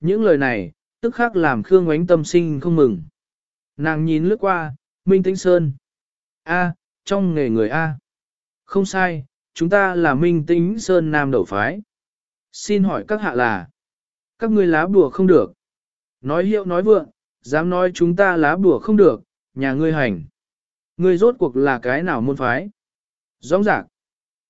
Những lời này, tức khác làm Khương Ngoánh tâm sinh không mừng. Nàng nhìn lướt qua, Minh Tĩnh Sơn. A, trong nghề người A. Không sai, chúng ta là Minh Tĩnh Sơn Nam Đầu Phái. Xin hỏi các hạ là, các ngươi lá bùa không được. Nói hiệu nói vượng, dám nói chúng ta lá bùa không được, nhà ngươi hành. Ngươi rốt cuộc là cái nào môn phái? Rõ ràng.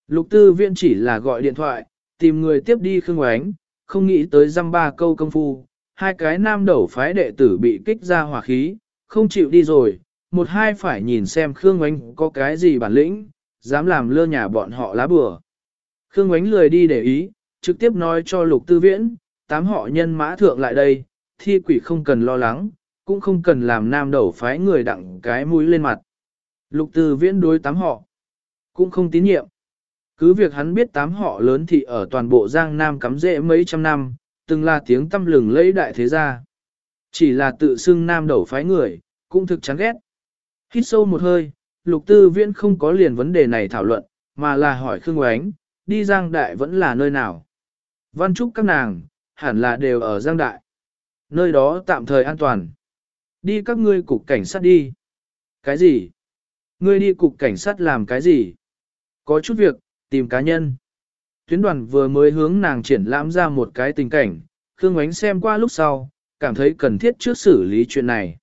Lục tư viện chỉ là gọi điện thoại, tìm người tiếp đi khương Ngoánh, không nghĩ tới dăm ba câu công phu. Hai cái nam đầu phái đệ tử bị kích ra hỏa khí, không chịu đi rồi, một hai phải nhìn xem Khương Ngoánh có cái gì bản lĩnh, dám làm lơ nhà bọn họ lá bừa. Khương Ngoánh lười đi để ý, trực tiếp nói cho lục tư viễn, tám họ nhân mã thượng lại đây, thi quỷ không cần lo lắng, cũng không cần làm nam đầu phái người đặng cái mũi lên mặt. Lục tư viễn đối tám họ, cũng không tín nhiệm. Cứ việc hắn biết tám họ lớn thị ở toàn bộ Giang Nam cắm rễ mấy trăm năm, từng là tiếng tâm lừng lẫy đại thế gia. Chỉ là tự xưng nam đầu phái người, cũng thực chán ghét. Hít sâu một hơi, lục tư viễn không có liền vấn đề này thảo luận, mà là hỏi Khương Oánh, đi Giang Đại vẫn là nơi nào. Văn Trúc các nàng, hẳn là đều ở Giang Đại. Nơi đó tạm thời an toàn. Đi các ngươi cục cảnh sát đi. Cái gì? Ngươi đi cục cảnh sát làm cái gì? Có chút việc, tìm cá nhân. Tuyến đoàn vừa mới hướng nàng triển lãm ra một cái tình cảnh, Khương Ánh xem qua lúc sau, cảm thấy cần thiết trước xử lý chuyện này.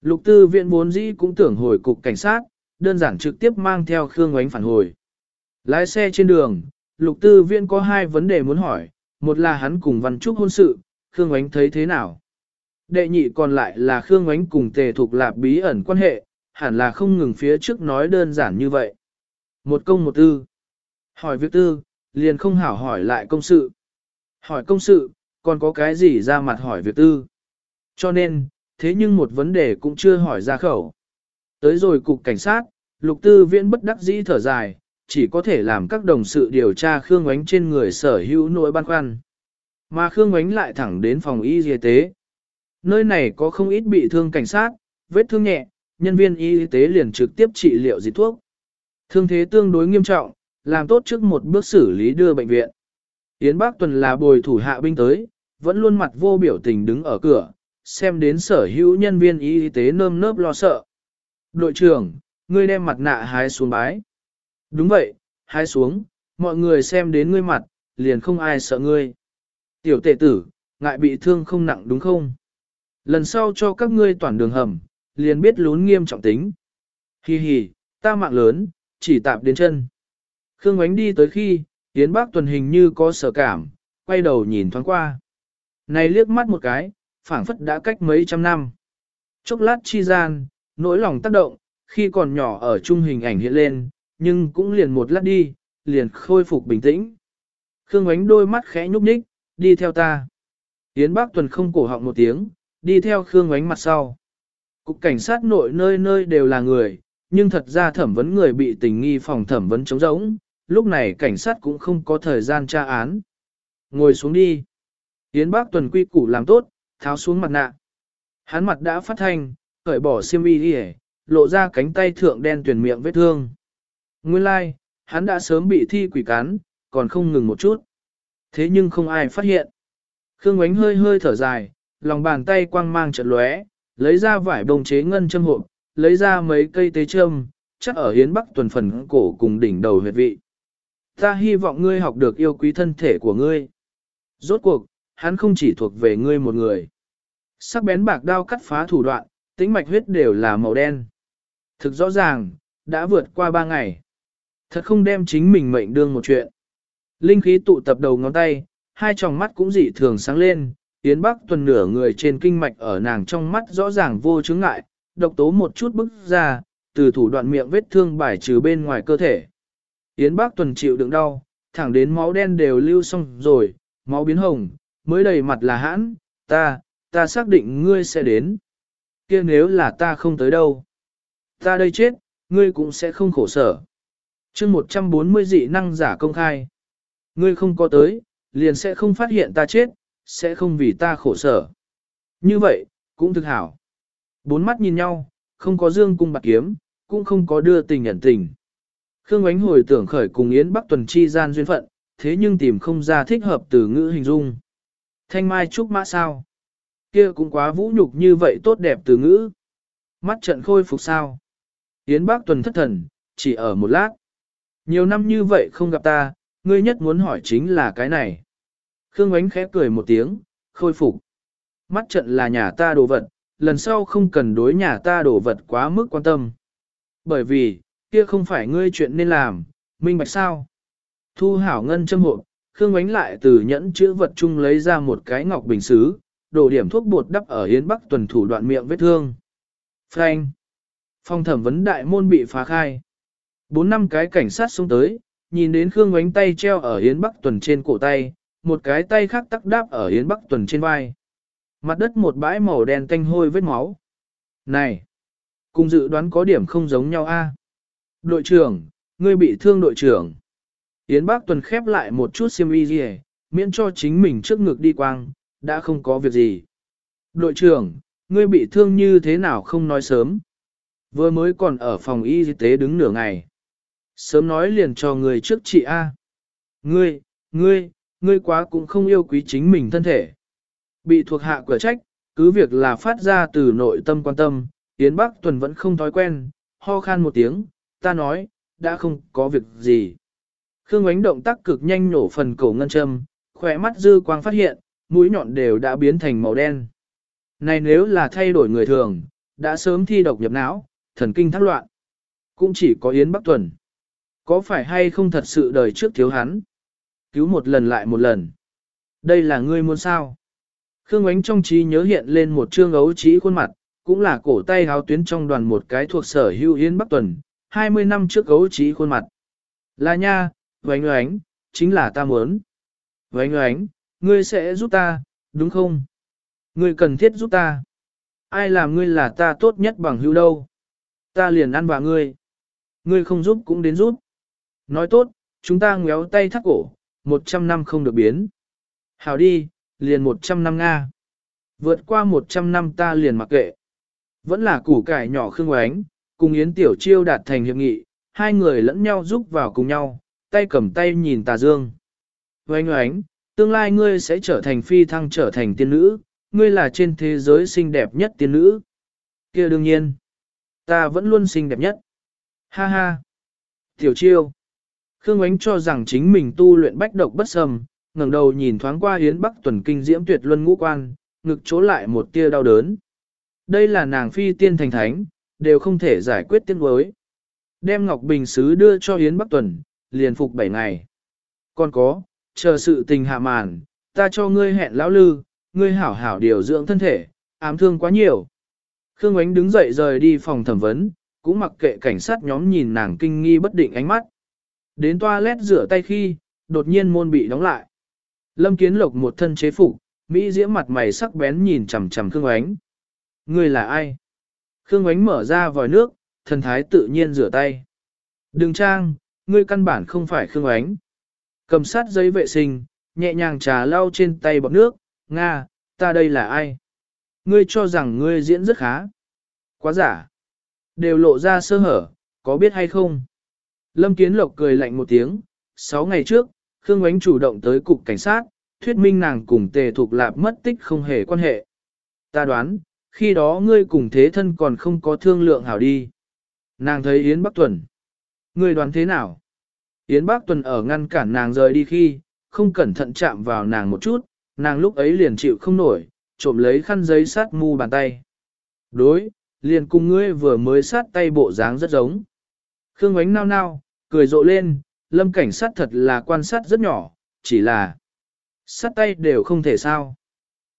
Lục tư viện vốn dĩ cũng tưởng hồi cục cảnh sát, đơn giản trực tiếp mang theo Khương Ánh phản hồi. Lái xe trên đường, lục tư viện có hai vấn đề muốn hỏi, một là hắn cùng Văn Trúc hôn sự, Khương Ánh thấy thế nào? Đệ nhị còn lại là Khương Ánh cùng tề thuộc lạp bí ẩn quan hệ, hẳn là không ngừng phía trước nói đơn giản như vậy. Một công một tư. Hỏi việc tư, liền không hảo hỏi lại công sự. Hỏi công sự, còn có cái gì ra mặt hỏi việc tư. Cho nên, thế nhưng một vấn đề cũng chưa hỏi ra khẩu. Tới rồi cục cảnh sát, lục tư viễn bất đắc dĩ thở dài, chỉ có thể làm các đồng sự điều tra Khương Ngoánh trên người sở hữu nỗi băn khoăn. Mà Khương Ngoánh lại thẳng đến phòng y y tế. Nơi này có không ít bị thương cảnh sát, vết thương nhẹ, nhân viên y tế liền trực tiếp trị liệu dịch thuốc. Thương thế tương đối nghiêm trọng, làm tốt trước một bước xử lý đưa bệnh viện. Yến Bắc Tuần là bồi thủ hạ binh tới, vẫn luôn mặt vô biểu tình đứng ở cửa, xem đến sở hữu nhân viên y tế nơm nớp lo sợ. Đội trưởng, ngươi đem mặt nạ hái xuống bái. Đúng vậy, hái xuống, mọi người xem đến ngươi mặt, liền không ai sợ ngươi. Tiểu tệ tử, ngại bị thương không nặng đúng không? Lần sau cho các ngươi toàn đường hầm, liền biết lún nghiêm trọng tính. Hi hi, ta mạng lớn, chỉ tạp đến chân. Khương Ngoánh đi tới khi, Yến Bác Tuần hình như có sở cảm, quay đầu nhìn thoáng qua. Này liếc mắt một cái, phảng phất đã cách mấy trăm năm. Chốc lát chi gian, nỗi lòng tác động, khi còn nhỏ ở trung hình ảnh hiện lên, nhưng cũng liền một lát đi, liền khôi phục bình tĩnh. Khương Ngoánh đôi mắt khẽ nhúc nhích, đi theo ta. Yến Bác Tuần không cổ họng một tiếng, đi theo Khương Ngoánh mặt sau. Cục cảnh sát nội nơi nơi đều là người, nhưng thật ra thẩm vấn người bị tình nghi phòng thẩm vấn trống rỗng, lúc này cảnh sát cũng không có thời gian tra án. Ngồi xuống đi. Yến bác tuần quy củ làm tốt, tháo xuống mặt nạ. Hắn mặt đã phát thanh, cởi bỏ xiêm y đi lộ ra cánh tay thượng đen tuyển miệng vết thương. Nguyên lai, like, hắn đã sớm bị thi quỷ cắn, còn không ngừng một chút. Thế nhưng không ai phát hiện. Khương ánh hơi hơi thở dài, lòng bàn tay quang mang trận lóe, lấy ra vải bông chế ngân châm hộp, lấy ra mấy cây tế châm, chắc ở hiến bắc tuần phần cổ cùng đỉnh đầu huyệt vị. Ta hy vọng ngươi học được yêu quý thân thể của ngươi. Rốt cuộc, hắn không chỉ thuộc về ngươi một người. Sắc bén bạc đao cắt phá thủ đoạn, tĩnh mạch huyết đều là màu đen. Thực rõ ràng, đã vượt qua ba ngày. Thật không đem chính mình mệnh đương một chuyện. Linh khí tụ tập đầu ngón tay, hai tròng mắt cũng dị thường sáng lên, Yến Bắc tuần nửa người trên kinh mạch ở nàng trong mắt rõ ràng vô chứng ngại, độc tố một chút bức ra, từ thủ đoạn miệng vết thương bài trừ bên ngoài cơ thể. Yến Bắc tuần chịu đựng đau, thẳng đến máu đen đều lưu xong rồi, máu biến hồng, mới đầy mặt là hãn, ta, ta xác định ngươi sẽ đến. kia nếu là ta không tới đâu. Ta đây chết, ngươi cũng sẽ không khổ sở. chương 140 dị năng giả công khai. Ngươi không có tới, liền sẽ không phát hiện ta chết, sẽ không vì ta khổ sở. Như vậy, cũng thực hảo. Bốn mắt nhìn nhau, không có dương cung bạc kiếm, cũng không có đưa tình nhận tình. Khương Ánh hồi tưởng khởi cùng Yến Bắc Tuần chi gian duyên phận, thế nhưng tìm không ra thích hợp từ ngữ hình dung. Thanh mai trúc mã sao? Kia cũng quá vũ nhục như vậy tốt đẹp từ ngữ. Mắt trận khôi phục sao? Yến Bắc tuần thất thần, chỉ ở một lát. Nhiều năm như vậy không gặp ta, ngươi nhất muốn hỏi chính là cái này. Khương Ánh khẽ cười một tiếng, khôi phục. Mắt trận là nhà ta đồ vật, lần sau không cần đối nhà ta đồ vật quá mức quan tâm. Bởi vì, kia không phải ngươi chuyện nên làm, minh bạch sao. Thu hảo ngân châm hộp, Khương Ánh lại từ nhẫn chữ vật chung lấy ra một cái ngọc bình xứ, đổ điểm thuốc bột đắp ở hiến bắc tuần thủ đoạn miệng vết thương. Frank. Phong thẩm vấn đại môn bị phá khai. Bốn năm cái cảnh sát xuống tới, nhìn đến Khương Ánh tay treo ở hiến bắc tuần trên cổ tay, một cái tay khác tắc đáp ở hiến bắc tuần trên vai. Mặt đất một bãi màu đen tanh hôi vết máu. Này! Cùng dự đoán có điểm không giống nhau a. Đội trưởng, ngươi bị thương đội trưởng. Yến Bác Tuần khép lại một chút xiêm y gì miễn cho chính mình trước ngực đi quang, đã không có việc gì. Đội trưởng, ngươi bị thương như thế nào không nói sớm. Vừa mới còn ở phòng y tế đứng nửa ngày. Sớm nói liền cho người trước chị A. Ngươi, ngươi, ngươi quá cũng không yêu quý chính mình thân thể. Bị thuộc hạ cửa trách, cứ việc là phát ra từ nội tâm quan tâm, Yến Bắc Tuần vẫn không thói quen, ho khan một tiếng, ta nói, đã không có việc gì. Khương ánh động tác cực nhanh nổ phần cổ ngân châm, khỏe mắt dư quang phát hiện, mũi nhọn đều đã biến thành màu đen. Này nếu là thay đổi người thường, đã sớm thi độc nhập não, thần kinh thác loạn. Cũng chỉ có Yến Bắc Tuần. Có phải hay không thật sự đời trước thiếu hắn? Cứu một lần lại một lần. Đây là ngươi muốn sao? Khương ánh trong trí nhớ hiện lên một trương ấu trí khuôn mặt, cũng là cổ tay háo tuyến trong đoàn một cái thuộc sở hưu Yến Bắc Tuần, 20 năm trước gấu trí khuôn mặt. Là nha, Vánh oánh, chính là ta muốn. Vánh oánh, ngươi sẽ giúp ta, đúng không? Ngươi cần thiết giúp ta. Ai làm ngươi là ta tốt nhất bằng hữu đâu? Ta liền ăn vạ ngươi. Ngươi không giúp cũng đến giúp. Nói tốt, chúng ta ngéo tay thắt cổ, một trăm năm không được biến. Hảo đi, liền một trăm năm Nga. Vượt qua một trăm năm ta liền mặc kệ. Vẫn là củ cải nhỏ khương oánh, cùng Yến Tiểu Chiêu đạt thành hiệp nghị, hai người lẫn nhau giúp vào cùng nhau, tay cầm tay nhìn tà dương. Oanh oánh, tương lai ngươi sẽ trở thành phi thăng trở thành tiên nữ, ngươi là trên thế giới xinh đẹp nhất tiên nữ. kia đương nhiên, ta vẫn luôn xinh đẹp nhất. Ha ha. Tiểu chiêu. Khương Ánh cho rằng chính mình tu luyện bách độc bất sầm, ngẩng đầu nhìn thoáng qua yến bắc tuần kinh diễm tuyệt luân ngũ quan, ngực chỗ lại một tia đau đớn. Đây là nàng phi tiên thành thánh, đều không thể giải quyết tiếng đối. Đem Ngọc Bình Sứ đưa cho Yến Bắc Tuần, liền phục 7 ngày. Còn có, chờ sự tình hạ màn, ta cho ngươi hẹn lão lư, ngươi hảo hảo điều dưỡng thân thể, ám thương quá nhiều. Khương Ánh đứng dậy rời đi phòng thẩm vấn, cũng mặc kệ cảnh sát nhóm nhìn nàng kinh nghi bất định ánh mắt. Đến toilet rửa tay khi, đột nhiên môn bị đóng lại. Lâm Kiến Lộc một thân chế phục, Mỹ diễm mặt mày sắc bén nhìn chằm chằm Khương Ánh. Ngươi là ai? Khương Ánh mở ra vòi nước, thần thái tự nhiên rửa tay. Đừng trang, ngươi căn bản không phải Khương Ánh. Cầm sát giấy vệ sinh, nhẹ nhàng trà lau trên tay bọt nước, Nga, ta đây là ai? Ngươi cho rằng ngươi diễn rất khá. Quá giả. Đều lộ ra sơ hở, có biết hay không? Lâm Kiến Lộc cười lạnh một tiếng, sáu ngày trước, Khương Ánh chủ động tới cục cảnh sát, thuyết minh nàng cùng tề thuộc lạp mất tích không hề quan hệ. Ta đoán, khi đó ngươi cùng thế thân còn không có thương lượng hảo đi. Nàng thấy Yến Bắc Tuần. Ngươi đoán thế nào? Yến bắc Tuần ở ngăn cản nàng rời đi khi, không cẩn thận chạm vào nàng một chút, nàng lúc ấy liền chịu không nổi, trộm lấy khăn giấy sát mu bàn tay. Đối, liền cùng ngươi vừa mới sát tay bộ dáng rất giống. Khương ánh nao nao, cười rộ lên, lâm cảnh sát thật là quan sát rất nhỏ, chỉ là sát tay đều không thể sao.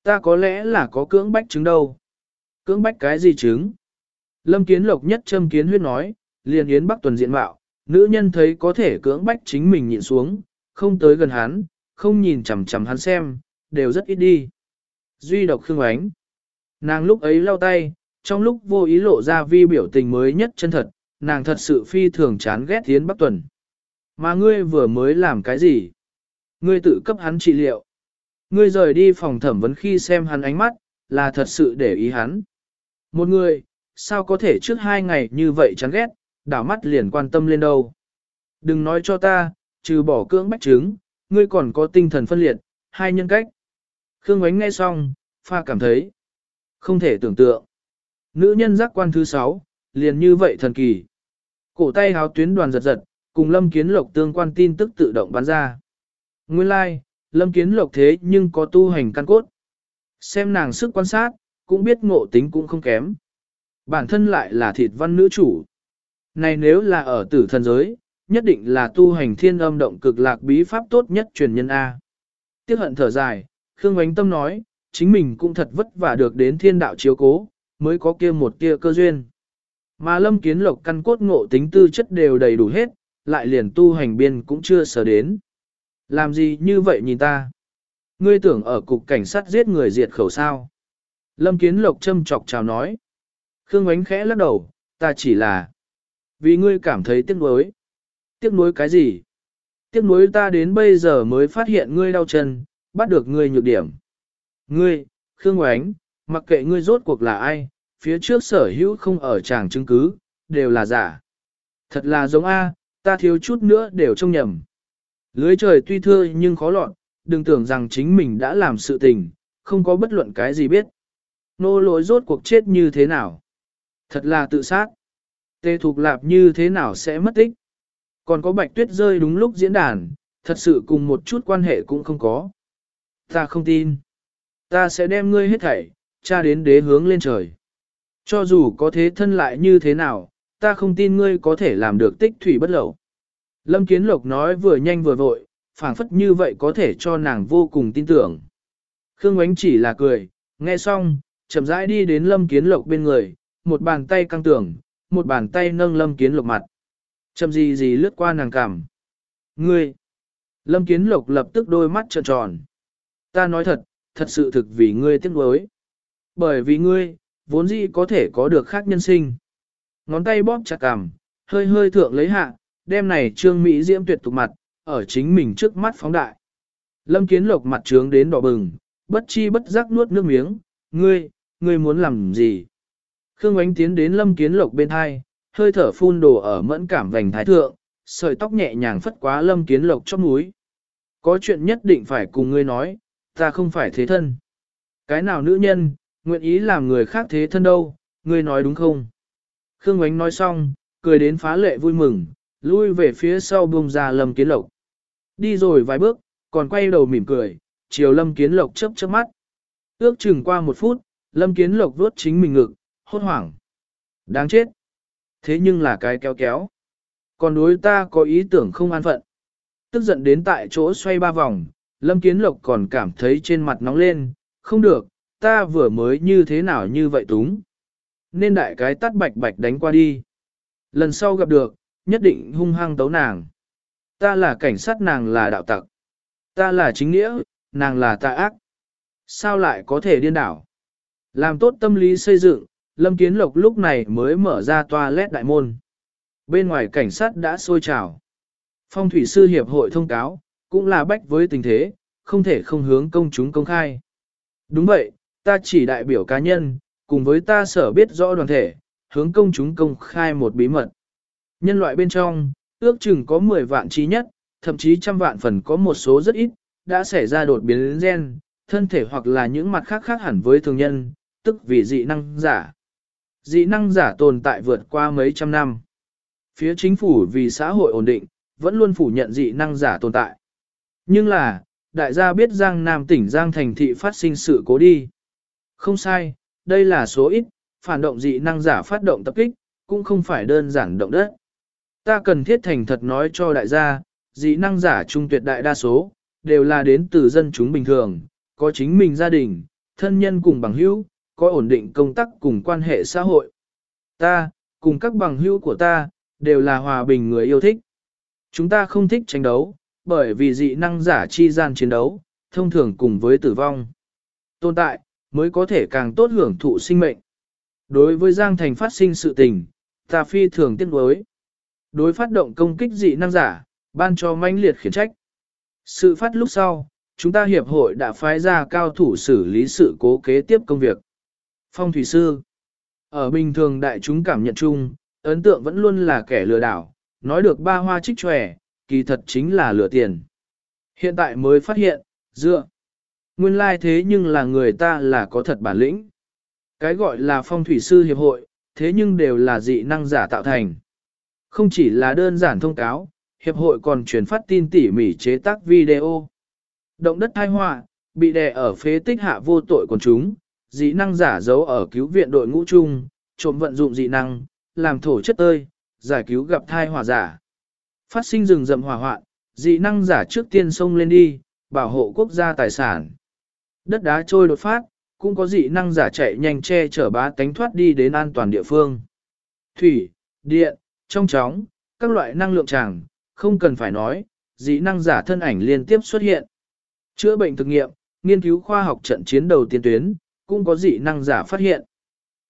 Ta có lẽ là có cưỡng bách chứng đâu. Cưỡng bách cái gì chứng? Lâm kiến lộc nhất châm kiến huyết nói, liền yến bắc tuần diện mạo, nữ nhân thấy có thể cưỡng bách chính mình nhịn xuống, không tới gần hắn, không nhìn chằm chằm hắn xem, đều rất ít đi. Duy độc khương ánh. Nàng lúc ấy lau tay, trong lúc vô ý lộ ra vi biểu tình mới nhất chân thật, nàng thật sự phi thường chán ghét Yến Bắc Tuần. Mà ngươi vừa mới làm cái gì? Ngươi tự cấp hắn trị liệu. Ngươi rời đi phòng thẩm vấn khi xem hắn ánh mắt, là thật sự để ý hắn. Một người, sao có thể trước hai ngày như vậy chán ghét, đảo mắt liền quan tâm lên đâu. Đừng nói cho ta, trừ bỏ cưỡng bách trứng, ngươi còn có tinh thần phân liệt, hai nhân cách. Khương Ngoánh nghe xong, pha cảm thấy không thể tưởng tượng. Nữ nhân giác quan thứ sáu, liền như vậy thần kỳ. Cổ tay háo tuyến đoàn giật giật, cùng Lâm Kiến Lộc tương quan tin tức tự động bắn ra. Nguyên lai, like, Lâm Kiến Lộc thế nhưng có tu hành căn cốt. Xem nàng sức quan sát, cũng biết ngộ tính cũng không kém. Bản thân lại là thịt văn nữ chủ. Này nếu là ở tử thần giới, nhất định là tu hành thiên âm động cực lạc bí pháp tốt nhất truyền nhân A. Tiếc hận thở dài, Khương Ngoánh Tâm nói, chính mình cũng thật vất vả được đến thiên đạo chiếu cố, mới có kia một tia cơ duyên. Mà lâm kiến lộc căn cốt ngộ tính tư chất đều đầy đủ hết, lại liền tu hành biên cũng chưa sở đến. Làm gì như vậy nhìn ta? Ngươi tưởng ở cục cảnh sát giết người diệt khẩu sao? Lâm kiến lộc châm chọc chào nói. Khương ánh khẽ lắc đầu, ta chỉ là vì ngươi cảm thấy tiếc nuối. Tiếc nuối cái gì? Tiếc nuối ta đến bây giờ mới phát hiện ngươi đau chân, bắt được ngươi nhược điểm. Ngươi, Khương Oánh, mặc kệ ngươi rốt cuộc là ai, phía trước sở hữu không ở tràng chứng cứ, đều là giả. Thật là giống A, ta thiếu chút nữa đều trông nhầm. Lưới trời tuy thưa nhưng khó lọt, đừng tưởng rằng chính mình đã làm sự tình, không có bất luận cái gì biết. Nô lỗi rốt cuộc chết như thế nào? Thật là tự sát. Tê Thục Lạp như thế nào sẽ mất tích? Còn có bạch tuyết rơi đúng lúc diễn đàn, thật sự cùng một chút quan hệ cũng không có. Ta không tin. Ta sẽ đem ngươi hết thảy, cha đến đế hướng lên trời. Cho dù có thế thân lại như thế nào, ta không tin ngươi có thể làm được tích thủy bất lậu. Lâm Kiến Lộc nói vừa nhanh vừa vội, phảng phất như vậy có thể cho nàng vô cùng tin tưởng. Khương Ngoánh chỉ là cười, nghe xong, chậm rãi đi đến Lâm Kiến Lộc bên người, một bàn tay căng tưởng, một bàn tay nâng Lâm Kiến Lộc mặt. Chậm gì gì lướt qua nàng cảm. Ngươi! Lâm Kiến Lộc lập tức đôi mắt trợn tròn. Ta nói thật, thật sự thực vì ngươi tiếc nuối. Bởi vì ngươi, vốn dĩ có thể có được khác nhân sinh. Ngón tay bóp chặt cằm, hơi hơi thượng lấy hạ, đem này trương Mỹ diễm tuyệt tục mặt, ở chính mình trước mắt phóng đại. Lâm Kiến Lộc mặt trướng đến đỏ bừng, bất chi bất giác nuốt nước miếng, ngươi, ngươi muốn làm gì? Khương Ánh tiến đến Lâm Kiến Lộc bên hai, hơi thở phun đồ ở mẫn cảm vành thái thượng, sợi tóc nhẹ nhàng phất quá Lâm Kiến Lộc chóp núi. Có chuyện nhất định phải cùng ngươi nói, ta không phải thế thân. Cái nào nữ nhân, nguyện ý làm người khác thế thân đâu, ngươi nói đúng không? Khương Ánh nói xong, cười đến phá lệ vui mừng, lui về phía sau buông ra Lâm Kiến Lộc. Đi rồi vài bước, còn quay đầu mỉm cười, chiều Lâm Kiến Lộc chớp chớp mắt. Ước chừng qua một phút, Lâm Kiến Lộc vuốt chính mình ngực, hốt hoảng. Đáng chết. Thế nhưng là cái kéo kéo. Còn đối ta có ý tưởng không an phận. Tức giận đến tại chỗ xoay ba vòng, Lâm Kiến Lộc còn cảm thấy trên mặt nóng lên, không được, ta vừa mới như thế nào như vậy túng. Nên đại cái tắt bạch bạch đánh qua đi. Lần sau gặp được, nhất định hung hăng tấu nàng. Ta là cảnh sát nàng là đạo tặc. Ta là chính nghĩa, nàng là tà ác. Sao lại có thể điên đảo? Làm tốt tâm lý xây dựng, Lâm Kiến Lộc lúc này mới mở ra toilet đại môn. Bên ngoài cảnh sát đã sôi trào. Phong thủy sư hiệp hội thông cáo, cũng là bách với tình thế, không thể không hướng công chúng công khai. Đúng vậy, ta chỉ đại biểu cá nhân, cùng với ta sở biết rõ đoàn thể, hướng công chúng công khai một bí mật. Nhân loại bên trong, ước chừng có 10 vạn trí nhất, thậm chí trăm vạn phần có một số rất ít, đã xảy ra đột biến gen, thân thể hoặc là những mặt khác khác hẳn với thường nhân, tức vì dị năng giả. Dị năng giả tồn tại vượt qua mấy trăm năm. Phía chính phủ vì xã hội ổn định, vẫn luôn phủ nhận dị năng giả tồn tại. Nhưng là, đại gia biết Giang Nam tỉnh Giang Thành thị phát sinh sự cố đi. Không sai, đây là số ít, phản động dị năng giả phát động tập kích, cũng không phải đơn giản động đất. Ta cần thiết thành thật nói cho đại gia, dị năng giả trung tuyệt đại đa số, đều là đến từ dân chúng bình thường, có chính mình gia đình, thân nhân cùng bằng hữu, có ổn định công tác cùng quan hệ xã hội. Ta, cùng các bằng hữu của ta, đều là hòa bình người yêu thích. Chúng ta không thích tranh đấu, bởi vì dị năng giả chi gian chiến đấu, thông thường cùng với tử vong. Tồn tại, mới có thể càng tốt hưởng thụ sinh mệnh. Đối với Giang Thành phát sinh sự tình, ta phi thường tiếc đối. Đối phát động công kích dị năng giả, ban cho manh liệt khiển trách. Sự phát lúc sau, chúng ta hiệp hội đã phái ra cao thủ xử lý sự cố kế tiếp công việc. Phong thủy sư Ở bình thường đại chúng cảm nhận chung, ấn tượng vẫn luôn là kẻ lừa đảo, nói được ba hoa trích tròe, kỳ thật chính là lừa tiền. Hiện tại mới phát hiện, dựa. Nguyên lai thế nhưng là người ta là có thật bản lĩnh. Cái gọi là phong thủy sư hiệp hội, thế nhưng đều là dị năng giả tạo thành. Không chỉ là đơn giản thông cáo, hiệp hội còn truyền phát tin tỉ mỉ chế tác video. Động đất thai họa, bị đè ở phế tích hạ vô tội của chúng, dị năng giả giấu ở cứu viện đội ngũ chung, trộm vận dụng dị năng, làm thổ chất tơi, giải cứu gặp thai hỏa giả. Phát sinh rừng rậm hỏa hoạn, dị năng giả trước tiên xông lên đi, bảo hộ quốc gia tài sản. Đất đá trôi đột phát, cũng có dị năng giả chạy nhanh che chở bá tánh thoát đi đến an toàn địa phương. Thủy, điện, trong chóng, các loại năng lượng chẳng, không cần phải nói, dị năng giả thân ảnh liên tiếp xuất hiện. Chữa bệnh thực nghiệm, nghiên cứu khoa học trận chiến đầu tiên tuyến, cũng có dị năng giả phát hiện.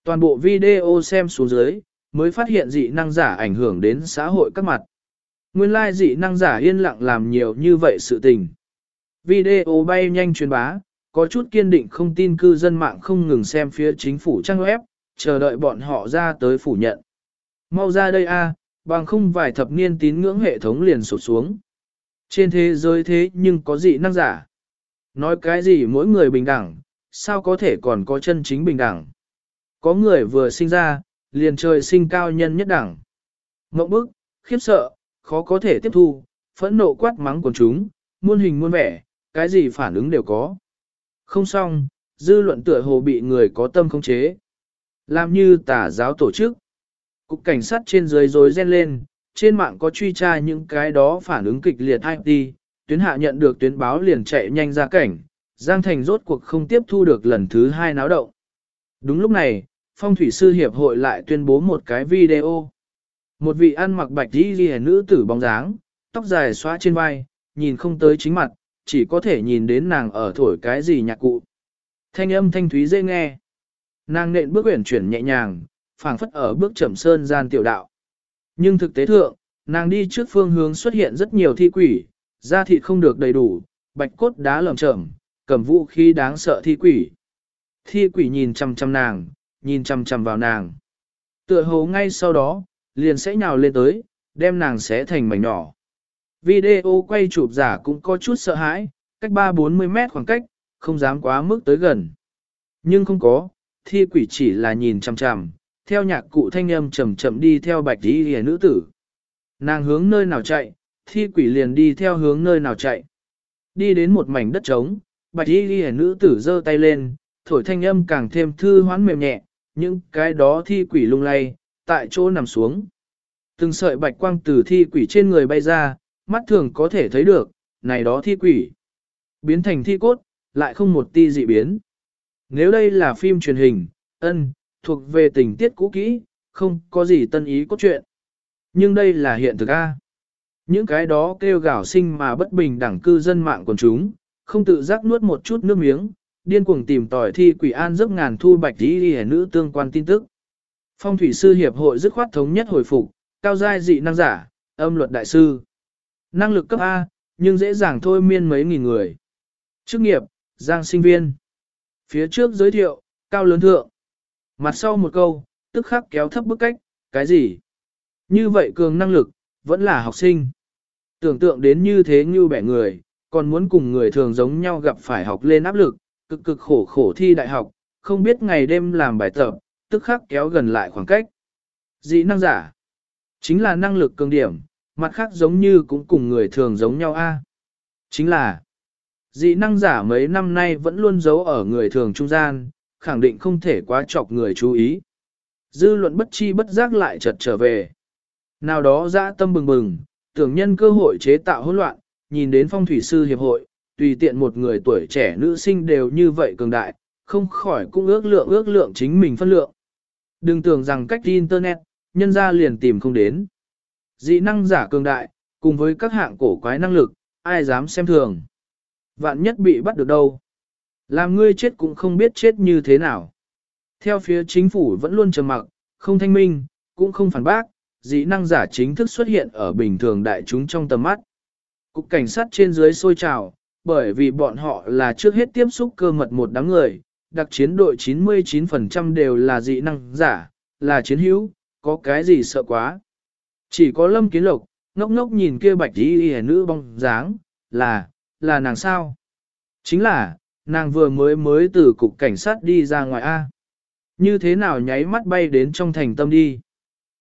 Toàn bộ video xem xuống dưới, mới phát hiện dị năng giả ảnh hưởng đến xã hội các mặt. Nguyên lai dị năng giả yên lặng làm nhiều như vậy sự tình. Video bay nhanh truyền bá, có chút kiên định không tin cư dân mạng không ngừng xem phía chính phủ trang web, chờ đợi bọn họ ra tới phủ nhận. Mau ra đây a, bằng không vài thập niên tín ngưỡng hệ thống liền sụt xuống. Trên thế giới thế nhưng có dị năng giả. Nói cái gì mỗi người bình đẳng, sao có thể còn có chân chính bình đẳng. Có người vừa sinh ra, liền trời sinh cao nhân nhất đẳng. Ngộng bức, khiếp sợ, khó có thể tiếp thu, phẫn nộ quát mắng của chúng, muôn hình muôn vẻ, cái gì phản ứng đều có. Không xong, dư luận tựa hồ bị người có tâm khống chế. Làm như tà giáo tổ chức. Cục cảnh sát trên dưới rồi ren lên, trên mạng có truy tra những cái đó phản ứng kịch liệt IT, tuyến hạ nhận được tuyến báo liền chạy nhanh ra cảnh, Giang Thành rốt cuộc không tiếp thu được lần thứ hai náo động. Đúng lúc này, Phong Thủy Sư Hiệp hội lại tuyên bố một cái video. Một vị ăn mặc bạch đi ghi nữ tử bóng dáng, tóc dài xóa trên vai, nhìn không tới chính mặt, chỉ có thể nhìn đến nàng ở thổi cái gì nhạc cụ. Thanh âm thanh thúy dễ nghe. Nàng nện bước uyển chuyển nhẹ nhàng, phảng phất ở bước chậm sơn gian tiểu đạo. Nhưng thực tế thượng, nàng đi trước phương hướng xuất hiện rất nhiều thi quỷ, da thịt không được đầy đủ, bạch cốt đá lởm chởm, cầm vũ khí đáng sợ thi quỷ. Thi quỷ nhìn chăm chăm nàng, nhìn chăm chăm vào nàng. Tựa hồ ngay sau đó, liền sẽ nhào lên tới, đem nàng xé thành mảnh nhỏ. Video quay chụp giả cũng có chút sợ hãi, cách 3-40 mét khoảng cách, không dám quá mức tới gần. Nhưng không có, thi quỷ chỉ là nhìn chằm chằm, theo nhạc cụ thanh âm chậm chậm đi theo bạch đi hề nữ tử. Nàng hướng nơi nào chạy, thi quỷ liền đi theo hướng nơi nào chạy. Đi đến một mảnh đất trống, bạch y ghi nữ tử giơ tay lên, thổi thanh âm càng thêm thư hoán mềm nhẹ, những cái đó thi quỷ lung lay, tại chỗ nằm xuống. Từng sợi bạch quang từ thi quỷ trên người bay ra, mắt thường có thể thấy được, này đó thi quỷ. Biến thành thi cốt, lại không một ti dị biến. Nếu đây là phim truyền hình, ân, thuộc về tình tiết cũ kỹ, không có gì tân ý cốt truyện. Nhưng đây là hiện thực A. Những cái đó kêu gào sinh mà bất bình đẳng cư dân mạng của chúng, không tự giác nuốt một chút nước miếng, điên cuồng tìm tòi thi quỷ an giấc ngàn thu bạch đi đi nữ tương quan tin tức. Phong thủy sư hiệp hội dứt khoát thống nhất hồi phục, cao giai dị năng giả, âm luật đại sư. Năng lực cấp A, nhưng dễ dàng thôi miên mấy nghìn người. Chức nghiệp, giang sinh viên. Phía trước giới thiệu, cao lớn thượng. Mặt sau một câu, tức khắc kéo thấp bức cách, cái gì? Như vậy cường năng lực, vẫn là học sinh. Tưởng tượng đến như thế như bẻ người, còn muốn cùng người thường giống nhau gặp phải học lên áp lực, cực cực khổ khổ thi đại học, không biết ngày đêm làm bài tập, tức khắc kéo gần lại khoảng cách. Dị năng giả, chính là năng lực cường điểm, mặt khác giống như cũng cùng người thường giống nhau a. Chính là, dị năng giả mấy năm nay vẫn luôn giấu ở người thường trung gian, khẳng định không thể quá chọc người chú ý. Dư luận bất chi bất giác lại chợt trở về. Nào đó dã tâm bừng bừng, tưởng nhân cơ hội chế tạo hỗn loạn, nhìn đến phong thủy sư hiệp hội, tùy tiện một người tuổi trẻ nữ sinh đều như vậy cường đại, không khỏi cũng ước lượng ước lượng chính mình phân lượng. Đừng tưởng rằng cách internet, nhân ra liền tìm không đến. Dị năng giả cường đại, cùng với các hạng cổ quái năng lực, ai dám xem thường. Vạn nhất bị bắt được đâu. Làm ngươi chết cũng không biết chết như thế nào. Theo phía chính phủ vẫn luôn trầm mặc, không thanh minh, cũng không phản bác, dị năng giả chính thức xuất hiện ở bình thường đại chúng trong tầm mắt. Cục cảnh sát trên dưới sôi trào, bởi vì bọn họ là trước hết tiếp xúc cơ mật một đám người, đặc chiến đội 99% đều là dị năng giả, là chiến hữu, có cái gì sợ quá. Chỉ có lâm kiến lộc, ngốc ngốc nhìn kia bạch y y nữ bong dáng, là, là nàng sao? Chính là, nàng vừa mới mới từ cục cảnh sát đi ra ngoài A. Như thế nào nháy mắt bay đến trong thành tâm đi?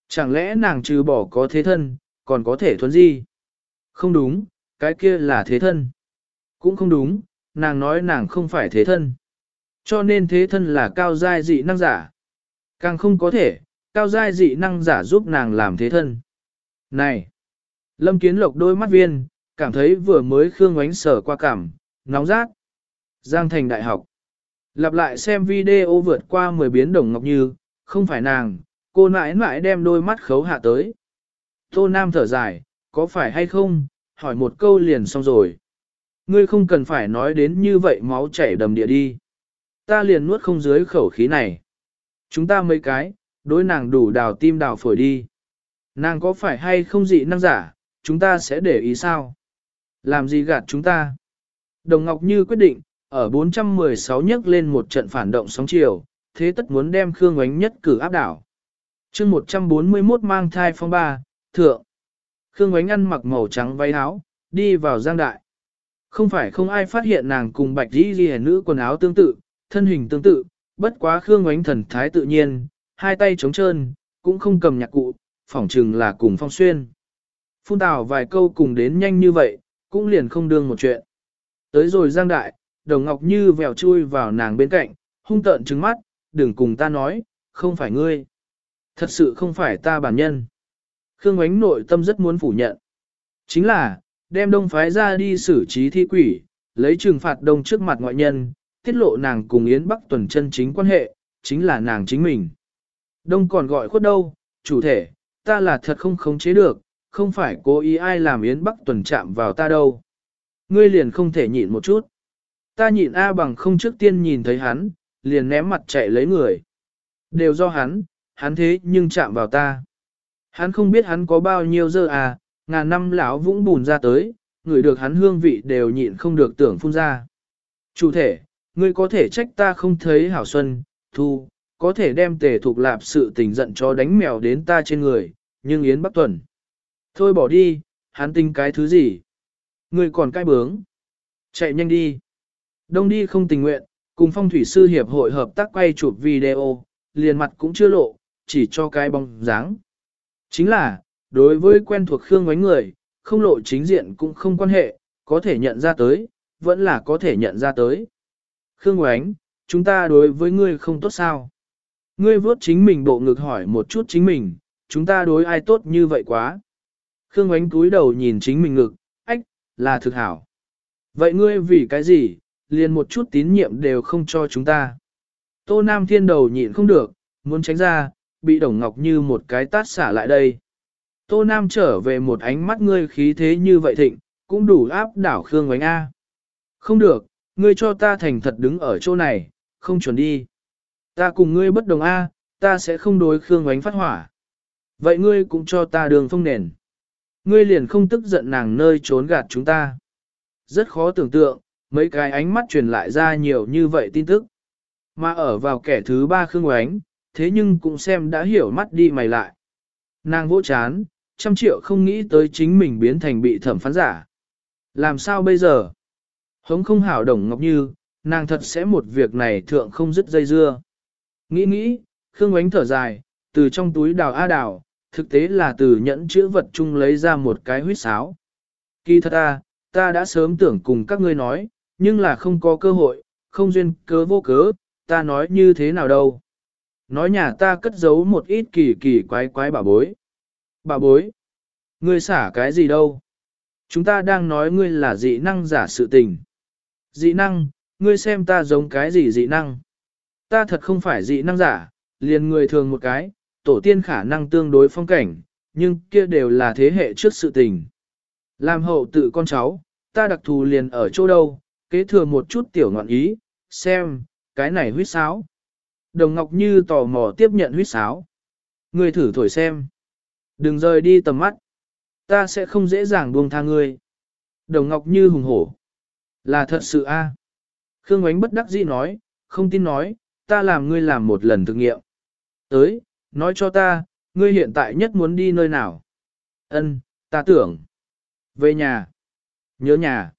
Chẳng lẽ nàng trừ bỏ có thế thân, còn có thể thuấn gì? Không đúng, cái kia là thế thân. Cũng không đúng, nàng nói nàng không phải thế thân. Cho nên thế thân là cao giai dị năng giả. Càng không có thể, cao giai dị năng giả giúp nàng làm thế thân. Này! Lâm Kiến Lộc đôi mắt viên, cảm thấy vừa mới khương ánh sở qua cảm, nóng rát. Giang thành đại học. Lặp lại xem video vượt qua 10 biến đồng ngọc như, không phải nàng, cô mãi mãi đem đôi mắt khấu hạ tới. Tô Nam thở dài, có phải hay không, hỏi một câu liền xong rồi. Ngươi không cần phải nói đến như vậy máu chảy đầm địa đi. Ta liền nuốt không dưới khẩu khí này. Chúng ta mấy cái, đối nàng đủ đào tim đào phổi đi. Nàng có phải hay không dị năng giả, chúng ta sẽ để ý sao? Làm gì gạt chúng ta? Đồng Ngọc Như quyết định, ở 416 nhấc lên một trận phản động sóng chiều, thế tất muốn đem Khương Ngoánh nhất cử áp đảo. chương 141 mang thai phong ba, thượng. Khương Ngoánh ăn mặc màu trắng váy áo, đi vào giang đại. Không phải không ai phát hiện nàng cùng bạch dĩ ghi nữ quần áo tương tự, thân hình tương tự, bất quá Khương Ngoánh thần thái tự nhiên, hai tay trống trơn, cũng không cầm nhạc cụ, phỏng chừng là cùng phong xuyên. Phun tào vài câu cùng đến nhanh như vậy, cũng liền không đương một chuyện. Tới rồi giang đại, đồng ngọc như vèo chui vào nàng bên cạnh, hung tợn trứng mắt, đừng cùng ta nói, không phải ngươi. Thật sự không phải ta bản nhân. Khương ánh nội tâm rất muốn phủ nhận. Chính là, đem đông phái ra đi xử trí thi quỷ, lấy trừng phạt đông trước mặt ngoại nhân, tiết lộ nàng cùng Yến Bắc tuần chân chính quan hệ, chính là nàng chính mình. Đông còn gọi khuất đâu, chủ thể, ta là thật không khống chế được, không phải cố ý ai làm Yến Bắc tuần chạm vào ta đâu. Ngươi liền không thể nhịn một chút. Ta nhịn A bằng không trước tiên nhìn thấy hắn, liền ném mặt chạy lấy người. Đều do hắn, hắn thế nhưng chạm vào ta. Hắn không biết hắn có bao nhiêu giờ à, ngàn năm lão vũng bùn ra tới, người được hắn hương vị đều nhịn không được tưởng phun ra. Chủ thể, ngươi có thể trách ta không thấy hảo xuân, thu, có thể đem tề thuộc lạp sự tình giận cho đánh mèo đến ta trên người, nhưng Yến Bắc Tuần. Thôi bỏ đi, hắn tinh cái thứ gì? Ngươi còn cai bướng. Chạy nhanh đi. Đông đi không tình nguyện, cùng phong thủy sư hiệp hội hợp tác quay chụp video, liền mặt cũng chưa lộ, chỉ cho cái bóng dáng. Chính là, đối với quen thuộc Khương Ngoánh người, không lộ chính diện cũng không quan hệ, có thể nhận ra tới, vẫn là có thể nhận ra tới. Khương Ngoánh, chúng ta đối với ngươi không tốt sao? Ngươi vốt chính mình bộ ngực hỏi một chút chính mình, chúng ta đối ai tốt như vậy quá? Khương Ngoánh cúi đầu nhìn chính mình ngực, ách, là thực hảo. Vậy ngươi vì cái gì, liền một chút tín nhiệm đều không cho chúng ta? Tô Nam Thiên đầu nhịn không được, muốn tránh ra, bị Đồng Ngọc như một cái tát xả lại đây. Tô Nam trở về một ánh mắt ngươi khí thế như vậy thịnh, cũng đủ áp đảo Khương Ngoánh A. Không được, ngươi cho ta thành thật đứng ở chỗ này, không chuẩn đi. Ta cùng ngươi bất đồng A, ta sẽ không đối Khương Ngoánh phát hỏa. Vậy ngươi cũng cho ta đường phong nền. Ngươi liền không tức giận nàng nơi trốn gạt chúng ta. Rất khó tưởng tượng, mấy cái ánh mắt truyền lại ra nhiều như vậy tin tức. Mà ở vào kẻ thứ ba Khương Ngoánh, thế nhưng cũng xem đã hiểu mắt đi mày lại. Nàng vỗ chán, trăm triệu không nghĩ tới chính mình biến thành bị thẩm phán giả. Làm sao bây giờ? Hống không hảo đồng ngọc như, nàng thật sẽ một việc này thượng không dứt dây dưa. Nghĩ nghĩ, Khương Ánh thở dài, từ trong túi đào A đào, thực tế là từ nhẫn chữ vật chung lấy ra một cái huyết sáo. Kỳ thật ta, ta đã sớm tưởng cùng các ngươi nói, nhưng là không có cơ hội, không duyên cớ vô cớ, ta nói như thế nào đâu. Nói nhà ta cất giấu một ít kỳ kỳ quái quái bà bối. Bà bối, ngươi xả cái gì đâu? Chúng ta đang nói ngươi là dị năng giả sự tình. Dị năng, ngươi xem ta giống cái gì dị năng? Ta thật không phải dị năng giả, liền người thường một cái, tổ tiên khả năng tương đối phong cảnh, nhưng kia đều là thế hệ trước sự tình. Làm hậu tự con cháu, ta đặc thù liền ở chỗ đâu, kế thừa một chút tiểu ngọn ý, xem, cái này huyết sáo. Đồng Ngọc Như tò mò tiếp nhận huyết sáo. Ngươi thử thổi xem. Đừng rời đi tầm mắt. Ta sẽ không dễ dàng buông tha ngươi. Đồng Ngọc Như hùng hổ. Là thật sự a. Khương Ngoánh bất đắc dĩ nói, không tin nói, ta làm ngươi làm một lần thực nghiệm. Tới, nói cho ta, ngươi hiện tại nhất muốn đi nơi nào? Ân, ta tưởng. Về nhà. Nhớ nhà.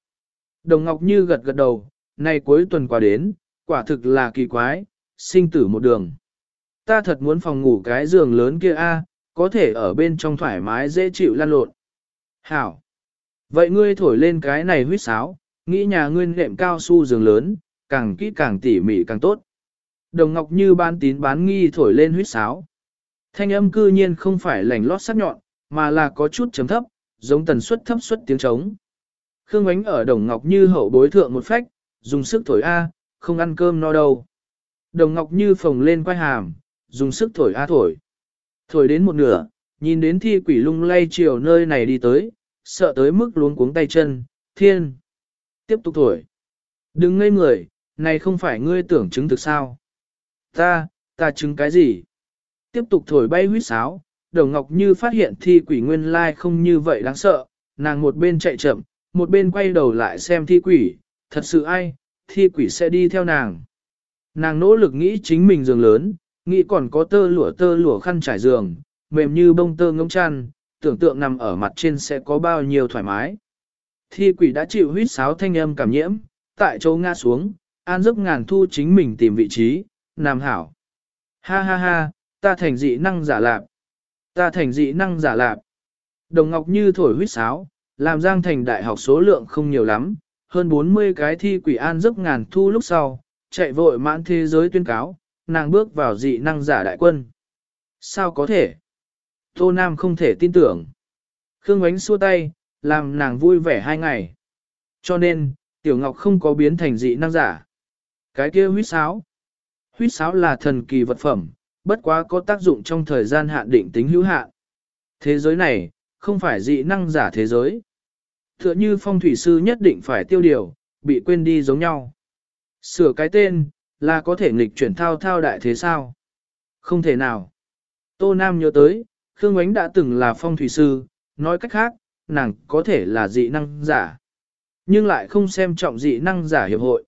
Đồng Ngọc Như gật gật đầu, này cuối tuần qua đến, quả thực là kỳ quái, sinh tử một đường. Ta thật muốn phòng ngủ cái giường lớn kia a, có thể ở bên trong thoải mái dễ chịu lan lộn. Hảo! Vậy ngươi thổi lên cái này huyết sáo, nghĩ nhà ngươi nệm cao su giường lớn, càng kỹ càng tỉ mỉ càng tốt. Đồng Ngọc Như ban tín bán nghi thổi lên huyết sáo. Thanh âm cư nhiên không phải lành lót sắc nhọn, mà là có chút chấm thấp, giống tần suất thấp suất tiếng trống. Khương Ánh ở Đồng Ngọc Như hậu bối thượng một phách, dùng sức thổi A, không ăn cơm no đâu. Đồng Ngọc Như phồng lên quay hàm, dùng sức thổi A thổi. Thổi đến một nửa, nhìn đến thi quỷ lung lay chiều nơi này đi tới, sợ tới mức luống cuống tay chân, thiên. Tiếp tục thổi. Đừng ngây người, này không phải ngươi tưởng chứng thực sao. Ta, ta chứng cái gì? Tiếp tục thổi bay huyết sáo, Đồng Ngọc Như phát hiện thi quỷ nguyên lai không như vậy đáng sợ, nàng một bên chạy chậm, một bên quay đầu lại xem thi quỷ, thật sự ai, thi quỷ sẽ đi theo nàng. Nàng nỗ lực nghĩ chính mình giường lớn, nghĩ còn có tơ lụa tơ lụa khăn trải giường, mềm như bông tơ ngông chăn, tưởng tượng nằm ở mặt trên sẽ có bao nhiêu thoải mái. Thi quỷ đã chịu huyết sáo thanh âm cảm nhiễm, tại chỗ ngã xuống, an giấc ngàn thu chính mình tìm vị trí, nằm hảo. Ha ha ha, ta thành dị năng giả lạp. Ta thành dị năng giả lạp. Đồng Ngọc Như thổi huyết sáo, làm Giang Thành đại học số lượng không nhiều lắm, hơn 40 cái thi quỷ an giấc ngàn thu lúc sau, chạy vội mãn thế giới tuyên cáo, nàng bước vào dị năng giả đại quân. Sao có thể? Tô Nam không thể tin tưởng. Khương Ngoánh xua tay, làm nàng vui vẻ hai ngày. Cho nên, Tiểu Ngọc không có biến thành dị năng giả. Cái kia huyết sáo. Huyết sáo là thần kỳ vật phẩm, bất quá có tác dụng trong thời gian hạn định tính hữu hạn. Thế giới này, không phải dị năng giả thế giới. Tựa như phong thủy sư nhất định phải tiêu điều, bị quên đi giống nhau. Sửa cái tên, là có thể nghịch chuyển thao thao đại thế sao? Không thể nào. Tô Nam nhớ tới, Khương Ngoánh đã từng là phong thủy sư, nói cách khác, nàng có thể là dị năng giả. Nhưng lại không xem trọng dị năng giả hiệp hội.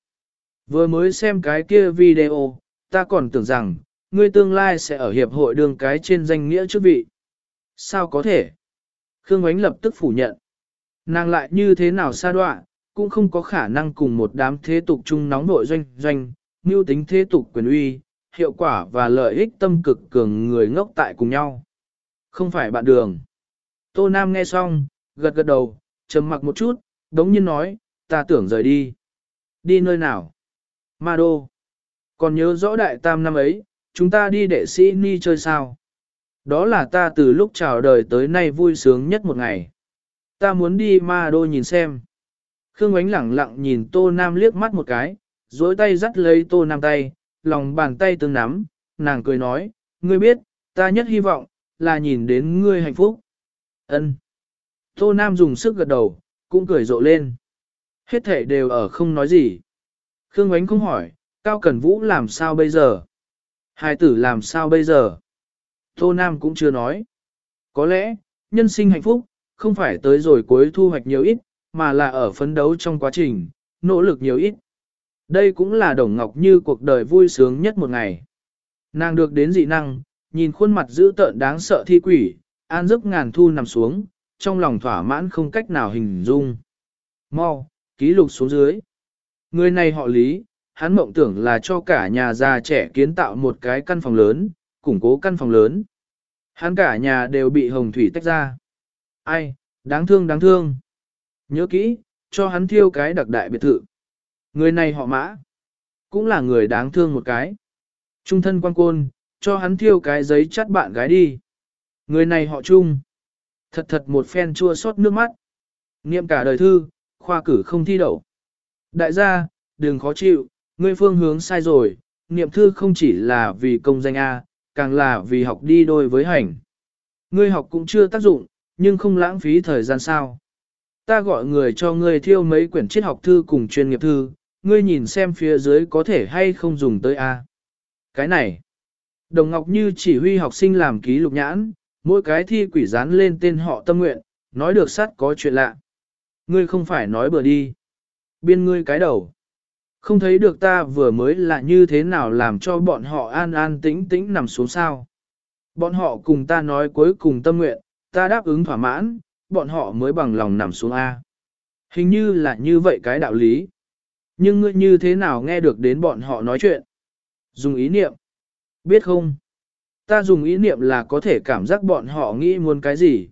Vừa mới xem cái kia video, ta còn tưởng rằng, ngươi tương lai sẽ ở hiệp hội đường cái trên danh nghĩa chức vị. Sao có thể? Khương Ngoánh lập tức phủ nhận. Nàng lại như thế nào xa đoạn, cũng không có khả năng cùng một đám thế tục chung nóng nội doanh doanh, mưu tính thế tục quyền uy, hiệu quả và lợi ích tâm cực cường người ngốc tại cùng nhau. Không phải bạn đường. Tô Nam nghe xong, gật gật đầu, trầm mặc một chút, đống nhiên nói, ta tưởng rời đi. Đi nơi nào? Ma Đô. Còn nhớ rõ đại tam năm ấy, chúng ta đi đệ sĩ ni chơi sao? Đó là ta từ lúc chào đời tới nay vui sướng nhất một ngày. Ta muốn đi ma đô nhìn xem. Khương ánh lẳng lặng nhìn Tô Nam liếc mắt một cái, dối tay dắt lấy Tô Nam tay, lòng bàn tay tương nắm, nàng cười nói, ngươi biết, ta nhất hy vọng, là nhìn đến ngươi hạnh phúc. Ân. Tô Nam dùng sức gật đầu, cũng cười rộ lên. Hết thể đều ở không nói gì. Khương ánh không hỏi, Cao Cẩn Vũ làm sao bây giờ? Hai tử làm sao bây giờ? Tô Nam cũng chưa nói. Có lẽ, nhân sinh hạnh phúc, không phải tới rồi cuối thu hoạch nhiều ít, mà là ở phấn đấu trong quá trình, nỗ lực nhiều ít. Đây cũng là Đồng Ngọc Như cuộc đời vui sướng nhất một ngày. Nàng được đến dị năng, nhìn khuôn mặt dữ tợn đáng sợ thi quỷ, an giấc ngàn thu nằm xuống, trong lòng thỏa mãn không cách nào hình dung. Mau, ký lục xuống dưới. Người này họ lý, hắn mộng tưởng là cho cả nhà già trẻ kiến tạo một cái căn phòng lớn, củng cố căn phòng lớn. Hắn cả nhà đều bị hồng thủy tách ra. Ai, đáng thương đáng thương. Nhớ kỹ, cho hắn thiêu cái đặc đại biệt thự. Người này họ mã. Cũng là người đáng thương một cái. Trung thân quan côn, cho hắn thiêu cái giấy chắt bạn gái đi. Người này họ trung. Thật thật một phen chua xót nước mắt. Niệm cả đời thư, khoa cử không thi đậu. Đại gia, đừng khó chịu, ngươi phương hướng sai rồi, niệm thư không chỉ là vì công danh A, càng là vì học đi đôi với hành. Ngươi học cũng chưa tác dụng, nhưng không lãng phí thời gian sao. Ta gọi người cho ngươi thiêu mấy quyển triết học thư cùng chuyên nghiệp thư, ngươi nhìn xem phía dưới có thể hay không dùng tới A. Cái này, Đồng Ngọc Như chỉ huy học sinh làm ký lục nhãn, mỗi cái thi quỷ dán lên tên họ tâm nguyện, nói được sát có chuyện lạ. Ngươi không phải nói bừa đi. Biên ngươi cái đầu. Không thấy được ta vừa mới là như thế nào làm cho bọn họ an an tĩnh tĩnh nằm xuống sao. Bọn họ cùng ta nói cuối cùng tâm nguyện, ta đáp ứng thỏa mãn, bọn họ mới bằng lòng nằm xuống A. Hình như là như vậy cái đạo lý. Nhưng ngươi như thế nào nghe được đến bọn họ nói chuyện? Dùng ý niệm. Biết không? Ta dùng ý niệm là có thể cảm giác bọn họ nghĩ muốn cái gì.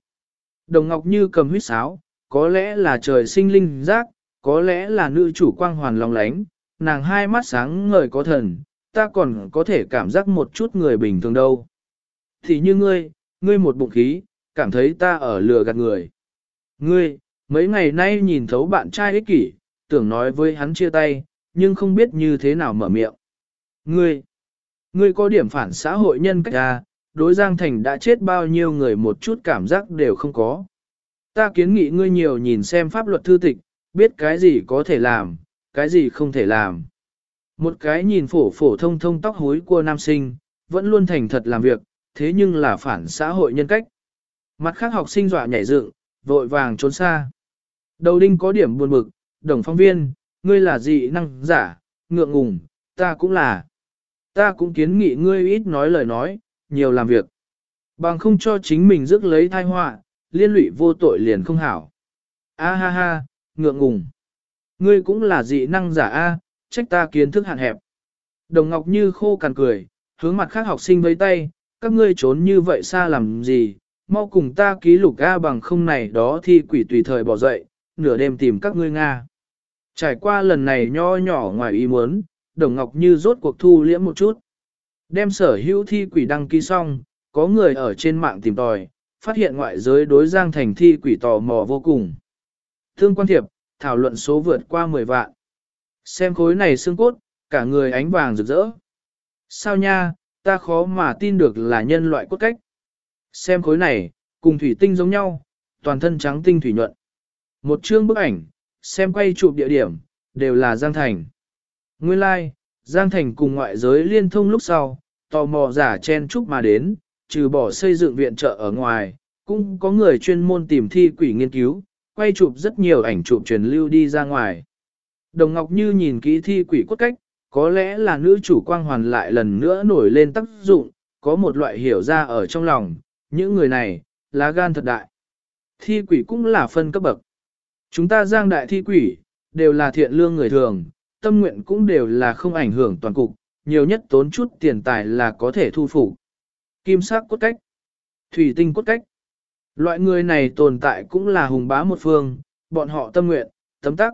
Đồng Ngọc Như cầm huyết sáo, có lẽ là trời sinh linh giác, có lẽ là nữ chủ quang hoàn lòng lánh, nàng hai mắt sáng ngời có thần, ta còn có thể cảm giác một chút người bình thường đâu. Thì như ngươi, ngươi một bụng khí, cảm thấy ta ở lừa gạt người. Ngươi, mấy ngày nay nhìn thấu bạn trai ích kỷ, tưởng nói với hắn chia tay, nhưng không biết như thế nào mở miệng. Ngươi, ngươi có điểm phản xã hội nhân cách à, đối Giang Thành đã chết bao nhiêu người một chút cảm giác đều không có. Ta kiến nghị ngươi nhiều nhìn xem pháp luật thư tịch, biết cái gì có thể làm, cái gì không thể làm. Một cái nhìn phổ phổ thông thông tóc hối của nam sinh, vẫn luôn thành thật làm việc, thế nhưng là phản xã hội nhân cách. Mặt khác học sinh dọa nhảy dựng, vội vàng trốn xa. Đầu đinh có điểm buồn bực, đồng phong viên, ngươi là dị năng giả, ngượng ngùng, ta cũng là. Ta cũng kiến nghị ngươi ít nói lời nói, nhiều làm việc. Bằng không cho chính mình rước lấy thai họa, liên lụy vô tội liền không hảo. A ha ha, ngượng ngùng. Ngươi cũng là dị năng giả A, trách ta kiến thức hạn hẹp. Đồng Ngọc Như khô cằn cười, hướng mặt khác học sinh với tay, các ngươi trốn như vậy xa làm gì, mau cùng ta ký lục A bằng không này đó thi quỷ tùy thời bỏ dậy, nửa đêm tìm các ngươi Nga. Trải qua lần này nho nhỏ ngoài ý muốn, Đồng Ngọc Như rốt cuộc thu liễm một chút. Đem sở hữu thi quỷ đăng ký xong, có người ở trên mạng tìm tòi, phát hiện ngoại giới đối giang thành thi quỷ tò mò vô cùng. Thương quan thiệp, thảo luận số vượt qua 10 vạn. Xem khối này xương cốt, cả người ánh vàng rực rỡ. Sao nha, ta khó mà tin được là nhân loại cốt cách. Xem khối này, cùng thủy tinh giống nhau, toàn thân trắng tinh thủy nhuận. Một chương bức ảnh, xem quay chụp địa điểm, đều là Giang Thành. Nguyên lai, like, Giang Thành cùng ngoại giới liên thông lúc sau, tò mò giả chen chúc mà đến, trừ bỏ xây dựng viện trợ ở ngoài, cũng có người chuyên môn tìm thi quỷ nghiên cứu, quay chụp rất nhiều ảnh chụp truyền lưu đi ra ngoài. Đồng Ngọc Như nhìn kỹ thi quỷ cốt cách, có lẽ là nữ chủ quang hoàn lại lần nữa nổi lên tác dụng, có một loại hiểu ra ở trong lòng, những người này, lá gan thật đại. Thi quỷ cũng là phân cấp bậc. Chúng ta giang đại thi quỷ, đều là thiện lương người thường, tâm nguyện cũng đều là không ảnh hưởng toàn cục, nhiều nhất tốn chút tiền tài là có thể thu phục. Kim sắc cốt cách, thủy tinh cốt cách. Loại người này tồn tại cũng là hùng bá một phương, bọn họ tâm nguyện, tấm tắc.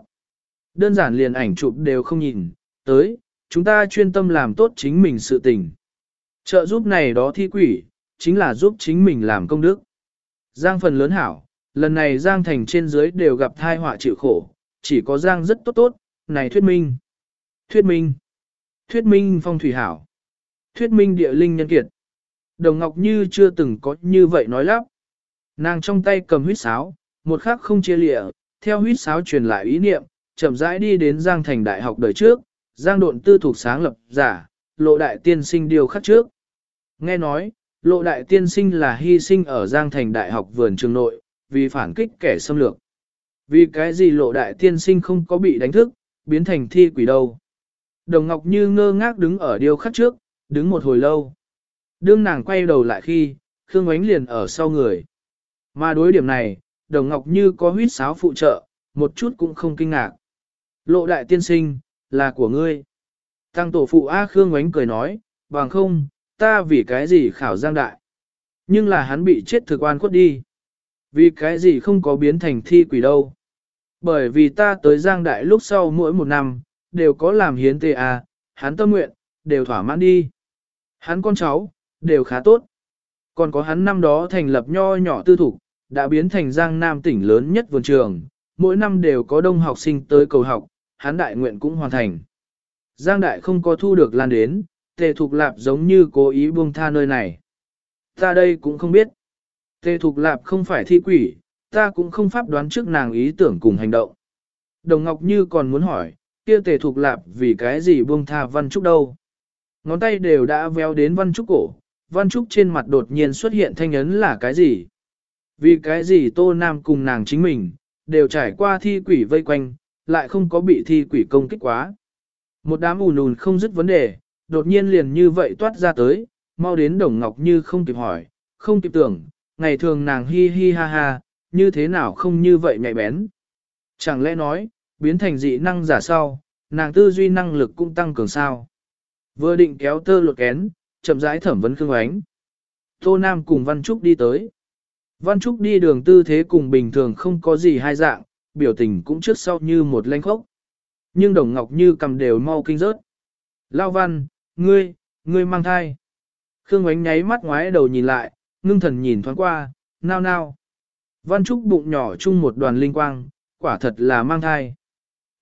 Đơn giản liền ảnh chụp đều không nhìn, tới, chúng ta chuyên tâm làm tốt chính mình sự tình. Trợ giúp này đó thi quỷ, chính là giúp chính mình làm công đức. Giang phần lớn hảo, lần này Giang thành trên dưới đều gặp thai họa chịu khổ, chỉ có Giang rất tốt tốt, này thuyết minh. Thuyết minh. Thuyết minh phong thủy hảo. Thuyết minh địa linh nhân kiệt. Đồng Ngọc Như chưa từng có như vậy nói lắp. Nàng trong tay cầm huyết sáo, một khắc không chia lịa, theo huyết sáo truyền lại ý niệm, chậm rãi đi đến Giang Thành Đại học đời trước, Giang độn tư thuộc sáng lập giả, lộ đại tiên sinh điều khắc trước. Nghe nói, lộ đại tiên sinh là hy sinh ở Giang Thành Đại học vườn trường nội, vì phản kích kẻ xâm lược. Vì cái gì lộ đại tiên sinh không có bị đánh thức, biến thành thi quỷ đâu. Đồng Ngọc Như ngơ ngác đứng ở điêu khắc trước, đứng một hồi lâu. Đương nàng quay đầu lại khi, Khương Ngoánh liền ở sau người. Mà đối điểm này, Đồng Ngọc Như có huyết sáo phụ trợ, một chút cũng không kinh ngạc. Lộ đại tiên sinh, là của ngươi. Tăng tổ phụ A Khương Ngoánh cười nói, bằng không, ta vì cái gì khảo giang đại. Nhưng là hắn bị chết thực oan khuất đi. Vì cái gì không có biến thành thi quỷ đâu. Bởi vì ta tới giang đại lúc sau mỗi một năm, đều có làm hiến tê à, hắn tâm nguyện, đều thỏa mãn đi. Hắn con cháu, đều khá tốt. Còn có hắn năm đó thành lập nho nhỏ tư thủ, đã biến thành giang nam tỉnh lớn nhất vườn trường, mỗi năm đều có đông học sinh tới cầu học, hắn đại nguyện cũng hoàn thành. Giang đại không có thu được lan đến, tề thục lạp giống như cố ý buông tha nơi này. Ta đây cũng không biết. Tề thục lạp không phải thi quỷ, ta cũng không pháp đoán trước nàng ý tưởng cùng hành động. Đồng Ngọc Như còn muốn hỏi, kia tề thục lạp vì cái gì buông tha văn trúc đâu. Ngón tay đều đã véo đến văn trúc cổ, văn trúc trên mặt đột nhiên xuất hiện thanh ấn là cái gì? Vì cái gì tô nam cùng nàng chính mình, đều trải qua thi quỷ vây quanh, lại không có bị thi quỷ công kích quá. Một đám ùn ùn không dứt vấn đề, đột nhiên liền như vậy toát ra tới, mau đến đồng ngọc như không kịp hỏi, không kịp tưởng, ngày thường nàng hi hi ha ha, như thế nào không như vậy nhạy bén. Chẳng lẽ nói, biến thành dị năng giả sau, nàng tư duy năng lực cũng tăng cường sao. Vừa định kéo tơ lột kén, chậm rãi thẩm vấn Khương Ánh. Tô Nam cùng Văn Trúc đi tới. Văn Trúc đi đường tư thế cùng bình thường không có gì hai dạng, biểu tình cũng trước sau như một lanh khốc. Nhưng Đồng Ngọc Như cầm đều mau kinh rớt. Lao Văn, ngươi, ngươi mang thai. Khương Ánh nháy mắt ngoái đầu nhìn lại, ngưng thần nhìn thoáng qua, nao nao. Văn Trúc bụng nhỏ chung một đoàn linh quang, quả thật là mang thai.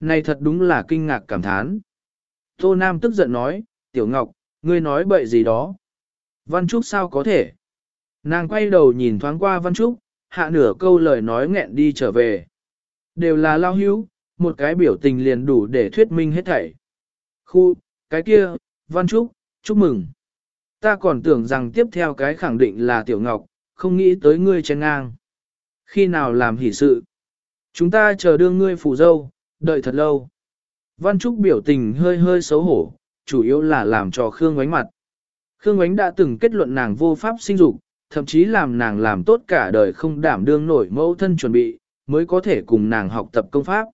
Này thật đúng là kinh ngạc cảm thán. Tô Nam tức giận nói, Tiểu Ngọc, ngươi nói bậy gì đó. Văn Trúc sao có thể? Nàng quay đầu nhìn thoáng qua Văn Trúc, hạ nửa câu lời nói nghẹn đi trở về. Đều là lao hữu, một cái biểu tình liền đủ để thuyết minh hết thảy. Khu, cái kia, Văn Trúc, chúc mừng. Ta còn tưởng rằng tiếp theo cái khẳng định là Tiểu Ngọc, không nghĩ tới ngươi chen ngang. Khi nào làm hỷ sự? Chúng ta chờ đương ngươi phủ dâu, đợi thật lâu. Văn Trúc biểu tình hơi hơi xấu hổ, chủ yếu là làm cho Khương Ánh mặt. Khương Ánh đã từng kết luận nàng vô pháp sinh dục, thậm chí làm nàng làm tốt cả đời không đảm đương nổi mẫu thân chuẩn bị, mới có thể cùng nàng học tập công pháp.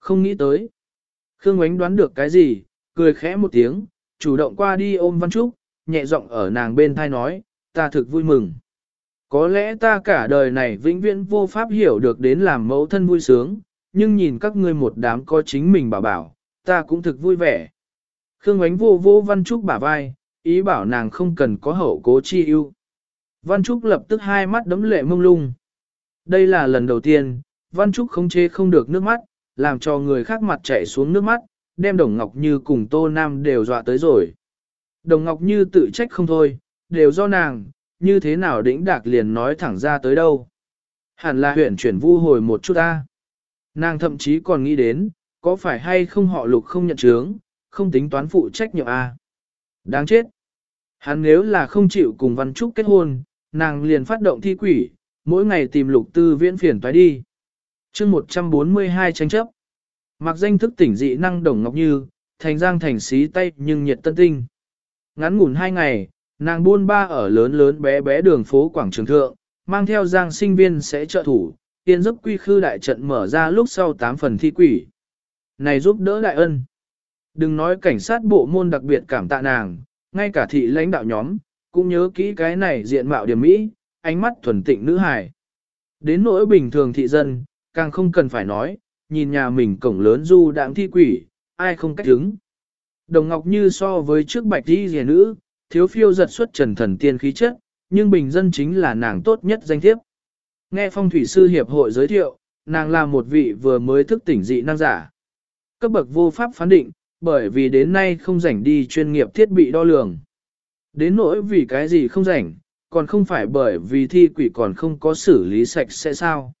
Không nghĩ tới. Khương Ánh đoán được cái gì, cười khẽ một tiếng, chủ động qua đi ôm Văn Trúc, nhẹ giọng ở nàng bên thai nói, ta thực vui mừng. Có lẽ ta cả đời này vĩnh viễn vô pháp hiểu được đến làm mẫu thân vui sướng, nhưng nhìn các ngươi một đám có chính mình bảo bảo, ta cũng thực vui vẻ. Khương ánh vô vô Văn Trúc bả vai, ý bảo nàng không cần có hậu cố chi ưu. Văn Trúc lập tức hai mắt đấm lệ mông lung. Đây là lần đầu tiên, Văn Trúc không chế không được nước mắt, làm cho người khác mặt chảy xuống nước mắt, đem Đồng Ngọc Như cùng Tô Nam đều dọa tới rồi. Đồng Ngọc Như tự trách không thôi, đều do nàng, như thế nào đĩnh đạc liền nói thẳng ra tới đâu. Hẳn là huyện chuyển vu hồi một chút ta. Nàng thậm chí còn nghĩ đến, có phải hay không họ lục không nhận chướng, không tính toán phụ trách nhiệm A. Đáng chết. Hắn nếu là không chịu cùng Văn Trúc kết hôn, nàng liền phát động thi quỷ, mỗi ngày tìm lục tư viễn phiền toái đi. chương 142 tranh chấp. Mặc danh thức tỉnh dị năng đồng ngọc như, thành giang thành xí tay nhưng nhiệt tân tinh. Ngắn ngủn hai ngày, nàng buôn ba ở lớn lớn bé bé đường phố quảng trường thượng, mang theo giang sinh viên sẽ trợ thủ, tiên giúp quy khư đại trận mở ra lúc sau 8 phần thi quỷ. Này giúp đỡ đại ân. Đừng nói cảnh sát bộ môn đặc biệt cảm tạ nàng, ngay cả thị lãnh đạo nhóm, cũng nhớ kỹ cái này diện mạo điểm mỹ, ánh mắt thuần tịnh nữ hài. Đến nỗi bình thường thị dân, càng không cần phải nói, nhìn nhà mình cổng lớn du đáng thi quỷ, ai không cách hứng. Đồng Ngọc Như so với trước bạch thi rẻ nữ, thiếu phiêu giật xuất trần thần tiên khí chất, nhưng bình dân chính là nàng tốt nhất danh thiếp. Nghe phong thủy sư hiệp hội giới thiệu, nàng là một vị vừa mới thức tỉnh dị năng giả. Cấp bậc vô pháp phán định, bởi vì đến nay không rảnh đi chuyên nghiệp thiết bị đo lường. Đến nỗi vì cái gì không rảnh, còn không phải bởi vì thi quỷ còn không có xử lý sạch sẽ sao.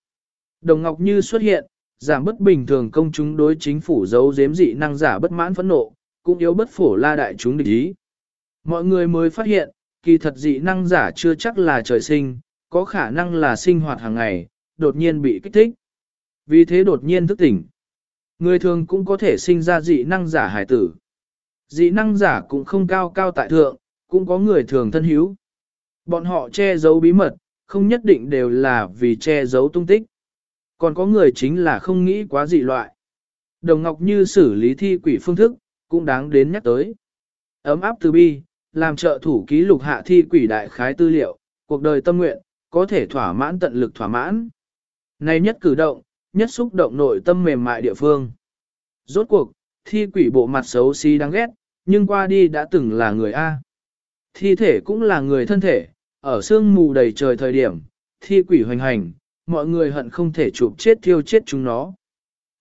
Đồng Ngọc Như xuất hiện, giảm bất bình thường công chúng đối chính phủ giấu giếm dị năng giả bất mãn phẫn nộ, cũng yếu bất phổ la đại chúng địch ý. Mọi người mới phát hiện, kỳ thật dị năng giả chưa chắc là trời sinh, có khả năng là sinh hoạt hàng ngày, đột nhiên bị kích thích. Vì thế đột nhiên thức tỉnh. Người thường cũng có thể sinh ra dị năng giả hải tử. Dị năng giả cũng không cao cao tại thượng, cũng có người thường thân hữu. Bọn họ che giấu bí mật, không nhất định đều là vì che giấu tung tích. Còn có người chính là không nghĩ quá dị loại. Đồng Ngọc Như xử lý thi quỷ phương thức, cũng đáng đến nhắc tới. Ấm áp từ bi, làm trợ thủ ký lục hạ thi quỷ đại khái tư liệu, cuộc đời tâm nguyện, có thể thỏa mãn tận lực thỏa mãn. Này nhất cử động, nhất xúc động nội tâm mềm mại địa phương. Rốt cuộc, thi quỷ bộ mặt xấu xí đáng ghét, nhưng qua đi đã từng là người A. Thi thể cũng là người thân thể, ở sương mù đầy trời thời điểm, thi quỷ hoành hành, mọi người hận không thể chụp chết thiêu chết chúng nó.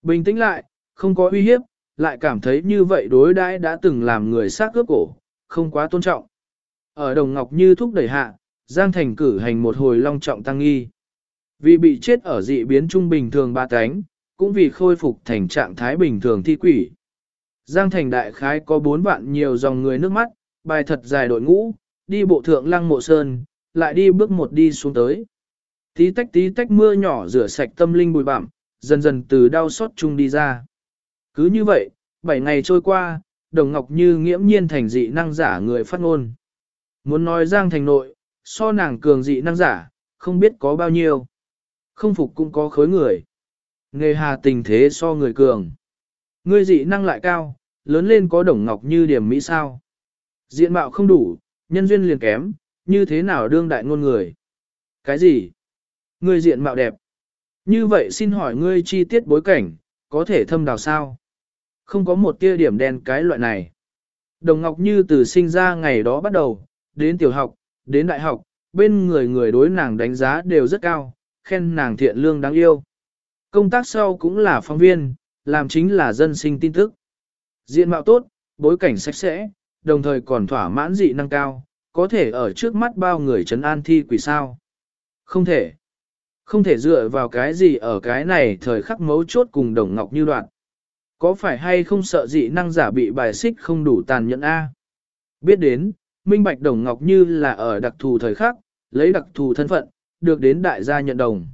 Bình tĩnh lại, không có uy hiếp, lại cảm thấy như vậy đối đãi đã từng làm người sát cướp cổ, không quá tôn trọng. Ở Đồng Ngọc Như thúc đẩy hạ, Giang Thành cử hành một hồi long trọng tăng nghi. Vì bị chết ở dị biến trung bình thường ba cánh, cũng vì khôi phục thành trạng thái bình thường thi quỷ. Giang Thành đại khái có bốn vạn nhiều dòng người nước mắt, bài thật dài đội ngũ, đi bộ thượng lăng mộ sơn, lại đi bước một đi xuống tới. Tí tách tí tách mưa nhỏ rửa sạch tâm linh bụi bặm, dần dần từ đau xót chung đi ra. Cứ như vậy, bảy ngày trôi qua, Đồng Ngọc Như nghiễm nhiên thành dị năng giả người phát ngôn. Muốn nói Giang Thành nội, so nàng cường dị năng giả, không biết có bao nhiêu. Không phục cũng có khối người. Nghề hà tình thế so người cường. Ngươi dị năng lại cao, lớn lên có đồng ngọc như điểm mỹ sao. Diện mạo không đủ, nhân duyên liền kém, như thế nào đương đại ngôn người. Cái gì? Ngươi diện mạo đẹp. Như vậy xin hỏi ngươi chi tiết bối cảnh, có thể thâm đào sao? Không có một tia điểm đen cái loại này. Đồng Ngọc Như từ sinh ra ngày đó bắt đầu, đến tiểu học, đến đại học, bên người người đối nàng đánh giá đều rất cao, khen nàng thiện lương đáng yêu. Công tác sau cũng là phóng viên, làm chính là dân sinh tin tức. Diện mạo tốt, bối cảnh sạch sẽ, đồng thời còn thỏa mãn dị năng cao, có thể ở trước mắt bao người trấn an thi quỷ sao. Không thể. Không thể dựa vào cái gì ở cái này thời khắc mấu chốt cùng Đồng Ngọc Như đoạn. Có phải hay không sợ dị năng giả bị bài xích không đủ tàn nhẫn A? Biết đến, minh bạch Đồng Ngọc Như là ở đặc thù thời khắc, lấy đặc thù thân phận, được đến đại gia nhận đồng.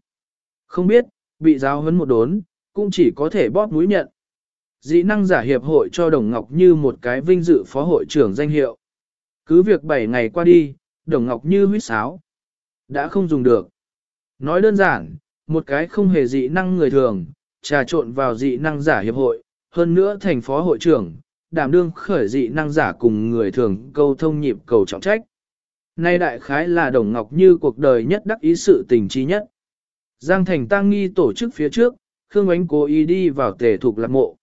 Không biết, bị giáo huấn một đốn, cũng chỉ có thể bóp mũi nhận. Dị năng giả hiệp hội cho Đồng Ngọc Như một cái vinh dự phó hội trưởng danh hiệu. Cứ việc 7 ngày qua đi, Đồng Ngọc Như huyết sáo. Đã không dùng được. Nói đơn giản, một cái không hề dị năng người thường, trà trộn vào dị năng giả hiệp hội, hơn nữa thành phó hội trưởng, đảm đương khởi dị năng giả cùng người thường câu thông nhịp cầu trọng trách. Nay đại khái là Đồng Ngọc Như cuộc đời nhất đắc ý sự tình chi nhất. Giang Thành tăng nghi tổ chức phía trước, Khương Ánh cố ý đi vào tề thuộc lạc mộ.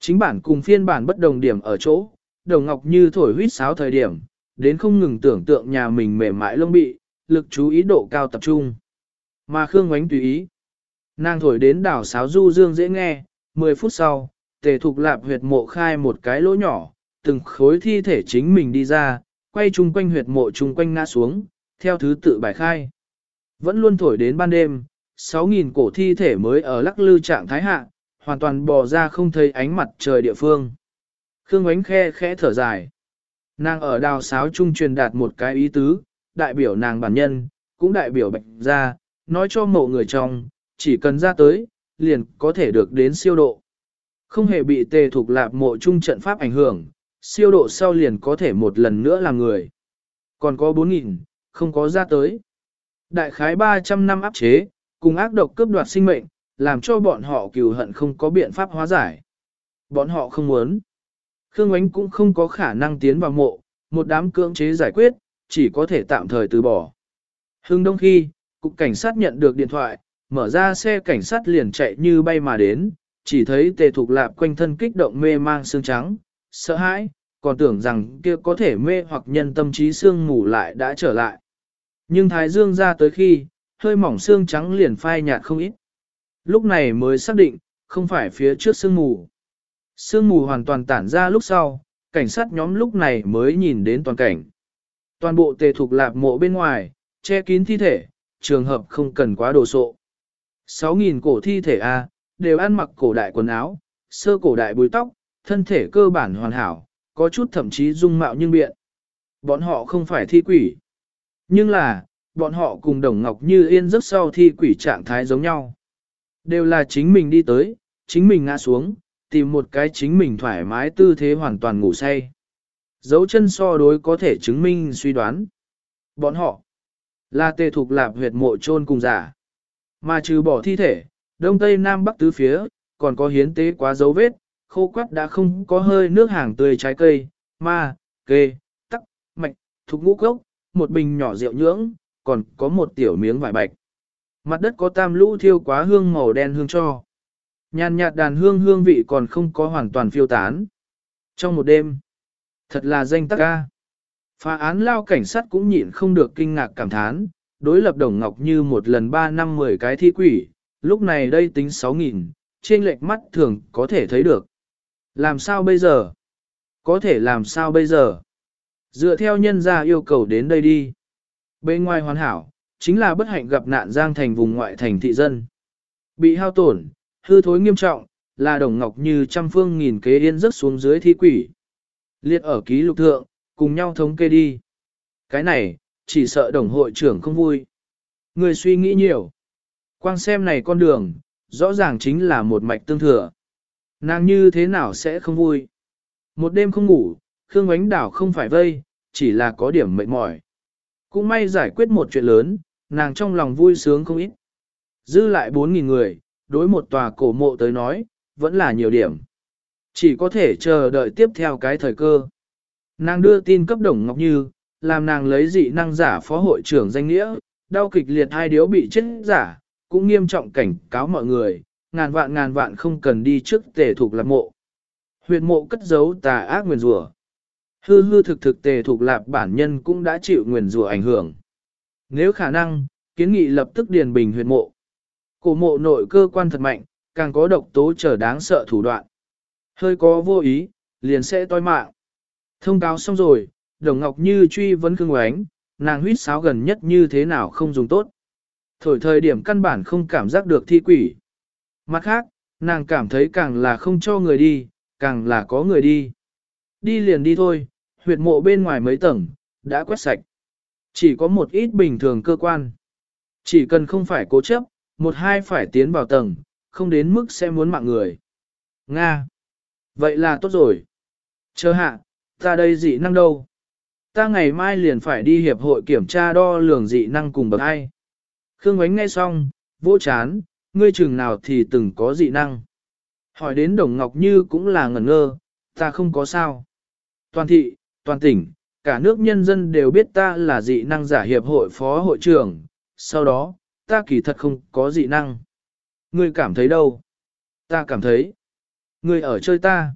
Chính bản cùng phiên bản bất đồng điểm ở chỗ, Đồng Ngọc Như thổi huýt sáo thời điểm, đến không ngừng tưởng tượng nhà mình mềm mại lông bị, lực chú ý độ cao tập trung. Mà Khương Ngoánh tùy ý. Nàng thổi đến đảo sáo du dương dễ nghe, 10 phút sau, tề thục lạp huyệt mộ khai một cái lỗ nhỏ, từng khối thi thể chính mình đi ra, quay chung quanh huyệt mộ chung quanh ngã xuống, theo thứ tự bài khai. Vẫn luôn thổi đến ban đêm, 6.000 cổ thi thể mới ở lắc lư trạng thái hạ, hoàn toàn bò ra không thấy ánh mặt trời địa phương. Khương ánh khe khẽ thở dài. Nàng ở đào sáo trung truyền đạt một cái ý tứ, đại biểu nàng bản nhân, cũng đại biểu bệnh ra, nói cho mộ người trong, chỉ cần ra tới, liền có thể được đến siêu độ. Không hề bị tề thuộc lạp mộ trung trận pháp ảnh hưởng, siêu độ sau liền có thể một lần nữa là người. Còn có 4.000, không có ra tới. Đại khái 300 năm áp chế, cùng ác độc cướp đoạt sinh mệnh, làm cho bọn họ cừu hận không có biện pháp hóa giải. Bọn họ không muốn. Khương Ánh cũng không có khả năng tiến vào mộ, một đám cưỡng chế giải quyết, chỉ có thể tạm thời từ bỏ. Hưng đông khi, cục cảnh sát nhận được điện thoại, mở ra xe cảnh sát liền chạy như bay mà đến, chỉ thấy tề thục lạp quanh thân kích động mê mang xương trắng, sợ hãi, còn tưởng rằng kia có thể mê hoặc nhân tâm trí xương ngủ lại đã trở lại. Nhưng thái dương ra tới khi, hơi mỏng xương trắng liền phai nhạt không ít. Lúc này mới xác định, không phải phía trước sương mù. Sương mù hoàn toàn tản ra lúc sau, cảnh sát nhóm lúc này mới nhìn đến toàn cảnh. Toàn bộ tề thục lạp mộ bên ngoài, che kín thi thể, trường hợp không cần quá đồ sộ. 6.000 cổ thi thể A, đều ăn mặc cổ đại quần áo, sơ cổ đại búi tóc, thân thể cơ bản hoàn hảo, có chút thậm chí dung mạo nhưng biện. Bọn họ không phải thi quỷ. Nhưng là, bọn họ cùng Đồng Ngọc Như Yên rất sau thi quỷ trạng thái giống nhau. Đều là chính mình đi tới, chính mình ngã xuống, tìm một cái chính mình thoải mái tư thế hoàn toàn ngủ say. Dấu chân so đối có thể chứng minh suy đoán. Bọn họ là tề thuộc lạp huyệt mộ chôn cùng giả. Mà trừ bỏ thi thể, đông tây nam bắc tứ phía, còn có hiến tế quá dấu vết, khô quắt đã không có hơi nước hàng tươi trái cây, ma, kê, tắc, mạch, thục ngũ cốc, một bình nhỏ rượu nhưỡng, còn có một tiểu miếng vải bạch. Mặt đất có tam lũ thiêu quá hương màu đen hương cho. Nhàn nhạt đàn hương hương vị còn không có hoàn toàn phiêu tán. Trong một đêm, thật là danh tắc ca. Phá án lao cảnh sát cũng nhịn không được kinh ngạc cảm thán, đối lập đồng ngọc như một lần ba năm mười cái thi quỷ, lúc này đây tính sáu nghìn, trên lệch mắt thường có thể thấy được. Làm sao bây giờ? Có thể làm sao bây giờ? Dựa theo nhân gia yêu cầu đến đây đi. Bên ngoài hoàn hảo, chính là bất hạnh gặp nạn giang thành vùng ngoại thành thị dân. Bị hao tổn, hư thối nghiêm trọng, là đồng ngọc như trăm phương nghìn kế yên rớt xuống dưới thi quỷ. Liệt ở ký lục thượng, cùng nhau thống kê đi. Cái này, chỉ sợ đồng hội trưởng không vui. Người suy nghĩ nhiều. Quang xem này con đường, rõ ràng chính là một mạch tương thừa. Nàng như thế nào sẽ không vui? Một đêm không ngủ, Khương Ánh Đảo không phải vây, chỉ là có điểm mệt mỏi. Cũng may giải quyết một chuyện lớn, nàng trong lòng vui sướng không ít. Dư lại 4.000 người, đối một tòa cổ mộ tới nói, vẫn là nhiều điểm. Chỉ có thể chờ đợi tiếp theo cái thời cơ. Nàng đưa tin cấp Đồng Ngọc Như, làm nàng lấy dị năng giả phó hội trưởng danh nghĩa, đau kịch liệt hai điếu bị chết giả, cũng nghiêm trọng cảnh cáo mọi người, ngàn vạn ngàn vạn không cần đi trước tề thuộc lạp mộ. Huyệt mộ cất giấu tà ác nguyền rủa. Hư hư thực thực tề thuộc lạp bản nhân cũng đã chịu nguyền rủa ảnh hưởng. Nếu khả năng, kiến nghị lập tức điền bình huyệt mộ. Cổ mộ nội cơ quan thật mạnh, càng có độc tố trở đáng sợ thủ đoạn. Hơi có vô ý, liền sẽ toi mạng. Thông cáo xong rồi, Đồng Ngọc Như truy vấn Khương Oánh, nàng huyết sáo gần nhất như thế nào không dùng tốt. Thổi thời điểm căn bản không cảm giác được thi quỷ. Mặt khác, nàng cảm thấy càng là không cho người đi, càng là có người đi. Đi liền đi thôi, huyệt mộ bên ngoài mấy tầng, đã quét sạch. Chỉ có một ít bình thường cơ quan. Chỉ cần không phải cố chấp, một hai phải tiến vào tầng, không đến mức sẽ muốn mạng người. Nga. Vậy là tốt rồi. Chờ hạ, ta đây dị năng đâu? Ta ngày mai liền phải đi hiệp hội kiểm tra đo lường dị năng cùng bậc ai. Khương Ánh nghe xong, vỗ chán, ngươi chừng nào thì từng có dị năng. Hỏi đến Đồng Ngọc Như cũng là ngẩn ngơ, ta không có sao. Toàn thị, toàn tỉnh, cả nước nhân dân đều biết ta là dị năng giả hiệp hội phó hội trưởng, sau đó, ta kỳ thật không có dị năng. Ngươi cảm thấy đâu? Ta cảm thấy. Ngươi ở chơi ta.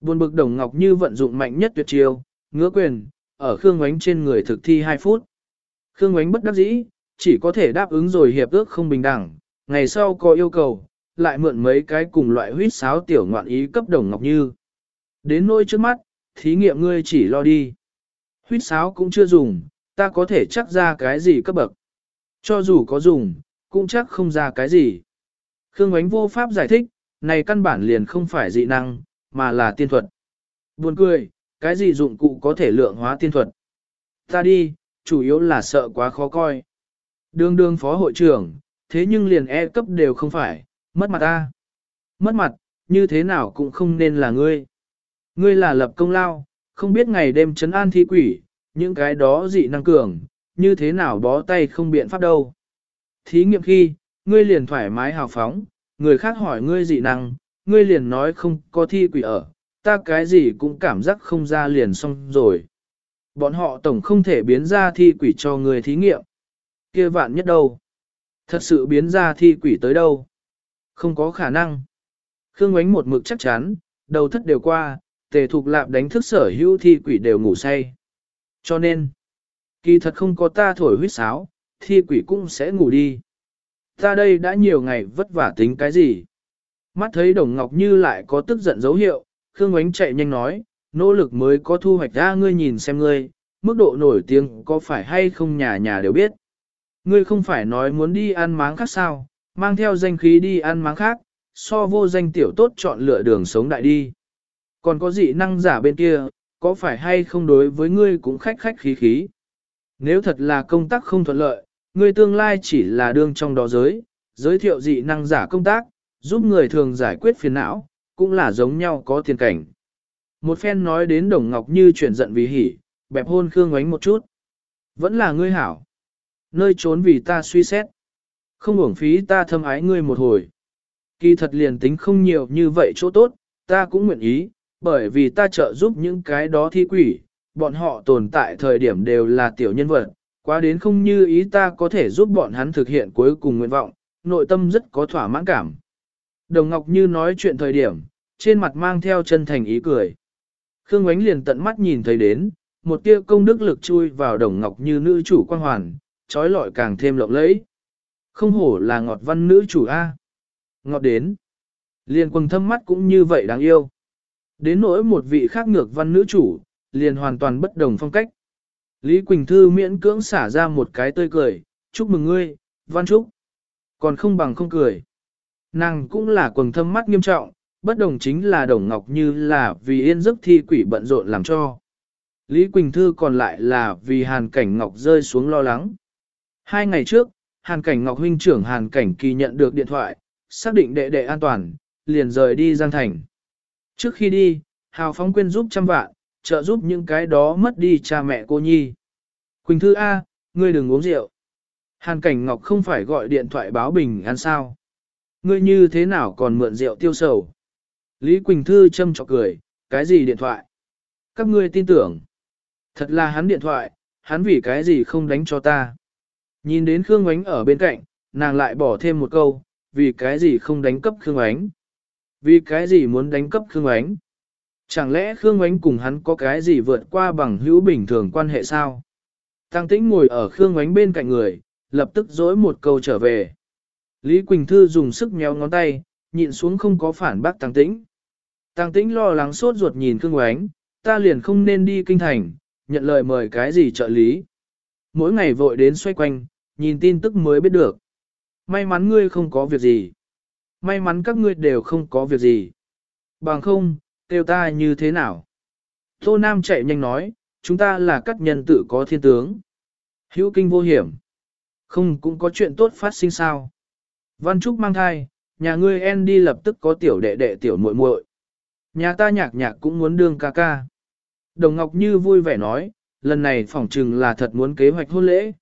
Buồn bực Đồng Ngọc Như vận dụng mạnh nhất tuyệt chiêu, ngứa quyền, ở Khương Ngoánh trên người thực thi 2 phút. Khương Ngoánh bất đắc dĩ, chỉ có thể đáp ứng rồi hiệp ước không bình đẳng, ngày sau có yêu cầu, lại mượn mấy cái cùng loại huyết sáo tiểu ngoạn ý cấp đồng ngọc như. Đến nỗi trước mắt, thí nghiệm ngươi chỉ lo đi. Huyết sáo cũng chưa dùng, ta có thể chắc ra cái gì cấp bậc. Cho dù có dùng, cũng chắc không ra cái gì. Khương Ngoánh vô pháp giải thích, này căn bản liền không phải dị năng, mà là tiên thuật. Buồn cười, cái gì dụng cụ có thể lượng hóa tiên thuật. Ta đi, chủ yếu là sợ quá khó coi. Đường đường phó hội trưởng, thế nhưng liền E cấp đều không phải, mất mặt ta. Mất mặt, như thế nào cũng không nên là ngươi. Ngươi là lập công lao, không biết ngày đêm chấn an thi quỷ, những cái đó dị năng cường, như thế nào bó tay không biện pháp đâu. Thí nghiệm khi, ngươi liền thoải mái hào phóng, người khác hỏi ngươi dị năng, ngươi liền nói không có thi quỷ ở, ta cái gì cũng cảm giác không ra liền xong rồi. Bọn họ tổng không thể biến ra thi quỷ cho người thí nghiệm. kia vạn nhất đâu? Thật sự biến ra thi quỷ tới đâu? Không có khả năng. Khương Ánh một mực chắc chắn, đầu thất đều qua, tề thục lạp đánh thức sở hữu thi quỷ đều ngủ say. Cho nên, kỳ thật không có ta thổi huyết sáo, thi quỷ cũng sẽ ngủ đi. Ta đây đã nhiều ngày vất vả tính cái gì? Mắt thấy Đồng Ngọc Như lại có tức giận dấu hiệu, Khương Ngoánh chạy nhanh nói, nỗ lực mới có thu hoạch ra ngươi nhìn xem ngươi, mức độ nổi tiếng có phải hay không nhà nhà đều biết. Ngươi không phải nói muốn đi ăn máng khác sao, mang theo danh khí đi ăn máng khác, so vô danh tiểu tốt chọn lựa đường sống đại đi. Còn có dị năng giả bên kia, có phải hay không đối với ngươi cũng khách khách khí khí. Nếu thật là công tác không thuận lợi, ngươi tương lai chỉ là đương trong đó giới, giới thiệu dị năng giả công tác, giúp người thường giải quyết phiền não, cũng là giống nhau có tiền cảnh. Một phen nói đến Đồng Ngọc Như chuyển giận vì hỉ, bẹp hôn Khương Ngoánh một chút. Vẫn là ngươi hảo. Nơi trốn vì ta suy xét. Không uổng phí ta thâm ái ngươi một hồi. Kỳ thật liền tính không nhiều như vậy chỗ tốt, ta cũng nguyện ý, bởi vì ta trợ giúp những cái đó thi quỷ, bọn họ tồn tại thời điểm đều là tiểu nhân vật, quá đến không như ý ta có thể giúp bọn hắn thực hiện cuối cùng nguyện vọng, nội tâm rất có thỏa mãn cảm. Đồng Ngọc Như nói chuyện thời điểm, trên mặt mang theo chân thành ý cười. Khương Ngoánh liền tận mắt nhìn thấy đến, một tia công đức lực chui vào Đồng Ngọc Như nữ chủ quan hoàn, trói lọi càng thêm lộng lẫy. Không hổ là ngọt văn nữ chủ A. Ngọt đến. Liền quần thâm mắt cũng như vậy đáng yêu. Đến nỗi một vị khác ngược văn nữ chủ, liền hoàn toàn bất đồng phong cách. Lý Quỳnh Thư miễn cưỡng xả ra một cái tươi cười, chúc mừng ngươi, văn trúc. Còn không bằng không cười. Nàng cũng là quần thâm mắt nghiêm trọng, bất đồng chính là Đồng Ngọc Như là vì yên giấc thi quỷ bận rộn làm cho. Lý Quỳnh Thư còn lại là vì Hàn Cảnh Ngọc rơi xuống lo lắng. Hai ngày trước, Hàn Cảnh Ngọc huynh trưởng Hàn Cảnh Kỳ nhận được điện thoại, xác định đệ đệ an toàn, liền rời đi Giang Thành. Trước khi đi, Hào Phóng quyên giúp trăm vạn, trợ giúp những cái đó mất đi cha mẹ cô Nhi. Quỳnh Thư A, ngươi đừng uống rượu. Hàn Cảnh Ngọc không phải gọi điện thoại báo bình an sao. Ngươi như thế nào còn mượn rượu tiêu sầu. Lý Quỳnh Thư châm chọc cười, cái gì điện thoại? Các ngươi tin tưởng. Thật là hắn điện thoại, hắn vì cái gì không đánh cho ta. Nhìn đến Khương Ánh ở bên cạnh, nàng lại bỏ thêm một câu, vì cái gì không đánh cấp Khương Ánh. Vì cái gì muốn đánh cấp Khương Ánh. Chẳng lẽ Khương Ánh cùng hắn có cái gì vượt qua bằng hữu bình thường quan hệ sao? Tăng tĩnh ngồi ở Khương Ánh bên cạnh người, lập tức dối một câu trở về. Lý Quỳnh Thư dùng sức nhéo ngón tay, nhịn xuống không có phản bác Tăng tĩnh. Tăng tĩnh lo lắng sốt ruột nhìn Khương Ánh, ta liền không nên đi kinh thành, nhận lời mời cái gì trợ lý. Mỗi ngày vội đến xoay quanh, nhìn tin tức mới biết được. May mắn ngươi không có việc gì. May mắn các ngươi đều không có việc gì. Bằng không, kêu ta như thế nào? Tô Nam chạy nhanh nói, chúng ta là các nhân tự có thiên tướng. Hữu kinh vô hiểm. Không cũng có chuyện tốt phát sinh sao. Văn Trúc mang thai, nhà ngươi en đi lập tức có tiểu đệ đệ tiểu muội muội. Nhà ta nhạc nhạc cũng muốn đương ca ca. Đồng Ngọc Như vui vẻ nói, lần này phỏng chừng là thật muốn kế hoạch hôn lễ.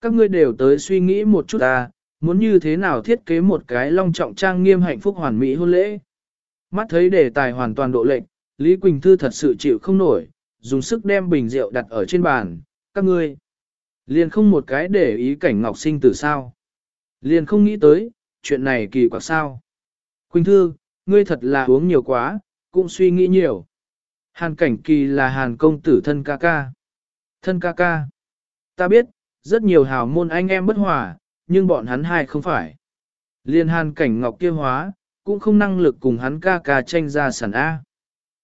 Các ngươi đều tới suy nghĩ một chút ta, muốn như thế nào thiết kế một cái long trọng trang nghiêm hạnh phúc hoàn mỹ hôn lễ. Mắt thấy đề tài hoàn toàn độ lệnh, Lý Quỳnh Thư thật sự chịu không nổi, dùng sức đem bình rượu đặt ở trên bàn, các ngươi. Liền không một cái để ý cảnh ngọc sinh từ sao. Liền không nghĩ tới, chuyện này kỳ quặc sao. Quỳnh Thư, ngươi thật là uống nhiều quá, cũng suy nghĩ nhiều. Hàn cảnh kỳ là hàn công tử thân ca ca. Thân ca ca. Ta biết, rất nhiều hào môn anh em bất hòa, nhưng bọn hắn hai không phải. Liên hàn cảnh ngọc kia hóa, cũng không năng lực cùng hắn ca ca tranh ra sản A.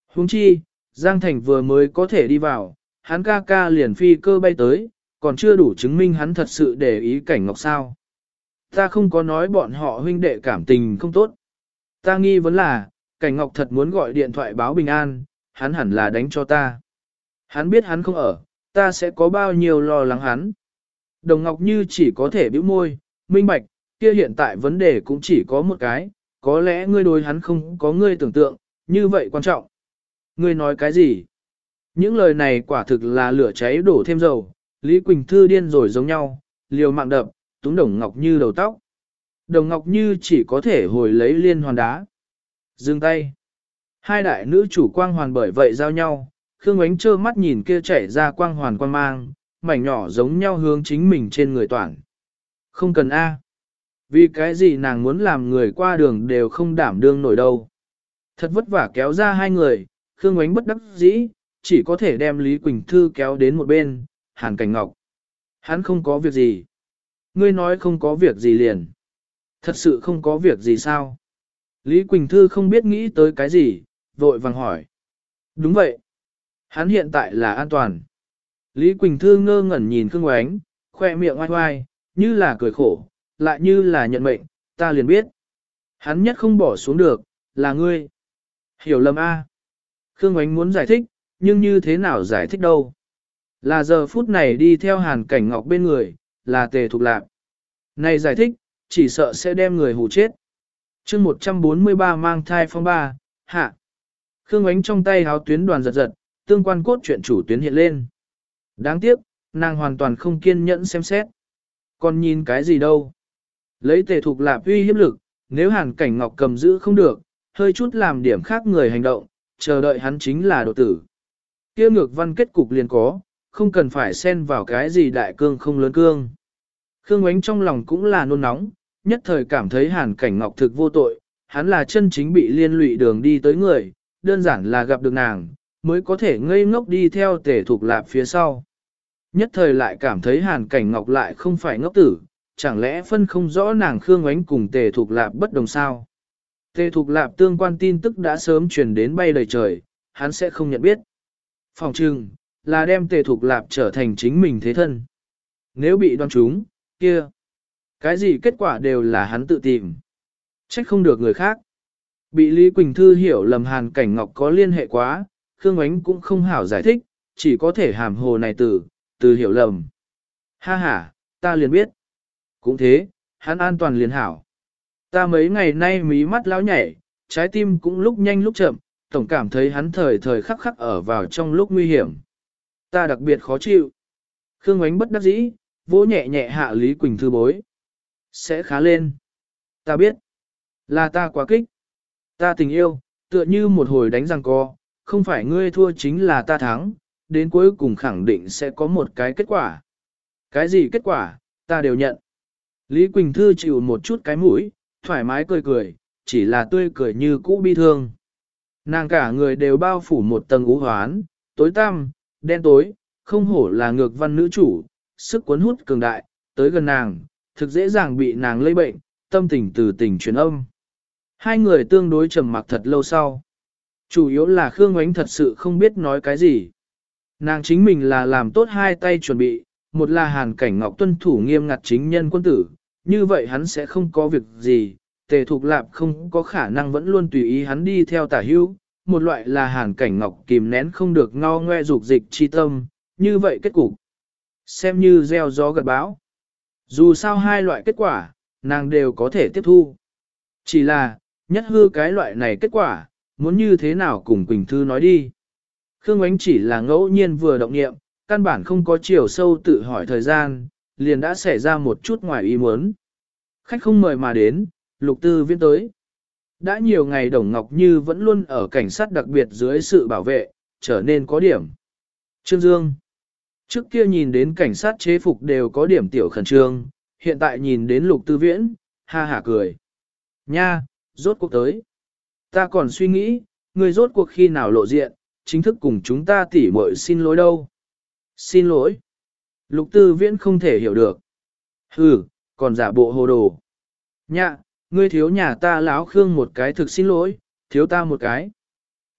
Huống chi, Giang Thành vừa mới có thể đi vào, hắn ca ca liền phi cơ bay tới, còn chưa đủ chứng minh hắn thật sự để ý cảnh ngọc sao. Ta không có nói bọn họ huynh đệ cảm tình không tốt. Ta nghi vấn là, cảnh ngọc thật muốn gọi điện thoại báo bình an, hắn hẳn là đánh cho ta. Hắn biết hắn không ở, ta sẽ có bao nhiêu lo lắng hắn. Đồng Ngọc Như chỉ có thể bĩu môi, minh bạch, kia hiện tại vấn đề cũng chỉ có một cái, có lẽ ngươi đối hắn không có ngươi tưởng tượng, như vậy quan trọng. Ngươi nói cái gì? Những lời này quả thực là lửa cháy đổ thêm dầu, Lý Quỳnh Thư điên rồi giống nhau, liều mạng đập, túng Đồng Ngọc Như đầu tóc. Đồng Ngọc Như chỉ có thể hồi lấy liên hoàn đá. Dừng tay. Hai đại nữ chủ quang hoàn bởi vậy giao nhau, Khương Ánh trơ mắt nhìn kia chảy ra quang hoàn quang mang, mảnh nhỏ giống nhau hướng chính mình trên người toàn. Không cần A. Vì cái gì nàng muốn làm người qua đường đều không đảm đương nổi đâu. Thật vất vả kéo ra hai người, Khương Ánh bất đắc dĩ, chỉ có thể đem Lý Quỳnh Thư kéo đến một bên, Hàn Cảnh Ngọc. Hắn không có việc gì. Ngươi nói không có việc gì liền. Thật sự không có việc gì sao? Lý Quỳnh Thư không biết nghĩ tới cái gì, vội vàng hỏi. Đúng vậy. Hắn hiện tại là an toàn. Lý Quỳnh Thư ngơ ngẩn nhìn Khương Oánh, khoe miệng oai oai, như là cười khổ, lại như là nhận mệnh, ta liền biết. Hắn nhất không bỏ xuống được, là ngươi. Hiểu lầm A. Khương Oánh muốn giải thích, nhưng như thế nào giải thích đâu. Là giờ phút này đi theo hàn cảnh ngọc bên người, là tề thục lạc. Này giải thích, chỉ sợ sẽ đem người hù chết. chương 143 mang thai phong ba, hạ. Khương ánh trong tay háo tuyến đoàn giật giật, tương quan cốt chuyện chủ tuyến hiện lên. Đáng tiếc, nàng hoàn toàn không kiên nhẫn xem xét. Còn nhìn cái gì đâu. Lấy tề thục lạp uy hiếp lực, nếu hàn cảnh ngọc cầm giữ không được, hơi chút làm điểm khác người hành động, chờ đợi hắn chính là độ tử. kia ngược văn kết cục liền có, không cần phải xen vào cái gì đại cương không lớn cương. Khương ánh trong lòng cũng là nôn nóng, nhất thời cảm thấy hàn cảnh ngọc thực vô tội, hắn là chân chính bị liên lụy đường đi tới người, đơn giản là gặp được nàng, mới có thể ngây ngốc đi theo tề thuộc lạp phía sau. Nhất thời lại cảm thấy hàn cảnh ngọc lại không phải ngốc tử, chẳng lẽ phân không rõ nàng Khương Ánh cùng tề thuộc lạp bất đồng sao. Tề thuộc lạp tương quan tin tức đã sớm truyền đến bay đầy trời, hắn sẽ không nhận biết. Phòng trừng, là đem tề thục lạp trở thành chính mình thế thân. Nếu bị đoan chúng, kia, cái gì kết quả đều là hắn tự tìm. Trách không được người khác. Bị Lý Quỳnh Thư hiểu lầm Hàn Cảnh Ngọc có liên hệ quá, Khương Ánh cũng không hảo giải thích, chỉ có thể hàm hồ này từ, từ hiểu lầm. Ha ha, ta liền biết. Cũng thế, hắn an toàn liền hảo. Ta mấy ngày nay mí mắt lão nhảy, trái tim cũng lúc nhanh lúc chậm, tổng cảm thấy hắn thời thời khắc khắc ở vào trong lúc nguy hiểm. Ta đặc biệt khó chịu. Khương Ánh bất đắc dĩ, vỗ nhẹ nhẹ hạ Lý Quỳnh Thư bối. Sẽ khá lên. Ta biết. Là ta quá kích. Ta tình yêu, Tựa như một hồi đánh răng co, không phải ngươi thua chính là ta thắng, đến cuối cùng khẳng định sẽ có một cái kết quả. Cái gì kết quả, ta đều nhận. Lý Quỳnh Thư chịu một chút cái mũi, thoải mái cười cười, chỉ là tươi cười như cũ bi thương. Nàng cả người đều bao phủ một tầng ú hoán, tối tăm, đen tối, không hổ là ngược văn nữ chủ, sức cuốn hút cường đại, tới gần nàng, thực dễ dàng bị nàng lây bệnh, tâm tình từ tình truyền âm. Hai người tương đối trầm mặc thật lâu sau. Chủ yếu là Khương Ngoánh thật sự không biết nói cái gì. Nàng chính mình là làm tốt hai tay chuẩn bị, một là hàn cảnh ngọc tuân thủ nghiêm ngặt chính nhân quân tử, như vậy hắn sẽ không có việc gì, tề thục lạp không có khả năng vẫn luôn tùy ý hắn đi theo tả hữu, một loại là hàn cảnh ngọc kìm nén không được ngao ngoe dục dịch chi tâm, như vậy kết cục. Xem như gieo gió gật bão. Dù sao hai loại kết quả, nàng đều có thể tiếp thu. Chỉ là, nhất hư cái loại này kết quả, muốn như thế nào cùng Quỳnh Thư nói đi. Khương Ánh chỉ là ngẫu nhiên vừa động nghiệm, căn bản không có chiều sâu tự hỏi thời gian, liền đã xảy ra một chút ngoài ý muốn. Khách không mời mà đến, lục tư viên tới. Đã nhiều ngày Đồng Ngọc Như vẫn luôn ở cảnh sát đặc biệt dưới sự bảo vệ, trở nên có điểm. Trương Dương Trước kia nhìn đến cảnh sát chế phục đều có điểm tiểu khẩn trương, hiện tại nhìn đến lục tư viễn, ha hả cười. Nha, rốt cuộc tới. Ta còn suy nghĩ, người rốt cuộc khi nào lộ diện, chính thức cùng chúng ta tỉ muội xin lỗi đâu. Xin lỗi. Lục tư viễn không thể hiểu được. Hừ, còn giả bộ hồ đồ. Nhạ, ngươi thiếu nhà ta láo khương một cái thực xin lỗi, thiếu ta một cái.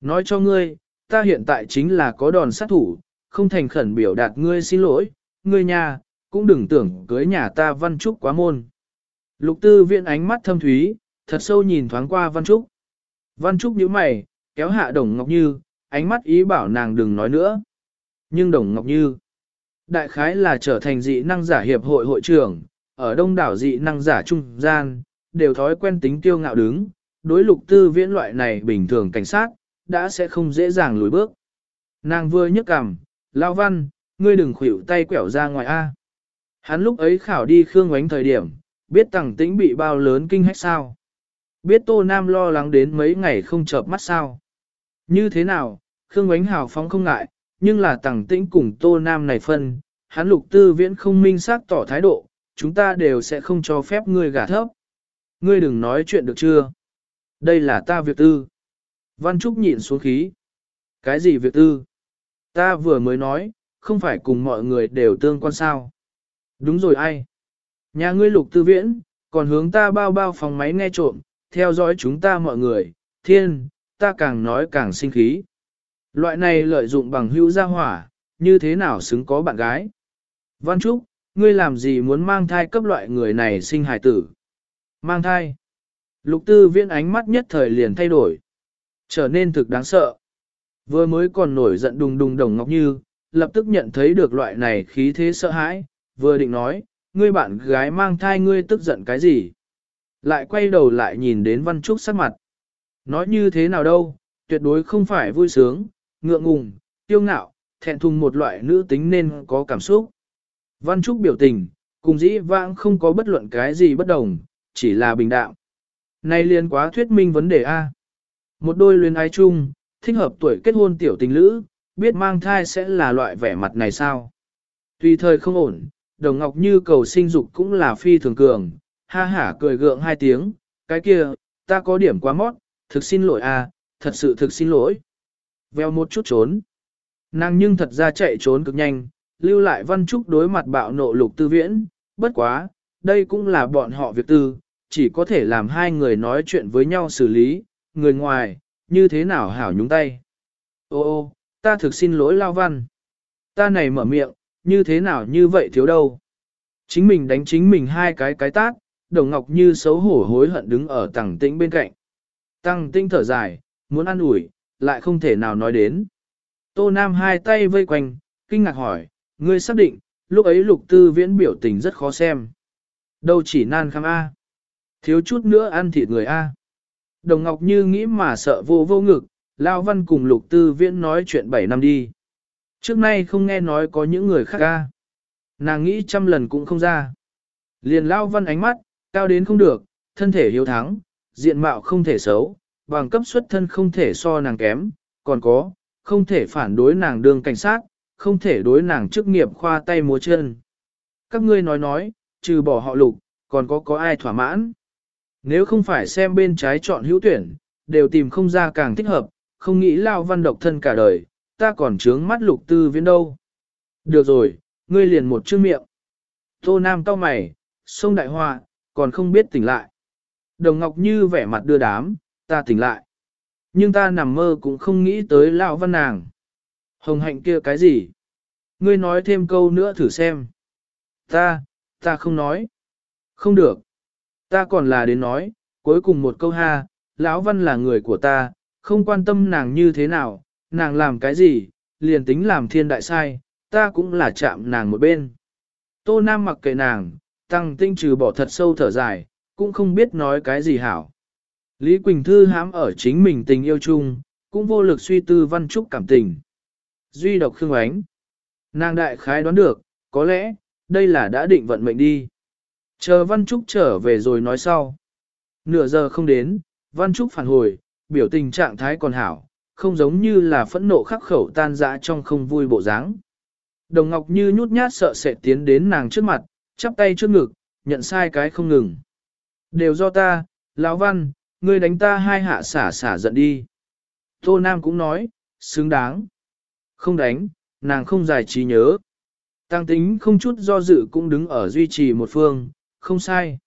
Nói cho ngươi, ta hiện tại chính là có đòn sát thủ, không thành khẩn biểu đạt ngươi xin lỗi, ngươi nhà, cũng đừng tưởng cưới nhà ta văn trúc quá môn. Lục tư viện ánh mắt thâm thúy, thật sâu nhìn thoáng qua văn trúc. Văn trúc nhíu mày, kéo hạ đồng ngọc như, ánh mắt ý bảo nàng đừng nói nữa. Nhưng đồng ngọc như, đại khái là trở thành dị năng giả hiệp hội hội trưởng, ở đông đảo dị năng giả trung gian, đều thói quen tính tiêu ngạo đứng, đối lục tư viễn loại này bình thường cảnh sát, đã sẽ không dễ dàng lùi bước. Nàng vừa nhấc cằm, lao văn, ngươi đừng khuỷu tay quẹo ra ngoài A. Hắn lúc ấy khảo đi Khương Ngoánh thời điểm, biết tẳng tĩnh bị bao lớn kinh hách sao. Biết Tô Nam lo lắng đến mấy ngày không chợp mắt sao. Như thế nào, Khương Ngoánh hào phóng không ngại, nhưng là tẳng tĩnh cùng Tô Nam này phân, hắn lục tư viễn không minh xác tỏ thái độ, chúng ta đều sẽ không cho phép ngươi gả thấp. Ngươi đừng nói chuyện được chưa? Đây là ta việc tư. Văn Trúc nhịn xuống khí. Cái gì việc tư? Ta vừa mới nói, không phải cùng mọi người đều tương quan sao. Đúng rồi ai? Nhà ngươi lục tư viễn, còn hướng ta bao bao phòng máy nghe trộm, theo dõi chúng ta mọi người, thiên, ta càng nói càng sinh khí. Loại này lợi dụng bằng hữu gia hỏa, như thế nào xứng có bạn gái? Văn Trúc, ngươi làm gì muốn mang thai cấp loại người này sinh hài tử? Mang thai. Lục tư viễn ánh mắt nhất thời liền thay đổi. Trở nên thực đáng sợ. Vừa mới còn nổi giận đùng đùng đồng ngọc như, lập tức nhận thấy được loại này khí thế sợ hãi, vừa định nói, ngươi bạn gái mang thai ngươi tức giận cái gì? Lại quay đầu lại nhìn đến Văn Trúc sắc mặt. Nói như thế nào đâu, tuyệt đối không phải vui sướng, ngượng ngùng, tiêu ngạo, thẹn thùng một loại nữ tính nên có cảm xúc. Văn Trúc biểu tình, cùng dĩ vãng không có bất luận cái gì bất đồng, chỉ là bình đạm. nay liên quá thuyết minh vấn đề A. Một đôi luyến ái chung, thích hợp tuổi kết hôn tiểu tình lữ, biết mang thai sẽ là loại vẻ mặt này sao? Tùy thời không ổn, đồng ngọc như cầu sinh dục cũng là phi thường cường, ha hả cười gượng hai tiếng, cái kia, ta có điểm quá mót, thực xin lỗi a, thật sự thực xin lỗi. Veo một chút trốn. Nàng nhưng thật ra chạy trốn cực nhanh, lưu lại văn trúc đối mặt bạo nộ lục tư viễn, bất quá, đây cũng là bọn họ việc tư, chỉ có thể làm hai người nói chuyện với nhau xử lý, người ngoài, như thế nào hảo nhúng tay. Ô ô, ta thực xin lỗi lao văn. Ta này mở miệng, như thế nào như vậy thiếu đâu. Chính mình đánh chính mình hai cái cái tát, đồng ngọc như xấu hổ hối hận đứng ở tàng tĩnh bên cạnh. Tăng tinh thở dài, muốn ăn ủi, lại không thể nào nói đến. Tô Nam hai tay vây quanh, kinh ngạc hỏi, ngươi xác định, lúc ấy lục tư viễn biểu tình rất khó xem. Đâu chỉ nan khăm A. Thiếu chút nữa ăn thịt người A. Đồng Ngọc Như nghĩ mà sợ vô vô ngực, Lao Văn cùng Lục Tư Viễn nói chuyện 7 năm đi. Trước nay không nghe nói có những người khác A. Nàng nghĩ trăm lần cũng không ra. Liền Lao Văn ánh mắt, cao đến không được, thân thể hiếu thắng, diện mạo không thể xấu, bằng cấp xuất thân không thể so nàng kém, còn có, không thể phản đối nàng đương cảnh sát, không thể đối nàng chức nghiệp khoa tay múa chân. Các ngươi nói nói, trừ bỏ họ lục, còn có có ai thỏa mãn. Nếu không phải xem bên trái chọn hữu tuyển, đều tìm không ra càng thích hợp, không nghĩ lao văn độc thân cả đời, ta còn trướng mắt lục tư viễn đâu. Được rồi, ngươi liền một chữ miệng. Tô Nam cau mày, sông đại hoa, còn không biết tỉnh lại. Đồng Ngọc Như vẻ mặt đưa đám, ta tỉnh lại. Nhưng ta nằm mơ cũng không nghĩ tới lão văn nàng. Hồng hạnh kia cái gì? Ngươi nói thêm câu nữa thử xem. Ta, ta không nói. Không được. Ta còn là đến nói, cuối cùng một câu ha, lão văn là người của ta, không quan tâm nàng như thế nào, nàng làm cái gì, liền tính làm thiên đại sai, ta cũng là chạm nàng một bên. Tô Nam mặc kệ nàng, tăng tinh trừ bỏ thật sâu thở dài, cũng không biết nói cái gì hảo. Lý Quỳnh Thư hám ở chính mình tình yêu chung, cũng vô lực suy tư văn trúc cảm tình. Duy độc khương ánh. Nàng đại khái đoán được, có lẽ, đây là đã định vận mệnh đi. Chờ Văn Trúc trở về rồi nói sau. Nửa giờ không đến, Văn Trúc phản hồi, biểu tình trạng thái còn hảo, không giống như là phẫn nộ khắc khẩu tan dã trong không vui bộ dáng. Đồng Ngọc Như nhút nhát sợ sẽ tiến đến nàng trước mặt, chắp tay trước ngực, nhận sai cái không ngừng. Đều do ta, lão Văn, ngươi đánh ta hai hạ xả xả giận đi. Tô Nam cũng nói, xứng đáng. Không đánh, nàng không giải trí nhớ. Tăng tính không chút do dự cũng đứng ở duy trì một phương, không sai.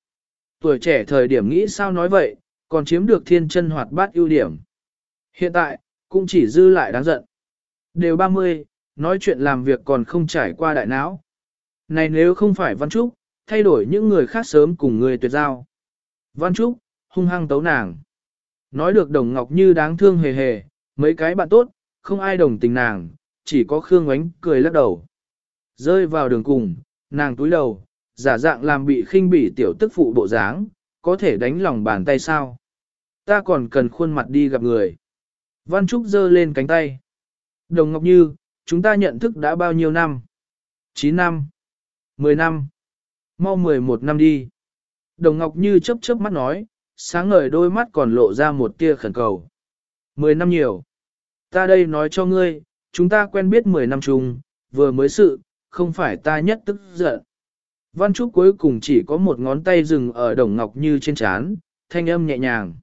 Tuổi trẻ thời điểm nghĩ sao nói vậy, còn chiếm được thiên chân hoạt bát ưu điểm. Hiện tại, cũng chỉ dư lại đáng giận. Đều 30, nói chuyện làm việc còn không trải qua đại não. Này nếu không phải Văn Trúc, thay đổi những người khác sớm cùng người tuyệt giao. Văn Trúc, hung hăng tấu nàng. Nói được Đồng Ngọc Như đáng thương hề hề, mấy cái bạn tốt, không ai đồng tình nàng, chỉ có Khương Ngoánh cười lắc đầu. Rơi vào đường cùng, nàng túi đầu, giả dạng làm bị khinh bỉ tiểu tức phụ bộ dáng, có thể đánh lòng bàn tay sao? Ta còn cần khuôn mặt đi gặp người. Văn Trúc giơ lên cánh tay. Đồng Ngọc Như, chúng ta nhận thức đã bao nhiêu năm? 9 năm. 10 năm. Mau 11 năm đi. Đồng Ngọc Như chớp chớp mắt nói, sáng ngời đôi mắt còn lộ ra một tia khẩn cầu. 10 năm nhiều. Ta đây nói cho ngươi, chúng ta quen biết 10 năm chung, vừa mới sự, không phải ta nhất tức giận. Văn Trúc cuối cùng chỉ có một ngón tay dừng ở đồng ngọc như trên chán, thanh âm nhẹ nhàng.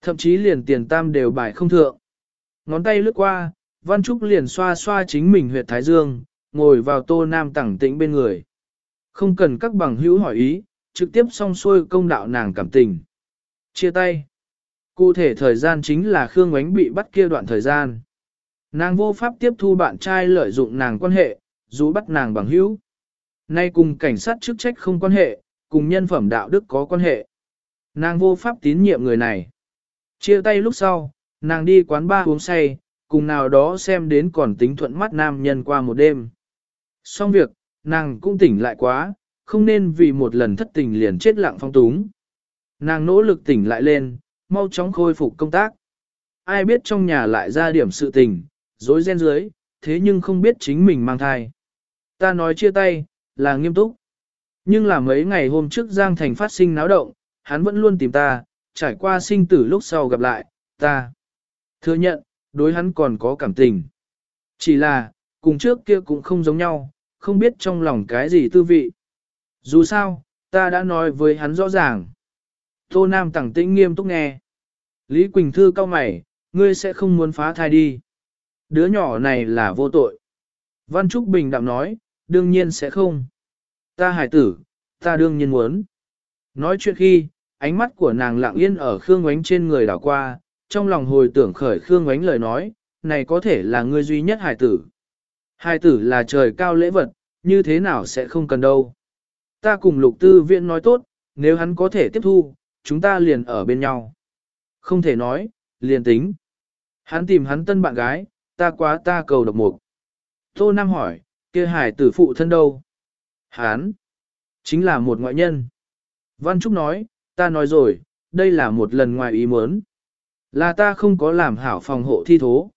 Thậm chí liền tiền tam đều bài không thượng. Ngón tay lướt qua, Văn Trúc liền xoa xoa chính mình huyệt thái dương, ngồi vào tô nam tẳng tĩnh bên người. Không cần các bằng hữu hỏi ý, trực tiếp xong xuôi công đạo nàng cảm tình. Chia tay. Cụ thể thời gian chính là Khương Ánh bị bắt kia đoạn thời gian. Nàng vô pháp tiếp thu bạn trai lợi dụng nàng quan hệ, dù bắt nàng bằng hữu. Nay cùng cảnh sát chức trách không quan hệ, cùng nhân phẩm đạo đức có quan hệ. Nàng vô pháp tín nhiệm người này. Chia tay lúc sau, nàng đi quán ba uống say, cùng nào đó xem đến còn tính thuận mắt nam nhân qua một đêm. Xong việc, nàng cũng tỉnh lại quá, không nên vì một lần thất tình liền chết lặng phong túng. Nàng nỗ lực tỉnh lại lên, mau chóng khôi phục công tác. Ai biết trong nhà lại ra điểm sự tình, dối ren dưới, thế nhưng không biết chính mình mang thai. Ta nói chia tay, là nghiêm túc. Nhưng là mấy ngày hôm trước Giang Thành phát sinh náo động, hắn vẫn luôn tìm ta, trải qua sinh tử lúc sau gặp lại, ta. Thừa nhận, đối hắn còn có cảm tình. Chỉ là, cùng trước kia cũng không giống nhau, không biết trong lòng cái gì tư vị. Dù sao, ta đã nói với hắn rõ ràng. Tô Nam tẳng tĩnh nghiêm túc nghe. Lý Quỳnh Thư cao mày, ngươi sẽ không muốn phá thai đi. Đứa nhỏ này là vô tội. Văn Trúc Bình đạm nói, đương nhiên sẽ không. Ta hải tử, ta đương nhiên muốn. Nói chuyện khi, ánh mắt của nàng lặng yên ở Khương Ngoánh trên người đảo qua, trong lòng hồi tưởng khởi Khương Ngoánh lời nói, này có thể là ngươi duy nhất hải tử. Hải tử là trời cao lễ vật, như thế nào sẽ không cần đâu. Ta cùng lục tư viện nói tốt, nếu hắn có thể tiếp thu, chúng ta liền ở bên nhau. Không thể nói, liền tính. Hắn tìm hắn tân bạn gái, ta quá ta cầu độc mục. Tô Nam hỏi, kia hải tử phụ thân đâu? Hán, chính là một ngoại nhân. Văn Trúc nói, ta nói rồi, đây là một lần ngoài ý muốn. Là ta không có làm hảo phòng hộ thi thố.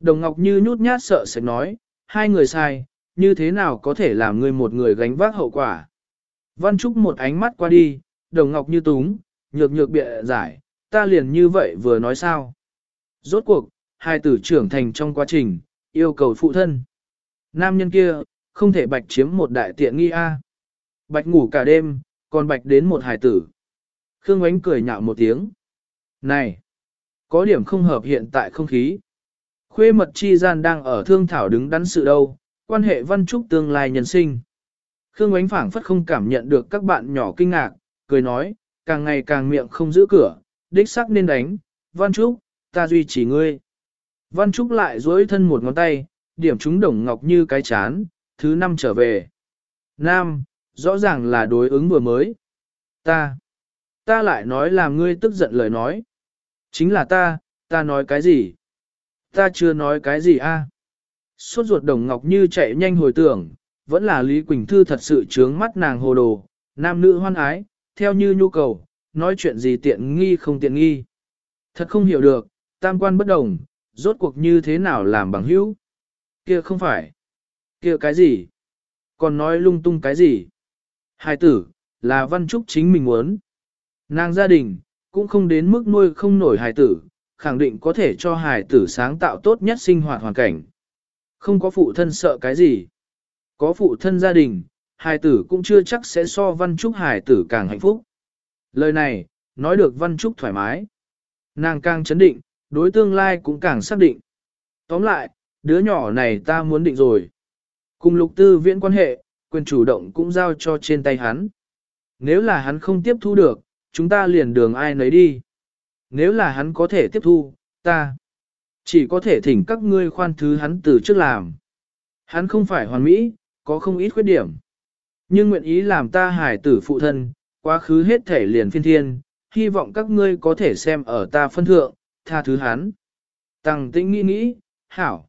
Đồng Ngọc Như nhút nhát sợ sẽ nói, hai người sai, như thế nào có thể làm người một người gánh vác hậu quả. Văn Trúc một ánh mắt qua đi, Đồng Ngọc Như túng, nhược nhược bịa giải, ta liền như vậy vừa nói sao. Rốt cuộc, hai tử trưởng thành trong quá trình, yêu cầu phụ thân. Nam nhân kia, không thể bạch chiếm một đại tiện nghi a. Bạch ngủ cả đêm, còn bạch đến một hài tử. Khương Ánh cười nhạo một tiếng. Này, có điểm không hợp hiện tại không khí. Khuê mật chi gian đang ở thương thảo đứng đắn sự đâu, quan hệ văn trúc tương lai nhân sinh. Khương Ánh phảng phất không cảm nhận được các bạn nhỏ kinh ngạc, cười nói, càng ngày càng miệng không giữ cửa, đích sắc nên đánh, văn trúc, ta duy trì ngươi. Văn trúc lại duỗi thân một ngón tay, điểm chúng đồng ngọc như cái chán, thứ năm trở về. Nam, rõ ràng là đối ứng vừa mới. Ta, ta lại nói là ngươi tức giận lời nói. Chính là ta, ta nói cái gì? Ta chưa nói cái gì a? À? Suốt ruột đồng ngọc như chạy nhanh hồi tưởng, vẫn là Lý Quỳnh Thư thật sự trướng mắt nàng hồ đồ, nam nữ hoan ái, theo như nhu cầu, nói chuyện gì tiện nghi không tiện nghi. Thật không hiểu được, tam quan bất đồng, rốt cuộc như thế nào làm bằng hữu. Kia không phải. Kia cái gì? Còn nói lung tung cái gì? Hai tử, là văn trúc chính mình muốn. Nàng gia đình, cũng không đến mức nuôi không nổi hài tử, khẳng định có thể cho hài tử sáng tạo tốt nhất sinh hoạt hoàn cảnh. Không có phụ thân sợ cái gì. Có phụ thân gia đình, hài tử cũng chưa chắc sẽ so văn trúc hài tử càng hạnh phúc. Lời này, nói được văn trúc thoải mái. Nàng càng chấn định, đối tương lai cũng càng xác định. Tóm lại, đứa nhỏ này ta muốn định rồi. Cùng lục tư viễn quan hệ, quyền chủ động cũng giao cho trên tay hắn. Nếu là hắn không tiếp thu được, chúng ta liền đường ai nấy đi. Nếu là hắn có thể tiếp thu, ta chỉ có thể thỉnh các ngươi khoan thứ hắn từ trước làm. Hắn không phải hoàn mỹ, có không ít khuyết điểm. Nhưng nguyện ý làm ta hải tử phụ thân, quá khứ hết thể liền phiên thiên, hy vọng các ngươi có thể xem ở ta phân thượng, tha thứ hắn. Tăng tĩnh nghĩ nghĩ, hảo.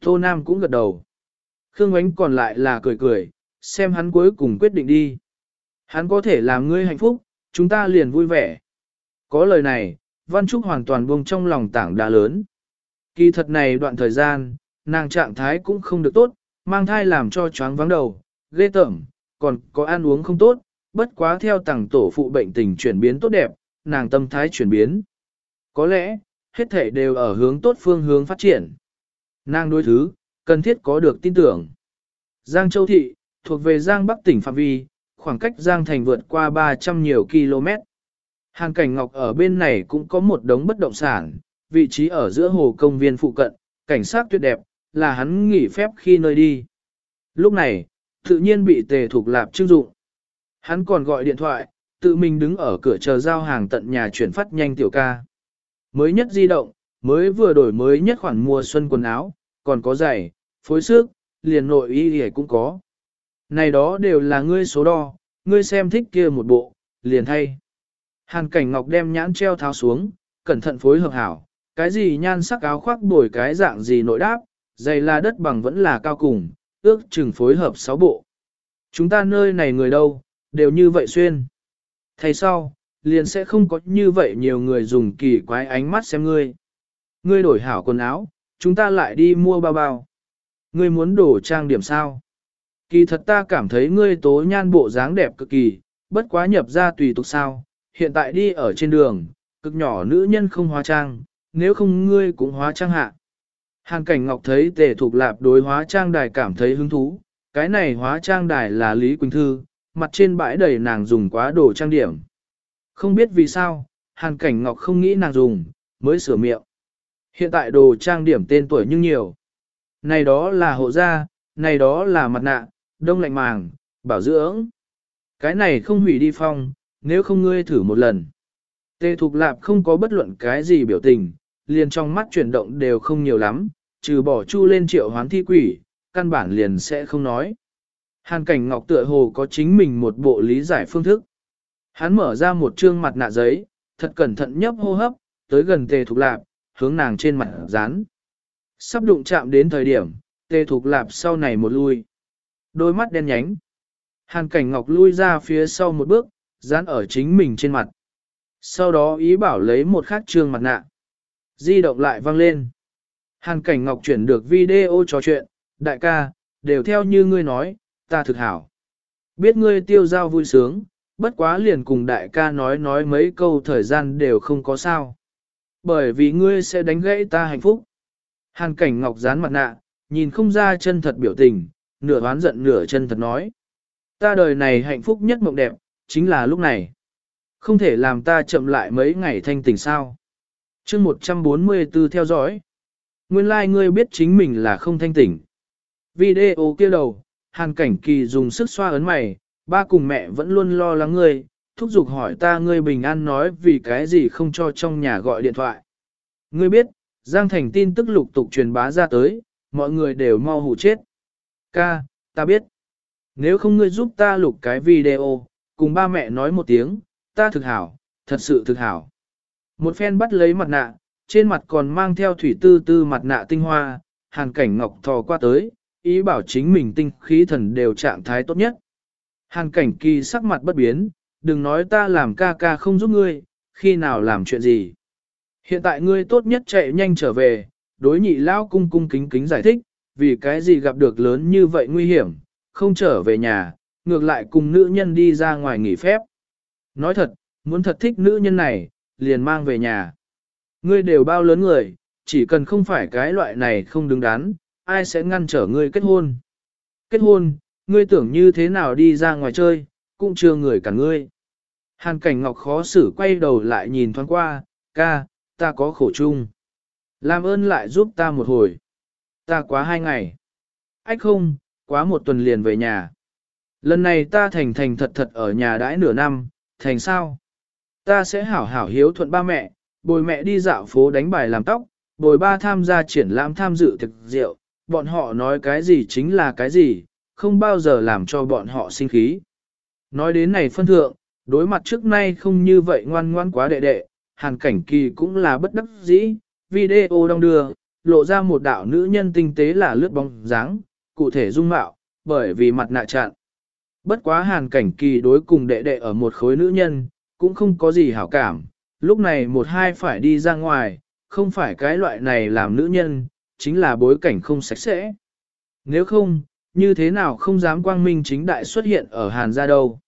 Tô Nam cũng gật đầu. Khương Ngoánh còn lại là cười cười, xem hắn cuối cùng quyết định đi. Hắn có thể làm ngươi hạnh phúc, chúng ta liền vui vẻ. Có lời này, Văn Trúc hoàn toàn buông trong lòng tảng đá lớn. Kỳ thật này đoạn thời gian, nàng trạng thái cũng không được tốt, mang thai làm cho choáng vắng đầu, ghê tởm, còn có ăn uống không tốt, bất quá theo tàng tổ phụ bệnh tình chuyển biến tốt đẹp, nàng tâm thái chuyển biến. Có lẽ, hết thể đều ở hướng tốt phương hướng phát triển. Nàng đối thứ, cần thiết có được tin tưởng. Giang Châu Thị, thuộc về Giang Bắc tỉnh Phạm Vi, khoảng cách Giang Thành vượt qua 300 nhiều km. Hàng cảnh ngọc ở bên này cũng có một đống bất động sản, vị trí ở giữa hồ công viên phụ cận, cảnh sát tuyệt đẹp, là hắn nghỉ phép khi nơi đi. Lúc này, tự nhiên bị tề thuộc lạp trưng dụng. Hắn còn gọi điện thoại, tự mình đứng ở cửa chờ giao hàng tận nhà chuyển phát nhanh tiểu ca. Mới nhất di động, mới vừa đổi mới nhất khoản mùa xuân quần áo, còn có giày, phối sức, liền nội y hề cũng có. Này đó đều là ngươi số đo, ngươi xem thích kia một bộ, liền thay. Hàn cảnh ngọc đem nhãn treo tháo xuống, cẩn thận phối hợp hảo, cái gì nhan sắc áo khoác đổi cái dạng gì nội đáp, giày là đất bằng vẫn là cao cùng, ước chừng phối hợp sáu bộ. Chúng ta nơi này người đâu, đều như vậy xuyên. Thay sau, liền sẽ không có như vậy nhiều người dùng kỳ quái ánh mắt xem ngươi. Ngươi đổi hảo quần áo, chúng ta lại đi mua bao bao. Ngươi muốn đổ trang điểm sao? Kỳ thật ta cảm thấy ngươi tố nhan bộ dáng đẹp cực kỳ, bất quá nhập ra tùy tục sao. Hiện tại đi ở trên đường, cực nhỏ nữ nhân không hóa trang, nếu không ngươi cũng hóa trang hạ. Hàng cảnh ngọc thấy tề thuộc lạp đối hóa trang đài cảm thấy hứng thú, cái này hóa trang đài là Lý Quỳnh Thư, mặt trên bãi đầy nàng dùng quá đồ trang điểm. Không biết vì sao, Hàn Cảnh Ngọc không nghĩ nàng dùng, mới sửa miệng. Hiện tại đồ trang điểm tên tuổi nhưng nhiều. Này đó là hộ gia, này đó là mặt nạ, đông lạnh màng, bảo dưỡng. Cái này không hủy đi phong, nếu không ngươi thử một lần. Tê Thục Lạp không có bất luận cái gì biểu tình, liền trong mắt chuyển động đều không nhiều lắm, trừ bỏ chu lên triệu hoán thi quỷ, căn bản liền sẽ không nói. Hàn cảnh ngọc tựa hồ có chính mình một bộ lý giải phương thức. Hắn mở ra một trương mặt nạ giấy, thật cẩn thận nhấp hô hấp, tới gần tề thục lạp, hướng nàng trên mặt dán. Sắp đụng chạm đến thời điểm, tê thục lạp sau này một lui. Đôi mắt đen nhánh. Hàn cảnh ngọc lui ra phía sau một bước, dán ở chính mình trên mặt. Sau đó ý bảo lấy một khát trương mặt nạ. Di động lại vang lên. Hàn cảnh ngọc chuyển được video trò chuyện, đại ca, đều theo như ngươi nói, ta thực hảo. Biết ngươi tiêu giao vui sướng, Bất quá liền cùng đại ca nói nói mấy câu thời gian đều không có sao. Bởi vì ngươi sẽ đánh gãy ta hạnh phúc. Hàn cảnh ngọc dán mặt nạ, nhìn không ra chân thật biểu tình, nửa oán giận nửa chân thật nói. Ta đời này hạnh phúc nhất mộng đẹp, chính là lúc này. Không thể làm ta chậm lại mấy ngày thanh tỉnh sao. chương 144 theo dõi. Nguyên lai like ngươi biết chính mình là không thanh tỉnh. Video kia đầu, hàn cảnh kỳ dùng sức xoa ấn mày, ba cùng mẹ vẫn luôn lo lắng ngươi, thúc giục hỏi ta ngươi bình an nói vì cái gì không cho trong nhà gọi điện thoại. Ngươi biết, Giang Thành tin tức lục tục truyền bá ra tới, mọi người đều mau hủ chết. Ca, ta biết. Nếu không ngươi giúp ta lục cái video, cùng ba mẹ nói một tiếng, ta thực hảo, thật sự thực hảo. Một phen bắt lấy mặt nạ, trên mặt còn mang theo thủy tư tư mặt nạ tinh hoa, hàn cảnh ngọc thò qua tới, ý bảo chính mình tinh khí thần đều trạng thái tốt nhất. Hàn cảnh kỳ sắc mặt bất biến, đừng nói ta làm ca ca không giúp ngươi, khi nào làm chuyện gì. Hiện tại ngươi tốt nhất chạy nhanh trở về, đối nhị lao cung cung kính kính giải thích, vì cái gì gặp được lớn như vậy nguy hiểm, không trở về nhà, ngược lại cùng nữ nhân đi ra ngoài nghỉ phép. Nói thật, muốn thật thích nữ nhân này, liền mang về nhà. Ngươi đều bao lớn người, chỉ cần không phải cái loại này không đứng đắn, ai sẽ ngăn trở ngươi kết hôn. Kết hôn, ngươi tưởng như thế nào đi ra ngoài chơi, cũng chưa người cả ngươi. Hàn cảnh ngọc khó xử quay đầu lại nhìn thoáng qua, ca, ta có khổ chung. Làm ơn lại giúp ta một hồi. Ta quá hai ngày. Ách không, quá một tuần liền về nhà. Lần này ta thành thành thật thật ở nhà đãi nửa năm, thành sao? Ta sẽ hảo hảo hiếu thuận ba mẹ, bồi mẹ đi dạo phố đánh bài làm tóc, bồi ba tham gia triển lãm tham dự thực rượu, bọn họ nói cái gì chính là cái gì, không bao giờ làm cho bọn họ sinh khí. Nói đến này phân thượng, đối mặt trước nay không như vậy ngoan ngoan quá đệ đệ, hàn cảnh kỳ cũng là bất đắc dĩ, video đong đưa, lộ ra một đạo nữ nhân tinh tế là lướt bóng dáng, cụ thể dung mạo, bởi vì mặt nạ chặn. Bất quá hàn cảnh kỳ đối cùng đệ đệ ở một khối nữ nhân, cũng không có gì hảo cảm, lúc này một hai phải đi ra ngoài, không phải cái loại này làm nữ nhân, chính là bối cảnh không sạch sẽ. Nếu không, như thế nào không dám quang minh chính đại xuất hiện ở hàn gia đâu.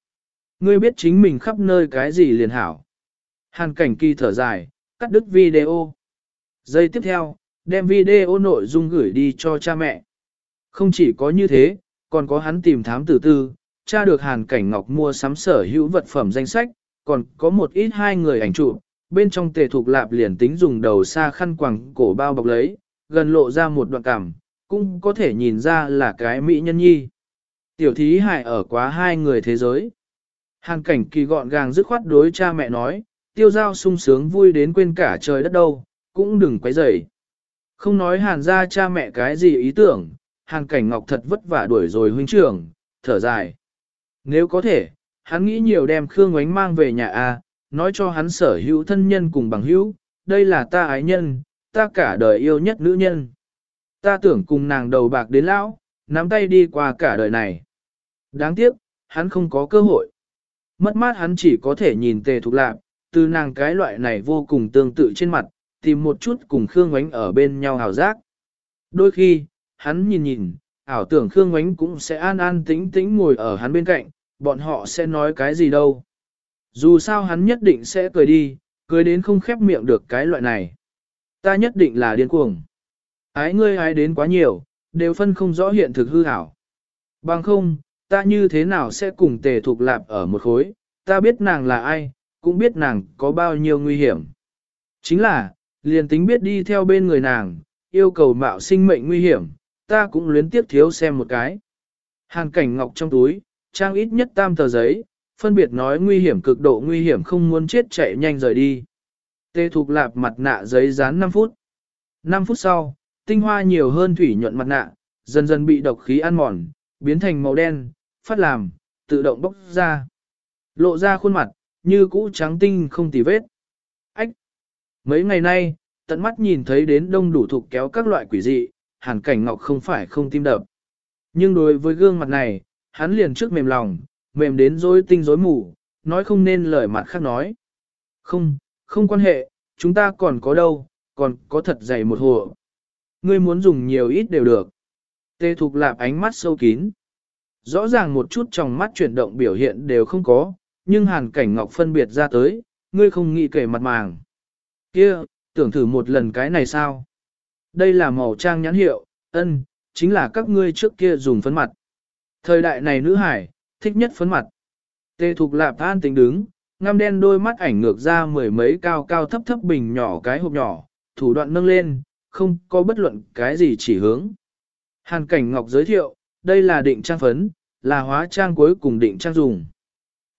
Ngươi biết chính mình khắp nơi cái gì liền hảo. Hàn cảnh kỳ thở dài, cắt đứt video. Giây tiếp theo, đem video nội dung gửi đi cho cha mẹ. Không chỉ có như thế, còn có hắn tìm thám tử tư, cha được Hàn Cảnh Ngọc mua sắm sở hữu vật phẩm danh sách, còn có một ít hai người ảnh chụp, bên trong tề thuộc lạp liền tính dùng đầu xa khăn quàng cổ bao bọc lấy, gần lộ ra một đoạn cảm, cũng có thể nhìn ra là cái mỹ nhân nhi. Tiểu thí hại ở quá hai người thế giới. Hàn cảnh kỳ gọn gàng dứt khoát đối cha mẹ nói, tiêu giao sung sướng vui đến quên cả trời đất đâu, cũng đừng quấy rầy. Không nói hàn ra cha mẹ cái gì ý tưởng, hàn cảnh ngọc thật vất vả đuổi rồi huynh trưởng, thở dài. Nếu có thể, hắn nghĩ nhiều đem Khương Ngoánh mang về nhà A, nói cho hắn sở hữu thân nhân cùng bằng hữu, đây là ta ái nhân, ta cả đời yêu nhất nữ nhân. Ta tưởng cùng nàng đầu bạc đến lão, nắm tay đi qua cả đời này. Đáng tiếc, hắn không có cơ hội. Mất mát hắn chỉ có thể nhìn tề thục lạc, từ nàng cái loại này vô cùng tương tự trên mặt, tìm một chút cùng Khương Ngoánh ở bên nhau hào giác. Đôi khi, hắn nhìn nhìn, ảo tưởng Khương Ngoánh cũng sẽ an an tĩnh tĩnh ngồi ở hắn bên cạnh, bọn họ sẽ nói cái gì đâu. Dù sao hắn nhất định sẽ cười đi, cười đến không khép miệng được cái loại này. Ta nhất định là điên cuồng. Ái ngươi ái đến quá nhiều, đều phân không rõ hiện thực hư hảo. Bằng không, ta như thế nào sẽ cùng tề thuộc lạp ở một khối, ta biết nàng là ai, cũng biết nàng có bao nhiêu nguy hiểm. Chính là, liền tính biết đi theo bên người nàng, yêu cầu mạo sinh mệnh nguy hiểm, ta cũng luyến tiếp thiếu xem một cái. Hàn cảnh ngọc trong túi, trang ít nhất tam tờ giấy, phân biệt nói nguy hiểm cực độ nguy hiểm không muốn chết chạy nhanh rời đi. Tê Thục Lạp mặt nạ giấy dán 5 phút. 5 phút sau, tinh hoa nhiều hơn thủy nhuận mặt nạ, dần dần bị độc khí ăn mòn, biến thành màu đen, phát làm, tự động bốc ra. Lộ ra khuôn mặt, như cũ trắng tinh không tì vết. Ách! Mấy ngày nay, tận mắt nhìn thấy đến đông đủ thục kéo các loại quỷ dị, hàn cảnh ngọc không phải không tim đập. Nhưng đối với gương mặt này, hắn liền trước mềm lòng, mềm đến rối tinh rối mù, nói không nên lời mặt khác nói. Không, không quan hệ, chúng ta còn có đâu, còn có thật dày một hồ. Ngươi muốn dùng nhiều ít đều được. Tê Thục Lạp ánh mắt sâu kín. Rõ ràng một chút trong mắt chuyển động biểu hiện đều không có, nhưng hàn cảnh ngọc phân biệt ra tới, ngươi không nghĩ kể mặt màng. Kia, tưởng thử một lần cái này sao? Đây là màu trang nhãn hiệu, ân, chính là các ngươi trước kia dùng phấn mặt. Thời đại này nữ hải, thích nhất phấn mặt. Tê Thục Lạp an tính đứng, ngăm đen đôi mắt ảnh ngược ra mười mấy cao cao thấp thấp bình nhỏ cái hộp nhỏ, thủ đoạn nâng lên, không có bất luận cái gì chỉ hướng. Hàn Cảnh Ngọc giới thiệu, đây là định trang phấn, là hóa trang cuối cùng định trang dùng.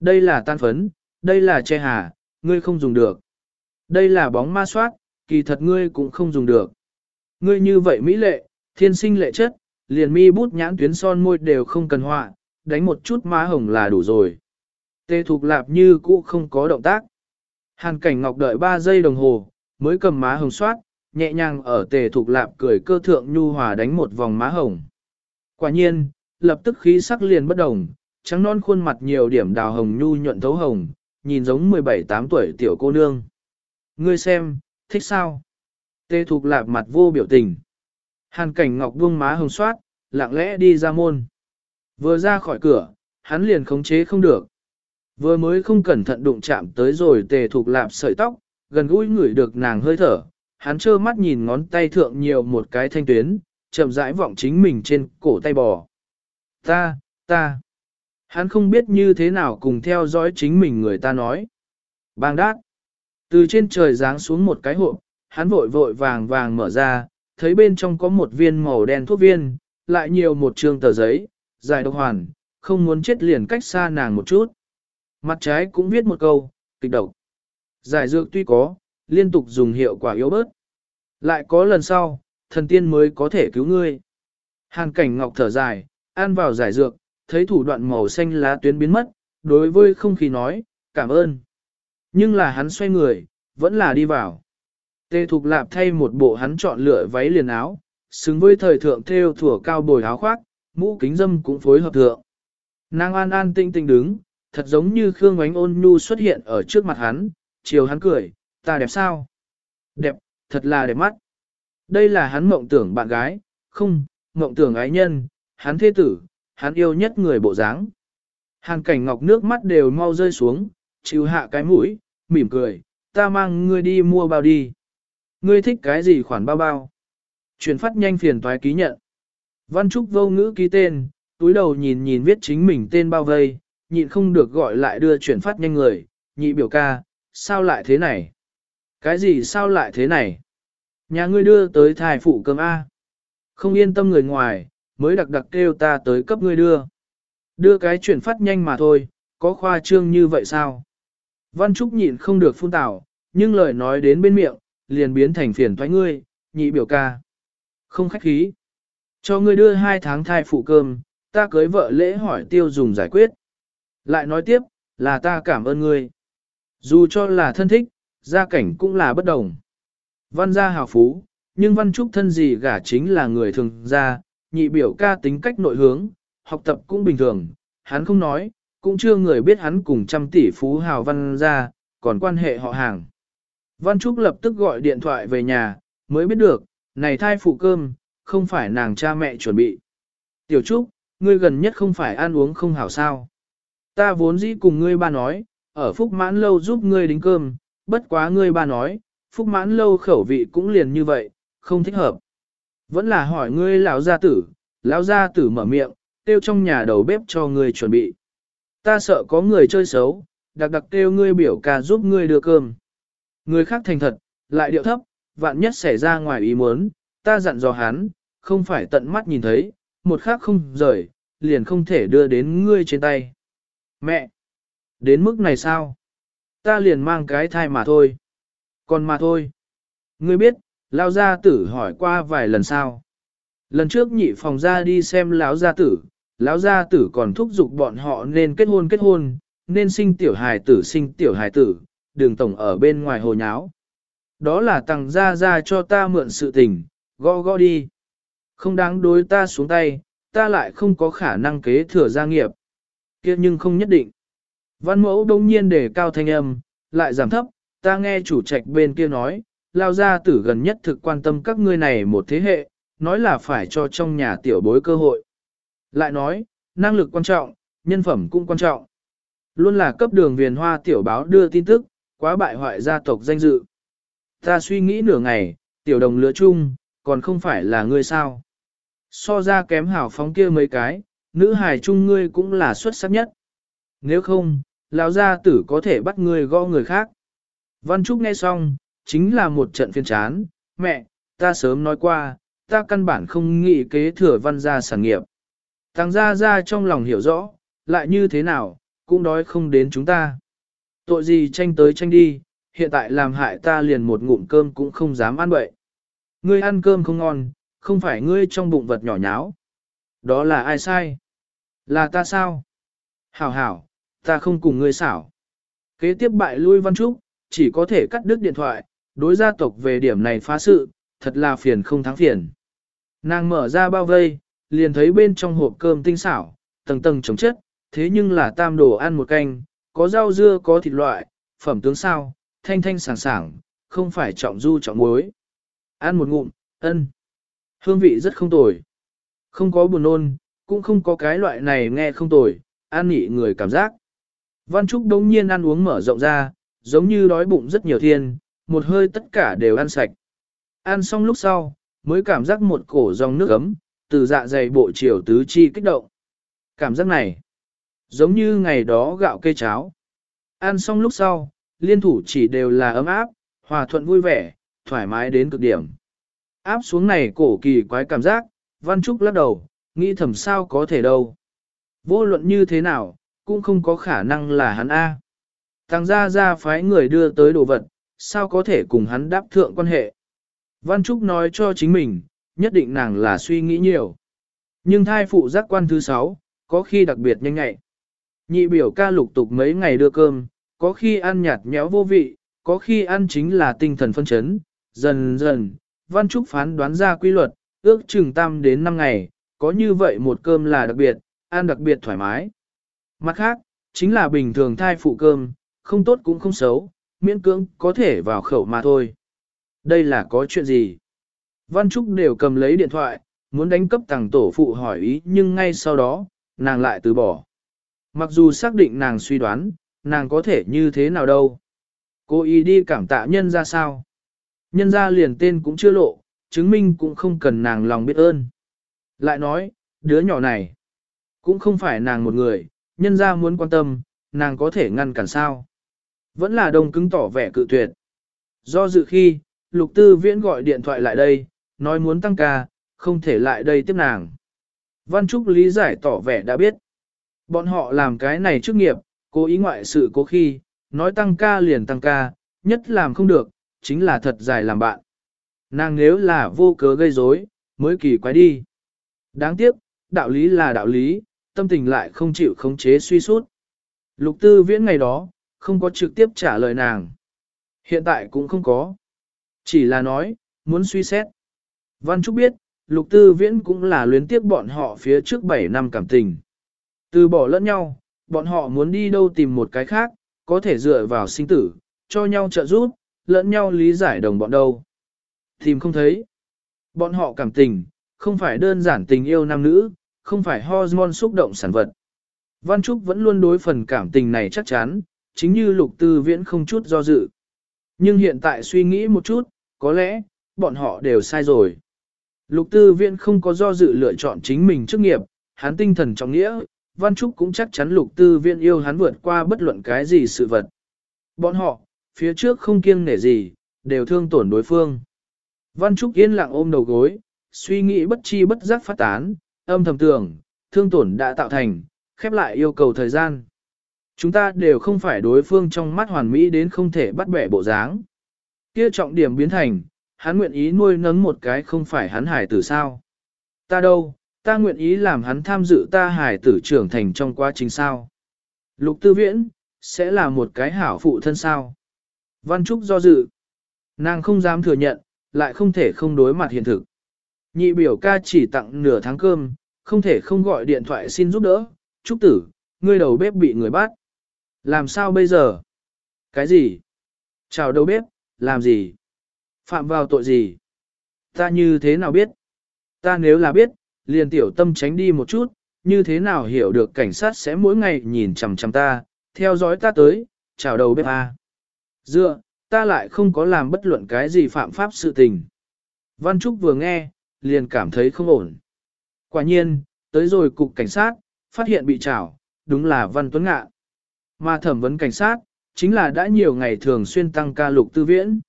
Đây là tan phấn, đây là che hà, ngươi không dùng được. Đây là bóng ma soát, kỳ thật ngươi cũng không dùng được. Ngươi như vậy mỹ lệ, thiên sinh lệ chất, liền mi bút nhãn tuyến son môi đều không cần họa, đánh một chút má hồng là đủ rồi. Tê Thục Lạp như cũ không có động tác. Hàn cảnh ngọc đợi 3 giây đồng hồ, mới cầm má hồng soát, nhẹ nhàng ở tề Thục Lạp cười cơ thượng nhu hòa đánh một vòng má hồng. Quả nhiên, lập tức khí sắc liền bất đồng, trắng non khuôn mặt nhiều điểm đào hồng nhu nhuận thấu hồng, nhìn giống 17-8 tuổi tiểu cô nương. Ngươi xem, thích sao? Tê Thục Lạp mặt vô biểu tình. Hàn cảnh ngọc buông má hồng soát, lặng lẽ đi ra môn. Vừa ra khỏi cửa, hắn liền khống chế không được. Vừa mới không cẩn thận đụng chạm tới rồi tề thục lạp sợi tóc, gần gũi ngửi được nàng hơi thở, hắn trơ mắt nhìn ngón tay thượng nhiều một cái thanh tuyến, chậm rãi vọng chính mình trên cổ tay bò. Ta, ta. Hắn không biết như thế nào cùng theo dõi chính mình người ta nói. Bang đát. Từ trên trời giáng xuống một cái hộp, hắn vội vội vàng vàng mở ra, thấy bên trong có một viên màu đen thuốc viên, lại nhiều một trường tờ giấy, dài độc hoàn, không muốn chết liền cách xa nàng một chút. Mặt trái cũng viết một câu, kịch độc. Giải dược tuy có, liên tục dùng hiệu quả yếu bớt. Lại có lần sau, thần tiên mới có thể cứu ngươi. Hàn cảnh ngọc thở dài, ăn vào giải dược, thấy thủ đoạn màu xanh lá tuyến biến mất, đối với không khí nói, cảm ơn. Nhưng là hắn xoay người, vẫn là đi vào. Tê Thục Lạp thay một bộ hắn chọn lựa váy liền áo, xứng với thời thượng theo thủa cao bồi áo khoác, mũ kính dâm cũng phối hợp thượng. Nàng an an tinh tinh đứng, thật giống như Khương Ngoánh ôn nhu xuất hiện ở trước mặt hắn, chiều hắn cười, ta đẹp sao? Đẹp, thật là đẹp mắt. Đây là hắn mộng tưởng bạn gái, không, mộng tưởng ái nhân, hắn thế tử, hắn yêu nhất người bộ dáng. Hàn cảnh ngọc nước mắt đều mau rơi xuống, chịu hạ cái mũi, mỉm cười, ta mang ngươi đi mua bao đi. Ngươi thích cái gì khoản bao bao? Chuyển phát nhanh phiền toái ký nhận. Văn Trúc vô ngữ ký tên, túi đầu nhìn nhìn viết chính mình tên bao vây, nhịn không được gọi lại đưa chuyển phát nhanh người, nhị biểu ca, sao lại thế này? Cái gì sao lại thế này? Nhà ngươi đưa tới thai phụ cơm A. Không yên tâm người ngoài, mới đặc đặc kêu ta tới cấp ngươi đưa. Đưa cái chuyển phát nhanh mà thôi, có khoa trương như vậy sao? Văn Trúc nhịn không được phun tảo, nhưng lời nói đến bên miệng, liền biến thành phiền thoái ngươi, nhị biểu ca. Không khách khí. Cho ngươi đưa hai tháng thai phụ cơm, ta cưới vợ lễ hỏi tiêu dùng giải quyết. Lại nói tiếp, là ta cảm ơn ngươi. Dù cho là thân thích, gia cảnh cũng là bất đồng. Văn gia hào phú, nhưng văn trúc thân gì gả chính là người thường gia, nhị biểu ca tính cách nội hướng, học tập cũng bình thường, hắn không nói, cũng chưa người biết hắn cùng trăm tỷ phú hào văn ra, còn quan hệ họ hàng. Văn Trúc lập tức gọi điện thoại về nhà, mới biết được, này thai phụ cơm, không phải nàng cha mẹ chuẩn bị. Tiểu Trúc, ngươi gần nhất không phải ăn uống không hảo sao. Ta vốn dĩ cùng ngươi ba nói, ở Phúc Mãn Lâu giúp ngươi đính cơm, bất quá ngươi ba nói, Phúc Mãn Lâu khẩu vị cũng liền như vậy, không thích hợp. Vẫn là hỏi ngươi lão gia tử, lão gia tử mở miệng, tiêu trong nhà đầu bếp cho ngươi chuẩn bị. Ta sợ có người chơi xấu, đặc đặc tiêu ngươi biểu ca giúp ngươi đưa cơm. Người khác thành thật, lại điệu thấp, vạn nhất xảy ra ngoài ý muốn, ta dặn dò hắn, không phải tận mắt nhìn thấy, một khác không rời, liền không thể đưa đến ngươi trên tay. Mẹ! Đến mức này sao? Ta liền mang cái thai mà thôi. Còn mà thôi. Ngươi biết, lao gia tử hỏi qua vài lần sao. Lần trước nhị phòng ra đi xem lão gia tử, lão gia tử còn thúc giục bọn họ nên kết hôn kết hôn, nên sinh tiểu hài tử sinh tiểu hài tử, đường tổng ở bên ngoài hồ nháo. Đó là tặng gia gia cho ta mượn sự tình, gõ gõ đi. Không đáng đối ta xuống tay, ta lại không có khả năng kế thừa gia nghiệp. kia nhưng không nhất định. Văn mẫu đông nhiên để cao thanh âm, lại giảm thấp, ta nghe chủ trạch bên kia nói, lao gia tử gần nhất thực quan tâm các ngươi này một thế hệ, nói là phải cho trong nhà tiểu bối cơ hội. Lại nói, năng lực quan trọng, nhân phẩm cũng quan trọng. Luôn là cấp đường viền hoa tiểu báo đưa tin tức, quá bại hoại gia tộc danh dự. Ta suy nghĩ nửa ngày, tiểu đồng lứa chung, còn không phải là ngươi sao. So ra kém hảo phóng kia mấy cái, nữ hài chung ngươi cũng là xuất sắc nhất. Nếu không, lão gia tử có thể bắt ngươi gõ người khác. Văn Trúc nghe xong, chính là một trận phiên chán, mẹ, ta sớm nói qua, ta căn bản không nghĩ kế thừa văn gia sản nghiệp. Thằng gia gia trong lòng hiểu rõ, lại như thế nào, cũng đói không đến chúng ta. Tội gì tranh tới tranh đi, hiện tại làm hại ta liền một ngụm cơm cũng không dám ăn bậy. Ngươi ăn cơm không ngon, không phải ngươi trong bụng vật nhỏ nháo. Đó là ai sai? Là ta sao? Hảo hảo, ta không cùng ngươi xảo. Kế tiếp bại lui văn trúc, chỉ có thể cắt đứt điện thoại, đối gia tộc về điểm này phá sự, thật là phiền không thắng phiền. Nàng mở ra bao vây, liền thấy bên trong hộp cơm tinh xảo, tầng tầng chống chất, thế nhưng là tam đồ ăn một canh, có rau dưa có thịt loại, phẩm tướng sao, thanh thanh sảng sảng, không phải trọng du trọng muối. Ăn một ngụm, ân. Hương vị rất không tồi. Không có buồn nôn, cũng không có cái loại này nghe không tồi, ăn nhị người cảm giác. Văn Trúc đống nhiên ăn uống mở rộng ra, giống như đói bụng rất nhiều thiên, một hơi tất cả đều ăn sạch. Ăn xong lúc sau, mới cảm giác một cổ dòng nước ấm, từ dạ dày bộ chiều tứ chi kích động. Cảm giác này, giống như ngày đó gạo cây cháo. Ăn xong lúc sau, liên thủ chỉ đều là ấm áp, hòa thuận vui vẻ, thoải mái đến cực điểm. Áp xuống này cổ kỳ quái cảm giác, Văn Trúc lắc đầu, nghĩ thầm sao có thể đâu. Vô luận như thế nào, cũng không có khả năng là hắn A. Tăng gia ra phái người đưa tới đồ vật, sao có thể cùng hắn đáp thượng quan hệ. Văn Trúc nói cho chính mình, nhất định nàng là suy nghĩ nhiều. Nhưng thai phụ giác quan thứ sáu, có khi đặc biệt nhanh nhạy. Nhị biểu ca lục tục mấy ngày đưa cơm, có khi ăn nhạt nhẽo vô vị, có khi ăn chính là tinh thần phân chấn. Dần dần, Văn Trúc phán đoán ra quy luật, ước chừng tam đến 5 ngày, có như vậy một cơm là đặc biệt, ăn đặc biệt thoải mái. Mặt khác, chính là bình thường thai phụ cơm, không tốt cũng không xấu, miễn cưỡng có thể vào khẩu mà thôi. Đây là có chuyện gì? Văn Trúc đều cầm lấy điện thoại, muốn đánh cấp tàng tổ phụ hỏi ý nhưng ngay sau đó, nàng lại từ bỏ. Mặc dù xác định nàng suy đoán, nàng có thể như thế nào đâu. Cô ý đi cảm tạ nhân ra sao? Nhân ra liền tên cũng chưa lộ, chứng minh cũng không cần nàng lòng biết ơn. Lại nói, đứa nhỏ này, cũng không phải nàng một người, nhân ra muốn quan tâm, nàng có thể ngăn cản sao. Vẫn là đông cứng tỏ vẻ cự tuyệt. Do dự khi, lục tư viễn gọi điện thoại lại đây, nói muốn tăng ca, không thể lại đây tiếp nàng. Văn Trúc lý giải tỏ vẻ đã biết. Bọn họ làm cái này trước nghiệp, cố ý ngoại sự cố khi, nói tăng ca liền tăng ca, nhất làm không được, chính là thật dài làm bạn. Nàng nếu là vô cớ gây rối, mới kỳ quái đi. Đáng tiếc, đạo lý là đạo lý, tâm tình lại không chịu khống chế suy sút. Lục tư viễn ngày đó, không có trực tiếp trả lời nàng. Hiện tại cũng không có. Chỉ là nói, muốn suy xét. Văn Trúc biết, lục tư viễn cũng là luyến tiếp bọn họ phía trước 7 năm cảm tình. Từ bỏ lẫn nhau, bọn họ muốn đi đâu tìm một cái khác, có thể dựa vào sinh tử, cho nhau trợ giúp, lẫn nhau lý giải đồng bọn đâu. Tìm không thấy. Bọn họ cảm tình, không phải đơn giản tình yêu nam nữ, không phải hormone xúc động sản vật. Văn Trúc vẫn luôn đối phần cảm tình này chắc chắn, chính như lục tư viễn không chút do dự. Nhưng hiện tại suy nghĩ một chút, có lẽ, bọn họ đều sai rồi. Lục tư viễn không có do dự lựa chọn chính mình chức nghiệp, hắn tinh thần trọng nghĩa, Văn Trúc cũng chắc chắn lục tư viễn yêu hắn vượt qua bất luận cái gì sự vật. Bọn họ, phía trước không kiêng nể gì, đều thương tổn đối phương. Văn Trúc yên lặng ôm đầu gối, suy nghĩ bất chi bất giác phát tán, âm thầm tưởng, thương tổn đã tạo thành, khép lại yêu cầu thời gian. Chúng ta đều không phải đối phương trong mắt hoàn mỹ đến không thể bắt bẻ bộ dáng. Kia trọng điểm biến thành, hắn nguyện ý nuôi nấng một cái không phải hắn hải tử sao. Ta đâu, ta nguyện ý làm hắn tham dự ta hải tử trưởng thành trong quá trình sao. Lục tư viễn, sẽ là một cái hảo phụ thân sao. Văn Trúc do dự. Nàng không dám thừa nhận, lại không thể không đối mặt hiện thực. Nhị biểu ca chỉ tặng nửa tháng cơm, không thể không gọi điện thoại xin giúp đỡ. Trúc tử, ngươi đầu bếp bị người bắt. Làm sao bây giờ? Cái gì? Chào đầu bếp, làm gì? Phạm vào tội gì? Ta như thế nào biết? Ta nếu là biết, liền tiểu tâm tránh đi một chút, như thế nào hiểu được cảnh sát sẽ mỗi ngày nhìn chằm chằm ta, theo dõi ta tới, chào đầu bếp A. Dựa, ta lại không có làm bất luận cái gì phạm pháp sự tình. Văn Trúc vừa nghe, liền cảm thấy không ổn. Quả nhiên, tới rồi cục cảnh sát, phát hiện bị trảo, đúng là Văn Tuấn Ngạ. Mà thẩm vấn cảnh sát, chính là đã nhiều ngày thường xuyên tăng ca lục tư viễn.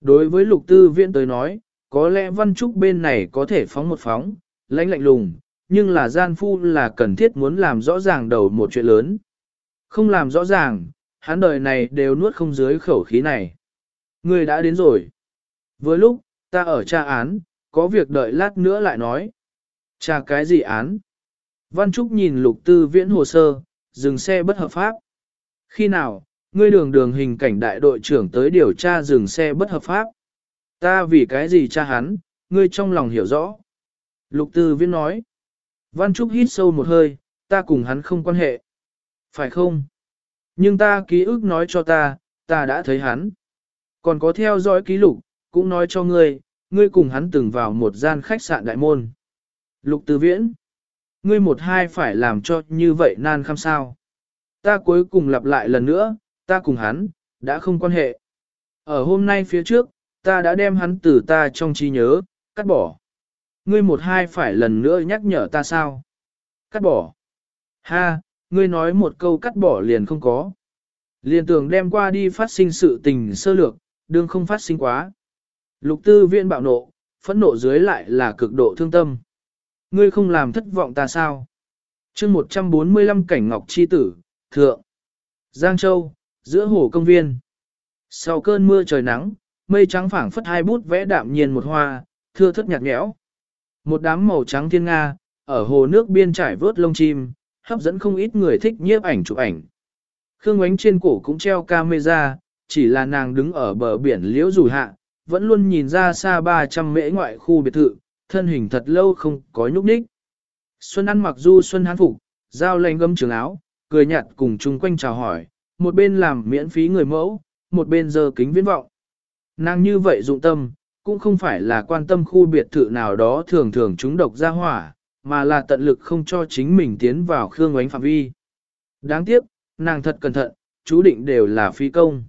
Đối với lục tư viễn tới nói, có lẽ Văn Trúc bên này có thể phóng một phóng, lãnh lạnh lùng, nhưng là gian phu là cần thiết muốn làm rõ ràng đầu một chuyện lớn. Không làm rõ ràng, hắn đời này đều nuốt không dưới khẩu khí này. Người đã đến rồi. Vừa lúc, ta ở tra án, có việc đợi lát nữa lại nói. Tra cái gì án? Văn Trúc nhìn lục tư viễn hồ sơ, dừng xe bất hợp pháp. Khi nào, ngươi đường đường hình cảnh đại đội trưởng tới điều tra dừng xe bất hợp pháp? Ta vì cái gì cha hắn, ngươi trong lòng hiểu rõ. Lục tư viễn nói. Văn Trúc hít sâu một hơi, ta cùng hắn không quan hệ. Phải không? Nhưng ta ký ức nói cho ta, ta đã thấy hắn. Còn có theo dõi ký lục, cũng nói cho ngươi, ngươi cùng hắn từng vào một gian khách sạn đại môn. Lục Tư Viễn, ngươi một hai phải làm cho như vậy nan khăm sao. Ta cuối cùng lặp lại lần nữa, ta cùng hắn, đã không quan hệ. Ở hôm nay phía trước, ta đã đem hắn từ ta trong trí nhớ, cắt bỏ. Ngươi một hai phải lần nữa nhắc nhở ta sao? Cắt bỏ. Ha, ngươi nói một câu cắt bỏ liền không có. Liền tưởng đem qua đi phát sinh sự tình sơ lược, đương không phát sinh quá. Lục tư viện bạo nộ, phẫn nộ dưới lại là cực độ thương tâm. Ngươi không làm thất vọng ta sao? chương 145 cảnh ngọc chi tử, thượng. Giang Châu, giữa hồ công viên. Sau cơn mưa trời nắng, mây trắng phảng phất hai bút vẽ đạm nhiên một hoa, thưa thất nhạt nhẽo. Một đám màu trắng thiên nga, ở hồ nước biên trải vớt lông chim, hấp dẫn không ít người thích nhiếp ảnh chụp ảnh. Khương Ánh trên cổ cũng treo camera, chỉ là nàng đứng ở bờ biển liễu rủ hạ, vẫn luôn nhìn ra xa 300 mễ ngoại khu biệt thự, thân hình thật lâu không có nhúc nhích. Xuân ăn mặc du xuân hán phục, giao lành gấm trường áo, cười nhạt cùng chung quanh chào hỏi, một bên làm miễn phí người mẫu, một bên giờ kính viễn vọng. Nàng như vậy dụng tâm, cũng không phải là quan tâm khu biệt thự nào đó thường thường chúng độc ra hỏa, mà là tận lực không cho chính mình tiến vào khương ánh phạm vi. Đáng tiếc, nàng thật cẩn thận, chú định đều là phi công.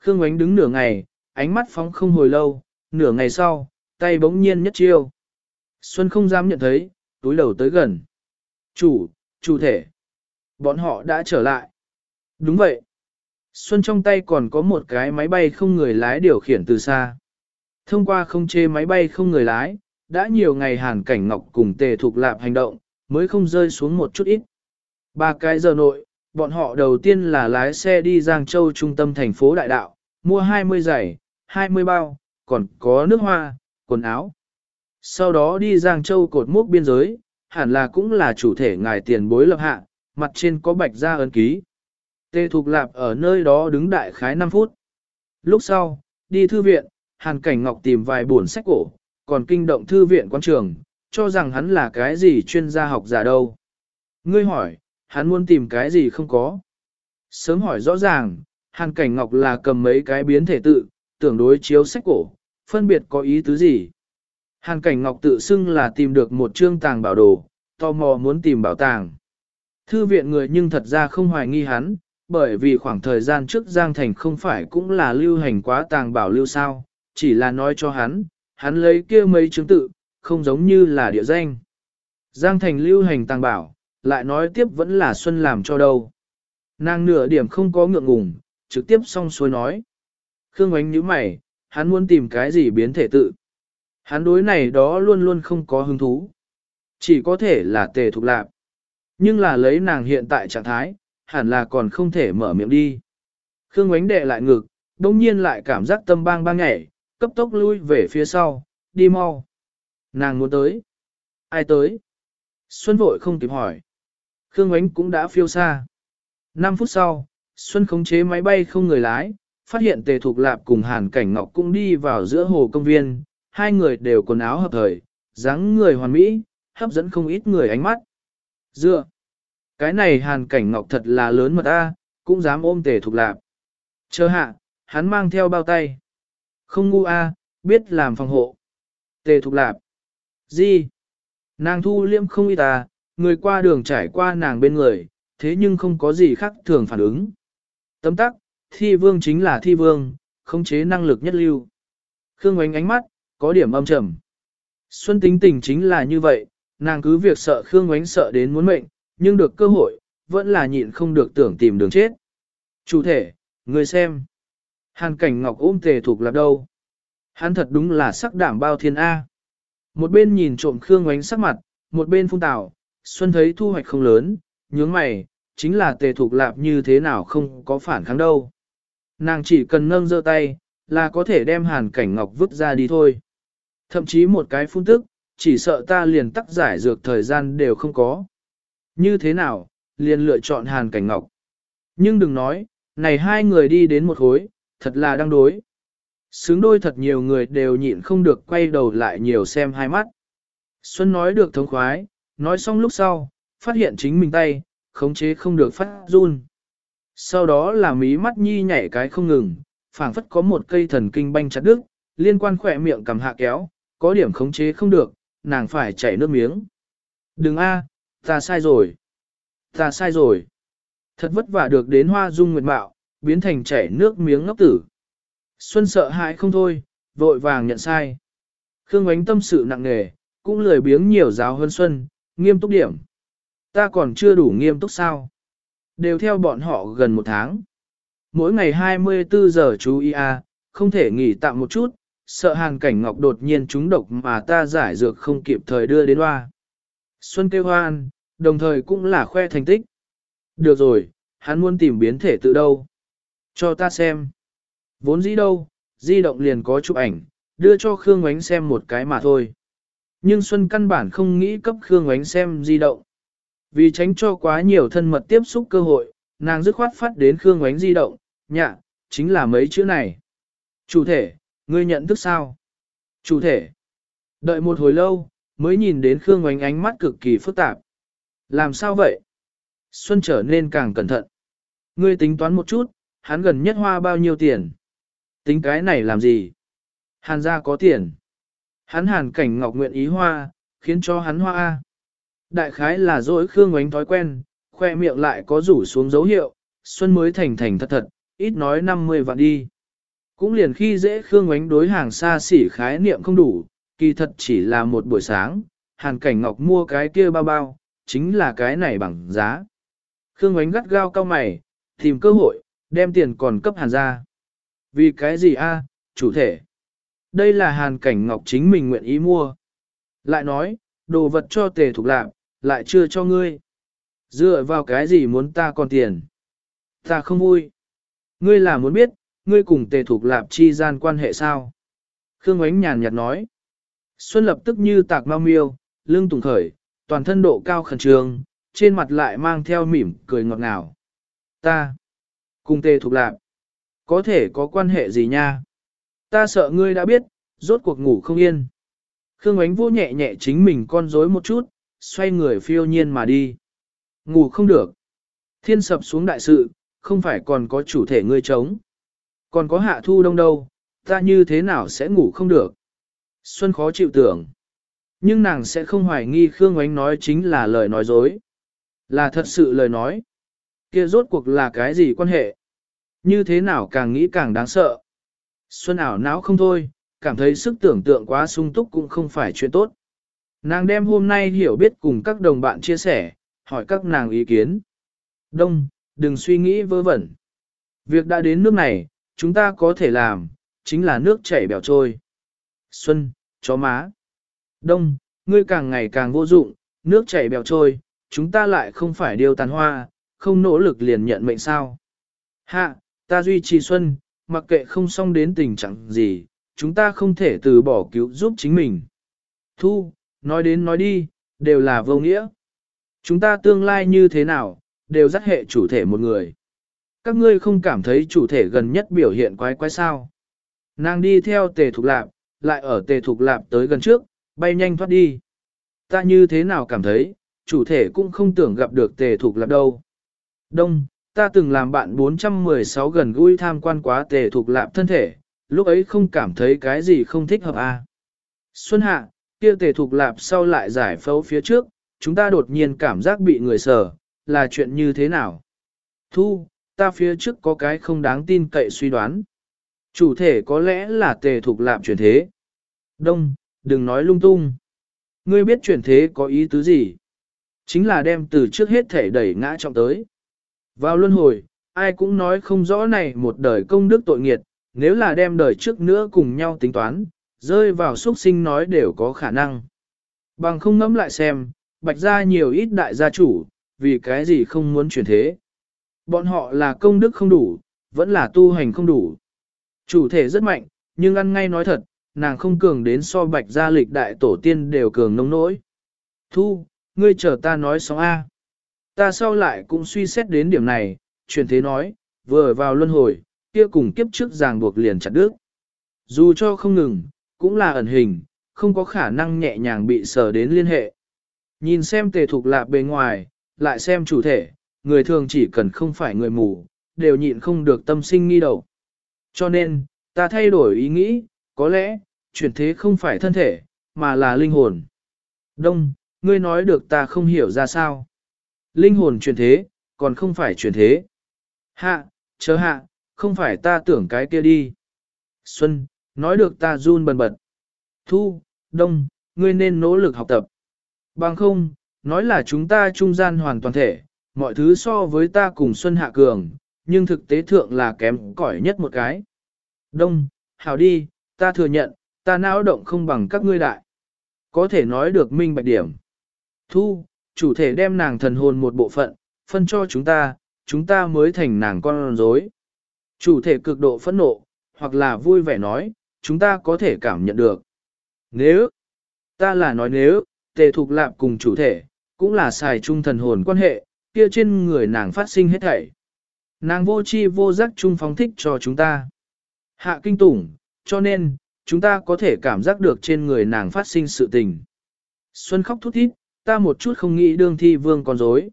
Khương ánh đứng nửa ngày, ánh mắt phóng không hồi lâu, nửa ngày sau, tay bỗng nhiên nhất chiêu. Xuân không dám nhận thấy, túi đầu tới gần. Chủ, chủ thể. Bọn họ đã trở lại. Đúng vậy. Xuân trong tay còn có một cái máy bay không người lái điều khiển từ xa. Thông qua không chê máy bay không người lái, đã nhiều ngày hàn cảnh ngọc cùng tề Thục lạp hành động, mới không rơi xuống một chút ít. Ba cái giờ nội, bọn họ đầu tiên là lái xe đi Giang Châu trung tâm thành phố Đại Đạo, mua 20 giày, 20 bao, còn có nước hoa, quần áo. Sau đó đi Giang Châu cột mốc biên giới, hẳn là cũng là chủ thể ngài tiền bối lập hạ, mặt trên có bạch ra ấn ký. Tề Thục Lạp ở nơi đó đứng đại khái 5 phút. Lúc sau, đi thư viện, Hàn Cảnh Ngọc tìm vài buồn sách cổ, còn kinh động thư viện quan trường, cho rằng hắn là cái gì chuyên gia học giả đâu. Ngươi hỏi, hắn muốn tìm cái gì không có. Sớm hỏi rõ ràng, Hàn Cảnh Ngọc là cầm mấy cái biến thể tự, tưởng đối chiếu sách cổ, phân biệt có ý tứ gì. Hàn Cảnh Ngọc tự xưng là tìm được một chương tàng bảo đồ, tò mò muốn tìm bảo tàng. Thư viện người nhưng thật ra không hoài nghi hắn, bởi vì khoảng thời gian trước Giang Thành không phải cũng là lưu hành quá tàng bảo lưu sao, chỉ là nói cho hắn, hắn lấy kia mấy chứng tự, không giống như là địa danh. Giang Thành lưu hành tàng bảo, lại nói tiếp vẫn là Xuân làm cho đâu. Nàng nửa điểm không có ngượng ngùng, trực tiếp xong xuôi nói. Khương ánh nhíu mày, hắn muốn tìm cái gì biến thể tự. Hắn đối này đó luôn luôn không có hứng thú. Chỉ có thể là tề thục lạp. Nhưng là lấy nàng hiện tại trạng thái, hẳn là còn không thể mở miệng đi. Khương ánh đệ lại ngực, đông nhiên lại cảm giác tâm bang bang nhảy, cấp tốc lui về phía sau, đi mau. Nàng muốn tới. Ai tới? Xuân vội không kịp hỏi. Khương ánh cũng đã phiêu xa. 5 phút sau, Xuân khống chế máy bay không người lái, phát hiện Tề Thục Lạp cùng Hàn Cảnh Ngọc cũng đi vào giữa hồ công viên, hai người đều quần áo hợp thời, dáng người hoàn mỹ, hấp dẫn không ít người ánh mắt. Dựa, cái này Hàn Cảnh Ngọc thật là lớn mật a, cũng dám ôm Tề Thục Lạp. Chờ hạ, hắn mang theo bao tay. Không ngu a, biết làm phòng hộ. Tề Thục Lạp. Gì? Nàng thu liêm không y ta, à, người qua đường trải qua nàng bên người, thế nhưng không có gì khác thường phản ứng. Tấm tắc, thi vương chính là thi vương, khống chế năng lực nhất lưu. Khương ánh ánh mắt, có điểm âm trầm. Xuân tính tình chính là như vậy, nàng cứ việc sợ Khương Ngoánh sợ đến muốn mệnh, nhưng được cơ hội, vẫn là nhịn không được tưởng tìm đường chết. Chủ thể, người xem. Hàn cảnh ngọc ôm tề thuộc là đâu? Hắn thật đúng là sắc đảm bao thiên A. Một bên nhìn trộm Khương Ngoánh sắc mặt, một bên phung tảo, Xuân thấy thu hoạch không lớn, nhướng mày, chính là tề thuộc lạp như thế nào không có phản kháng đâu. Nàng chỉ cần nâng giơ tay, là có thể đem hàn cảnh ngọc vứt ra đi thôi. Thậm chí một cái phun tức, chỉ sợ ta liền tắc giải dược thời gian đều không có. Như thế nào, liền lựa chọn hàn cảnh ngọc. Nhưng đừng nói, này hai người đi đến một hối, thật là đang đối. Xứng đôi thật nhiều người đều nhịn không được quay đầu lại nhiều xem hai mắt. Xuân nói được thống khoái, nói xong lúc sau, phát hiện chính mình tay, khống chế không được phát run. Sau đó là mí mắt nhi nhảy cái không ngừng, phảng phất có một cây thần kinh banh chặt đứt, liên quan khỏe miệng cầm hạ kéo, có điểm khống chế không được, nàng phải chảy nước miếng. Đừng a, ta sai rồi. Ta sai rồi. Thật vất vả được đến hoa dung nguyệt mạo, biến thành chảy nước miếng ngốc tử. Xuân sợ hãi không thôi, vội vàng nhận sai. Khương ánh tâm sự nặng nề, cũng lười biếng nhiều giáo hơn Xuân, nghiêm túc điểm. Ta còn chưa đủ nghiêm túc sao? Đều theo bọn họ gần một tháng. Mỗi ngày 24 giờ chú ý à, không thể nghỉ tạm một chút, sợ hàng cảnh ngọc đột nhiên trúng độc mà ta giải dược không kịp thời đưa đến hoa. Xuân kêu hoan, đồng thời cũng là khoe thành tích. Được rồi, hắn muốn tìm biến thể tự đâu. Cho ta xem. Vốn dĩ đâu, di động liền có chụp ảnh, đưa cho Khương Ngoánh xem một cái mà thôi. Nhưng Xuân căn bản không nghĩ cấp Khương Ngoánh xem di động. Vì tránh cho quá nhiều thân mật tiếp xúc cơ hội, nàng dứt khoát phát đến Khương Ngoánh di động, nhạ, chính là mấy chữ này. Chủ thể, ngươi nhận thức sao? Chủ thể. Đợi một hồi lâu, mới nhìn đến Khương Ngoánh ánh mắt cực kỳ phức tạp. Làm sao vậy? Xuân trở nên càng cẩn thận. Ngươi tính toán một chút, hắn gần nhất hoa bao nhiêu tiền? Tính cái này làm gì? Hàn gia có tiền. Hắn hàn cảnh ngọc nguyện ý hoa, khiến cho hắn hoa. Đại khái là dỗi Khương Ngoánh thói quen, khoe miệng lại có rủ xuống dấu hiệu, Xuân mới thành thành thật thật, ít nói 50 vạn đi. Cũng liền khi dễ Khương Ngoánh đối hàng xa xỉ khái niệm không đủ, kỳ thật chỉ là một buổi sáng, Hàn Cảnh Ngọc mua cái kia bao bao, chính là cái này bằng giá. Khương Ngoánh gắt gao cao mày, tìm cơ hội, đem tiền còn cấp Hàn ra. Vì cái gì a, chủ thể? Đây là Hàn Cảnh Ngọc chính mình nguyện ý mua. Lại nói, đồ vật cho tề thục lạc, lại chưa cho ngươi. Dựa vào cái gì muốn ta còn tiền? Ta không vui. Ngươi là muốn biết, ngươi cùng tề thuộc lạp chi gian quan hệ sao? Khương Ánh nhàn nhạt nói. Xuân lập tức như tạc mau miêu, lưng tùng khởi, toàn thân độ cao khẩn trương, trên mặt lại mang theo mỉm cười ngọt ngào. Ta, cùng tề thuộc lạp, có thể có quan hệ gì nha? Ta sợ ngươi đã biết, rốt cuộc ngủ không yên. Khương Ánh vô nhẹ nhẹ chính mình con rối một chút, xoay người phiêu nhiên mà đi. Ngủ không được. Thiên sập xuống đại sự, không phải còn có chủ thể ngươi chống. Còn có hạ thu đông đâu, ta như thế nào sẽ ngủ không được. Xuân khó chịu tưởng. Nhưng nàng sẽ không hoài nghi Khương Oánh nói chính là lời nói dối. Là thật sự lời nói. kia rốt cuộc là cái gì quan hệ? Như thế nào càng nghĩ càng đáng sợ. Xuân ảo não không thôi, cảm thấy sức tưởng tượng quá sung túc cũng không phải chuyện tốt. Nàng đem hôm nay hiểu biết cùng các đồng bạn chia sẻ, hỏi các nàng ý kiến. Đông, đừng suy nghĩ vớ vẩn. Việc đã đến nước này, chúng ta có thể làm, chính là nước chảy bèo trôi. Xuân, chó má. Đông, ngươi càng ngày càng vô dụng, nước chảy bèo trôi, chúng ta lại không phải điều tàn hoa, không nỗ lực liền nhận mệnh sao. Hạ, ta duy trì Xuân, mặc kệ không xong đến tình trạng gì, chúng ta không thể từ bỏ cứu giúp chính mình. Thu, nói đến nói đi, đều là vô nghĩa. Chúng ta tương lai như thế nào, đều dắt hệ chủ thể một người. Các ngươi không cảm thấy chủ thể gần nhất biểu hiện quái quái sao. Nàng đi theo tề thục lạp, lại ở tề thục lạp tới gần trước, bay nhanh thoát đi. Ta như thế nào cảm thấy, chủ thể cũng không tưởng gặp được tề thục lạp đâu. Đông, ta từng làm bạn 416 gần gũi tham quan quá tề thục lạp thân thể, lúc ấy không cảm thấy cái gì không thích hợp à. Xuân hạ, kia tề thục lạp sau lại giải phẫu phía trước, chúng ta đột nhiên cảm giác bị người sờ, là chuyện như thế nào? Thu, ta phía trước có cái không đáng tin cậy suy đoán. Chủ thể có lẽ là tề thục lạm chuyển thế. Đông, đừng nói lung tung. Ngươi biết chuyển thế có ý tứ gì? Chính là đem từ trước hết thể đẩy ngã trọng tới. Vào luân hồi, ai cũng nói không rõ này một đời công đức tội nghiệt, nếu là đem đời trước nữa cùng nhau tính toán, rơi vào xuất sinh nói đều có khả năng. Bằng không ngẫm lại xem, bạch ra nhiều ít đại gia chủ, vì cái gì không muốn chuyển thế. Bọn họ là công đức không đủ, vẫn là tu hành không đủ. Chủ thể rất mạnh, nhưng ăn ngay nói thật, nàng không cường đến so bạch gia lịch đại tổ tiên đều cường nông nỗi. Thu, ngươi chờ ta nói xong A. Ta sau lại cũng suy xét đến điểm này, truyền thế nói, vừa vào luân hồi, kia cùng kiếp trước ràng buộc liền chặt đứt. Dù cho không ngừng, cũng là ẩn hình, không có khả năng nhẹ nhàng bị sờ đến liên hệ. Nhìn xem tề thục lạp bề ngoài, lại xem chủ thể, người thường chỉ cần không phải người mù, đều nhịn không được tâm sinh nghi đầu. Cho nên, ta thay đổi ý nghĩ, có lẽ, chuyển thế không phải thân thể, mà là linh hồn. Đông, ngươi nói được ta không hiểu ra sao. Linh hồn chuyển thế, còn không phải chuyển thế. Hạ, chớ hạ, không phải ta tưởng cái kia đi. Xuân, nói được ta run bần bật. Thu, đông, ngươi nên nỗ lực học tập. Bằng không, nói là chúng ta trung gian hoàn toàn thể, mọi thứ so với ta cùng Xuân Hạ Cường, nhưng thực tế thượng là kém cỏi nhất một cái. Đông, hảo đi, ta thừa nhận, ta não động không bằng các ngươi đại. Có thể nói được minh bạch điểm. Thu, chủ thể đem nàng thần hồn một bộ phận, phân cho chúng ta, chúng ta mới thành nàng con rối. Chủ thể cực độ phẫn nộ, hoặc là vui vẻ nói, chúng ta có thể cảm nhận được. Nếu, ta là nói nếu, tề thục lạp cùng chủ thể, cũng là xài chung thần hồn quan hệ, kia trên người nàng phát sinh hết thảy. Nàng vô chi vô giác chung phóng thích cho chúng ta. Hạ kinh tủng, cho nên, chúng ta có thể cảm giác được trên người nàng phát sinh sự tình. Xuân khóc thút thít, ta một chút không nghĩ đương thi vương còn dối.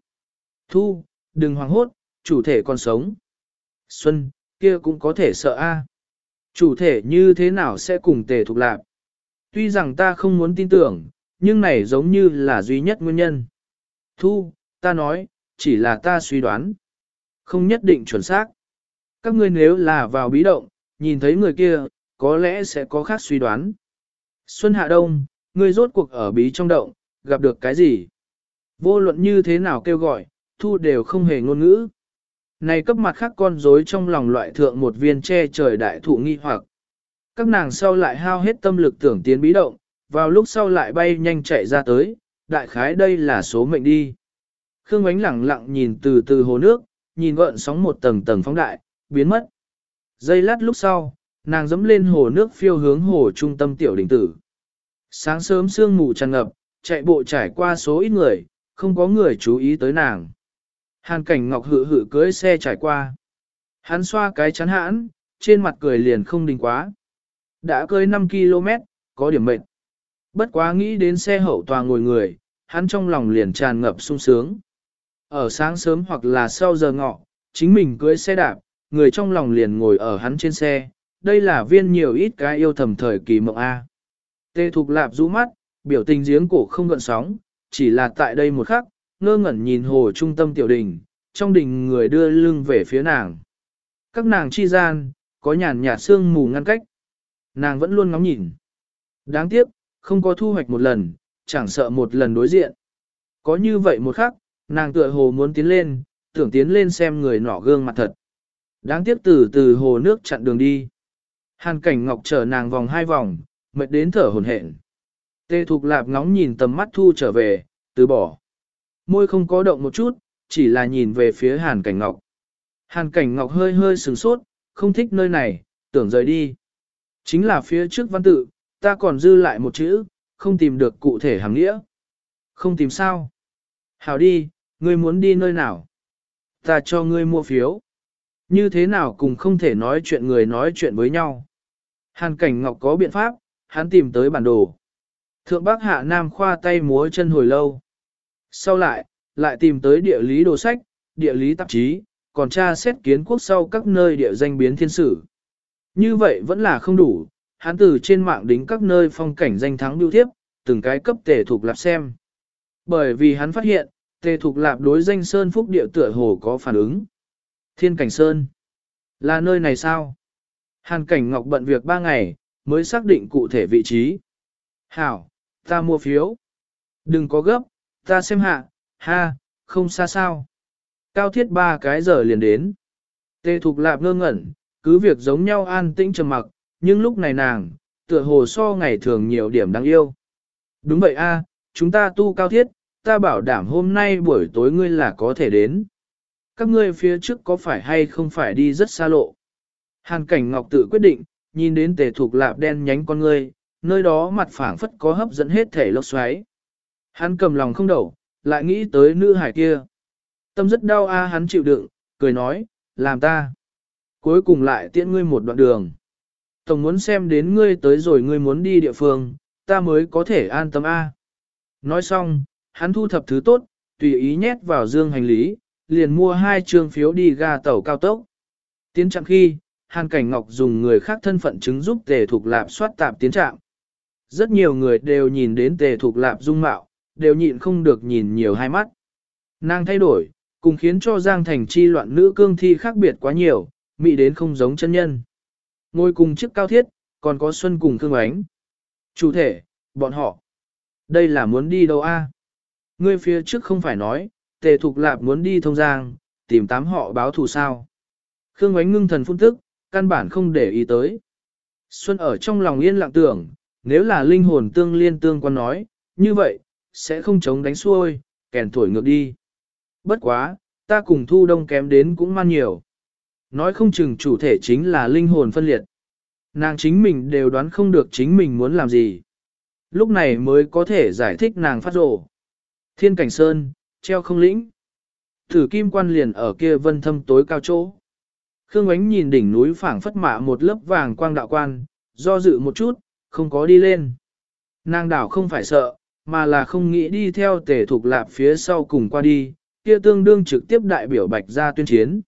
Thu, đừng hoảng hốt, chủ thể còn sống. Xuân, kia cũng có thể sợ a. Chủ thể như thế nào sẽ cùng tề thuộc lạc? Tuy rằng ta không muốn tin tưởng, nhưng này giống như là duy nhất nguyên nhân. Thu, ta nói, chỉ là ta suy đoán. Không nhất định chuẩn xác. Các ngươi nếu là vào bí động, nhìn thấy người kia, có lẽ sẽ có khác suy đoán. Xuân Hạ Đông, ngươi rốt cuộc ở bí trong động, gặp được cái gì? Vô luận như thế nào kêu gọi, thu đều không hề ngôn ngữ. Này cấp mặt khác con rối trong lòng loại thượng một viên che trời đại thụ nghi hoặc. Các nàng sau lại hao hết tâm lực tưởng tiến bí động, vào lúc sau lại bay nhanh chạy ra tới, đại khái đây là số mệnh đi. Khương ánh lẳng lặng nhìn từ từ hồ nước, nhìn gợn sóng một tầng tầng phóng đại, biến mất. Giây lát lúc sau, nàng dẫm lên hồ nước phiêu hướng hồ trung tâm tiểu đỉnh tử. Sáng sớm sương mù tràn ngập, chạy bộ trải qua số ít người, không có người chú ý tới nàng. Hàn cảnh ngọc hự hự cưới xe trải qua. Hắn xoa cái chắn hãn, trên mặt cười liền không đình quá. Đã cưới 5 km, có điểm mệt. Bất quá nghĩ đến xe hậu tòa ngồi người, hắn trong lòng liền tràn ngập sung sướng. Ở sáng sớm hoặc là sau giờ ngọ, chính mình cưới xe đạp, người trong lòng liền ngồi ở hắn trên xe. Đây là viên nhiều ít cái yêu thầm thời kỳ mộng A. Tê Thục Lạp rũ mắt, biểu tình giếng cổ không gợn sóng, chỉ là tại đây một khắc, ngơ ngẩn nhìn hồ trung tâm tiểu đình, trong đình người đưa lưng về phía nàng. Các nàng chi gian, có nhàn nhạt sương mù ngăn cách. Nàng vẫn luôn ngóng nhìn. Đáng tiếc, không có thu hoạch một lần, chẳng sợ một lần đối diện. Có như vậy một khắc, nàng tựa hồ muốn tiến lên, tưởng tiến lên xem người nọ gương mặt thật. Đáng tiếc từ từ hồ nước chặn đường đi. Hàn cảnh ngọc chở nàng vòng hai vòng, mệt đến thở hồn hển. Tê Thục Lạp ngóng nhìn tầm mắt thu trở về, từ bỏ. Môi không có động một chút, chỉ là nhìn về phía Hàn Cảnh Ngọc. Hàn Cảnh Ngọc hơi hơi sừng sốt, không thích nơi này, tưởng rời đi. Chính là phía trước văn tự, ta còn dư lại một chữ, không tìm được cụ thể hàng nghĩa. Không tìm sao? Hảo đi, ngươi muốn đi nơi nào? Ta cho ngươi mua phiếu. Như thế nào cùng không thể nói chuyện người nói chuyện với nhau. Hàn Cảnh Ngọc có biện pháp, hắn tìm tới bản đồ. Thượng Bắc Hạ Nam khoa tay múa chân hồi lâu. Sau lại, lại tìm tới địa lý đồ sách, địa lý tạp chí, còn tra xét kiến quốc sau các nơi địa danh biến thiên sử. Như vậy vẫn là không đủ, hắn từ trên mạng đính các nơi phong cảnh danh thắng biêu thiếp, từng cái cấp tể thuộc lạp xem. Bởi vì hắn phát hiện, Tề Thục Lạp đối danh Sơn Phúc địa tựa hồ có phản ứng. Thiên Cảnh Sơn. Là nơi này sao? Hàn Cảnh Ngọc bận việc ba ngày, mới xác định cụ thể vị trí. Hảo, ta mua phiếu. Đừng có gấp, ta xem hạ, ha, không xa sao. Cao thiết ba cái giờ liền đến. Tề Thục Lạp ngơ ngẩn, cứ việc giống nhau an tĩnh trầm mặc, nhưng lúc này nàng, tựa hồ so ngày thường nhiều điểm đáng yêu. Đúng vậy a, chúng ta tu cao thiết, ta bảo đảm hôm nay buổi tối ngươi là có thể đến. Các ngươi phía trước có phải hay không phải đi rất xa lộ. Hàn cảnh ngọc tự quyết định, nhìn đến tề thuộc lạp đen nhánh con ngươi, nơi đó mặt phảng phất có hấp dẫn hết thể lốc xoáy. Hắn cầm lòng không đậu, lại nghĩ tới nữ hải kia. Tâm rất đau a hắn chịu đựng, cười nói, làm ta. Cuối cùng lại tiễn ngươi một đoạn đường. Tổng muốn xem đến ngươi tới rồi ngươi muốn đi địa phương, ta mới có thể an tâm a. Nói xong, hắn thu thập thứ tốt, tùy ý nhét vào dương hành lý, liền mua hai trương phiếu đi ga tàu cao tốc. Tiến trạng khi, Hàn Cảnh Ngọc dùng người khác thân phận chứng giúp Tề Thục Lạp soát tạp tiến trạng. Rất nhiều người đều nhìn đến Tề Thục Lạp dung mạo, đều nhịn không được nhìn nhiều hai mắt. Nàng thay đổi, cùng khiến cho Giang Thành chi loạn nữ cương thi khác biệt quá nhiều, mị đến không giống chân nhân. Ngồi cùng chiếc cao thiết, còn có Xuân cùng Khương Ánh. Chủ thể, bọn họ. Đây là muốn đi đâu a? Ngươi phía trước không phải nói, tề thục lạp muốn đi thông giang, tìm tám họ báo thù sao. Khương Ánh ngưng thần phun tức, căn bản không để ý tới. Xuân ở trong lòng yên lặng tưởng, nếu là linh hồn tương liên tương quan nói, như vậy, sẽ không chống đánh xuôi, kèn thổi ngược đi. Bất quá, ta cùng thu đông kém đến cũng man nhiều. Nói không chừng chủ thể chính là linh hồn phân liệt. Nàng chính mình đều đoán không được chính mình muốn làm gì. Lúc này mới có thể giải thích nàng phát rộ. Thiên cảnh sơn, treo không lĩnh. Thử kim quan liền ở kia vân thâm tối cao chỗ. Khương ánh nhìn đỉnh núi phảng phất mạ một lớp vàng quang đạo quan, do dự một chút, không có đi lên. Nàng đảo không phải sợ, mà là không nghĩ đi theo tề thục lạp phía sau cùng qua đi, kia tương đương trực tiếp đại biểu bạch ra tuyên chiến.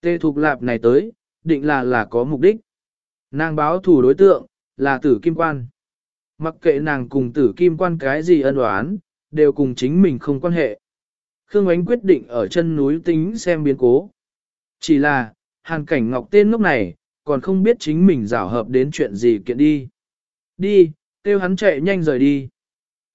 Tề thục lạp này tới, định là là có mục đích. Nàng báo thủ đối tượng, là tử kim quan. Mặc kệ nàng cùng tử kim quan cái gì ân oán, đều cùng chính mình không quan hệ. Khương Ánh quyết định ở chân núi tính xem biến cố. Chỉ là, hàn cảnh ngọc tên lúc này, còn không biết chính mình rảo hợp đến chuyện gì kiện đi. Đi, kêu hắn chạy nhanh rời đi.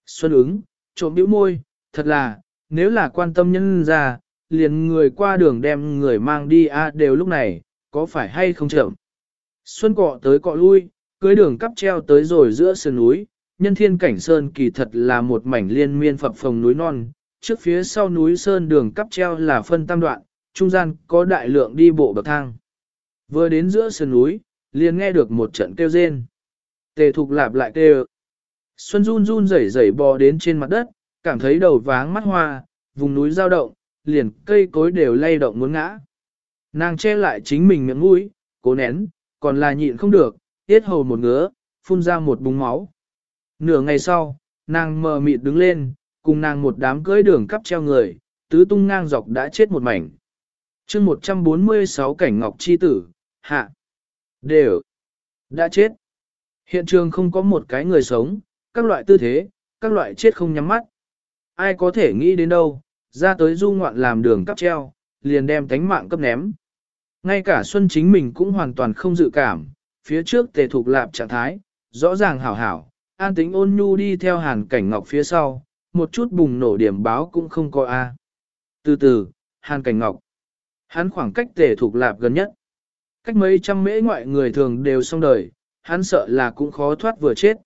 Xuân ứng, trộm bĩu môi, thật là, nếu là quan tâm nhân ra, liền người qua đường đem người mang đi a đều lúc này, có phải hay không chậm. Xuân cọ tới cọ lui, cưới đường cắp treo tới rồi giữa sườn núi, nhân thiên cảnh sơn kỳ thật là một mảnh liên miên phập phồng núi non, trước phía sau núi sơn đường cắp treo là phân tam đoạn, trung gian có đại lượng đi bộ bậc thang. Vừa đến giữa sườn núi, liền nghe được một trận kêu rên. Tề thục lạp lại kêu. Xuân run run rẩy rẩy bò đến trên mặt đất, cảm thấy đầu váng mắt hoa, vùng núi dao động, liền cây cối đều lay động muốn ngã. Nàng che lại chính mình miệng mũi, cố nén, còn là nhịn không được, tiết hầu một ngứa, phun ra một búng máu. Nửa ngày sau, nàng mờ mịt đứng lên, cùng nàng một đám cưỡi đường cắp treo người, tứ tung ngang dọc đã chết một mảnh. chương 146 cảnh ngọc chi tử, hạ, đều, đã chết. Hiện trường không có một cái người sống, các loại tư thế, các loại chết không nhắm mắt. Ai có thể nghĩ đến đâu, ra tới du ngoạn làm đường cắp treo, liền đem tánh mạng cấp ném. Ngay cả Xuân chính mình cũng hoàn toàn không dự cảm, phía trước tề thục lạp trạng thái, rõ ràng hảo hảo, an tính ôn nhu đi theo hàn cảnh ngọc phía sau, một chút bùng nổ điểm báo cũng không có a. Từ từ, hàn cảnh ngọc, hắn khoảng cách tề thuộc lạp gần nhất. Cách mấy trăm mễ ngoại người thường đều xong đời, hắn sợ là cũng khó thoát vừa chết.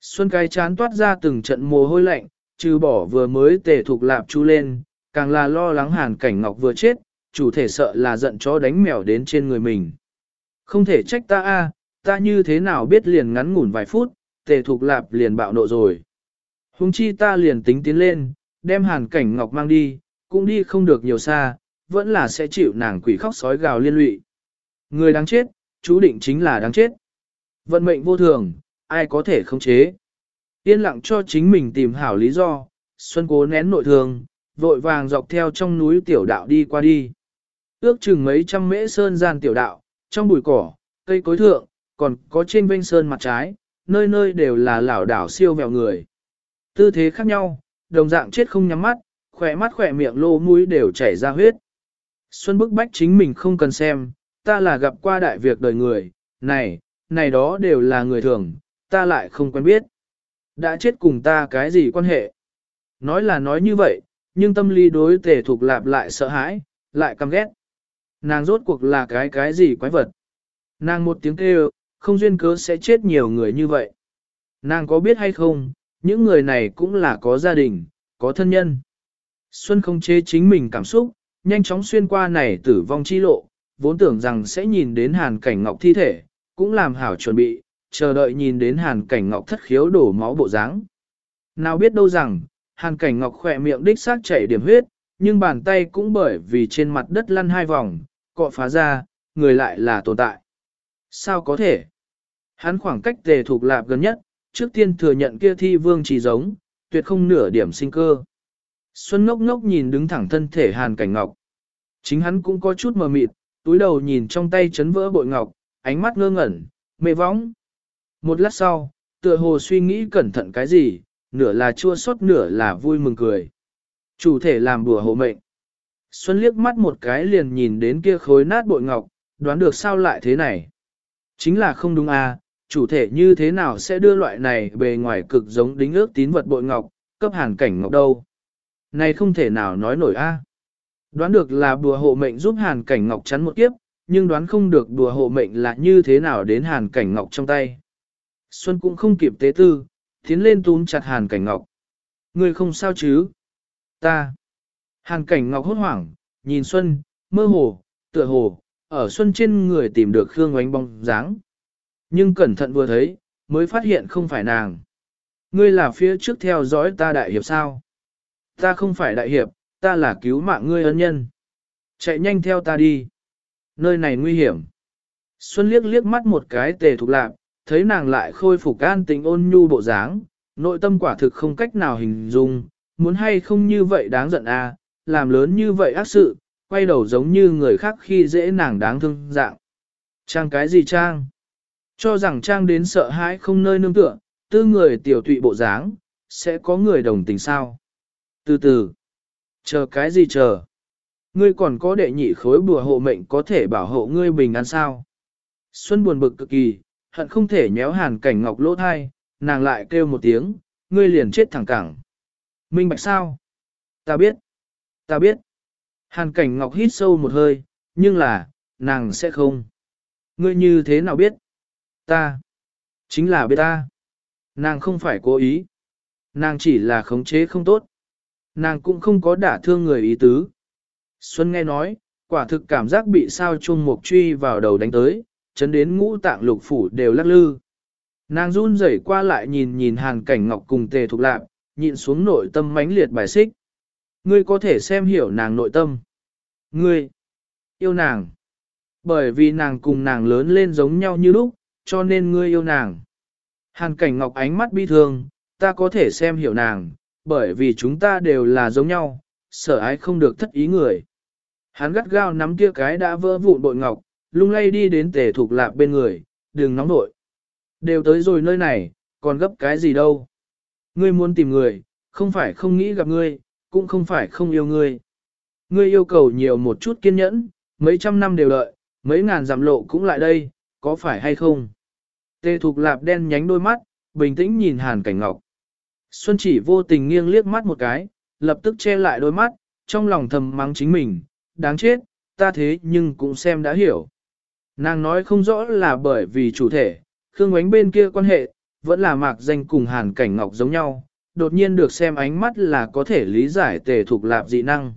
Xuân cái chán toát ra từng trận mồ hôi lạnh, trừ bỏ vừa mới tề thuộc lạp chu lên, càng là lo lắng hàn cảnh ngọc vừa chết, chủ thể sợ là giận chó đánh mèo đến trên người mình. Không thể trách ta a, ta như thế nào biết liền ngắn ngủn vài phút, tề thục lạp liền bạo nộ rồi. Hùng chi ta liền tính tiến lên, đem hàn cảnh ngọc mang đi, cũng đi không được nhiều xa, vẫn là sẽ chịu nàng quỷ khóc sói gào liên lụy. Người đáng chết, chú định chính là đáng chết. Vận mệnh vô thường, ai có thể khống chế. Yên lặng cho chính mình tìm hảo lý do, Xuân cố nén nội thương, vội vàng dọc theo trong núi tiểu đạo đi qua đi. Ước chừng mấy trăm mễ sơn gian tiểu đạo, trong bụi cỏ, cây cối thượng, còn có trên vênh sơn mặt trái, nơi nơi đều là lảo đảo siêu vẹo người. Tư thế khác nhau, đồng dạng chết không nhắm mắt, khỏe mắt khỏe miệng lô mũi đều chảy ra huyết. Xuân bức bách chính mình không cần xem, ta là gặp qua đại việc đời người, này, này đó đều là người thường, ta lại không quen biết. Đã chết cùng ta cái gì quan hệ? Nói là nói như vậy, nhưng tâm lý đối tề thuộc lạp lại sợ hãi, lại căm ghét. Nàng rốt cuộc là cái cái gì quái vật? Nàng một tiếng kêu, không duyên cớ sẽ chết nhiều người như vậy. Nàng có biết hay không, những người này cũng là có gia đình, có thân nhân. Xuân không chế chính mình cảm xúc, nhanh chóng xuyên qua này tử vong chi lộ, vốn tưởng rằng sẽ nhìn đến hàn cảnh ngọc thi thể, cũng làm hảo chuẩn bị, chờ đợi nhìn đến hàn cảnh ngọc thất khiếu đổ máu bộ dáng. Nào biết đâu rằng, hàn cảnh ngọc khỏe miệng đích xác chảy điểm huyết, nhưng bàn tay cũng bởi vì trên mặt đất lăn hai vòng, cọ phá ra, người lại là tồn tại. Sao có thể? Hắn khoảng cách tề thuộc lạp gần nhất, trước tiên thừa nhận kia thi vương chỉ giống, tuyệt không nửa điểm sinh cơ. Xuân ngốc ngốc nhìn đứng thẳng thân thể hàn cảnh ngọc. Chính hắn cũng có chút mờ mịt, túi đầu nhìn trong tay chấn vỡ bội ngọc, ánh mắt ngơ ngẩn, mê võng. Một lát sau, tựa hồ suy nghĩ cẩn thận cái gì, nửa là chua xót nửa là vui mừng cười. Chủ thể làm bùa hộ mệnh. Xuân liếc mắt một cái liền nhìn đến kia khối nát bội ngọc, đoán được sao lại thế này. Chính là không đúng à, chủ thể như thế nào sẽ đưa loại này bề ngoài cực giống đính ước tín vật bội ngọc, cấp hàn cảnh ngọc đâu. Này không thể nào nói nổi a. Đoán được là bùa hộ mệnh giúp hàn cảnh ngọc chắn một kiếp, nhưng đoán không được bùa hộ mệnh là như thế nào đến hàn cảnh ngọc trong tay. Xuân cũng không kịp tế tư, tiến lên túm chặt hàn cảnh ngọc. Người không sao chứ? Ta. Hàn cảnh ngọc hốt hoảng, nhìn Xuân, mơ hồ, tựa hồ, ở Xuân trên người tìm được Khương Ngoánh bóng dáng. Nhưng cẩn thận vừa thấy, mới phát hiện không phải nàng. Ngươi là phía trước theo dõi ta đại hiệp sao? Ta không phải đại hiệp, ta là cứu mạng ngươi ân nhân. Chạy nhanh theo ta đi. Nơi này nguy hiểm. Xuân liếc liếc mắt một cái tề thục lạc, thấy nàng lại khôi phục an tình ôn nhu bộ dáng, nội tâm quả thực không cách nào hình dung, muốn hay không như vậy đáng giận à, làm lớn như vậy ác sự, quay đầu giống như người khác khi dễ nàng đáng thương dạng. Trang cái gì trang? Cho rằng trang đến sợ hãi không nơi nương tựa, tư người tiểu tụy bộ dáng, sẽ có người đồng tình sao? Từ từ, chờ cái gì chờ? Ngươi còn có đệ nhị khối bùa hộ mệnh có thể bảo hộ ngươi bình an sao? Xuân buồn bực cực kỳ, hận không thể nhéo hàn cảnh ngọc lỗ thai, nàng lại kêu một tiếng, ngươi liền chết thẳng cẳng. Minh bạch sao? Ta biết. Ta biết. Hàn cảnh ngọc hít sâu một hơi, nhưng là, nàng sẽ không. Ngươi như thế nào biết? Ta. Chính là biết ta. Nàng không phải cố ý. Nàng chỉ là khống chế không tốt. Nàng cũng không có đả thương người ý tứ. Xuân nghe nói, quả thực cảm giác bị sao chuông mục truy vào đầu đánh tới, chấn đến ngũ tạng lục phủ đều lắc lư. Nàng run rẩy qua lại nhìn nhìn hàn cảnh ngọc cùng tề thục lạc, nhịn xuống nội tâm mãnh liệt bài xích. Ngươi có thể xem hiểu nàng nội tâm. Ngươi, yêu nàng. Bởi vì nàng cùng nàng lớn lên giống nhau như lúc, cho nên ngươi yêu nàng. Hàn cảnh ngọc ánh mắt bi thương, ta có thể xem hiểu nàng, bởi vì chúng ta đều là giống nhau, sợ ái không được thất ý người. Hắn gắt gao nắm kia cái đã vỡ vụn bội ngọc, lung lay đi đến tề thuộc lạc bên người, đừng nóng nội. Đều tới rồi nơi này, còn gấp cái gì đâu. Ngươi muốn tìm người, không phải không nghĩ gặp ngươi, cũng không phải không yêu ngươi. Ngươi yêu cầu nhiều một chút kiên nhẫn, mấy trăm năm đều đợi, mấy ngàn giảm lộ cũng lại đây, có phải hay không? Tê thục lạp đen nhánh đôi mắt, bình tĩnh nhìn hàn cảnh ngọc. Xuân chỉ vô tình nghiêng liếc mắt một cái, lập tức che lại đôi mắt, trong lòng thầm mắng chính mình, đáng chết, ta thế nhưng cũng xem đã hiểu. Nàng nói không rõ là bởi vì chủ thể, Khương Ngoánh bên kia quan hệ, vẫn là mạc danh cùng hàn cảnh ngọc giống nhau, đột nhiên được xem ánh mắt là có thể lý giải tề thục lạp dị năng.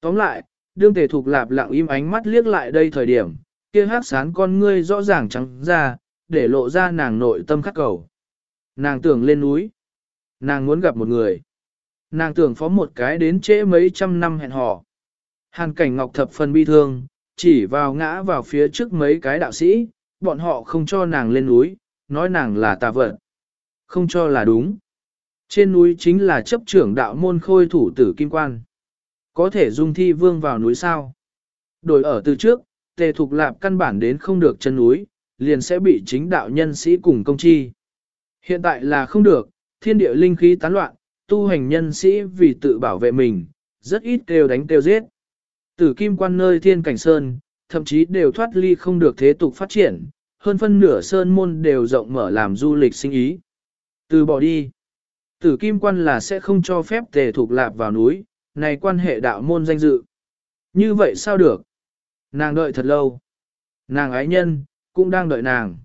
Tóm lại, đương tề thục lạp lặng im ánh mắt liếc lại đây thời điểm, kia hát sán con ngươi rõ ràng trắng ra, để lộ ra nàng nội tâm khắc cầu. Nàng tưởng lên núi. Nàng muốn gặp một người. Nàng tưởng phó một cái đến trễ mấy trăm năm hẹn hò. Hàn cảnh ngọc thập phần bi thương, chỉ vào ngã vào phía trước mấy cái đạo sĩ, bọn họ không cho nàng lên núi, nói nàng là tà vật. Không cho là đúng. Trên núi chính là chấp trưởng đạo môn khôi thủ tử Kim Quan. Có thể dung thi vương vào núi sao? Đổi ở từ trước, tề thục lạp căn bản đến không được chân núi, liền sẽ bị chính đạo nhân sĩ cùng công chi. Hiện tại là không được, thiên địa linh khí tán loạn, tu hành nhân sĩ vì tự bảo vệ mình, rất ít đều đánh tiêu giết. Tử kim quan nơi thiên cảnh sơn, thậm chí đều thoát ly không được thế tục phát triển, hơn phân nửa sơn môn đều rộng mở làm du lịch sinh ý. Từ bỏ đi. Tử kim quan là sẽ không cho phép tề thuộc lạp vào núi, này quan hệ đạo môn danh dự. Như vậy sao được? Nàng đợi thật lâu. Nàng ái nhân, cũng đang đợi nàng.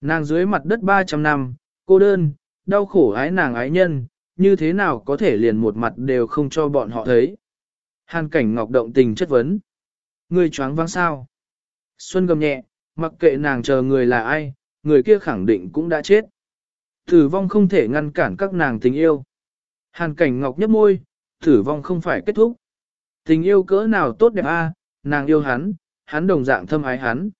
Nàng dưới mặt đất 300 năm, cô đơn, đau khổ ái nàng ái nhân, như thế nào có thể liền một mặt đều không cho bọn họ thấy. Hàn cảnh ngọc động tình chất vấn. Người choáng vang sao? Xuân gầm nhẹ, mặc kệ nàng chờ người là ai, người kia khẳng định cũng đã chết. Tử vong không thể ngăn cản các nàng tình yêu. Hàn cảnh ngọc nhấp môi, tử vong không phải kết thúc. Tình yêu cỡ nào tốt đẹp a, nàng yêu hắn, hắn đồng dạng thâm ái hắn.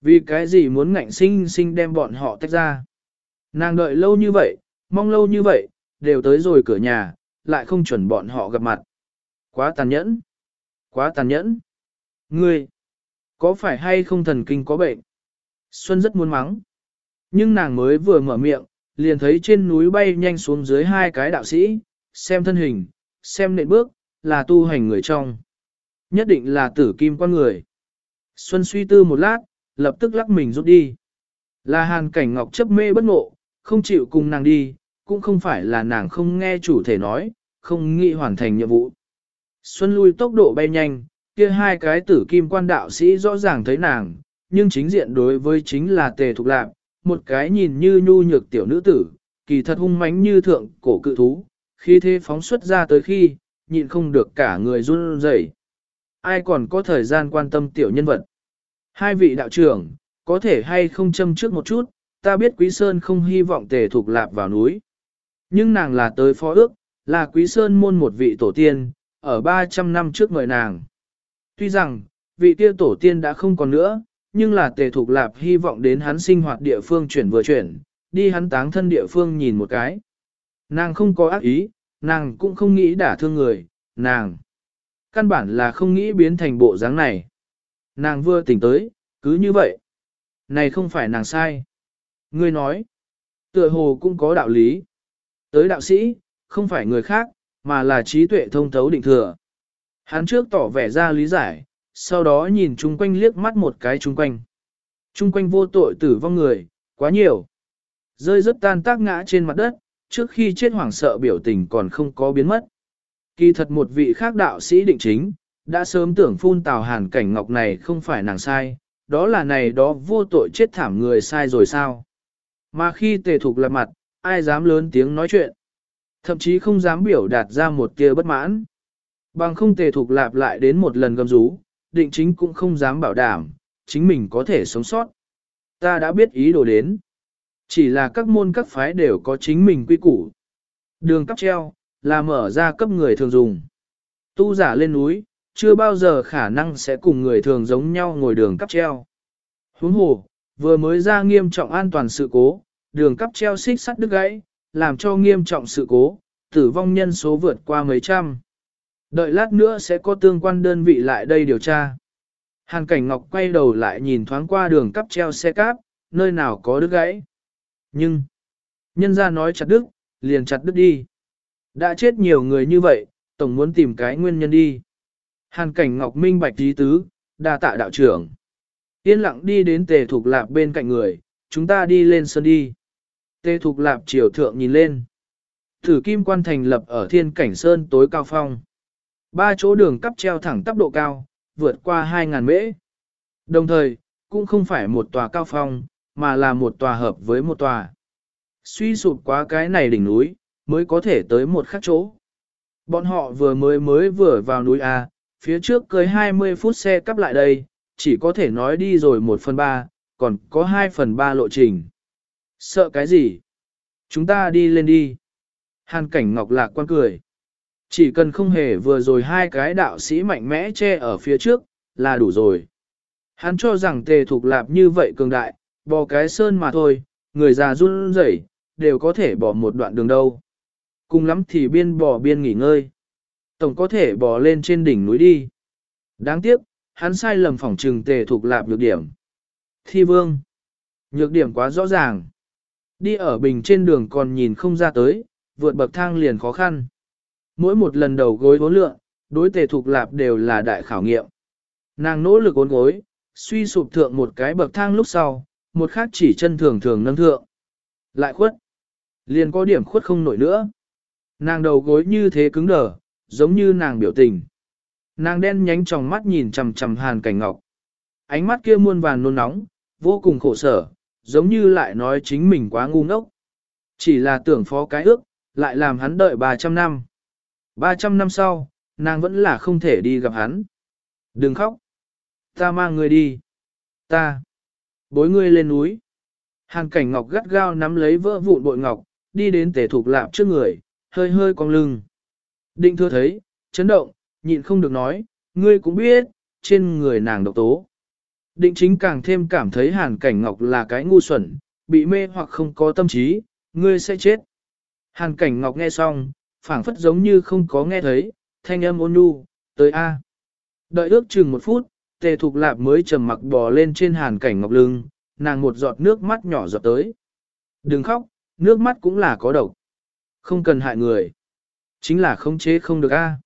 Vì cái gì muốn ngạnh sinh sinh đem bọn họ tách ra. Nàng đợi lâu như vậy, mong lâu như vậy, đều tới rồi cửa nhà, lại không chuẩn bọn họ gặp mặt. Quá tàn nhẫn. Quá tàn nhẫn. Ngươi, có phải hay không thần kinh có bệnh? Xuân rất muốn mắng. Nhưng nàng mới vừa mở miệng, liền thấy trên núi bay nhanh xuống dưới hai cái đạo sĩ, xem thân hình, xem nện bước, là tu hành người trong. Nhất định là tử kim con người. Xuân suy tư một lát, lập tức lắc mình rút đi. Là hàn cảnh ngọc chấp mê bất ngộ, không chịu cùng nàng đi, cũng không phải là nàng không nghe chủ thể nói, không nghĩ hoàn thành nhiệm vụ. Xuân lui tốc độ bay nhanh, kia hai cái tử kim quan đạo sĩ rõ ràng thấy nàng, nhưng chính diện đối với chính là tề thục lạc, một cái nhìn như nhu nhược tiểu nữ tử, kỳ thật hung mãnh như thượng cổ cự thú, khi thế phóng xuất ra tới khi, nhịn không được cả người run rẩy. Ai còn có thời gian quan tâm tiểu nhân vật? Hai vị đạo trưởng, có thể hay không châm trước một chút, ta biết Quý Sơn không hy vọng tề thục lạp vào núi. Nhưng nàng là tới phó ước, là Quý Sơn môn một vị tổ tiên, ở 300 năm trước mời nàng. Tuy rằng, vị kia tổ tiên đã không còn nữa, nhưng là tề thục lạp hy vọng đến hắn sinh hoạt địa phương chuyển vừa chuyển, đi hắn táng thân địa phương nhìn một cái. Nàng không có ác ý, nàng cũng không nghĩ đả thương người, nàng. Căn bản là không nghĩ biến thành bộ dáng này. Nàng vừa tỉnh tới, cứ như vậy. Này không phải nàng sai. Ngươi nói, tựa hồ cũng có đạo lý. Tới đạo sĩ, không phải người khác, mà là trí tuệ thông thấu định thừa. Hắn trước tỏ vẻ ra lý giải, sau đó nhìn chung quanh liếc mắt một cái chung quanh. Chung quanh vô tội tử vong người, quá nhiều. Rơi rất tan tác ngã trên mặt đất, trước khi chết hoảng sợ biểu tình còn không có biến mất. Kỳ thật một vị khác đạo sĩ định chính, đã sớm tưởng phun tào hàn cảnh ngọc này không phải nàng sai, đó là này đó vô tội chết thảm người sai rồi sao. Mà khi tề thục lật mặt, ai dám lớn tiếng nói chuyện, thậm chí không dám biểu đạt ra một tia bất mãn. Bằng không tề thục lạp lại đến một lần gầm rú, định chính cũng không dám bảo đảm, chính mình có thể sống sót. Ta đã biết ý đồ đến. Chỉ là các môn các phái đều có chính mình quy củ. Đường cắp treo, là mở ra cấp người thường dùng. Tu giả lên núi, chưa bao giờ khả năng sẽ cùng người thường giống nhau ngồi đường cắp treo. Huống hồ, vừa mới ra nghiêm trọng an toàn sự cố, đường cắp treo xích sắt đứt gãy, làm cho nghiêm trọng sự cố, tử vong nhân số vượt qua mấy trăm. Đợi lát nữa sẽ có tương quan đơn vị lại đây điều tra. Hàn Cảnh Ngọc quay đầu lại nhìn thoáng qua đường cắp treo xe cáp, nơi nào có đứt gãy. Nhưng, nhân ra nói chặt đứt, liền chặt đứt đi. Đã chết nhiều người như vậy, tổng muốn tìm cái nguyên nhân đi. Hàn Cảnh Ngọc minh bạch tí tứ, đa tạ đạo trưởng. Yên lặng đi đến tề thục lạp bên cạnh người, chúng ta đi lên sân đi. Tề thục lạp triều thượng nhìn lên. Thử kim quan thành lập ở thiên cảnh sơn tối cao phong. Ba chỗ đường cắp treo thẳng tắp độ cao, vượt qua 2.000 mễ. Đồng thời, cũng không phải một tòa cao phong, mà là một tòa hợp với một tòa. Suy sụp quá cái này đỉnh núi, mới có thể tới một khác chỗ. Bọn họ vừa mới mới vừa vào núi A, phía trước cưới 20 phút xe cắp lại đây, chỉ có thể nói đi rồi 1 phần 3, còn có 2 phần 3 lộ trình. Sợ cái gì? Chúng ta đi lên đi. Hàn cảnh ngọc lạc quan cười. Chỉ cần không hề vừa rồi hai cái đạo sĩ mạnh mẽ che ở phía trước, là đủ rồi. Hắn cho rằng tề thục lạp như vậy cường đại, bò cái sơn mà thôi, người già run rẩy đều có thể bỏ một đoạn đường đâu. Cùng lắm thì biên bò biên nghỉ ngơi. Tổng có thể bò lên trên đỉnh núi đi. Đáng tiếc, hắn sai lầm phỏng trừng tề thục lạp nhược điểm. Thi vương. Nhược điểm quá rõ ràng. Đi ở bình trên đường còn nhìn không ra tới, vượt bậc thang liền khó khăn. Mỗi một lần đầu gối vốn lượng, Đối tề thục lạp đều là đại khảo nghiệm. Nàng nỗ lực ốn gối, suy sụp thượng một cái bậc thang lúc sau, một khác chỉ chân thường thường nâng thượng. Lại khuất. Liền có điểm khuất không nổi nữa. Nàng đầu gối như thế cứng đờ, giống như nàng biểu tình. Nàng đen nhánh trong mắt nhìn chằm chằm hàn cảnh ngọc. Ánh mắt kia muôn vàn nôn nóng, vô cùng khổ sở, giống như lại nói chính mình quá ngu ngốc. Chỉ là tưởng phó cái ước, lại làm hắn đợi 300 năm. 300 năm sau, nàng vẫn là không thể đi gặp hắn. Đừng khóc. Ta mang người đi. Ta. Bối ngươi lên núi. Hàn cảnh ngọc gắt gao nắm lấy vỡ vụn bội ngọc, đi đến tể thục lạp trước người, hơi hơi cong lưng. Định thưa thấy, chấn động, nhịn không được nói, ngươi cũng biết, trên người nàng độc tố. Định chính càng thêm cảm thấy hàn cảnh ngọc là cái ngu xuẩn, bị mê hoặc không có tâm trí, ngươi sẽ chết. Hàn cảnh ngọc nghe xong, phảng phất giống như không có nghe thấy, thanh âm ôn nhu, tới A. Đợi ước chừng một phút, tề thục lạp mới trầm mặc bò lên trên hàn cảnh ngọc lưng, nàng một giọt nước mắt nhỏ giọt tới. Đừng khóc, nước mắt cũng là có độc. Không cần hại người. Chính là không chế không được A.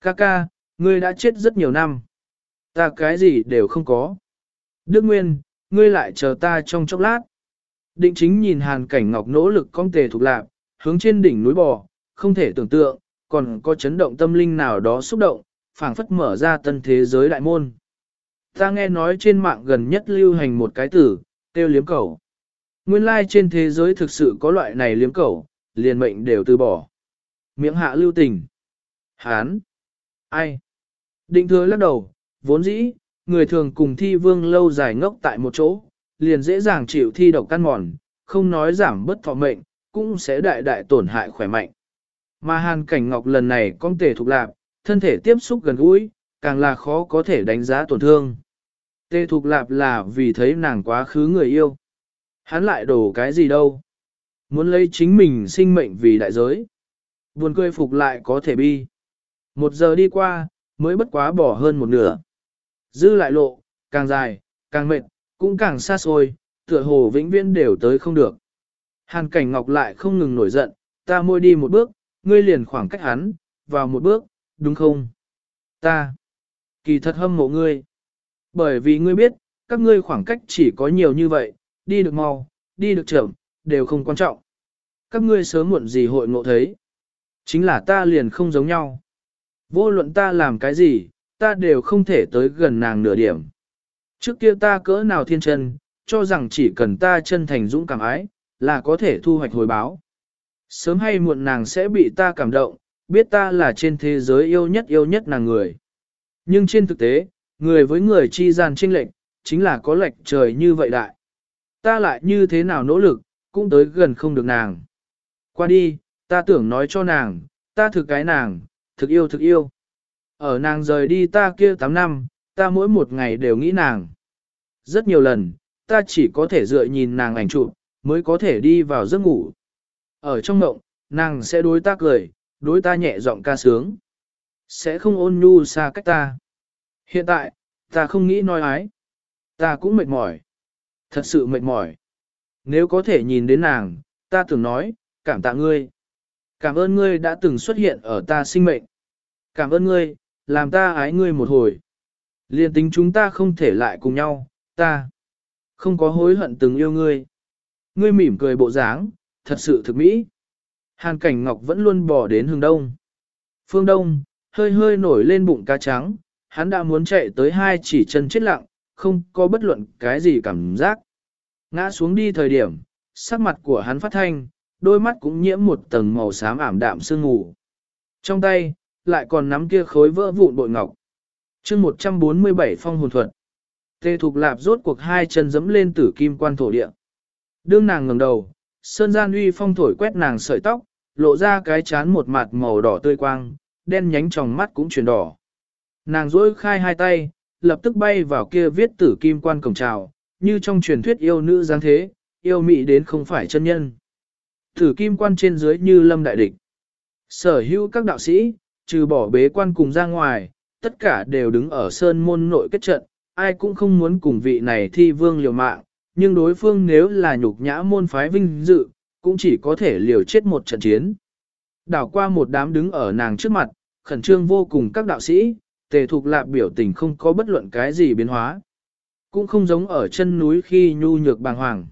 Ca ca, ngươi đã chết rất nhiều năm. Ta cái gì đều không có. Đức Nguyên, ngươi lại chờ ta trong chốc lát. Định chính nhìn hàn cảnh ngọc nỗ lực con tề thục lạp, hướng trên đỉnh núi bò, không thể tưởng tượng, còn có chấn động tâm linh nào đó xúc động, phảng phất mở ra tân thế giới đại môn. Ta nghe nói trên mạng gần nhất lưu hành một cái tử, tiêu liếm cầu. Nguyên lai like trên thế giới thực sự có loại này liếm cầu, liền mệnh đều từ bỏ. Miệng hạ lưu tình. Hán. Ai? Định thừa lắc đầu, vốn dĩ, người thường cùng thi vương lâu dài ngốc tại một chỗ, liền dễ dàng chịu thi độc căn mòn, không nói giảm bất thọ mệnh, cũng sẽ đại đại tổn hại khỏe mạnh. Mà hàn cảnh ngọc lần này con tể thục lạp, thân thể tiếp xúc gần gũi, càng là khó có thể đánh giá tổn thương. Tê thục lạp là vì thấy nàng quá khứ người yêu. Hắn lại đổ cái gì đâu. Muốn lấy chính mình sinh mệnh vì đại giới. Buồn cười phục lại có thể bi. Một giờ đi qua, mới bất quá bỏ hơn một nửa. Dư lại lộ, càng dài, càng mệt, cũng càng xa xôi, tựa hồ vĩnh viễn đều tới không được. Hàn cảnh ngọc lại không ngừng nổi giận, ta môi đi một bước, ngươi liền khoảng cách hắn, vào một bước, đúng không? Ta, kỳ thật hâm mộ ngươi. Bởi vì ngươi biết, các ngươi khoảng cách chỉ có nhiều như vậy, đi được mau, đi được chậm, đều không quan trọng. Các ngươi sớm muộn gì hội ngộ thấy. Chính là ta liền không giống nhau. Vô luận ta làm cái gì, ta đều không thể tới gần nàng nửa điểm. Trước kia ta cỡ nào thiên chân, cho rằng chỉ cần ta chân thành dũng cảm ái, là có thể thu hoạch hồi báo. Sớm hay muộn nàng sẽ bị ta cảm động, biết ta là trên thế giới yêu nhất yêu nhất nàng người. Nhưng trên thực tế, người với người chi gian chênh lệch, chính là có lệch trời như vậy đại. Ta lại như thế nào nỗ lực, cũng tới gần không được nàng. Qua đi, ta tưởng nói cho nàng, ta thực cái nàng, thực yêu thực yêu. Ở nàng rời đi ta kia 8 năm, ta mỗi một ngày đều nghĩ nàng. Rất nhiều lần, ta chỉ có thể dựa nhìn nàng ảnh chụp, mới có thể đi vào giấc ngủ. Ở trong ngộng, nàng sẽ đối ta cười, đối ta nhẹ giọng ca sướng. Sẽ không ôn nhu xa cách ta. Hiện tại, ta không nghĩ nói ái. Ta cũng mệt mỏi. Thật sự mệt mỏi. Nếu có thể nhìn đến nàng, ta tưởng nói, cảm tạ ngươi. Cảm ơn ngươi đã từng xuất hiện ở ta sinh mệnh. Cảm ơn ngươi, làm ta ái ngươi một hồi. Liên tính chúng ta không thể lại cùng nhau, ta không có hối hận từng yêu ngươi. Ngươi mỉm cười bộ dáng, thật sự thực mỹ. Hàn cảnh ngọc vẫn luôn bỏ đến hướng đông. Phương đông, hơi hơi nổi lên bụng cá trắng, hắn đã muốn chạy tới hai chỉ chân chết lặng, không có bất luận cái gì cảm giác. Ngã xuống đi thời điểm, sắc mặt của hắn phát thanh, đôi mắt cũng nhiễm một tầng màu xám ảm đạm sương ngủ. Trong tay, lại còn nắm kia khối vỡ vụn bội ngọc. chương 147 phong hồn thuật. Tê Thục Lạp rốt cuộc hai chân dẫm lên tử kim quan thổ địa. Đương nàng ngẩng đầu, sơn gian uy phong thổi quét nàng sợi tóc, lộ ra cái chán một mặt màu đỏ tươi quang, đen nhánh tròng mắt cũng chuyển đỏ. Nàng rỗi khai hai tay, lập tức bay vào kia viết tử kim quan cổng trào, như trong truyền thuyết yêu nữ dáng thế, yêu mị đến không phải chân nhân. Tử kim quan trên dưới như lâm đại địch. Sở hữu các đạo sĩ, trừ bỏ bế quan cùng ra ngoài, tất cả đều đứng ở sơn môn nội kết trận, ai cũng không muốn cùng vị này thi vương liều mạng, nhưng đối phương nếu là nhục nhã môn phái vinh dự, cũng chỉ có thể liều chết một trận chiến. Đảo qua một đám đứng ở nàng trước mặt, khẩn trương vô cùng các đạo sĩ, tề thục lạp biểu tình không có bất luận cái gì biến hóa. Cũng không giống ở chân núi khi nhu nhược bàng hoàng.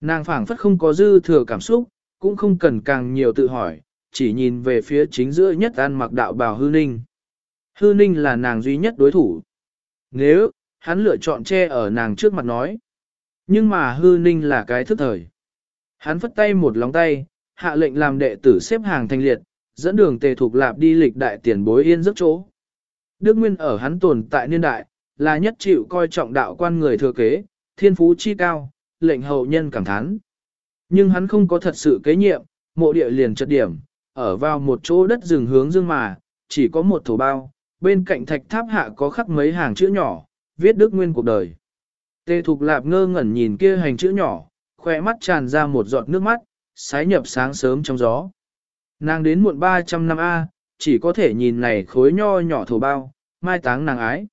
Nàng phảng phất không có dư thừa cảm xúc, cũng không cần càng nhiều tự hỏi, chỉ nhìn về phía chính giữa nhất an mặc đạo bào hư ninh. Hư ninh là nàng duy nhất đối thủ. Nếu, hắn lựa chọn che ở nàng trước mặt nói. Nhưng mà hư ninh là cái thức thời. Hắn phất tay một lóng tay, hạ lệnh làm đệ tử xếp hàng thành liệt, dẫn đường tề thuộc lạp đi lịch đại tiền bối yên giấc chỗ. Đức Nguyên ở hắn tồn tại niên đại, là nhất chịu coi trọng đạo quan người thừa kế, thiên phú chi cao, lệnh hậu nhân cảm thán. Nhưng hắn không có thật sự kế nhiệm, mộ địa liền chất điểm, ở vào một chỗ đất rừng hướng dương mà, chỉ có một thổ bao, bên cạnh thạch tháp hạ có khắc mấy hàng chữ nhỏ, viết Đức Nguyên cuộc đời. Tê Thục Lạp ngơ ngẩn nhìn kia hành chữ nhỏ, khỏe mắt tràn ra một giọt nước mắt, sái nhập sáng sớm trong gió. Nàng đến muộn 300 năm A, chỉ có thể nhìn này khối nho nhỏ thổ bao, mai táng nàng ái.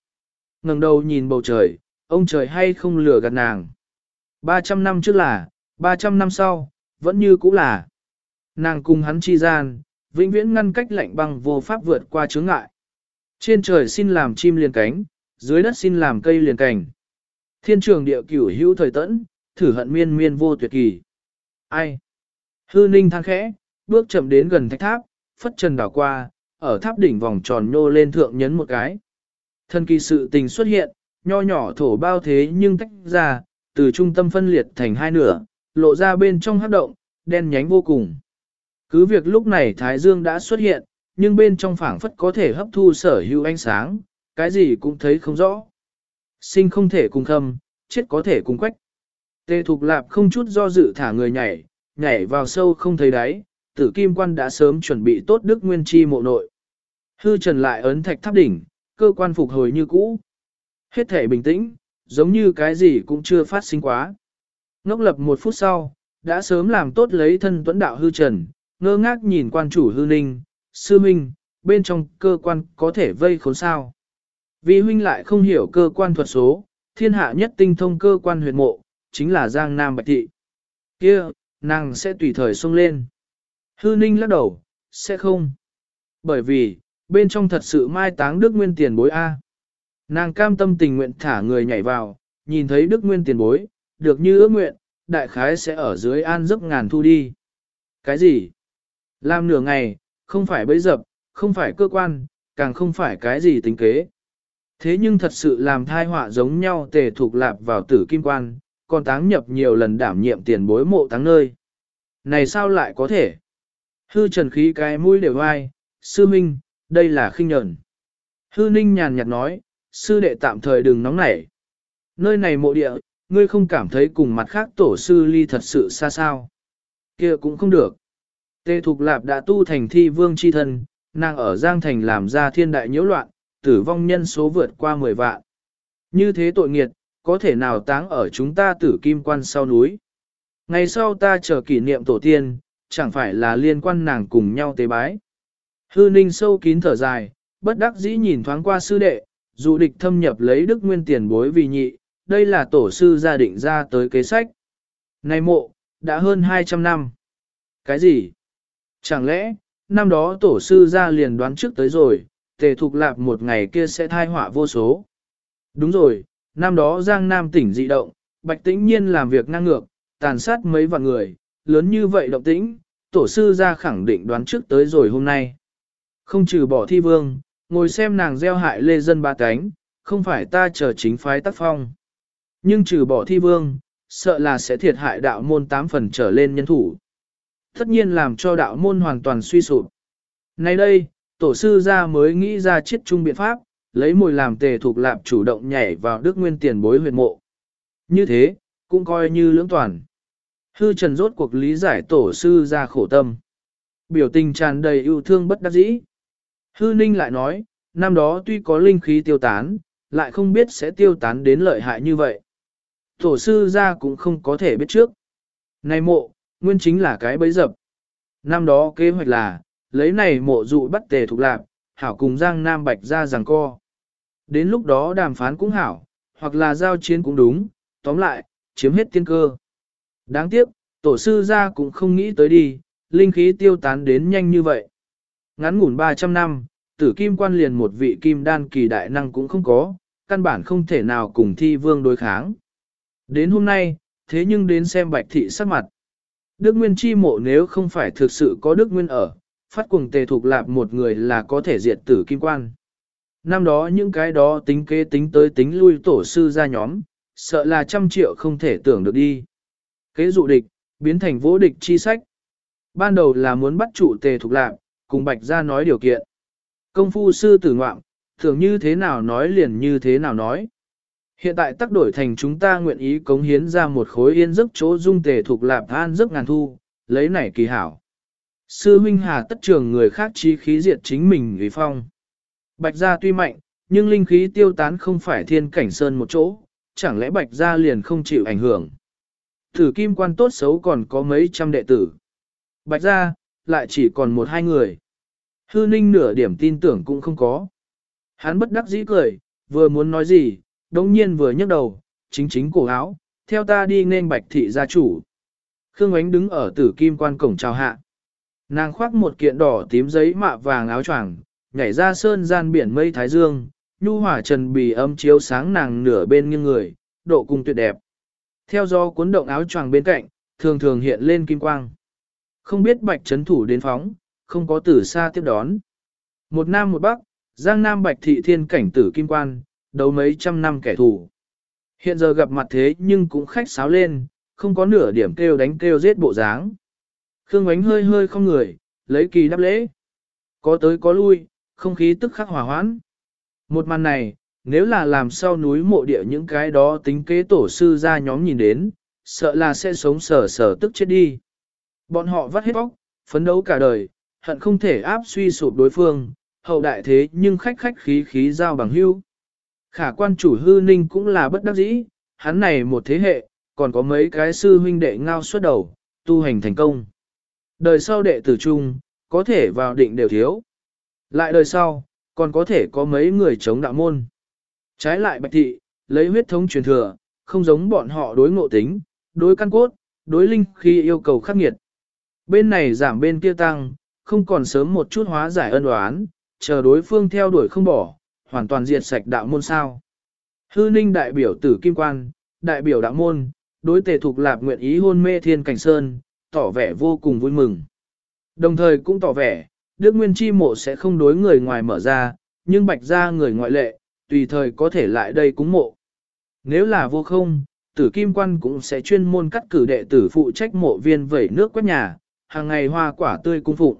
ngẩng đầu nhìn bầu trời, ông trời hay không lừa gạt nàng. 300 năm trước là, 300 năm sau, vẫn như cũ là. Nàng cùng hắn chi gian, vĩnh viễn ngăn cách lạnh băng vô pháp vượt qua chướng ngại. Trên trời xin làm chim liền cánh, dưới đất xin làm cây liền cành. Thiên trường địa cửu hữu thời tẫn, thử hận miên miên vô tuyệt kỳ. Ai? Hư ninh than khẽ, bước chậm đến gần thạch tháp, phất trần đảo qua, ở tháp đỉnh vòng tròn nhô lên thượng nhấn một cái. Thân kỳ sự tình xuất hiện, nho nhỏ thổ bao thế nhưng tách ra, từ trung tâm phân liệt thành hai nửa, lộ ra bên trong hát động, đen nhánh vô cùng. Cứ việc lúc này Thái Dương đã xuất hiện, nhưng bên trong phảng phất có thể hấp thu sở hữu ánh sáng, cái gì cũng thấy không rõ. Sinh không thể cùng khâm, chết có thể cùng quách. Tê Thục Lạp không chút do dự thả người nhảy, nhảy vào sâu không thấy đáy, tử kim quan đã sớm chuẩn bị tốt đức nguyên chi mộ nội. Hư trần lại ấn thạch tháp đỉnh, cơ quan phục hồi như cũ. Hết thể bình tĩnh, giống như cái gì cũng chưa phát sinh quá. Ngốc lập một phút sau, đã sớm làm tốt lấy thân tuấn đạo hư trần, ngơ ngác nhìn quan chủ hư ninh, sư minh, bên trong cơ quan có thể vây khốn sao. Vì huynh lại không hiểu cơ quan thuật số, thiên hạ nhất tinh thông cơ quan huyệt mộ, chính là Giang Nam Bạch Thị. kia nàng sẽ tùy thời xông lên. Hư ninh lắc đầu, sẽ không. Bởi vì, bên trong thật sự mai táng Đức Nguyên tiền bối A. Nàng cam tâm tình nguyện thả người nhảy vào, nhìn thấy Đức Nguyên tiền bối, được như ước nguyện, đại khái sẽ ở dưới an giấc ngàn thu đi. Cái gì? Làm nửa ngày, không phải bấy dập, không phải cơ quan, càng không phải cái gì tính kế. Thế nhưng thật sự làm thai họa giống nhau tề thuộc lạp vào tử kim quan, còn táng nhập nhiều lần đảm nhiệm tiền bối mộ táng nơi. Này sao lại có thể? Hư trần khí cái mũi đều ai, sư minh, đây là khinh nhẫn. Hư ninh nhàn nhạt nói, sư đệ tạm thời đừng nóng nảy. Nơi này mộ địa, ngươi không cảm thấy cùng mặt khác tổ sư ly thật sự xa sao. kia cũng không được. Tê Thục Lạp đã tu thành thi vương chi thân, nàng ở Giang Thành làm ra thiên đại nhiễu loạn, tử vong nhân số vượt qua 10 vạn. Như thế tội nghiệt, có thể nào táng ở chúng ta tử kim quan sau núi. Ngày sau ta chờ kỷ niệm tổ tiên, chẳng phải là liên quan nàng cùng nhau tế bái. Hư ninh sâu kín thở dài, bất đắc dĩ nhìn thoáng qua sư đệ, dù địch thâm nhập lấy đức nguyên tiền bối vì nhị, đây là tổ sư gia định ra tới kế sách. Này mộ, đã hơn 200 năm. Cái gì? Chẳng lẽ, năm đó tổ sư gia liền đoán trước tới rồi, tề thục lạp một ngày kia sẽ thai họa vô số. Đúng rồi, năm đó Giang Nam tỉnh dị động, Bạch Tĩnh Nhiên làm việc ngang ngược, tàn sát mấy vạn người, lớn như vậy động tĩnh, tổ sư ra khẳng định đoán trước tới rồi hôm nay. Không trừ bỏ thi vương, ngồi xem nàng gieo hại lê dân ba cánh, không phải ta chờ chính phái tác phong. Nhưng trừ bỏ thi vương, sợ là sẽ thiệt hại đạo môn tám phần trở lên nhân thủ. Tất nhiên làm cho đạo môn hoàn toàn suy sụp. Nay đây, tổ sư gia mới nghĩ ra chiết trung biện pháp, lấy mồi làm tề thuộc lạp chủ động nhảy vào đức nguyên tiền bối huyệt mộ. Như thế, cũng coi như lưỡng toàn. Hư trần rốt cuộc lý giải tổ sư ra khổ tâm. Biểu tình tràn đầy yêu thương bất đắc dĩ. Hư ninh lại nói, năm đó tuy có linh khí tiêu tán, lại không biết sẽ tiêu tán đến lợi hại như vậy. Tổ sư ra cũng không có thể biết trước. Này mộ, nguyên chính là cái bấy dập. Năm đó kế hoạch là, lấy này mộ dụ bắt tề thuộc lạp, hảo cùng Giang Nam Bạch ra rằng co. Đến lúc đó đàm phán cũng hảo, hoặc là giao chiến cũng đúng, tóm lại, chiếm hết tiên cơ. Đáng tiếc, tổ sư ra cũng không nghĩ tới đi, linh khí tiêu tán đến nhanh như vậy. Ngắn ngủn 300 năm, tử kim quan liền một vị kim đan kỳ đại năng cũng không có, căn bản không thể nào cùng thi vương đối kháng. Đến hôm nay, thế nhưng đến xem bạch thị sắc mặt. Đức Nguyên chi mộ nếu không phải thực sự có Đức Nguyên ở, phát cuồng tề thuộc lạp một người là có thể diệt tử kim quan. Năm đó những cái đó tính kế tính tới tính lui tổ sư ra nhóm, sợ là trăm triệu không thể tưởng được đi. Kế dụ địch, biến thành vô địch chi sách. Ban đầu là muốn bắt trụ tề thuộc lạp, cùng bạch ra nói điều kiện. Công phu sư tử ngoạm, thường như thế nào nói liền như thế nào nói. Hiện tại tác đổi thành chúng ta nguyện ý cống hiến ra một khối yên giấc chỗ dung tề thuộc lạp an giấc ngàn thu, lấy nảy kỳ hảo. Sư huynh hà tất trường người khác chi khí diệt chính mình ủy phong. Bạch gia tuy mạnh, nhưng linh khí tiêu tán không phải thiên cảnh sơn một chỗ, chẳng lẽ bạch gia liền không chịu ảnh hưởng. Thử kim quan tốt xấu còn có mấy trăm đệ tử. Bạch gia, lại chỉ còn một hai người. Hư ninh nửa điểm tin tưởng cũng không có. Hắn bất đắc dĩ cười, vừa muốn nói gì, đồng nhiên vừa nhấc đầu, chính chính cổ áo, theo ta đi nên bạch thị gia chủ. Khương Ánh đứng ở tử kim quan cổng chào hạ. Nàng khoác một kiện đỏ tím giấy mạ vàng áo choàng, nhảy ra sơn gian biển mây thái dương, nhu hỏa trần bì âm chiếu sáng nàng nửa bên nghiêng người, độ cùng tuyệt đẹp. Theo do cuốn động áo choàng bên cạnh, thường thường hiện lên kim quang. Không biết bạch chấn thủ đến phóng, không có tử xa tiếp đón. Một nam một bắc, giang nam bạch thị thiên cảnh tử kim quan, đấu mấy trăm năm kẻ thù. Hiện giờ gặp mặt thế nhưng cũng khách sáo lên, không có nửa điểm kêu đánh kêu giết bộ dáng. Khương ánh hơi hơi không người, lấy kỳ đáp lễ. Có tới có lui, không khí tức khắc hòa hoãn. Một màn này, nếu là làm sau núi mộ địa những cái đó tính kế tổ sư ra nhóm nhìn đến, sợ là sẽ sống sở sở tức chết đi. Bọn họ vắt hết bóc, phấn đấu cả đời, hận không thể áp suy sụp đối phương, hậu đại thế nhưng khách khách khí khí giao bằng hưu. Khả quan chủ hư ninh cũng là bất đắc dĩ, hắn này một thế hệ, còn có mấy cái sư huynh đệ ngao xuất đầu, tu hành thành công. Đời sau đệ tử chung, có thể vào định đều thiếu. Lại đời sau, còn có thể có mấy người chống đạo môn. Trái lại bạch thị, lấy huyết thống truyền thừa, không giống bọn họ đối ngộ tính, đối căn cốt, đối linh khi yêu cầu khắc nghiệt. Bên này giảm bên kia tăng, không còn sớm một chút hóa giải ân oán, chờ đối phương theo đuổi không bỏ, hoàn toàn diệt sạch đạo môn sao. Hư ninh đại biểu tử kim quan, đại biểu đạo môn, đối tề thuộc lạp nguyện ý hôn mê thiên cảnh sơn, tỏ vẻ vô cùng vui mừng. Đồng thời cũng tỏ vẻ, Đức Nguyên Chi mộ sẽ không đối người ngoài mở ra, nhưng bạch ra người ngoại lệ, tùy thời có thể lại đây cúng mộ. Nếu là vô không, tử kim quan cũng sẽ chuyên môn cắt cử đệ tử phụ trách mộ viên vẩy nước quét nhà, hàng ngày hoa quả tươi cung phụng.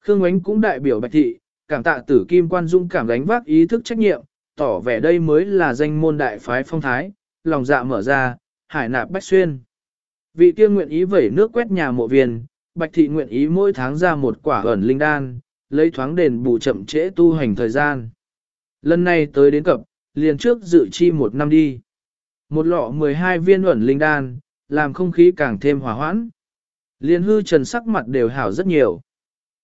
Khương Ánh cũng đại biểu bạch thị, cảm tạ tử kim quan dung cảm đánh vác ý thức trách nhiệm, tỏ vẻ đây mới là danh môn đại phái phong thái, lòng dạ mở ra, hải nạp bách xuyên. Vị kia nguyện ý vẩy nước quét nhà mộ viên, bạch thị nguyện ý mỗi tháng ra một quả ẩn linh đan, lấy thoáng đền bù chậm trễ tu hành thời gian. Lần này tới đến cập, liền trước dự chi một năm đi. Một lọ 12 viên ẩn linh đan, làm không khí càng thêm hòa hoãn. Liên hư trần sắc mặt đều hảo rất nhiều.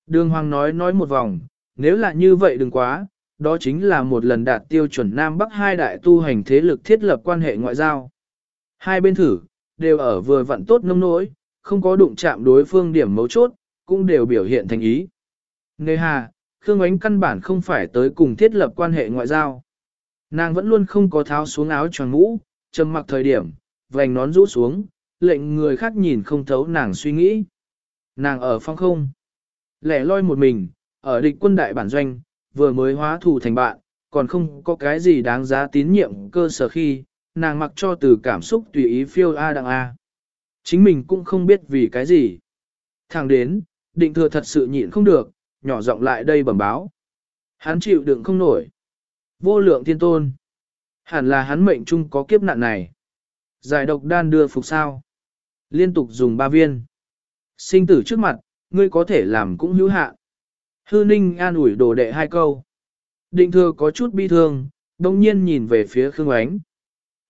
Đường Hoàng nói nói một vòng, nếu là như vậy đừng quá, đó chính là một lần đạt tiêu chuẩn Nam Bắc hai đại tu hành thế lực thiết lập quan hệ ngoại giao. Hai bên thử, đều ở vừa vặn tốt nông nỗi, không có đụng chạm đối phương điểm mấu chốt, cũng đều biểu hiện thành ý. Nề hà, Khương Ánh căn bản không phải tới cùng thiết lập quan hệ ngoại giao. Nàng vẫn luôn không có tháo xuống áo tròn mũ, trầm mặc thời điểm, vành nón rũ xuống, lệnh người khác nhìn không thấu nàng suy nghĩ. Nàng ở phong không, lẻ loi một mình, ở địch quân đại bản doanh, vừa mới hóa thù thành bạn, còn không có cái gì đáng giá tín nhiệm cơ sở khi, nàng mặc cho từ cảm xúc tùy ý phiêu A đặng A. Chính mình cũng không biết vì cái gì. Thẳng đến, định thừa thật sự nhịn không được, nhỏ giọng lại đây bẩm báo. Hắn chịu đựng không nổi. Vô lượng thiên tôn. Hẳn là hắn mệnh chung có kiếp nạn này. Giải độc đan đưa phục sao. Liên tục dùng ba viên. Sinh tử trước mặt, ngươi có thể làm cũng hữu hạ. Hư ninh an ủi đồ đệ hai câu. Định thừa có chút bi thương, đồng nhiên nhìn về phía Khương Ánh.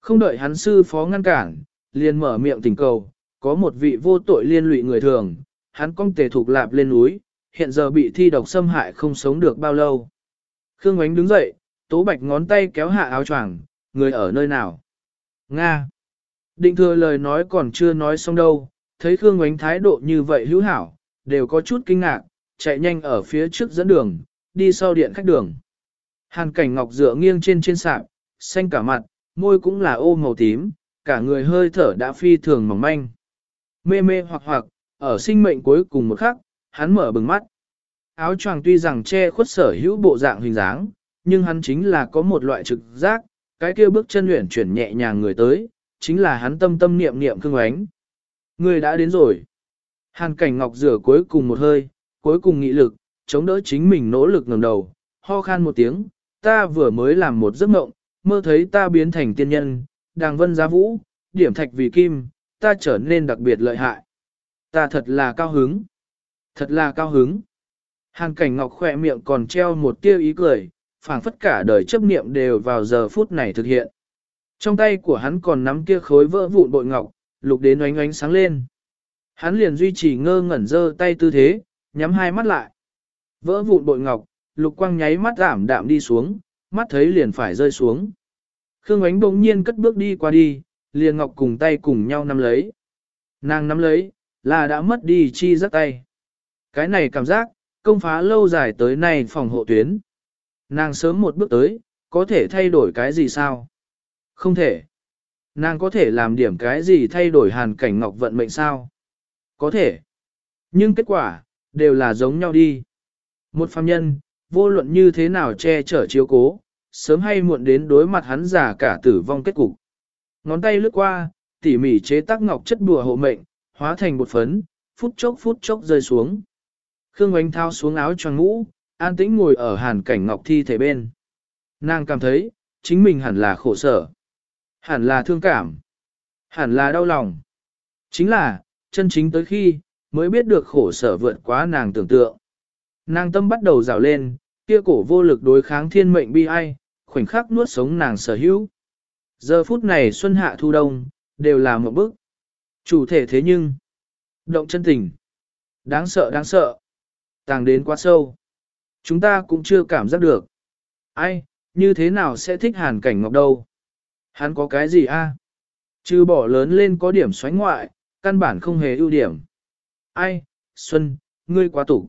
Không đợi hắn sư phó ngăn cản, liền mở miệng tình cầu, có một vị vô tội liên lụy người thường, hắn cong tề thuộc lạp lên núi, hiện giờ bị thi độc xâm hại không sống được bao lâu. Khương Ánh đứng dậy, tố bạch ngón tay kéo hạ áo choàng, người ở nơi nào? Nga. Định thừa lời nói còn chưa nói xong đâu, thấy Khương Ánh thái độ như vậy hữu hảo, đều có chút kinh ngạc, chạy nhanh ở phía trước dẫn đường, đi sau điện khách đường. Hàn cảnh ngọc dựa nghiêng trên trên sạp, xanh cả mặt, môi cũng là ô màu tím, cả người hơi thở đã phi thường mỏng manh. Mê mê hoặc hoặc, ở sinh mệnh cuối cùng một khắc, hắn mở bừng mắt. Áo choàng tuy rằng che khuất sở hữu bộ dạng hình dáng, nhưng hắn chính là có một loại trực giác, cái kia bước chân luyện chuyển nhẹ nhàng người tới, chính là hắn tâm tâm niệm niệm cương ánh. Người đã đến rồi. Hàn cảnh ngọc rửa cuối cùng một hơi, cuối cùng nghị lực, chống đỡ chính mình nỗ lực ngẩng đầu, ho khan một tiếng, ta vừa mới làm một giấc mộng, mơ thấy ta biến thành tiên nhân, đàng vân giá vũ, điểm thạch vì kim, ta trở nên đặc biệt lợi hại. Ta thật là cao hứng. Thật là cao hứng. Hàn cảnh ngọc khỏe miệng còn treo một tia ý cười, phảng phất cả đời chấp niệm đều vào giờ phút này thực hiện. Trong tay của hắn còn nắm kia khối vỡ vụn bội ngọc, lục đến oánh oánh sáng lên. Hắn liền duy trì ngơ ngẩn dơ tay tư thế, nhắm hai mắt lại. Vỡ vụn bội ngọc, lục quang nháy mắt giảm đạm đi xuống, mắt thấy liền phải rơi xuống. Khương ánh bỗng nhiên cất bước đi qua đi, liền ngọc cùng tay cùng nhau nắm lấy. Nàng nắm lấy, là đã mất đi chi giấc tay. Cái này cảm giác, công phá lâu dài tới nay phòng hộ tuyến. Nàng sớm một bước tới, có thể thay đổi cái gì sao? Không thể. Nàng có thể làm điểm cái gì thay đổi hàn cảnh ngọc vận mệnh sao? Có thể. Nhưng kết quả, đều là giống nhau đi. Một phàm nhân, vô luận như thế nào che chở chiếu cố, sớm hay muộn đến đối mặt hắn giả cả tử vong kết cục. Ngón tay lướt qua, tỉ mỉ chế tác ngọc chất đùa hộ mệnh, hóa thành một phấn, phút chốc phút chốc rơi xuống. Khương Ngoánh thao xuống áo choàng ngũ, an tĩnh ngồi ở hàn cảnh ngọc thi thể bên. Nàng cảm thấy, chính mình hẳn là khổ sở, hẳn là thương cảm, hẳn là đau lòng. Chính là, chân chính tới khi, mới biết được khổ sở vượt quá nàng tưởng tượng. Nàng tâm bắt đầu rào lên, kia cổ vô lực đối kháng thiên mệnh bi ai, khoảnh khắc nuốt sống nàng sở hữu. Giờ phút này xuân hạ thu đông, đều là một bức. Chủ thể thế nhưng, động chân tình, đáng sợ đáng sợ, tàng đến quá sâu. Chúng ta cũng chưa cảm giác được. Ai, như thế nào sẽ thích hàn cảnh ngọc đâu? Hắn có cái gì a? À? Chứ bỏ lớn lên có điểm xoánh ngoại, căn bản không hề ưu điểm. Ai, Xuân, ngươi quá tục.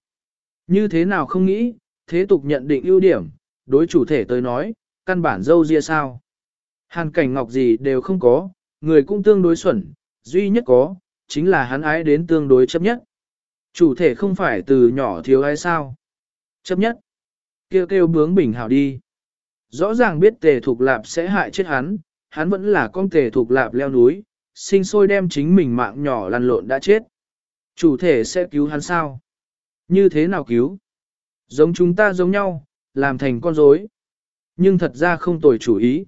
Như thế nào không nghĩ, thế tục nhận định ưu điểm, đối chủ thể tới nói, căn bản dâu ria sao. Hàn cảnh ngọc gì đều không có, người cũng tương đối xuẩn, duy nhất có, chính là hắn ái đến tương đối chấp nhất. Chủ thể không phải từ nhỏ thiếu ai sao. Chấp nhất. Kêu kêu bướng bình hảo đi. Rõ ràng biết tề thục lạp sẽ hại chết hắn, hắn vẫn là con tề thục lạp leo núi, sinh sôi đem chính mình mạng nhỏ lăn lộn đã chết. Chủ thể sẽ cứu hắn sao? Như thế nào cứu? Giống chúng ta giống nhau, làm thành con rối. Nhưng thật ra không tồi chủ ý.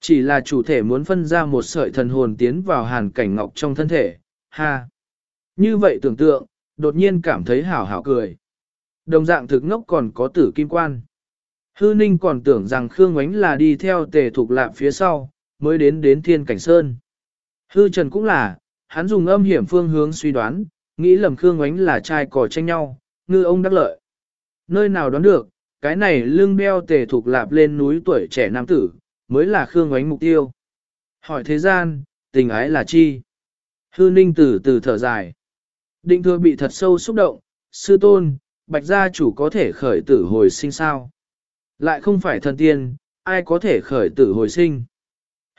Chỉ là chủ thể muốn phân ra một sợi thần hồn tiến vào hàn cảnh ngọc trong thân thể, ha. Như vậy tưởng tượng, đột nhiên cảm thấy hảo hảo cười. Đồng dạng thực ngốc còn có tử kim quan. Hư ninh còn tưởng rằng Khương Ngoánh là đi theo tề thuộc lạp phía sau, mới đến đến thiên cảnh sơn. Hư trần cũng là, hắn dùng âm hiểm phương hướng suy đoán, nghĩ lầm Khương Ngoánh là trai cỏ tranh nhau, ngư ông đắc lợi. Nơi nào đoán được, cái này lưng beo tề thuộc lạp lên núi tuổi trẻ nam tử, mới là Khương Ngoánh mục tiêu. Hỏi thế gian, tình ái là chi? Hư ninh tử từ thở dài. Định thừa bị thật sâu xúc động, sư tôn, bạch gia chủ có thể khởi tử hồi sinh sao? Lại không phải thần tiên, ai có thể khởi tử hồi sinh?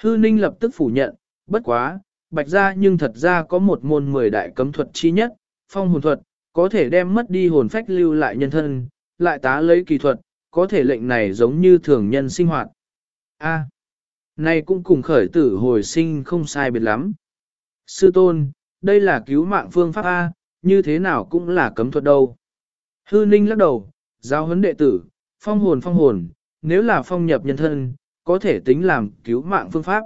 Hư ninh lập tức phủ nhận, bất quá, bạch gia nhưng thật ra có một môn mười đại cấm thuật chi nhất, phong hồn thuật, có thể đem mất đi hồn phách lưu lại nhân thân, lại tá lấy kỳ thuật, có thể lệnh này giống như thường nhân sinh hoạt. A, này cũng cùng khởi tử hồi sinh không sai biệt lắm. Sư tôn, đây là cứu mạng phương pháp A, như thế nào cũng là cấm thuật đâu. Hư ninh lắc đầu, giáo huấn đệ tử, phong hồn phong hồn, nếu là phong nhập nhân thân, có thể tính làm cứu mạng phương pháp.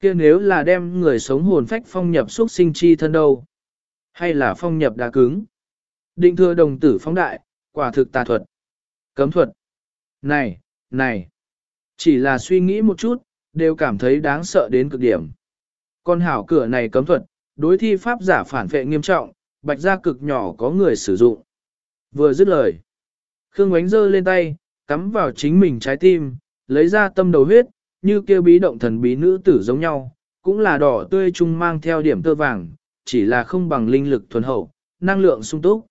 kia nếu là đem người sống hồn phách phong nhập xuất sinh chi thân đâu, hay là phong nhập đá cứng. Định thừa đồng tử phóng đại, quả thực tà thuật. Cấm thuật. Này, này. Chỉ là suy nghĩ một chút, đều cảm thấy đáng sợ đến cực điểm. Con hảo cửa này cấm thuật, đối thi pháp giả phản vệ nghiêm trọng, bạch gia cực nhỏ có người sử dụng. Vừa dứt lời. Khương Ngoánh giơ lên tay, cắm vào chính mình trái tim, lấy ra tâm đầu huyết, như kêu bí động thần bí nữ tử giống nhau, cũng là đỏ tươi trung mang theo điểm tơ vàng, chỉ là không bằng linh lực thuần hậu, năng lượng sung túc.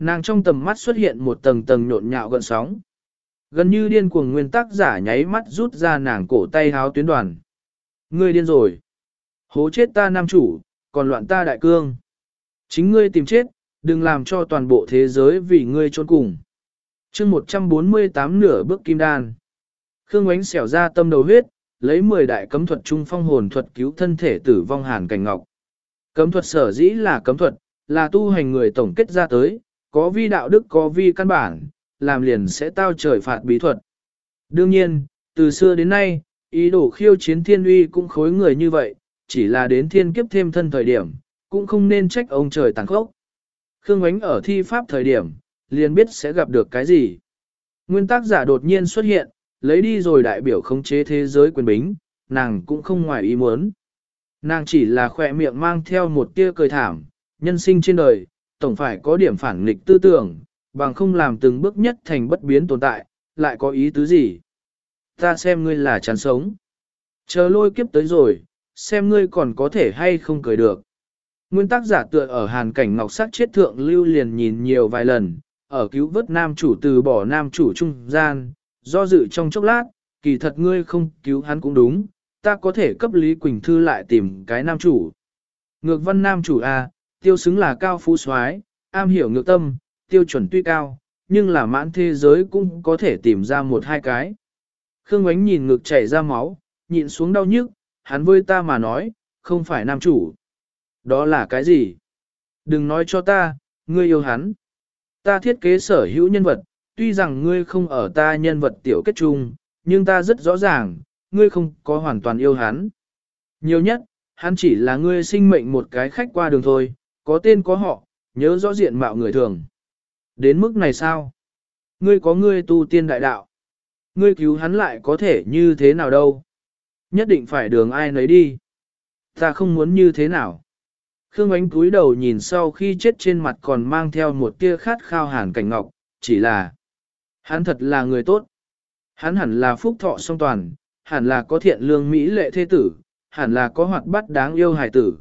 Nàng trong tầm mắt xuất hiện một tầng tầng nhộn nhạo gợn sóng. Gần như điên cuồng nguyên tắc giả nháy mắt rút ra nàng cổ tay háo tuyến đoàn. Ngươi điên rồi. Hố chết ta nam chủ, còn loạn ta đại cương. Chính ngươi tìm chết, đừng làm cho toàn bộ thế giới vì ngươi trốn cùng. chương 148 nửa bước kim đan. Khương ánh xẻo ra tâm đầu huyết, lấy 10 đại cấm thuật trung phong hồn thuật cứu thân thể tử vong hàn cảnh ngọc. Cấm thuật sở dĩ là cấm thuật, là tu hành người tổng kết ra tới, có vi đạo đức có vi căn bản, làm liền sẽ tao trời phạt bí thuật. Đương nhiên, từ xưa đến nay, ý đồ khiêu chiến thiên uy cũng khối người như vậy, chỉ là đến thiên kiếp thêm thân thời điểm, cũng không nên trách ông trời tàn khốc. Khương Ngoánh ở thi pháp thời điểm, liền biết sẽ gặp được cái gì. Nguyên tác giả đột nhiên xuất hiện, lấy đi rồi đại biểu khống chế thế giới quyền bính, nàng cũng không ngoài ý muốn. Nàng chỉ là khỏe miệng mang theo một tia cười thảm, nhân sinh trên đời, tổng phải có điểm phản nghịch tư tưởng, bằng không làm từng bước nhất thành bất biến tồn tại, lại có ý tứ gì. Ta xem ngươi là chán sống. Chờ lôi kiếp tới rồi, xem ngươi còn có thể hay không cười được. Nguyên tác giả tựa ở hàn cảnh ngọc sắc chết thượng lưu liền nhìn nhiều vài lần, ở cứu vớt nam chủ từ bỏ nam chủ trung gian, do dự trong chốc lát, kỳ thật ngươi không cứu hắn cũng đúng, ta có thể cấp Lý Quỳnh Thư lại tìm cái nam chủ. Ngược văn nam chủ A, tiêu xứng là cao phú soái am hiểu ngược tâm, tiêu chuẩn tuy cao, nhưng là mãn thế giới cũng có thể tìm ra một hai cái. Khương Ngoánh nhìn ngực chảy ra máu, nhịn xuống đau nhức, hắn với ta mà nói, không phải nam chủ. Đó là cái gì? Đừng nói cho ta, ngươi yêu hắn. Ta thiết kế sở hữu nhân vật, tuy rằng ngươi không ở ta nhân vật tiểu kết chung, nhưng ta rất rõ ràng, ngươi không có hoàn toàn yêu hắn. Nhiều nhất, hắn chỉ là ngươi sinh mệnh một cái khách qua đường thôi, có tên có họ, nhớ rõ diện mạo người thường. Đến mức này sao? Ngươi có ngươi tu tiên đại đạo. Ngươi cứu hắn lại có thể như thế nào đâu? Nhất định phải đường ai nấy đi. Ta không muốn như thế nào. Khương ánh cúi đầu nhìn sau khi chết trên mặt còn mang theo một tia khát khao hàn cảnh ngọc, chỉ là hắn thật là người tốt. Hắn hẳn là phúc thọ song toàn, hẳn là có thiện lương mỹ lệ thế tử, hẳn là có hoạt bát đáng yêu hài tử.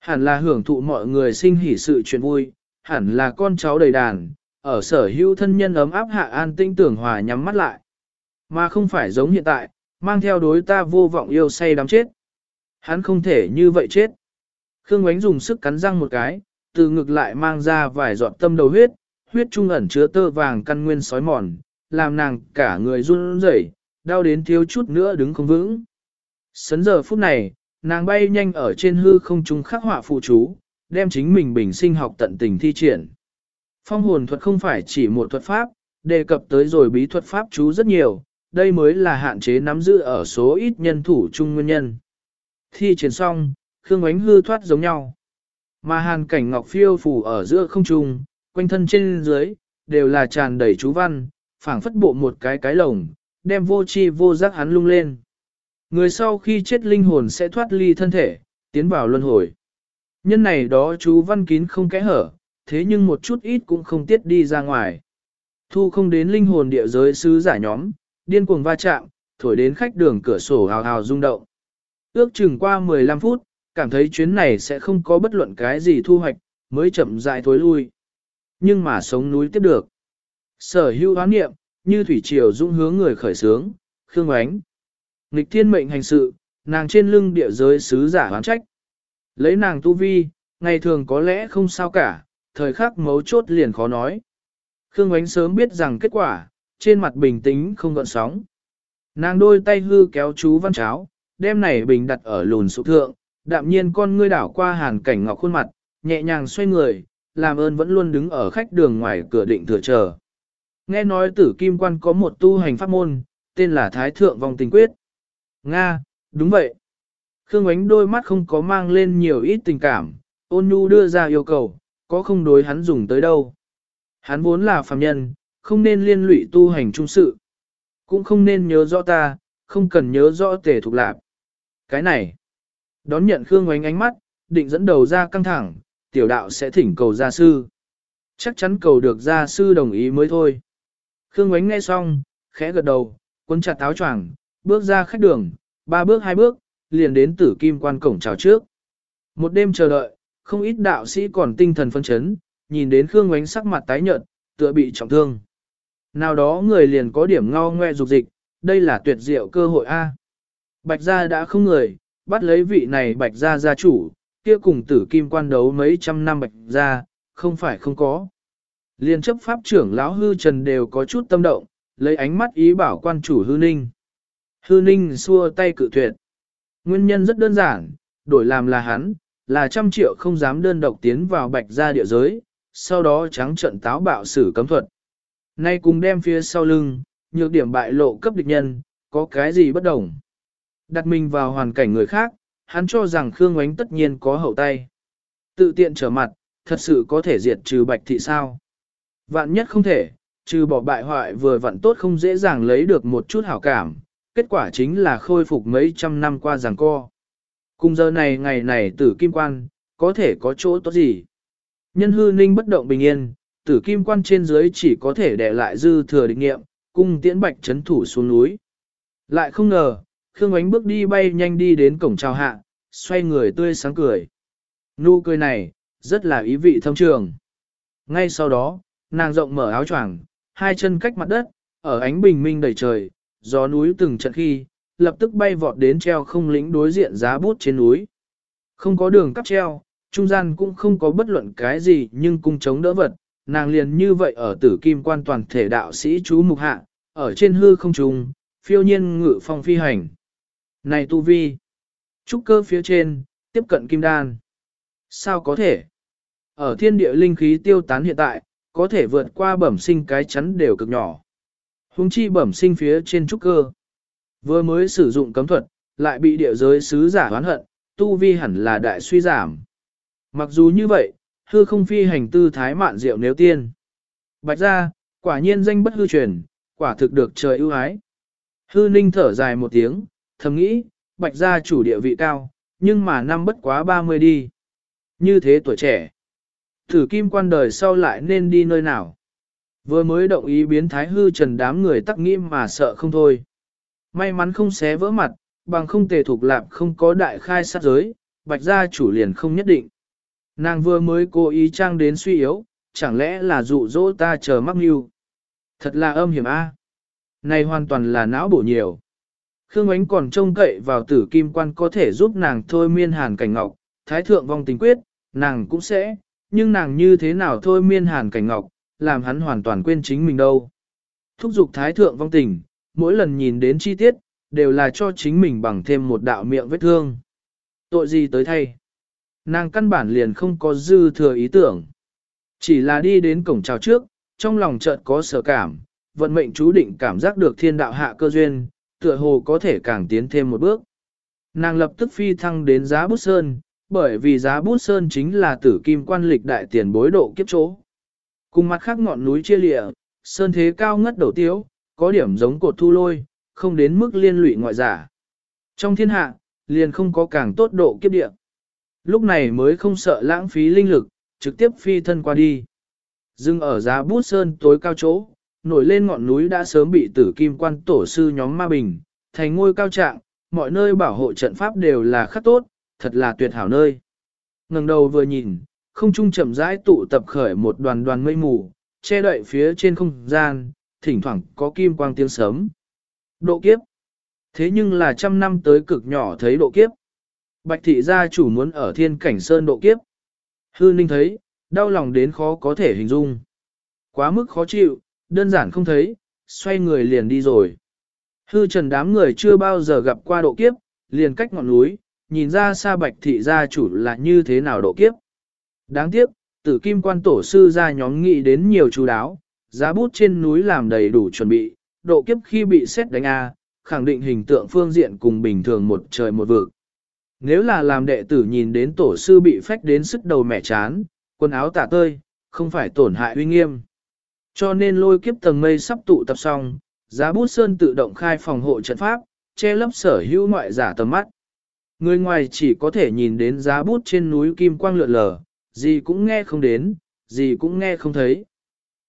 Hẳn là hưởng thụ mọi người sinh hỷ sự chuyện vui, hẳn là con cháu đầy đàn, ở sở hữu thân nhân ấm áp hạ an tinh tưởng hòa nhắm mắt lại. Mà không phải giống hiện tại, mang theo đối ta vô vọng yêu say đắm chết. Hắn không thể như vậy chết. Khương Ngoánh dùng sức cắn răng một cái, từ ngực lại mang ra vài giọt tâm đầu huyết, huyết trung ẩn chứa tơ vàng căn nguyên sói mòn, làm nàng cả người run rẩy, đau đến thiếu chút nữa đứng không vững. Sấn giờ phút này, nàng bay nhanh ở trên hư không trung khắc họa phụ chú, đem chính mình bình sinh học tận tình thi triển. Phong hồn thuật không phải chỉ một thuật pháp, đề cập tới rồi bí thuật pháp chú rất nhiều, đây mới là hạn chế nắm giữ ở số ít nhân thủ chung nguyên nhân. Thi triển xong, Khương Ánh hư thoát giống nhau. Mà hàn cảnh ngọc phiêu phủ ở giữa không trung, quanh thân trên dưới, đều là tràn đầy chú văn, phảng phất bộ một cái cái lồng, đem vô chi vô giác hắn lung lên. Người sau khi chết linh hồn sẽ thoát ly thân thể, tiến vào luân hồi. Nhân này đó chú văn kín không kẽ hở, thế nhưng một chút ít cũng không tiết đi ra ngoài. Thu không đến linh hồn địa giới sứ giả nhóm, điên cuồng va chạm, thổi đến khách đường cửa sổ hào hào rung động. Ước chừng qua 15 phút, cảm thấy chuyến này sẽ không có bất luận cái gì thu hoạch, mới chậm rãi thối lui. Nhưng mà sống núi tiếp được. Sở hữu hoán niệm, như thủy triều dũng hướng người khởi sướng, khương ánh. Nghịch thiên mệnh hành sự, nàng trên lưng địa giới sứ giả hoán trách. Lấy nàng tu vi, ngày thường có lẽ không sao cả, thời khắc mấu chốt liền khó nói. Khương ánh sớm biết rằng kết quả, trên mặt bình tĩnh không gợn sóng. Nàng đôi tay hư kéo chú văn cháo, đem này bình đặt ở lùn sụp thượng, đạm nhiên con ngươi đảo qua hàn cảnh ngọc khuôn mặt, nhẹ nhàng xoay người, làm ơn vẫn luôn đứng ở khách đường ngoài cửa định thừa chờ. Nghe nói tử kim quan có một tu hành pháp môn, tên là Thái Thượng Vong Tình Quyết. Nga, đúng vậy. Khương ánh đôi mắt không có mang lên nhiều ít tình cảm, ôn nhu đưa ra yêu cầu, có không đối hắn dùng tới đâu. Hắn vốn là phàm nhân, không nên liên lụy tu hành trung sự. Cũng không nên nhớ rõ ta, không cần nhớ rõ tề thuộc lạc. Cái này, đón nhận Khương Ánh ánh mắt, định dẫn đầu ra căng thẳng, tiểu đạo sẽ thỉnh cầu gia sư. Chắc chắn cầu được gia sư đồng ý mới thôi. Khương Ánh nghe xong, khẽ gật đầu, quân chặt áo choàng, bước ra khách đường, ba bước hai bước, liền đến tử kim quan cổng chào trước. Một đêm chờ đợi, không ít đạo sĩ còn tinh thần phân chấn, nhìn đến Khương Ngoánh sắc mặt tái nhợt, tựa bị trọng thương. Nào đó người liền có điểm ngao ngoe dục dịch, đây là tuyệt diệu cơ hội A. Bạch gia đã không người, bắt lấy vị này bạch gia gia chủ, kia cùng tử kim quan đấu mấy trăm năm bạch gia, không phải không có. Liên chấp pháp trưởng lão hư trần đều có chút tâm động, lấy ánh mắt ý bảo quan chủ hư ninh. Hư ninh xua tay cự tuyệt. Nguyên nhân rất đơn giản, đổi làm là hắn, là trăm triệu không dám đơn độc tiến vào bạch gia địa giới, sau đó trắng trận táo bạo xử cấm thuật. Nay cùng đem phía sau lưng, nhược điểm bại lộ cấp địch nhân, có cái gì bất đồng. Đặt mình vào hoàn cảnh người khác, hắn cho rằng Khương Ngoánh tất nhiên có hậu tay. Tự tiện trở mặt, thật sự có thể diệt trừ bạch thị sao. Vạn nhất không thể, trừ bỏ bại hoại vừa vặn tốt không dễ dàng lấy được một chút hảo cảm, kết quả chính là khôi phục mấy trăm năm qua giằng co. Cùng giờ này ngày này tử kim quan, có thể có chỗ tốt gì? Nhân hư ninh bất động bình yên, tử kim quan trên dưới chỉ có thể để lại dư thừa định nghiệm, cung tiễn bạch chấn thủ xuống núi. Lại không ngờ, Khương Ánh bước đi bay nhanh đi đến cổng chào hạ, xoay người tươi sáng cười. Nụ cười này, rất là ý vị thâm trường. Ngay sau đó, nàng rộng mở áo choàng, hai chân cách mặt đất, ở ánh bình minh đầy trời, gió núi từng trận khi, lập tức bay vọt đến treo không lĩnh đối diện giá bút trên núi. Không có đường cắp treo, trung gian cũng không có bất luận cái gì nhưng cung chống đỡ vật, nàng liền như vậy ở tử kim quan toàn thể đạo sĩ chú mục hạ, ở trên hư không trùng, phiêu nhiên ngự phong phi hành. Này tu vi, trúc cơ phía trên, tiếp cận kim đan. Sao có thể? Ở thiên địa linh khí tiêu tán hiện tại, có thể vượt qua bẩm sinh cái chắn đều cực nhỏ huống chi bẩm sinh phía trên trúc cơ. Vừa mới sử dụng cấm thuật, lại bị địa giới sứ giả hoán hận, tu vi hẳn là đại suy giảm. Mặc dù như vậy, hư không phi hành tư thái mạn diệu nếu tiên. Bạch ra, quả nhiên danh bất hư truyền, quả thực được trời ưu ái. Hư ninh thở dài một tiếng, thầm nghĩ, bạch gia chủ địa vị cao, nhưng mà năm bất quá 30 đi. Như thế tuổi trẻ. Thử kim quan đời sau lại nên đi nơi nào. Vừa mới động ý biến thái hư trần đám người tắc nghĩ mà sợ không thôi. May mắn không xé vỡ mặt, bằng không tề thuộc lạp không có đại khai sát giới, bạch gia chủ liền không nhất định. Nàng vừa mới cố ý trang đến suy yếu, chẳng lẽ là dụ dỗ ta chờ mắc mưu. Thật là âm hiểm a. Này hoàn toàn là não bổ nhiều. Khương Ánh còn trông cậy vào tử kim quan có thể giúp nàng thôi miên hàn cảnh ngọc, thái thượng vong tình quyết, nàng cũng sẽ, nhưng nàng như thế nào thôi miên hàn cảnh ngọc, làm hắn hoàn toàn quên chính mình đâu. Thúc giục thái thượng vong tình, mỗi lần nhìn đến chi tiết, đều là cho chính mình bằng thêm một đạo miệng vết thương. Tội gì tới thay? Nàng căn bản liền không có dư thừa ý tưởng. Chỉ là đi đến cổng chào trước, trong lòng chợt có sở cảm, vận mệnh chú định cảm giác được thiên đạo hạ cơ duyên, tựa hồ có thể càng tiến thêm một bước. Nàng lập tức phi thăng đến giá bút sơn, bởi vì giá bút sơn chính là tử kim quan lịch đại tiền bối độ kiếp chỗ. Cùng mặt khác ngọn núi chia lịa, sơn thế cao ngất đầu tiếu, có điểm giống cột thu lôi, không đến mức liên lụy ngoại giả. Trong thiên hạ, liền không có càng tốt độ kiếp địa. Lúc này mới không sợ lãng phí linh lực, trực tiếp phi thân qua đi. Dưng ở giá bút sơn tối cao chỗ, nổi lên ngọn núi đã sớm bị tử kim quan tổ sư nhóm ma bình, thành ngôi cao trạng, mọi nơi bảo hộ trận pháp đều là khắc tốt, thật là tuyệt hảo nơi. ngẩng đầu vừa nhìn, không trung chậm rãi tụ tập khởi một đoàn đoàn mây mù, che đậy phía trên không gian, thỉnh thoảng có kim quang tiếng sớm. Độ kiếp. Thế nhưng là trăm năm tới cực nhỏ thấy độ kiếp. Bạch thị gia chủ muốn ở thiên cảnh sơn độ kiếp. Hư ninh thấy, đau lòng đến khó có thể hình dung. Quá mức khó chịu, đơn giản không thấy, xoay người liền đi rồi. Hư trần đám người chưa bao giờ gặp qua độ kiếp, liền cách ngọn núi, nhìn ra xa bạch thị gia chủ là như thế nào độ kiếp. Đáng tiếc, tử kim quan tổ sư ra nhóm nghĩ đến nhiều chú đáo, giá bút trên núi làm đầy đủ chuẩn bị, độ kiếp khi bị xét đánh A, khẳng định hình tượng phương diện cùng bình thường một trời một vực. Nếu là làm đệ tử nhìn đến tổ sư bị phách đến sức đầu mẻ chán, quần áo tả tơi, không phải tổn hại uy nghiêm. Cho nên lôi kiếp tầng mây sắp tụ tập xong, giá bút sơn tự động khai phòng hộ trận pháp, che lấp sở hữu ngoại giả tầm mắt. Người ngoài chỉ có thể nhìn đến giá bút trên núi kim quang lượn lờ, gì cũng nghe không đến, gì cũng nghe không thấy.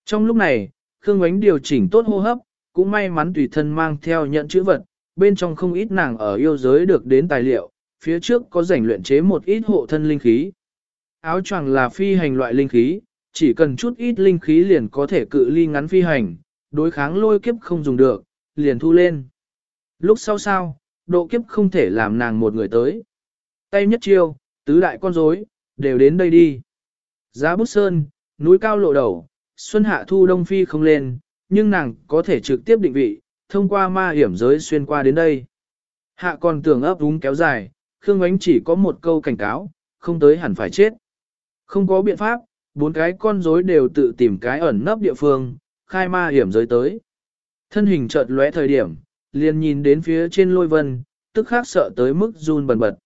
Trong lúc này, Khương Ngoánh điều chỉnh tốt hô hấp, cũng may mắn tùy thân mang theo nhận chữ vật, bên trong không ít nàng ở yêu giới được đến tài liệu, phía trước có rảnh luyện chế một ít hộ thân linh khí. Áo choàng là phi hành loại linh khí, chỉ cần chút ít linh khí liền có thể cự ly ngắn phi hành, đối kháng lôi kiếp không dùng được, liền thu lên. Lúc sau sao, độ kiếp không thể làm nàng một người tới. Tay nhất chiêu, tứ đại con rối đều đến đây đi. Giá bút sơn, núi cao lộ đầu, xuân hạ thu đông phi không lên, nhưng nàng có thể trực tiếp định vị, thông qua ma hiểm giới xuyên qua đến đây. Hạ còn tưởng ấp úng kéo dài, Khương Ánh chỉ có một câu cảnh cáo, không tới hẳn phải chết. Không có biện pháp, bốn cái con rối đều tự tìm cái ẩn nấp địa phương, khai ma hiểm giới tới. Thân hình chợt lóe thời điểm, liền nhìn đến phía trên lôi vân, tức khác sợ tới mức run bần bật.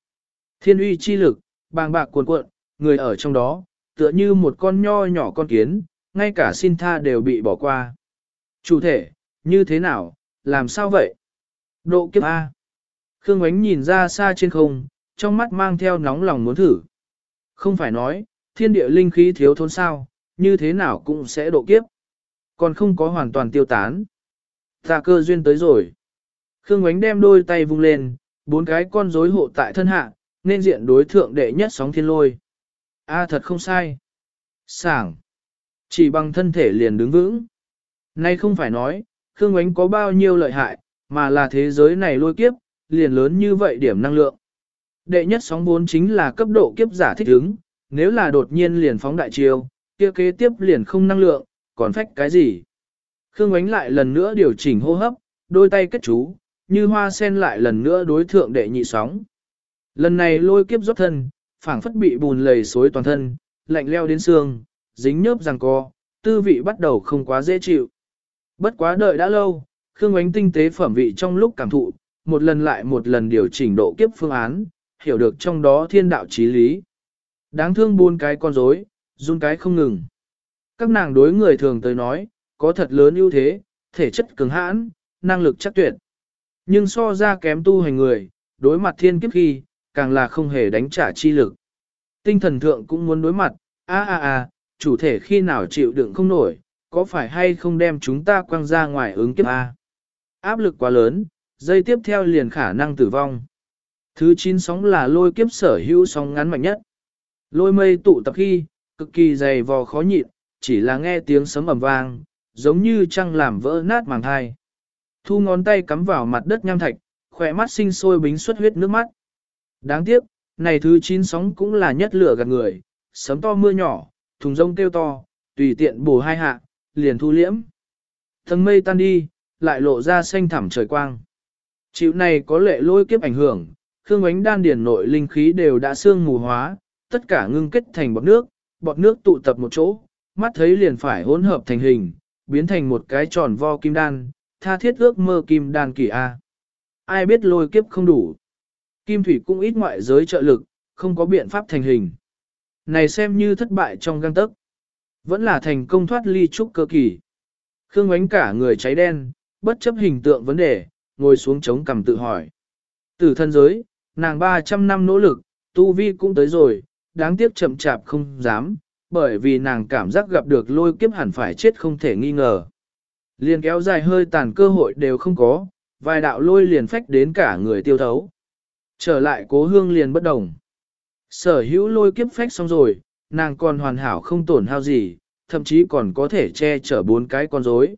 Thiên uy chi lực, bàng bạc cuồn cuộn, người ở trong đó, tựa như một con nho nhỏ con kiến, ngay cả xin tha đều bị bỏ qua. Chủ thể, như thế nào, làm sao vậy? Độ kiếp A. Khương Ánh nhìn ra xa trên không, trong mắt mang theo nóng lòng muốn thử. Không phải nói, thiên địa linh khí thiếu thốn sao, như thế nào cũng sẽ độ kiếp. Còn không có hoàn toàn tiêu tán. Ta cơ duyên tới rồi. Khương Ánh đem đôi tay vung lên, bốn cái con rối hộ tại thân hạ, nên diện đối thượng đệ nhất sóng thiên lôi. A thật không sai. Sảng. Chỉ bằng thân thể liền đứng vững. Nay không phải nói, Khương Ánh có bao nhiêu lợi hại, mà là thế giới này lôi kiếp, liền lớn như vậy điểm năng lượng. Đệ nhất sóng vốn chính là cấp độ kiếp giả thích ứng, nếu là đột nhiên liền phóng đại chiêu, kia kế tiếp liền không năng lượng, còn phách cái gì? Khương Ánh lại lần nữa điều chỉnh hô hấp, đôi tay kết chú, như hoa sen lại lần nữa đối thượng đệ nhị sóng. Lần này lôi kiếp rót thân, phảng phất bị bùn lầy xối toàn thân, lạnh leo đến xương, dính nhớp răng co, tư vị bắt đầu không quá dễ chịu. Bất quá đợi đã lâu, Khương Ánh tinh tế phẩm vị trong lúc cảm thụ, một lần lại một lần điều chỉnh độ kiếp phương án, hiểu được trong đó thiên đạo chí lý. Đáng thương buôn cái con rối, run cái không ngừng. Các nàng đối người thường tới nói, có thật lớn ưu thế, thể chất cứng hãn, năng lực chắc tuyệt. Nhưng so ra kém tu hành người, đối mặt thiên kiếp khi, càng là không hề đánh trả chi lực. Tinh thần thượng cũng muốn đối mặt, a a a, chủ thể khi nào chịu đựng không nổi, có phải hay không đem chúng ta quăng ra ngoài ứng kiếp a? Áp lực quá lớn, dây tiếp theo liền khả năng tử vong. Thứ 9 sóng là lôi kiếp sở hữu sóng ngắn mạnh nhất. Lôi mây tụ tập khi, cực kỳ dày vò khó nhịn, chỉ là nghe tiếng sấm ầm vang, giống như trăng làm vỡ nát màng thai. Thu ngón tay cắm vào mặt đất nham thạch, khỏe mắt sinh sôi bính xuất huyết nước mắt. Đáng tiếc, này thứ chín sóng cũng là nhất lửa gạt người, sấm to mưa nhỏ, thùng rông kêu to, tùy tiện bổ hai hạ, liền thu liễm. Tầng mây tan đi, lại lộ ra xanh thẳm trời quang. Chịu này có lệ lôi kiếp ảnh hưởng, khương ánh đan điển nội linh khí đều đã xương mù hóa, tất cả ngưng kết thành bọt nước, bọt nước tụ tập một chỗ, mắt thấy liền phải hỗn hợp thành hình, biến thành một cái tròn vo kim đan, tha thiết ước mơ kim đan kỳ A. Ai biết lôi kiếp không đủ. Kim thủy cũng ít ngoại giới trợ lực, không có biện pháp thành hình. Này xem như thất bại trong găng tấc. Vẫn là thành công thoát ly trúc cơ kỳ. Khương ánh cả người cháy đen, bất chấp hình tượng vấn đề, ngồi xuống chống cằm tự hỏi. Từ thân giới, nàng 300 năm nỗ lực, tu vi cũng tới rồi, đáng tiếc chậm chạp không dám, bởi vì nàng cảm giác gặp được lôi kiếp hẳn phải chết không thể nghi ngờ. Liền kéo dài hơi tàn cơ hội đều không có, vài đạo lôi liền phách đến cả người tiêu thấu. Trở lại cố hương liền bất đồng. Sở hữu lôi kiếp phách xong rồi, nàng còn hoàn hảo không tổn hao gì, thậm chí còn có thể che chở bốn cái con rối.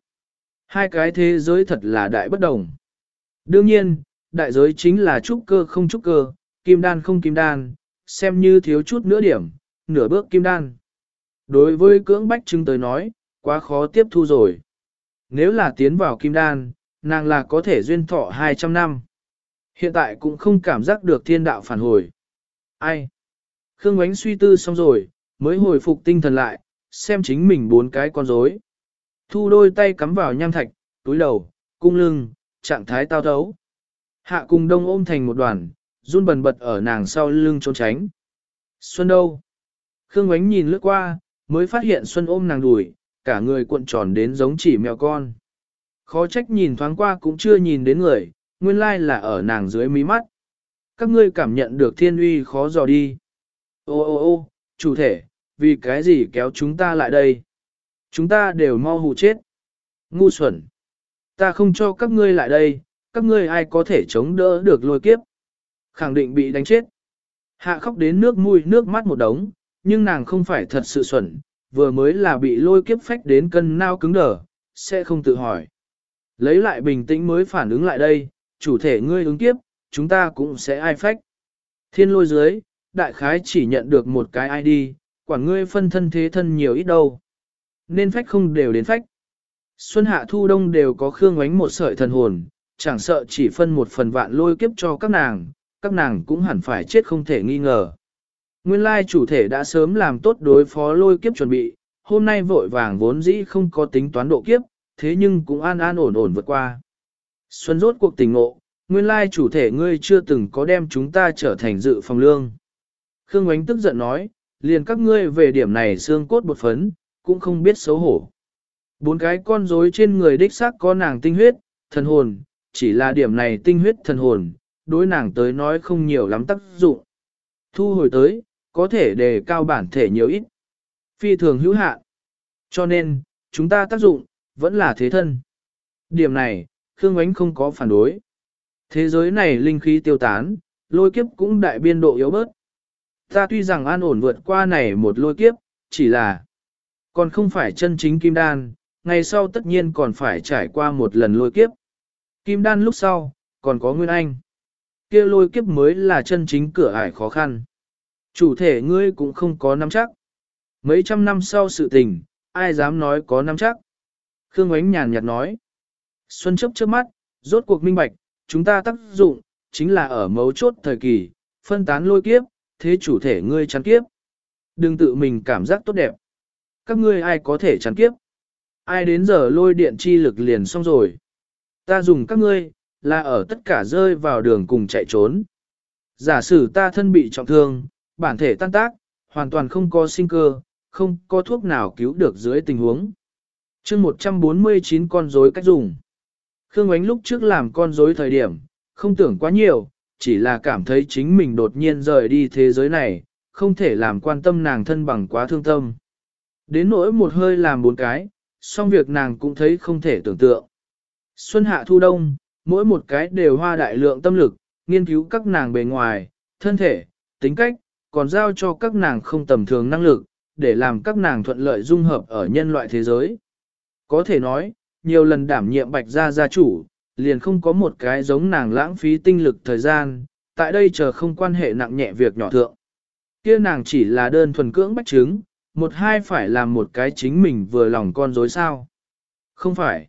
Hai cái thế giới thật là đại bất đồng. Đương nhiên, đại giới chính là trúc cơ không trúc cơ, kim đan không kim đan, xem như thiếu chút nữa điểm, nửa bước kim đan. Đối với cưỡng bách chứng tới nói, quá khó tiếp thu rồi. Nếu là tiến vào kim đan, nàng là có thể duyên thọ 200 năm. Hiện tại cũng không cảm giác được thiên đạo phản hồi. Ai? Khương Ngoánh suy tư xong rồi, mới hồi phục tinh thần lại, xem chính mình bốn cái con rối. Thu đôi tay cắm vào nham thạch, túi đầu, cung lưng, trạng thái tao thấu. Hạ cùng đông ôm thành một đoàn, run bần bật ở nàng sau lưng trốn tránh. Xuân đâu? Khương Ngoánh nhìn lướt qua, mới phát hiện Xuân ôm nàng đùi, cả người cuộn tròn đến giống chỉ mèo con. Khó trách nhìn thoáng qua cũng chưa nhìn đến người, nguyên lai là ở nàng dưới mí mắt. Các ngươi cảm nhận được thiên uy khó dò đi. Ô ô ô, chủ thể, vì cái gì kéo chúng ta lại đây? Chúng ta đều mau hù chết. Ngu xuẩn. Ta không cho các ngươi lại đây, các ngươi ai có thể chống đỡ được lôi kiếp. Khẳng định bị đánh chết. Hạ khóc đến nước mũi nước mắt một đống, nhưng nàng không phải thật sự xuẩn, vừa mới là bị lôi kiếp phách đến cân nao cứng đờ, sẽ không tự hỏi. Lấy lại bình tĩnh mới phản ứng lại đây, chủ thể ngươi ứng kiếp, chúng ta cũng sẽ ai phách. Thiên lôi dưới, đại khái chỉ nhận được một cái ID, quản ngươi phân thân thế thân nhiều ít đâu. Nên phách không đều đến phách. Xuân hạ thu đông đều có khương ánh một sợi thần hồn, chẳng sợ chỉ phân một phần vạn lôi kiếp cho các nàng, các nàng cũng hẳn phải chết không thể nghi ngờ. Nguyên lai chủ thể đã sớm làm tốt đối phó lôi kiếp chuẩn bị, hôm nay vội vàng vốn dĩ không có tính toán độ kiếp, thế nhưng cũng an an ổn ổn vượt qua. Xuân rốt cuộc tình ngộ, nguyên lai chủ thể ngươi chưa từng có đem chúng ta trở thành dự phòng lương. Khương Ngoánh tức giận nói, liền các ngươi về điểm này xương cốt bột phấn, cũng không biết xấu hổ. Bốn cái con rối trên người đích xác có nàng tinh huyết, thần hồn, chỉ là điểm này tinh huyết thần hồn, đối nàng tới nói không nhiều lắm tác dụng. Thu hồi tới, có thể đề cao bản thể nhiều ít. Phi thường hữu hạn. Cho nên, chúng ta tác dụng, vẫn là thế thân. Điểm này, Khương Ánh không có phản đối. Thế giới này linh khí tiêu tán, lôi kiếp cũng đại biên độ yếu bớt. Ta tuy rằng an ổn vượt qua này một lôi kiếp, chỉ là còn không phải chân chính kim đan, ngày sau tất nhiên còn phải trải qua một lần lôi kiếp. Kim đan lúc sau, còn có Nguyên Anh. kia lôi kiếp mới là chân chính cửa ải khó khăn. Chủ thể ngươi cũng không có nắm chắc. Mấy trăm năm sau sự tình, ai dám nói có nắm chắc. Khương Ánh nhàn nhạt nói. Xuân chấp trước mắt, rốt cuộc minh bạch, chúng ta tác dụng, chính là ở mấu chốt thời kỳ, phân tán lôi kiếp, thế chủ thể ngươi chắn kiếp. Đừng tự mình cảm giác tốt đẹp. Các ngươi ai có thể chắn kiếp? Ai đến giờ lôi điện chi lực liền xong rồi. Ta dùng các ngươi, là ở tất cả rơi vào đường cùng chạy trốn. Giả sử ta thân bị trọng thương, bản thể tan tác, hoàn toàn không có sinh cơ, không có thuốc nào cứu được dưới tình huống. chương 149 con rối cách dùng. Khương Ánh lúc trước làm con rối thời điểm, không tưởng quá nhiều, chỉ là cảm thấy chính mình đột nhiên rời đi thế giới này, không thể làm quan tâm nàng thân bằng quá thương tâm. Đến nỗi một hơi làm bốn cái, song việc nàng cũng thấy không thể tưởng tượng. Xuân hạ thu đông, mỗi một cái đều hoa đại lượng tâm lực, nghiên cứu các nàng bề ngoài, thân thể, tính cách, còn giao cho các nàng không tầm thường năng lực, để làm các nàng thuận lợi dung hợp ở nhân loại thế giới. Có thể nói, nhiều lần đảm nhiệm bạch gia gia chủ, liền không có một cái giống nàng lãng phí tinh lực thời gian, tại đây chờ không quan hệ nặng nhẹ việc nhỏ thượng. Kia nàng chỉ là đơn thuần cưỡng bách chứng, một hai phải làm một cái chính mình vừa lòng con dối sao. Không phải.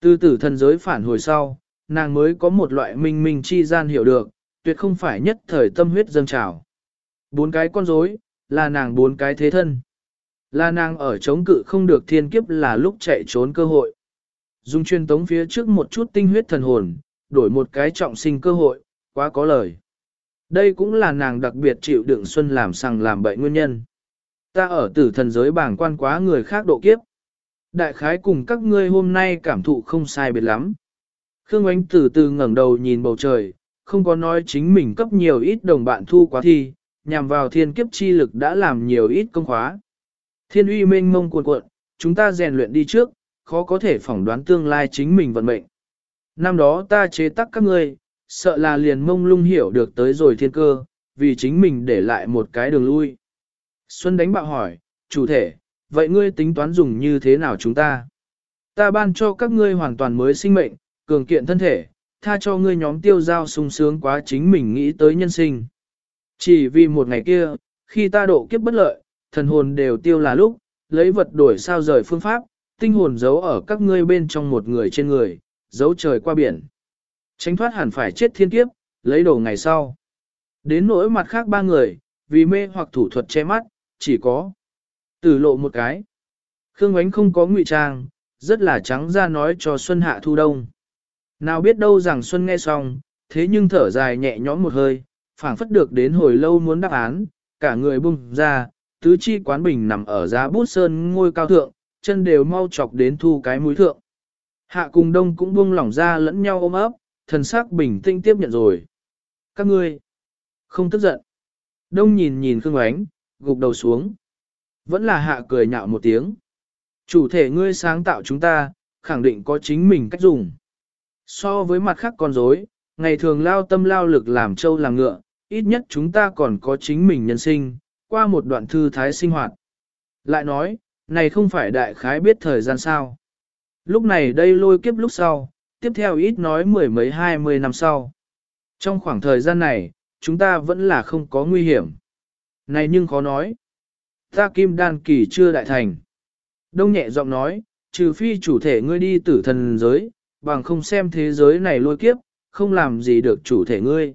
Từ tử thần giới phản hồi sau, nàng mới có một loại minh minh chi gian hiểu được, tuyệt không phải nhất thời tâm huyết dâng trào. Bốn cái con rối là nàng bốn cái thế thân. Là nàng ở chống cự không được thiên kiếp là lúc chạy trốn cơ hội. Dung chuyên tống phía trước một chút tinh huyết thần hồn, đổi một cái trọng sinh cơ hội, quá có lời. Đây cũng là nàng đặc biệt chịu đựng xuân làm sằng làm bậy nguyên nhân. Ta ở tử thần giới bảng quan quá người khác độ kiếp. Đại khái cùng các ngươi hôm nay cảm thụ không sai biệt lắm. Khương Ánh từ từ ngẩng đầu nhìn bầu trời, không có nói chính mình cấp nhiều ít đồng bạn thu quá thi, nhằm vào thiên kiếp chi lực đã làm nhiều ít công khóa. Thiên uy mênh mông cuộn cuộn, chúng ta rèn luyện đi trước, khó có thể phỏng đoán tương lai chính mình vận mệnh. Năm đó ta chế tắc các ngươi, sợ là liền mông lung hiểu được tới rồi thiên cơ, vì chính mình để lại một cái đường lui. Xuân đánh bạo hỏi, chủ thể, vậy ngươi tính toán dùng như thế nào chúng ta? Ta ban cho các ngươi hoàn toàn mới sinh mệnh, cường kiện thân thể, tha cho ngươi nhóm tiêu giao sung sướng quá chính mình nghĩ tới nhân sinh. Chỉ vì một ngày kia, khi ta độ kiếp bất lợi, thần hồn đều tiêu là lúc, lấy vật đổi sao rời phương pháp, tinh hồn giấu ở các ngươi bên trong một người trên người, giấu trời qua biển. Tránh thoát hẳn phải chết thiên kiếp, lấy đồ ngày sau. Đến nỗi mặt khác ba người, vì mê hoặc thủ thuật che mắt, chỉ có tử lộ một cái. Khương Ánh không có ngụy trang, rất là trắng ra nói cho Xuân Hạ Thu Đông. Nào biết đâu rằng Xuân nghe xong, thế nhưng thở dài nhẹ nhõm một hơi, phảng phất được đến hồi lâu muốn đáp án, cả người bung ra, tứ chi quán bình nằm ở giá bút sơn ngôi cao thượng, chân đều mau chọc đến thu cái mũi thượng. Hạ cùng đông cũng buông lỏng ra lẫn nhau ôm ấp, thần sắc bình tĩnh tiếp nhận rồi. Các ngươi, không tức giận. Đông nhìn nhìn Khương Ánh, gục đầu xuống. Vẫn là hạ cười nhạo một tiếng. Chủ thể ngươi sáng tạo chúng ta, khẳng định có chính mình cách dùng. So với mặt khác con rối, ngày thường lao tâm lao lực làm trâu làm ngựa, ít nhất chúng ta còn có chính mình nhân sinh, qua một đoạn thư thái sinh hoạt. Lại nói, này không phải đại khái biết thời gian sao. Lúc này đây lôi kiếp lúc sau, tiếp theo ít nói mười mấy hai mươi năm sau. Trong khoảng thời gian này, chúng ta vẫn là không có nguy hiểm. Này nhưng khó nói. Ta kim đan kỳ chưa đại thành. Đông nhẹ giọng nói, trừ phi chủ thể ngươi đi tử thần giới, bằng không xem thế giới này lôi kiếp, không làm gì được chủ thể ngươi.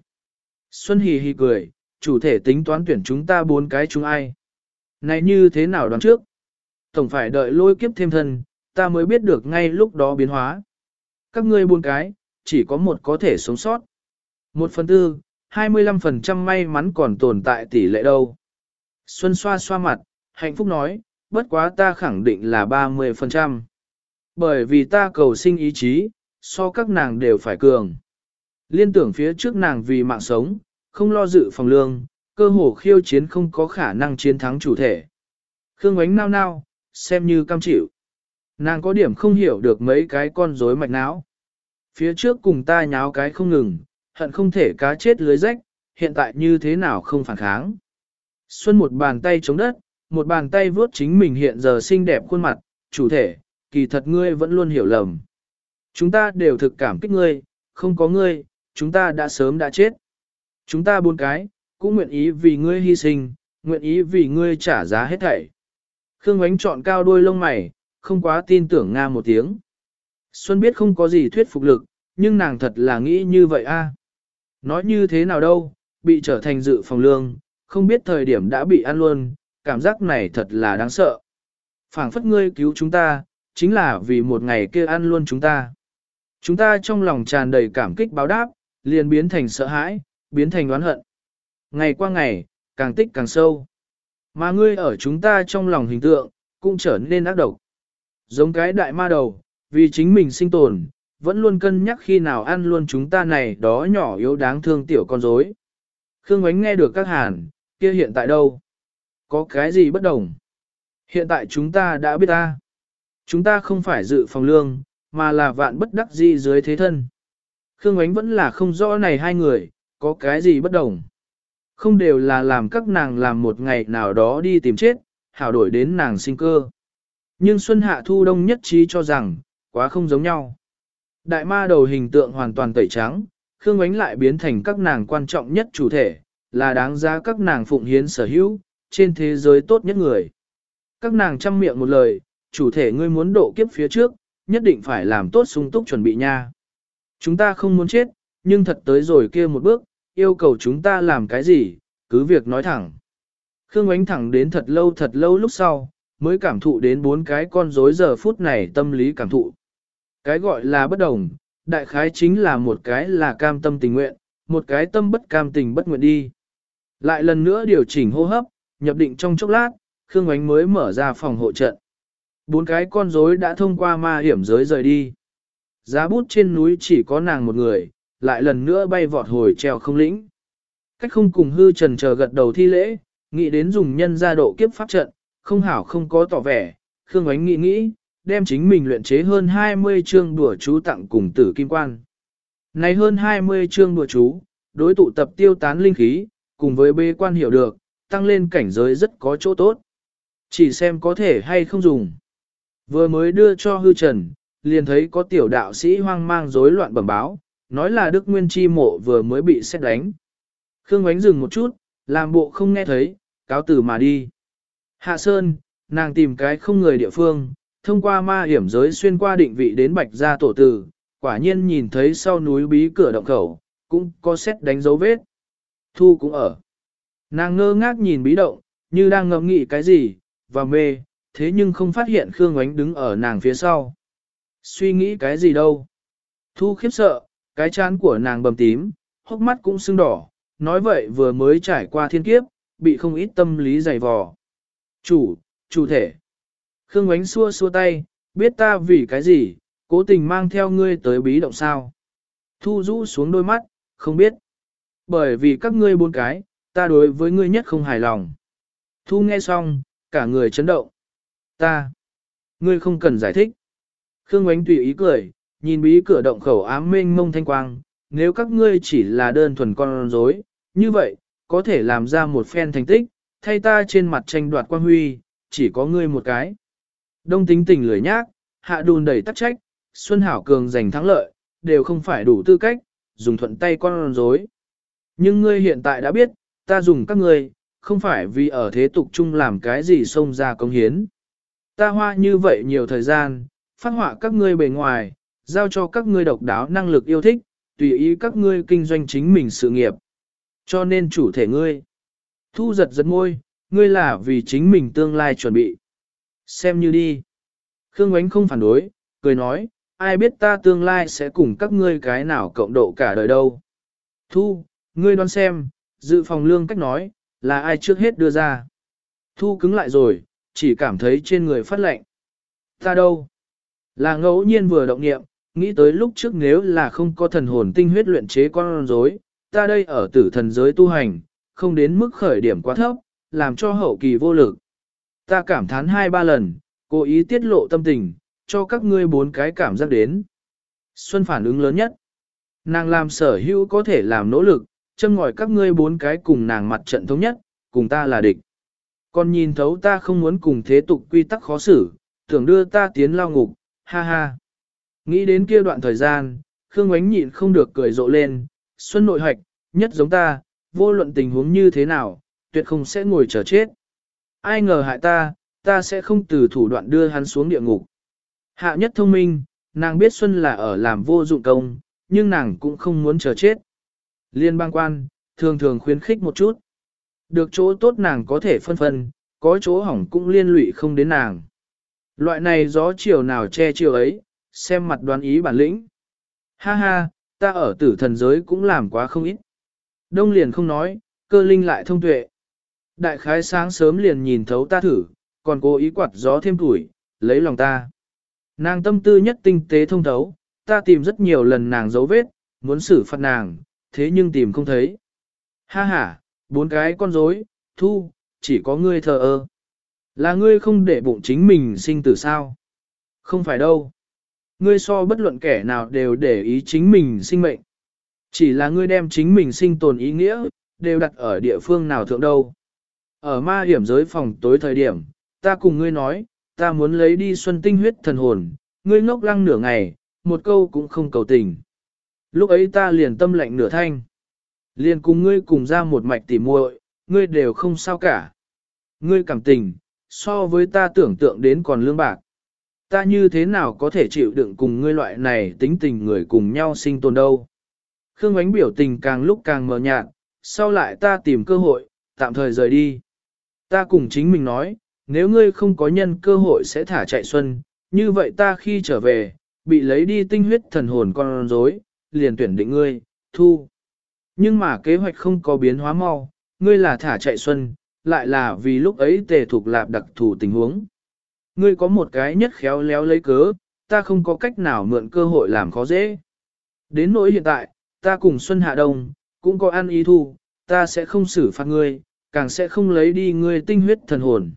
Xuân hì hì cười, chủ thể tính toán tuyển chúng ta bốn cái chúng ai. Này như thế nào đoán trước? Tổng phải đợi lôi kiếp thêm thân, ta mới biết được ngay lúc đó biến hóa. Các ngươi buôn cái, chỉ có một có thể sống sót. Một phần tư, 25% may mắn còn tồn tại tỷ lệ đâu. Xuân xoa xoa mặt, hạnh phúc nói, bất quá ta khẳng định là 30%. Bởi vì ta cầu sinh ý chí, so các nàng đều phải cường. Liên tưởng phía trước nàng vì mạng sống, không lo dự phòng lương, cơ hồ khiêu chiến không có khả năng chiến thắng chủ thể. Khương ánh nao nao, xem như cam chịu. Nàng có điểm không hiểu được mấy cái con rối mạch não. Phía trước cùng ta nháo cái không ngừng, hận không thể cá chết lưới rách, hiện tại như thế nào không phản kháng. Xuân một bàn tay chống đất, một bàn tay vuốt chính mình hiện giờ xinh đẹp khuôn mặt, chủ thể, kỳ thật ngươi vẫn luôn hiểu lầm. Chúng ta đều thực cảm kích ngươi, không có ngươi, chúng ta đã sớm đã chết. Chúng ta buôn cái, cũng nguyện ý vì ngươi hy sinh, nguyện ý vì ngươi trả giá hết thảy. Khương Ngoánh chọn cao đôi lông mày, không quá tin tưởng Nga một tiếng. Xuân biết không có gì thuyết phục lực, nhưng nàng thật là nghĩ như vậy a. Nói như thế nào đâu, bị trở thành dự phòng lương, không biết thời điểm đã bị ăn luôn, cảm giác này thật là đáng sợ. phảng phất ngươi cứu chúng ta, chính là vì một ngày kia ăn luôn chúng ta. Chúng ta trong lòng tràn đầy cảm kích báo đáp, liền biến thành sợ hãi, biến thành oán hận. Ngày qua ngày, càng tích càng sâu. Mà ngươi ở chúng ta trong lòng hình tượng, cũng trở nên ác độc. Giống cái đại ma đầu, vì chính mình sinh tồn, vẫn luôn cân nhắc khi nào ăn luôn chúng ta này đó nhỏ yếu đáng thương tiểu con rối. Khương Ngoánh nghe được các hàn, kia hiện tại đâu? Có cái gì bất đồng? Hiện tại chúng ta đã biết ta. Chúng ta không phải dự phòng lương, mà là vạn bất đắc di dưới thế thân. Khương Ngoánh vẫn là không rõ này hai người, có cái gì bất đồng. Không đều là làm các nàng làm một ngày nào đó đi tìm chết, hảo đổi đến nàng sinh cơ. Nhưng Xuân Hạ Thu Đông nhất trí cho rằng, quá không giống nhau. Đại ma đầu hình tượng hoàn toàn tẩy trắng, Khương Ánh lại biến thành các nàng quan trọng nhất chủ thể, là đáng giá các nàng phụng hiến sở hữu, trên thế giới tốt nhất người. Các nàng chăm miệng một lời, chủ thể ngươi muốn độ kiếp phía trước, nhất định phải làm tốt sung túc chuẩn bị nha. Chúng ta không muốn chết, nhưng thật tới rồi kia một bước, yêu cầu chúng ta làm cái gì, cứ việc nói thẳng. Khương ánh thẳng đến thật lâu thật lâu lúc sau, mới cảm thụ đến bốn cái con rối giờ phút này tâm lý cảm thụ. Cái gọi là bất đồng, đại khái chính là một cái là cam tâm tình nguyện, một cái tâm bất cam tình bất nguyện đi. Lại lần nữa điều chỉnh hô hấp, nhập định trong chốc lát, Khương Ánh mới mở ra phòng hộ trận. Bốn cái con rối đã thông qua ma hiểm giới rời đi. Giá bút trên núi chỉ có nàng một người, lại lần nữa bay vọt hồi treo không lĩnh. Cách không cùng hư trần chờ gật đầu thi lễ, nghĩ đến dùng nhân gia độ kiếp pháp trận, không hảo không có tỏ vẻ, Khương Ánh nghĩ nghĩ, đem chính mình luyện chế hơn 20 chương đùa chú tặng cùng tử kim quan. Này hơn 20 chương đùa chú, đối tụ tập tiêu tán linh khí, cùng với bê quan hiểu được, tăng lên cảnh giới rất có chỗ tốt. Chỉ xem có thể hay không dùng. Vừa mới đưa cho hư trần, liền thấy có tiểu đạo sĩ hoang mang rối loạn bẩm báo, nói là Đức Nguyên Chi mộ vừa mới bị xét đánh. Khương Ngoánh dừng một chút, làm bộ không nghe thấy, cáo từ mà đi. Hạ Sơn, nàng tìm cái không người địa phương, thông qua ma hiểm giới xuyên qua định vị đến bạch gia tổ tử, quả nhiên nhìn thấy sau núi bí cửa động khẩu, cũng có xét đánh dấu vết. Thu cũng ở. Nàng ngơ ngác nhìn bí động, như đang ngẫm nghĩ cái gì, và mê, thế nhưng không phát hiện Khương Ngoánh đứng ở nàng phía sau. Suy nghĩ cái gì đâu. Thu khiếp sợ, cái chán của nàng bầm tím, hốc mắt cũng sưng đỏ, nói vậy vừa mới trải qua thiên kiếp, bị không ít tâm lý dày vò. Chủ, chủ thể. Khương Ngoánh xua xua tay, biết ta vì cái gì, cố tình mang theo ngươi tới bí động sao. Thu rũ xuống đôi mắt, không biết. Bởi vì các ngươi bốn cái, ta đối với ngươi nhất không hài lòng. Thu nghe xong, cả người chấn động. Ta. Ngươi không cần giải thích. Khương Ngoánh tùy ý cười, nhìn bí cửa động khẩu ám mênh mông thanh quang, nếu các ngươi chỉ là đơn thuần con rối, như vậy, có thể làm ra một phen thành tích, thay ta trên mặt tranh đoạt quang huy, chỉ có ngươi một cái. Đông tính tình lười nhác, hạ đùn đầy tắc trách, Xuân Hảo Cường giành thắng lợi, đều không phải đủ tư cách, dùng thuận tay con rối. Nhưng ngươi hiện tại đã biết, ta dùng các ngươi, không phải vì ở thế tục chung làm cái gì xông ra công hiến. Ta hoa như vậy nhiều thời gian, phát họa các ngươi bề ngoài, giao cho các ngươi độc đáo năng lực yêu thích, tùy ý các ngươi kinh doanh chính mình sự nghiệp. Cho nên chủ thể ngươi, thu giật giật môi, ngươi là vì chính mình tương lai chuẩn bị. Xem như đi. Khương Ngoánh không phản đối, cười nói, ai biết ta tương lai sẽ cùng các ngươi cái nào cộng độ cả đời đâu. Thu, ngươi đoán xem, dự phòng lương cách nói, là ai trước hết đưa ra. Thu cứng lại rồi, chỉ cảm thấy trên người phát lạnh. Ta đâu? Là ngẫu nhiên vừa động niệm, nghĩ tới lúc trước nếu là không có thần hồn tinh huyết luyện chế con rối, ta đây ở tử thần giới tu hành, không đến mức khởi điểm quá thấp, làm cho hậu kỳ vô lực. Ta cảm thán hai ba lần, cố ý tiết lộ tâm tình, cho các ngươi bốn cái cảm giác đến. Xuân phản ứng lớn nhất. Nàng làm sở hữu có thể làm nỗ lực, châm ngòi các ngươi bốn cái cùng nàng mặt trận thống nhất, cùng ta là địch. Còn nhìn thấu ta không muốn cùng thế tục quy tắc khó xử, tưởng đưa ta tiến lao ngục, ha ha. Nghĩ đến kia đoạn thời gian, Khương Ngoánh nhịn không được cười rộ lên, Xuân nội hoạch, nhất giống ta, vô luận tình huống như thế nào, tuyệt không sẽ ngồi chờ chết. Ai ngờ hại ta, ta sẽ không từ thủ đoạn đưa hắn xuống địa ngục. Hạ nhất thông minh, nàng biết Xuân là ở làm vô dụng công, nhưng nàng cũng không muốn chờ chết. Liên bang quan, thường thường khuyến khích một chút. Được chỗ tốt nàng có thể phân phân, có chỗ hỏng cũng liên lụy không đến nàng. Loại này gió chiều nào che chiều ấy, xem mặt đoán ý bản lĩnh. Ha ha, ta ở tử thần giới cũng làm quá không ít. Đông liền không nói, cơ linh lại thông tuệ. Đại khái sáng sớm liền nhìn thấu ta thử, còn cố ý quạt gió thêm tuổi, lấy lòng ta. Nàng tâm tư nhất tinh tế thông thấu, ta tìm rất nhiều lần nàng dấu vết, muốn xử phạt nàng, thế nhưng tìm không thấy. Ha ha, bốn cái con rối, thu, chỉ có ngươi thờ ơ. Là ngươi không để bụng chính mình sinh tử sao? Không phải đâu. Ngươi so bất luận kẻ nào đều để ý chính mình sinh mệnh. Chỉ là ngươi đem chính mình sinh tồn ý nghĩa, đều đặt ở địa phương nào thượng đâu. Ở ma hiểm giới phòng tối thời điểm, ta cùng ngươi nói, ta muốn lấy đi xuân tinh huyết thần hồn, ngươi ngốc lăng nửa ngày, một câu cũng không cầu tình. Lúc ấy ta liền tâm lệnh nửa thanh. Liền cùng ngươi cùng ra một mạch tỉ muội, ngươi đều không sao cả. Ngươi cảm tình, so với ta tưởng tượng đến còn lương bạc. Ta như thế nào có thể chịu đựng cùng ngươi loại này tính tình người cùng nhau sinh tồn đâu. Khương ánh biểu tình càng lúc càng mờ nhạt, sau lại ta tìm cơ hội, tạm thời rời đi. Ta cùng chính mình nói, nếu ngươi không có nhân cơ hội sẽ thả chạy xuân, như vậy ta khi trở về, bị lấy đi tinh huyết thần hồn con rối, liền tuyển định ngươi, thu. Nhưng mà kế hoạch không có biến hóa mau, ngươi là thả chạy xuân, lại là vì lúc ấy tề thuộc lạp đặc thù tình huống. Ngươi có một cái nhất khéo léo lấy cớ, ta không có cách nào mượn cơ hội làm khó dễ. Đến nỗi hiện tại, ta cùng Xuân Hạ Đông, cũng có ăn ý thu, ta sẽ không xử phạt ngươi, càng sẽ không lấy đi ngươi tinh huyết thần hồn.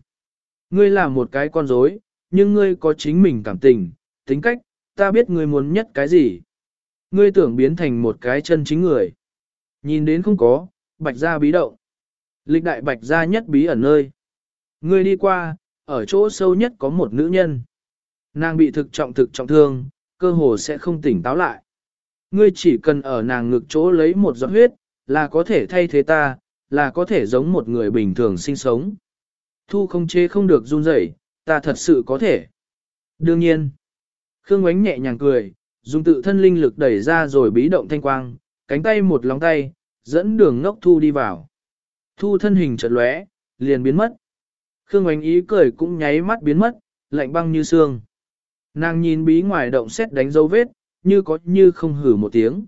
Ngươi là một cái con rối, nhưng ngươi có chính mình cảm tình, tính cách, ta biết ngươi muốn nhất cái gì. Ngươi tưởng biến thành một cái chân chính người. Nhìn đến không có, bạch gia bí động. Lịch đại bạch gia nhất bí ẩn nơi. Ngươi đi qua, ở chỗ sâu nhất có một nữ nhân. Nàng bị thực trọng thực trọng thương, cơ hồ sẽ không tỉnh táo lại. Ngươi chỉ cần ở nàng ngực chỗ lấy một giọt huyết, là có thể thay thế ta, là có thể giống một người bình thường sinh sống. Thu không chế không được run rẩy, ta thật sự có thể. Đương nhiên, Khương Ngoánh nhẹ nhàng cười, dùng tự thân linh lực đẩy ra rồi bí động thanh quang, cánh tay một lóng tay, dẫn đường ngốc thu đi vào. Thu thân hình chợt lóe, liền biến mất. Khương hoành ý cười cũng nháy mắt biến mất, lạnh băng như xương. Nàng nhìn bí ngoài động xét đánh dấu vết, như có như không hử một tiếng.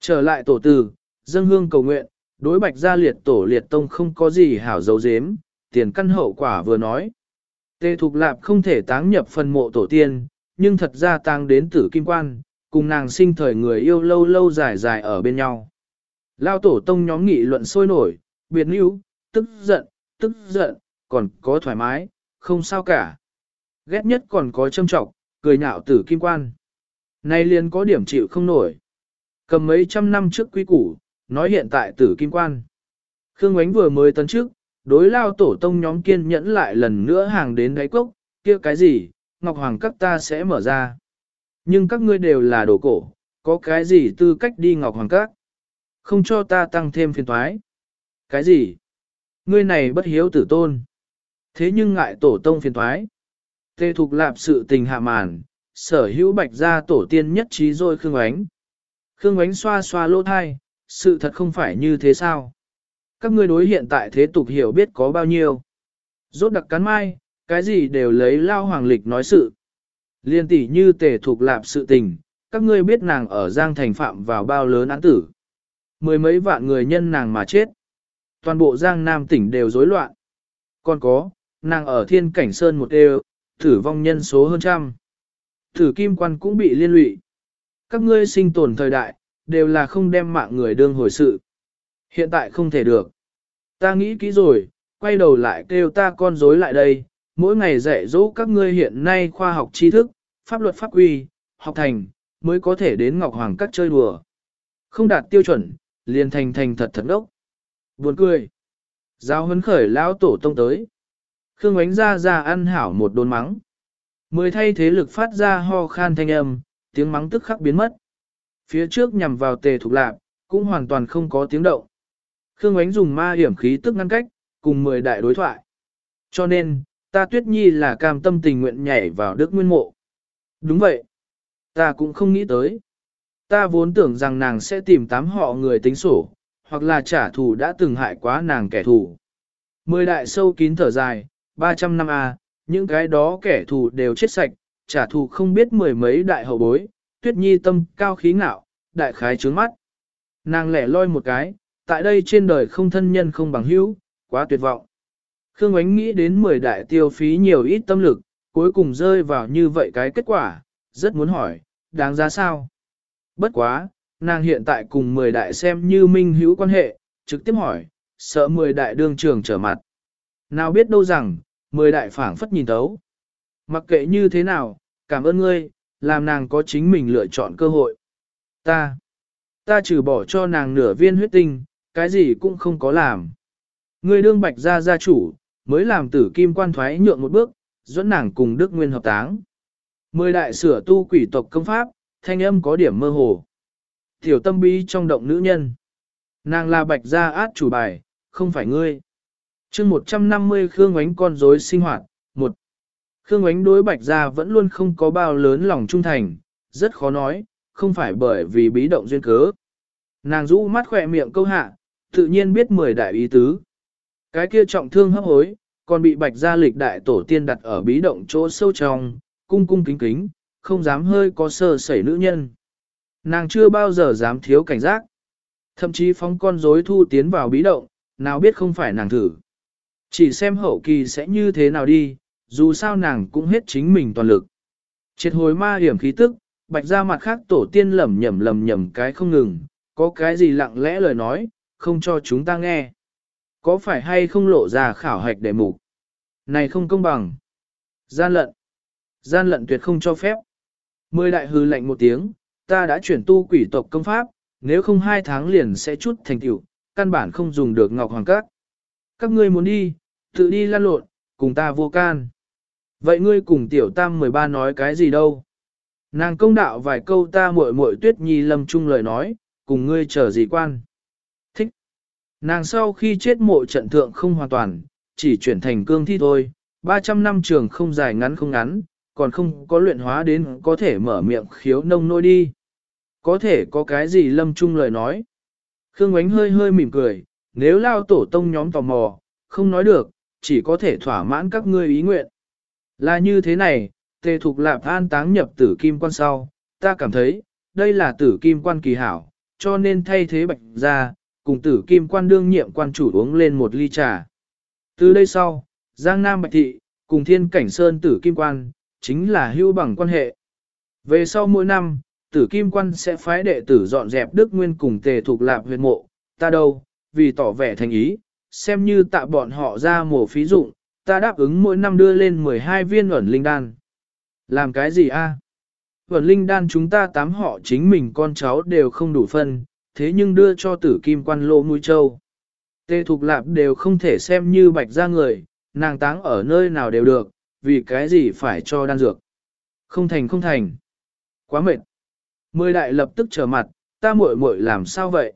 Trở lại tổ tử, dân hương cầu nguyện, đối bạch gia liệt tổ liệt tông không có gì hảo dấu dếm, tiền căn hậu quả vừa nói. Tề Thục Lạp không thể táng nhập phần mộ tổ tiên, nhưng thật ra táng đến tử kim quan, cùng nàng sinh thời người yêu lâu lâu dài dài ở bên nhau. Lao tổ tông nhóm nghị luận sôi nổi, biệt níu, tức giận, tức giận, còn có thoải mái, không sao cả. Ghét nhất còn có châm trọng, cười nhạo tử kim quan. Nay liền có điểm chịu không nổi. Cầm mấy trăm năm trước quý củ, nói hiện tại tử kim quan. Khương Ngoánh vừa mới tấn trước, đối lao tổ tông nhóm kiên nhẫn lại lần nữa hàng đến đáy cốc, kia cái gì, Ngọc Hoàng các ta sẽ mở ra. Nhưng các ngươi đều là đồ cổ, có cái gì tư cách đi Ngọc Hoàng các? Không cho ta tăng thêm phiền toái. Cái gì? Ngươi này bất hiếu tử tôn. Thế nhưng ngại tổ tông phiền toái. Tê Thục Lạp sự tình hạ màn, sở hữu bạch gia tổ tiên nhất trí rồi Khương Ánh. Khương Ánh xoa xoa lỗ thai, sự thật không phải như thế sao? Các ngươi đối hiện tại thế tục hiểu biết có bao nhiêu? Rốt đặc cắn mai, cái gì đều lấy lao hoàng lịch nói sự. Liên tỷ như tề thuộc lạp sự tình, các ngươi biết nàng ở Giang Thành phạm vào bao lớn án tử. Mười mấy vạn người nhân nàng mà chết. Toàn bộ Giang Nam tỉnh đều rối loạn. Còn có, nàng ở thiên cảnh sơn một đều, thử vong nhân số hơn trăm. Thử kim quan cũng bị liên lụy. Các ngươi sinh tồn thời đại, đều là không đem mạng người đương hồi sự. Hiện tại không thể được. Ta nghĩ kỹ rồi, quay đầu lại kêu ta con rối lại đây, mỗi ngày dạy dỗ các ngươi hiện nay khoa học tri thức, pháp luật pháp quy, học thành, mới có thể đến Ngọc Hoàng các chơi đùa. Không đạt tiêu chuẩn, liền thành thành thật thật đốc. Buồn cười. Giao hấn khởi lão tổ tông tới. Khương ánh ra ra ăn hảo một đồn mắng. Mười thay thế lực phát ra ho khan thanh âm, tiếng mắng tức khắc biến mất. Phía trước nhằm vào tề thục lạp, cũng hoàn toàn không có tiếng động. Khương ánh dùng ma hiểm khí tức ngăn cách, cùng mười đại đối thoại. Cho nên, ta tuyết nhi là cam tâm tình nguyện nhảy vào đức nguyên mộ. Đúng vậy. Ta cũng không nghĩ tới. Ta vốn tưởng rằng nàng sẽ tìm tám họ người tính sổ, hoặc là trả thù đã từng hại quá nàng kẻ thù. Mười đại sâu kín thở dài, 300 năm A, những cái đó kẻ thù đều chết sạch, trả thù không biết mười mấy đại hậu bối, tuyết nhi tâm cao khí ngạo, đại khái trướng mắt. Nàng lẻ loi một cái, tại đây trên đời không thân nhân không bằng hữu, quá tuyệt vọng. Khương Ánh nghĩ đến 10 đại tiêu phí nhiều ít tâm lực, cuối cùng rơi vào như vậy cái kết quả, rất muốn hỏi, đáng giá sao? Bất quá, nàng hiện tại cùng 10 đại xem như minh hữu quan hệ, trực tiếp hỏi, sợ 10 đại đương trường trở mặt. Nào biết đâu rằng, 10 đại phảng phất nhìn tấu. Mặc kệ như thế nào, cảm ơn ngươi, làm nàng có chính mình lựa chọn cơ hội. Ta, ta trừ bỏ cho nàng nửa viên huyết tinh, cái gì cũng không có làm. Ngươi đương bạch gia gia chủ, mới làm tử kim quan thoái nhượng một bước, dẫn nàng cùng Đức Nguyên hợp táng. Mười đại sửa tu quỷ tộc công pháp, thanh âm có điểm mơ hồ. Tiểu tâm bí trong động nữ nhân. Nàng là bạch gia át chủ bài, không phải ngươi chương 150 Khương Ngoánh con rối sinh hoạt, một Khương Ngoánh đối bạch gia vẫn luôn không có bao lớn lòng trung thành, rất khó nói, không phải bởi vì bí động duyên cớ. Nàng rũ mắt khỏe miệng câu hạ, tự nhiên biết mười đại ý tứ. Cái kia trọng thương hấp hối, còn bị bạch gia lịch đại tổ tiên đặt ở bí động chỗ sâu trong, cung cung kính kính, không dám hơi có sơ sẩy nữ nhân. Nàng chưa bao giờ dám thiếu cảnh giác. Thậm chí phóng con rối thu tiến vào bí động, nào biết không phải nàng thử. Chỉ xem hậu kỳ sẽ như thế nào đi, dù sao nàng cũng hết chính mình toàn lực. Triệt hồi ma hiểm khí tức, bạch ra mặt khác tổ tiên lầm nhầm lầm nhầm cái không ngừng, có cái gì lặng lẽ lời nói, không cho chúng ta nghe. Có phải hay không lộ ra khảo hạch để mục? Này không công bằng. Gian lận. Gian lận tuyệt không cho phép. Mười đại hư lệnh một tiếng, ta đã chuyển tu quỷ tộc công pháp, nếu không hai tháng liền sẽ chút thành tựu, căn bản không dùng được ngọc hoàng các. Các ngươi muốn đi, tự đi lan lộn, cùng ta vô can. Vậy ngươi cùng tiểu tam 13 nói cái gì đâu? Nàng công đạo vài câu ta muội muội tuyết nhi lâm chung lời nói, cùng ngươi chờ gì quan. Thích. Nàng sau khi chết mộ trận thượng không hoàn toàn, chỉ chuyển thành cương thi thôi, 300 năm trường không dài ngắn không ngắn, còn không có luyện hóa đến có thể mở miệng khiếu nông nôi đi. Có thể có cái gì lâm chung lời nói. Khương ánh hơi hơi mỉm cười, nếu lao tổ tông nhóm tò mò, không nói được, chỉ có thể thỏa mãn các ngươi ý nguyện. Là như thế này, tề thục lạp an táng nhập tử kim quan sau, ta cảm thấy, đây là tử kim quan kỳ hảo, cho nên thay thế bạch ra, cùng tử kim quan đương nhiệm quan chủ uống lên một ly trà. Từ đây sau, Giang Nam Bạch Thị, cùng Thiên Cảnh Sơn tử kim quan, chính là hưu bằng quan hệ. Về sau mỗi năm, tử kim quan sẽ phái đệ tử dọn dẹp Đức Nguyên cùng tề thuộc lạp huyệt mộ, ta đâu, vì tỏ vẻ thành ý, xem như tạ bọn họ ra mổ phí dụng, ta đáp ứng mỗi năm đưa lên 12 viên ẩn linh đan. Làm cái gì a? Ẩn linh đan chúng ta tám họ chính mình con cháu đều không đủ phân, thế nhưng đưa cho tử kim quan lô mũi châu. Tê Thục Lạp đều không thể xem như bạch ra người, nàng táng ở nơi nào đều được, vì cái gì phải cho đan dược. Không thành không thành. Quá mệt. Mười đại lập tức trở mặt, ta muội muội làm sao vậy?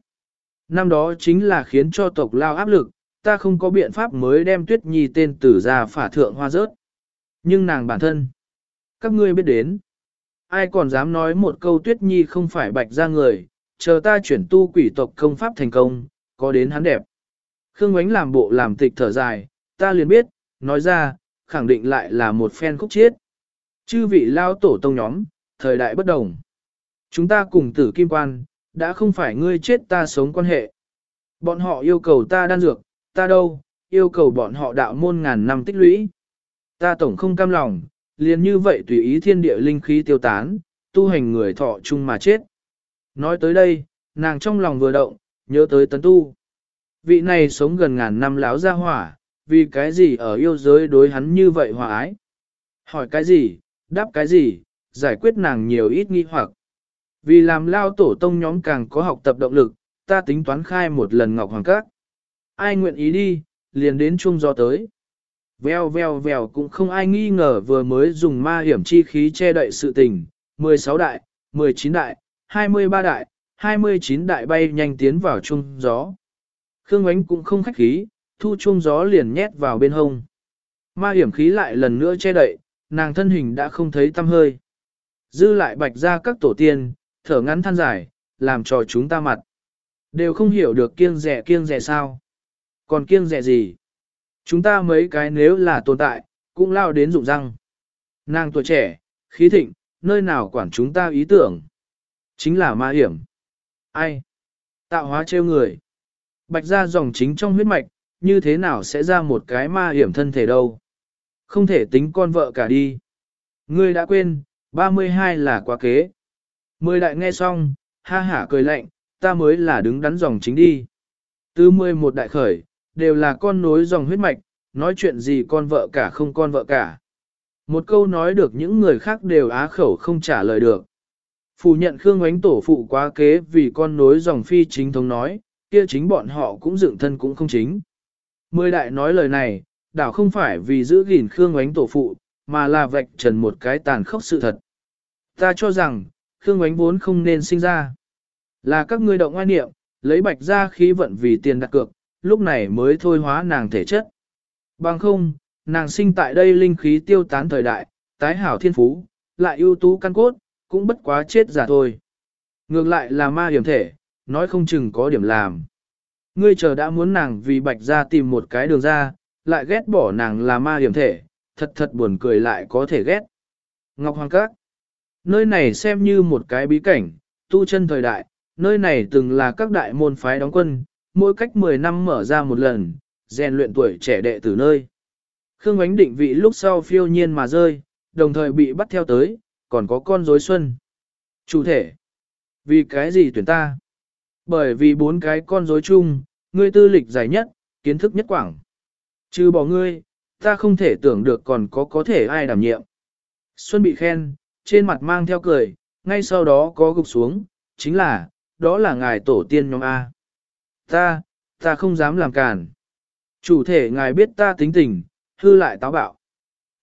Năm đó chính là khiến cho tộc lao áp lực, ta không có biện pháp mới đem tuyết nhi tên tử ra phả thượng hoa rớt. Nhưng nàng bản thân, các ngươi biết đến. Ai còn dám nói một câu tuyết nhi không phải bạch ra người, chờ ta chuyển tu quỷ tộc công pháp thành công, có đến hắn đẹp. Khương Ngoánh làm bộ làm tịch thở dài, ta liền biết, nói ra, khẳng định lại là một phen khúc chiết. Chư vị lao tổ tông nhóm, thời đại bất đồng. Chúng ta cùng tử kim quan, đã không phải ngươi chết ta sống quan hệ. Bọn họ yêu cầu ta đan dược, ta đâu, yêu cầu bọn họ đạo môn ngàn năm tích lũy. Ta tổng không cam lòng, liền như vậy tùy ý thiên địa linh khí tiêu tán, tu hành người thọ chung mà chết. Nói tới đây, nàng trong lòng vừa động, nhớ tới tấn tu. Vị này sống gần ngàn năm láo ra hỏa, vì cái gì ở yêu giới đối hắn như vậy hòa ái. Hỏi cái gì, đáp cái gì, giải quyết nàng nhiều ít nghi hoặc. Vì làm lao tổ tông nhóm càng có học tập động lực, ta tính toán khai một lần ngọc hoàng các. Ai nguyện ý đi, liền đến chung gió tới. Vèo vèo vèo cũng không ai nghi ngờ vừa mới dùng ma hiểm chi khí che đậy sự tình. 16 đại, 19 đại, 23 đại, 29 đại bay nhanh tiến vào chung gió. Khương Ánh cũng không khách khí, thu chung gió liền nhét vào bên hông. Ma hiểm khí lại lần nữa che đậy, nàng thân hình đã không thấy tâm hơi. Dư lại bạch ra các tổ tiên, thở ngắn than dài, làm cho chúng ta mặt. Đều không hiểu được kiêng rẻ kiêng rẻ sao. Còn kiêng dè gì? Chúng ta mấy cái nếu là tồn tại, cũng lao đến rụng răng. Nàng tuổi trẻ, khí thịnh, nơi nào quản chúng ta ý tưởng. Chính là ma hiểm. Ai? Tạo hóa trêu người. Bạch ra dòng chính trong huyết mạch, như thế nào sẽ ra một cái ma hiểm thân thể đâu? Không thể tính con vợ cả đi. Ngươi đã quên, 32 là quá kế. Mười đại nghe xong, ha hả cười lạnh, ta mới là đứng đắn dòng chính đi. Từ 11 đại khởi, đều là con nối dòng huyết mạch, nói chuyện gì con vợ cả không con vợ cả. Một câu nói được những người khác đều á khẩu không trả lời được. Phủ nhận Khương Ngoánh tổ phụ quá kế vì con nối dòng phi chính thống nói, kia chính bọn họ cũng dựng thân cũng không chính. Mười đại nói lời này, đảo không phải vì giữ gìn Khương Ngoánh tổ phụ, mà là vạch trần một cái tàn khốc sự thật. Ta cho rằng, Khương Ngoánh vốn không nên sinh ra. Là các ngươi động ngoại niệm, lấy bạch ra khí vận vì tiền đặt cược, lúc này mới thôi hóa nàng thể chất. Bằng không, nàng sinh tại đây linh khí tiêu tán thời đại, tái hảo thiên phú, lại ưu tú căn cốt, cũng bất quá chết giả thôi. Ngược lại là ma hiểm thể, nói không chừng có điểm làm. Ngươi chờ đã muốn nàng vì bạch ra tìm một cái đường ra, lại ghét bỏ nàng là ma hiểm thể, thật thật buồn cười lại có thể ghét. Ngọc Hoàng Các Nơi này xem như một cái bí cảnh, tu chân thời đại, nơi này từng là các đại môn phái đóng quân, mỗi cách 10 năm mở ra một lần, rèn luyện tuổi trẻ đệ tử nơi. Khương Ánh định vị lúc sau phiêu nhiên mà rơi, đồng thời bị bắt theo tới, còn có con rối xuân. Chủ thể, vì cái gì tuyển ta? Bởi vì bốn cái con rối chung, ngươi tư lịch dài nhất, kiến thức nhất quảng. Trừ bỏ ngươi, ta không thể tưởng được còn có có thể ai đảm nhiệm. Xuân bị khen, trên mặt mang theo cười, ngay sau đó có gục xuống, chính là, đó là ngài tổ tiên nhóm A. Ta, ta không dám làm cản. Chủ thể ngài biết ta tính tình, hư lại táo bạo.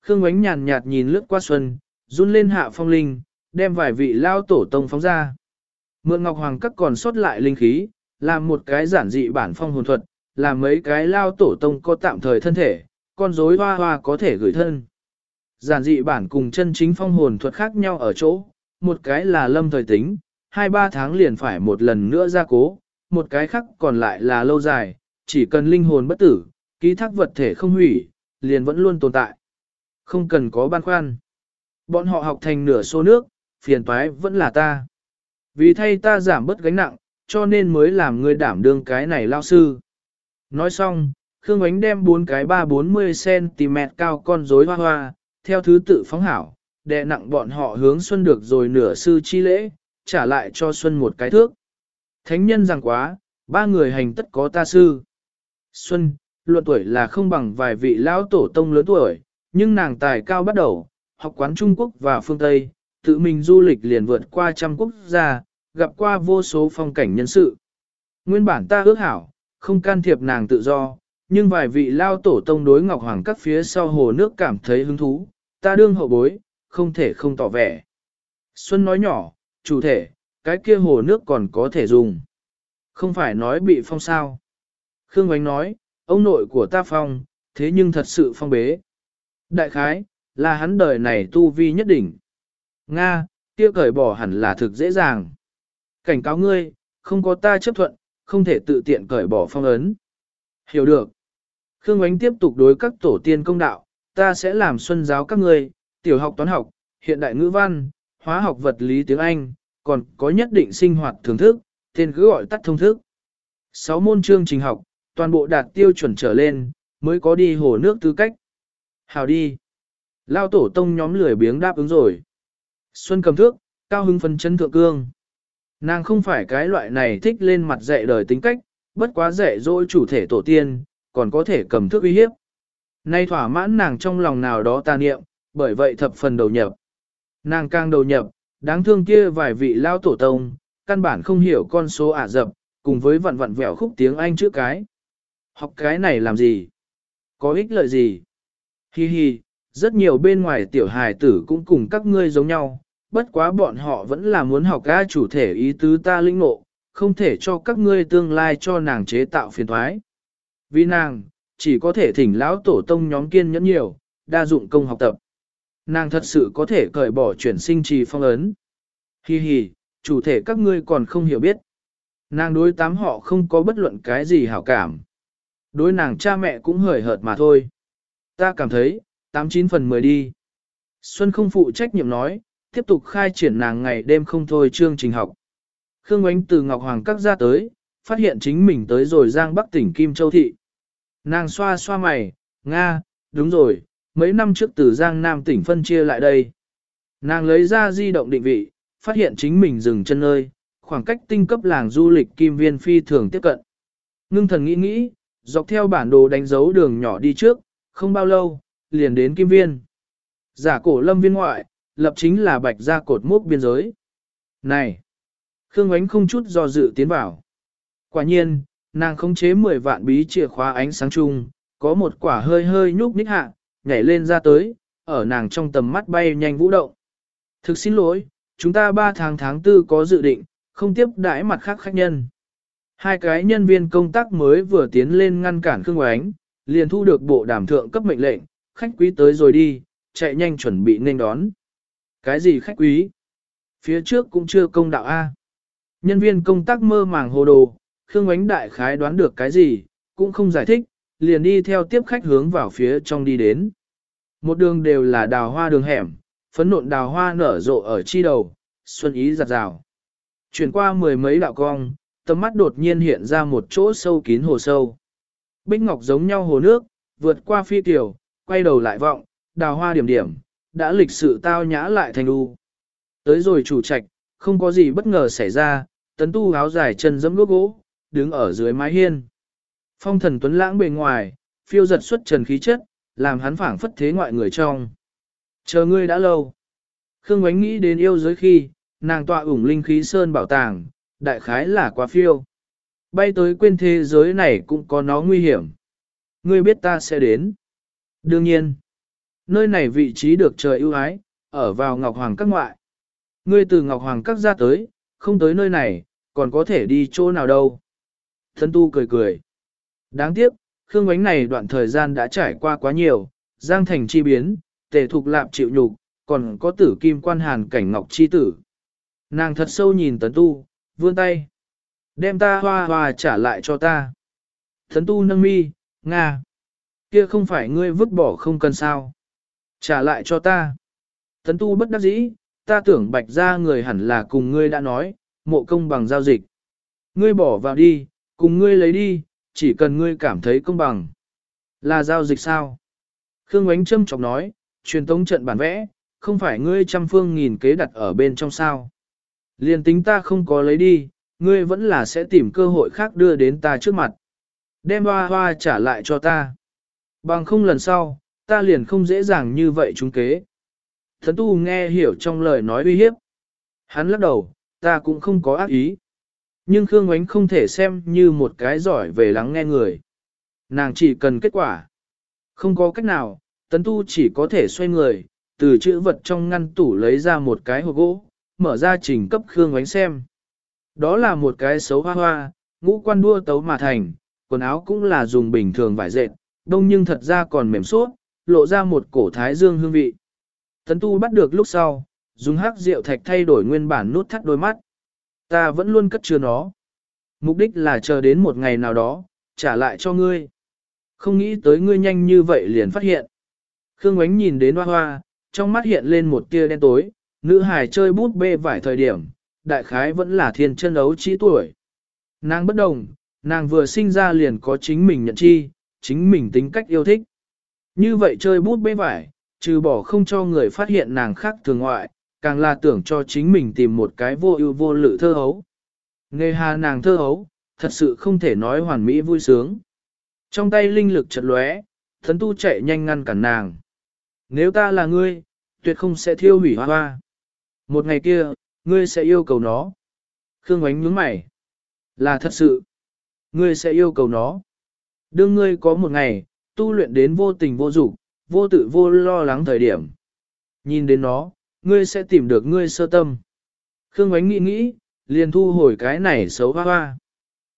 Khương ánh nhàn nhạt nhìn lướt qua xuân, run lên hạ phong linh, đem vài vị lao tổ tông phóng ra. Mượn Ngọc Hoàng các còn sót lại linh khí, làm một cái giản dị bản phong hồn thuật, làm mấy cái lao tổ tông có tạm thời thân thể, con rối hoa hoa có thể gửi thân. Giản dị bản cùng chân chính phong hồn thuật khác nhau ở chỗ, một cái là lâm thời tính, hai ba tháng liền phải một lần nữa ra cố, một cái khác còn lại là lâu dài, chỉ cần linh hồn bất tử, ký thác vật thể không hủy, liền vẫn luôn tồn tại. Không cần có ban khoan. Bọn họ học thành nửa số nước, phiền toái vẫn là ta. Vì thay ta giảm bớt gánh nặng, cho nên mới làm người đảm đương cái này lao sư. Nói xong, Khương Ánh đem bốn cái ba bốn mươi cm cao con rối hoa hoa, theo thứ tự phóng hảo, đè nặng bọn họ hướng Xuân được rồi nửa sư chi lễ, trả lại cho Xuân một cái thước. Thánh nhân rằng quá, ba người hành tất có ta sư. Xuân, luận tuổi là không bằng vài vị lão tổ tông lớn tuổi, nhưng nàng tài cao bắt đầu, học quán Trung Quốc và phương Tây, tự mình du lịch liền vượt qua trăm quốc gia, gặp qua vô số phong cảnh nhân sự. Nguyên bản ta ước hảo, không can thiệp nàng tự do, nhưng vài vị lao tổ tông đối Ngọc Hoàng các phía sau hồ nước cảm thấy hứng thú, ta đương hậu bối, không thể không tỏ vẻ. Xuân nói nhỏ, chủ thể, cái kia hồ nước còn có thể dùng. Không phải nói bị phong sao. Khương Ngoánh nói, ông nội của ta phong, thế nhưng thật sự phong bế. Đại khái, là hắn đời này tu vi nhất định. Nga, kia cởi bỏ hẳn là thực dễ dàng. Cảnh cáo ngươi, không có ta chấp thuận, không thể tự tiện cởi bỏ phong ấn. Hiểu được. Khương Ngoánh tiếp tục đối các tổ tiên công đạo, ta sẽ làm xuân giáo các ngươi, tiểu học toán học, hiện đại ngữ văn, hóa học vật lý tiếng Anh, còn có nhất định sinh hoạt thưởng thức, tên cứ gọi tắt thông thức. Sáu môn chương trình học, toàn bộ đạt tiêu chuẩn trở lên, mới có đi hồ nước tư cách. Hào đi. Lao tổ tông nhóm lười biếng đáp ứng rồi. Xuân cầm thước, cao hưng phân chân thượng cương. Nàng không phải cái loại này thích lên mặt dạy đời tính cách, bất quá dạy dỗi chủ thể tổ tiên, còn có thể cầm thước uy hiếp. Nay thỏa mãn nàng trong lòng nào đó tà niệm, bởi vậy thập phần đầu nhập. Nàng càng đầu nhập, đáng thương kia vài vị lao tổ tông, căn bản không hiểu con số ả dập, cùng với vặn vặn vẹo khúc tiếng Anh chữ cái. Học cái này làm gì? Có ích lợi gì? Hi hi, rất nhiều bên ngoài tiểu hài tử cũng cùng các ngươi giống nhau, bất quá bọn họ vẫn là muốn học ca chủ thể ý tứ ta linh ngộ, không thể cho các ngươi tương lai cho nàng chế tạo phiền thoái. Vì nàng, chỉ có thể thỉnh lão tổ tông nhóm kiên nhẫn nhiều, đa dụng công học tập. Nàng thật sự có thể cởi bỏ chuyển sinh trì phong ấn. Hi hi, chủ thể các ngươi còn không hiểu biết. Nàng đối tám họ không có bất luận cái gì hảo cảm. Đối nàng cha mẹ cũng hời hợt mà thôi. Ta cảm thấy, tám chín phần mười đi. Xuân không phụ trách nhiệm nói, tiếp tục khai triển nàng ngày đêm không thôi chương trình học. Khương Ánh từ Ngọc Hoàng các ra tới, phát hiện chính mình tới rồi Giang Bắc tỉnh Kim Châu Thị. Nàng xoa xoa mày, Nga, đúng rồi, mấy năm trước từ Giang Nam tỉnh phân chia lại đây. Nàng lấy ra di động định vị, phát hiện chính mình dừng chân nơi, khoảng cách tinh cấp làng du lịch Kim Viên phi thường tiếp cận. Ngưng thần nghĩ nghĩ, dọc theo bản đồ đánh dấu đường nhỏ đi trước, không bao lâu, liền đến Kim Viên. Giả cổ lâm viên ngoại, lập chính là bạch ra cột mốc biên giới. Này! Khương Ánh không chút do dự tiến vào. Quả nhiên, nàng khống chế 10 vạn bí chìa khóa ánh sáng chung, có một quả hơi hơi nhúc nhích hạ, nhảy lên ra tới, ở nàng trong tầm mắt bay nhanh vũ động. Thực xin lỗi, chúng ta 3 tháng tháng 4 có dự định, không tiếp đãi mặt khác khách nhân. Hai cái nhân viên công tác mới vừa tiến lên ngăn cản Khương Oánh, liền thu được bộ đàm thượng cấp mệnh lệnh, khách quý tới rồi đi, chạy nhanh chuẩn bị nên đón. Cái gì khách quý? Phía trước cũng chưa công đạo A. Nhân viên công tác mơ màng hồ đồ, Khương Oánh đại khái đoán được cái gì, cũng không giải thích, liền đi theo tiếp khách hướng vào phía trong đi đến. Một đường đều là đào hoa đường hẻm, phấn nộn đào hoa nở rộ ở chi đầu, xuân ý giặt rào. Chuyển qua mười mấy đạo cong, tầm mắt đột nhiên hiện ra một chỗ sâu kín hồ sâu. Bích ngọc giống nhau hồ nước, vượt qua phi tiểu, quay đầu lại vọng, đào hoa điểm điểm, đã lịch sự tao nhã lại thành u Tới rồi chủ trạch, không có gì bất ngờ xảy ra, tấn tu áo dài chân dẫm lúa gỗ, đứng ở dưới mái hiên. Phong thần tuấn lãng bề ngoài, phiêu giật xuất trần khí chất, làm hắn phảng phất thế ngoại người trong. Chờ ngươi đã lâu. Khương Ngoánh nghĩ đến yêu giới khi, nàng tọa ủng linh khí sơn bảo tàng, đại khái là quá phiêu. Bay tới quên thế giới này cũng có nó nguy hiểm. Ngươi biết ta sẽ đến. Đương nhiên, nơi này vị trí được trời ưu ái, ở vào Ngọc Hoàng các ngoại. Ngươi từ Ngọc Hoàng các ra tới, không tới nơi này, còn có thể đi chỗ nào đâu. Thân tu cười cười. Đáng tiếc, Khương Ngoánh này đoạn thời gian đã trải qua quá nhiều, giang thành chi biến, tề thục lạp chịu nhục, còn có tử kim quan hàn cảnh ngọc chi tử. Nàng thật sâu nhìn tấn tu, vươn tay. Đem ta hoa hoa trả lại cho ta. Tấn tu nâng mi, Nga. Kia không phải ngươi vứt bỏ không cần sao. Trả lại cho ta. Tấn tu bất đắc dĩ, ta tưởng bạch ra người hẳn là cùng ngươi đã nói, mộ công bằng giao dịch. Ngươi bỏ vào đi, cùng ngươi lấy đi, chỉ cần ngươi cảm thấy công bằng. Là giao dịch sao? Khương Ngoánh châm chọc nói, truyền tống trận bản vẽ, không phải ngươi trăm phương nghìn kế đặt ở bên trong sao. Liên tính ta không có lấy đi, ngươi vẫn là sẽ tìm cơ hội khác đưa đến ta trước mặt. Đem hoa hoa trả lại cho ta. Bằng không lần sau, ta liền không dễ dàng như vậy chúng kế. Thần tu nghe hiểu trong lời nói uy hiếp. Hắn lắc đầu, ta cũng không có ác ý. Nhưng Khương Ngoánh không thể xem như một cái giỏi về lắng nghe người. Nàng chỉ cần kết quả. Không có cách nào, tấn tu chỉ có thể xoay người, từ chữ vật trong ngăn tủ lấy ra một cái hộp gỗ, mở ra trình cấp Khương Ngoánh xem. Đó là một cái xấu hoa hoa, ngũ quan đua tấu mà thành, quần áo cũng là dùng bình thường vải dệt, đông nhưng thật ra còn mềm suốt, lộ ra một cổ thái dương hương vị. Tấn tu bắt được lúc sau, dùng hắc rượu thạch thay đổi nguyên bản nút thắt đôi mắt. Ta vẫn luôn cất chứa nó. Mục đích là chờ đến một ngày nào đó, trả lại cho ngươi. Không nghĩ tới ngươi nhanh như vậy liền phát hiện. Khương Ngoánh nhìn đến hoa hoa, trong mắt hiện lên một tia đen tối, nữ hài chơi bút bê vải thời điểm, đại khái vẫn là thiên chân ấu trí tuổi. Nàng bất đồng, nàng vừa sinh ra liền có chính mình nhận chi, chính mình tính cách yêu thích. Như vậy chơi bút bê vải, trừ bỏ không cho người phát hiện nàng khác thường ngoại, càng là tưởng cho chính mình tìm một cái vô ưu vô lự thơ hấu. Nghề hà nàng thơ hấu, thật sự không thể nói hoàn mỹ vui sướng. Trong tay linh lực chật lóe, thấn tu chạy nhanh ngăn cản nàng. Nếu ta là ngươi, tuyệt không sẽ thiêu hủy hoa hoa. Một ngày kia, ngươi sẽ yêu cầu nó. Khương ánh nhướng mày. Là thật sự. Ngươi sẽ yêu cầu nó. Đương ngươi có một ngày, tu luyện đến vô tình vô dục, vô tự vô lo lắng thời điểm. Nhìn đến nó, ngươi sẽ tìm được ngươi sơ tâm. Khương Ngoánh nghĩ nghĩ, liền thu hồi cái này xấu hoa hoa.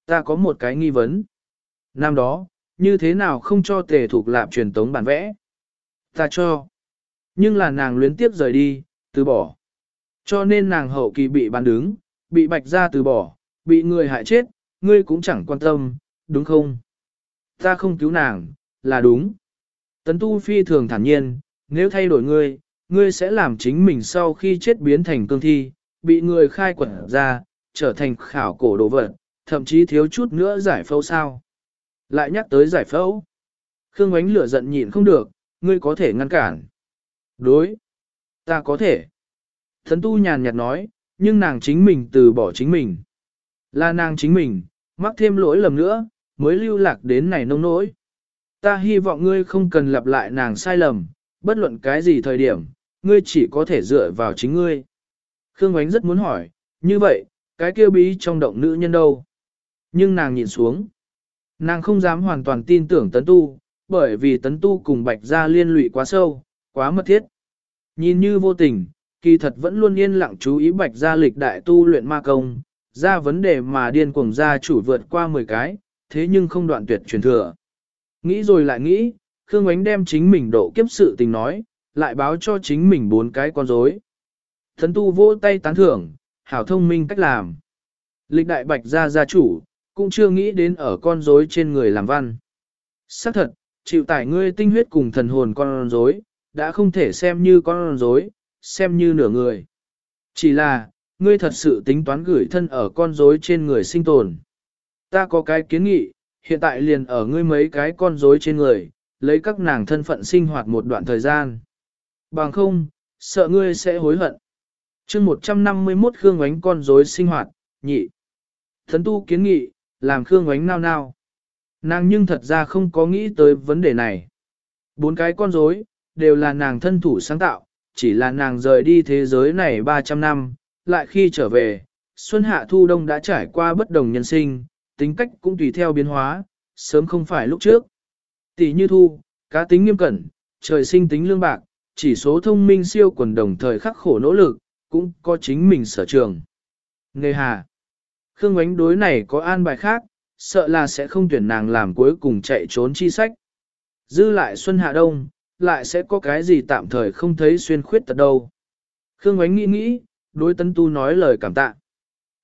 Ta có một cái nghi vấn. Năm đó, như thế nào không cho tề thuộc lạp truyền tống bản vẽ? Ta cho. Nhưng là nàng luyến tiếp rời đi, từ bỏ. Cho nên nàng hậu kỳ bị bán đứng, bị bạch ra từ bỏ, bị người hại chết, ngươi cũng chẳng quan tâm, đúng không? Ta không cứu nàng, là đúng. Tấn tu phi thường thản nhiên, nếu thay đổi ngươi, ngươi sẽ làm chính mình sau khi chết biến thành cương thi, bị người khai quẩn ra, trở thành khảo cổ đồ vật, thậm chí thiếu chút nữa giải phẫu sao. Lại nhắc tới giải phẫu. Khương ánh lửa giận nhịn không được, ngươi có thể ngăn cản. Đối. Ta có thể. Thần tu nhàn nhạt nói, nhưng nàng chính mình từ bỏ chính mình. Là nàng chính mình, mắc thêm lỗi lầm nữa, mới lưu lạc đến này nông nỗi. Ta hy vọng ngươi không cần lặp lại nàng sai lầm, bất luận cái gì thời điểm, ngươi chỉ có thể dựa vào chính ngươi. Khương Ánh rất muốn hỏi, như vậy, cái kia bí trong động nữ nhân đâu? Nhưng nàng nhìn xuống. Nàng không dám hoàn toàn tin tưởng tấn tu, bởi vì tấn tu cùng bạch gia liên lụy quá sâu, quá mật thiết. Nhìn như vô tình, kỳ thật vẫn luôn yên lặng chú ý bạch gia lịch đại tu luyện ma công, ra vấn đề mà điên cuồng gia chủ vượt qua 10 cái, thế nhưng không đoạn tuyệt truyền thừa. Nghĩ rồi lại nghĩ, Khương Ánh đem chính mình độ kiếp sự tình nói, lại báo cho chính mình bốn cái con rối. Thần tu vỗ tay tán thưởng, hảo thông minh cách làm. Lịch đại bạch gia gia chủ, cũng chưa nghĩ đến ở con rối trên người làm văn. Xác thật, chịu tải ngươi tinh huyết cùng thần hồn con rối, đã không thể xem như con rối, xem như nửa người. Chỉ là, ngươi thật sự tính toán gửi thân ở con rối trên người sinh tồn. Ta có cái kiến nghị, hiện tại liền ở ngươi mấy cái con rối trên người, lấy các nàng thân phận sinh hoạt một đoạn thời gian. Bằng không, sợ ngươi sẽ hối hận. chương 151 Khương Ngoánh con rối sinh hoạt, nhị. Thấn tu kiến nghị, làm Khương Ngoánh nao nao. Nàng nhưng thật ra không có nghĩ tới vấn đề này. Bốn cái con rối đều là nàng thân thủ sáng tạo, chỉ là nàng rời đi thế giới này 300 năm, lại khi trở về, Xuân Hạ Thu Đông đã trải qua bất đồng nhân sinh, tính cách cũng tùy theo biến hóa, sớm không phải lúc trước. Tỷ như Thu, cá tính nghiêm cẩn, trời sinh tính lương bạc, chỉ số thông minh siêu quần đồng thời khắc khổ nỗ lực, cũng có chính mình sở trường. Nghề hà. Khương ánh đối này có an bài khác, sợ là sẽ không tuyển nàng làm cuối cùng chạy trốn chi sách. Dư lại Xuân Hạ Đông, lại sẽ có cái gì tạm thời không thấy xuyên khuyết tật đâu. Khương ánh nghĩ nghĩ, đối tấn tu nói lời cảm tạ.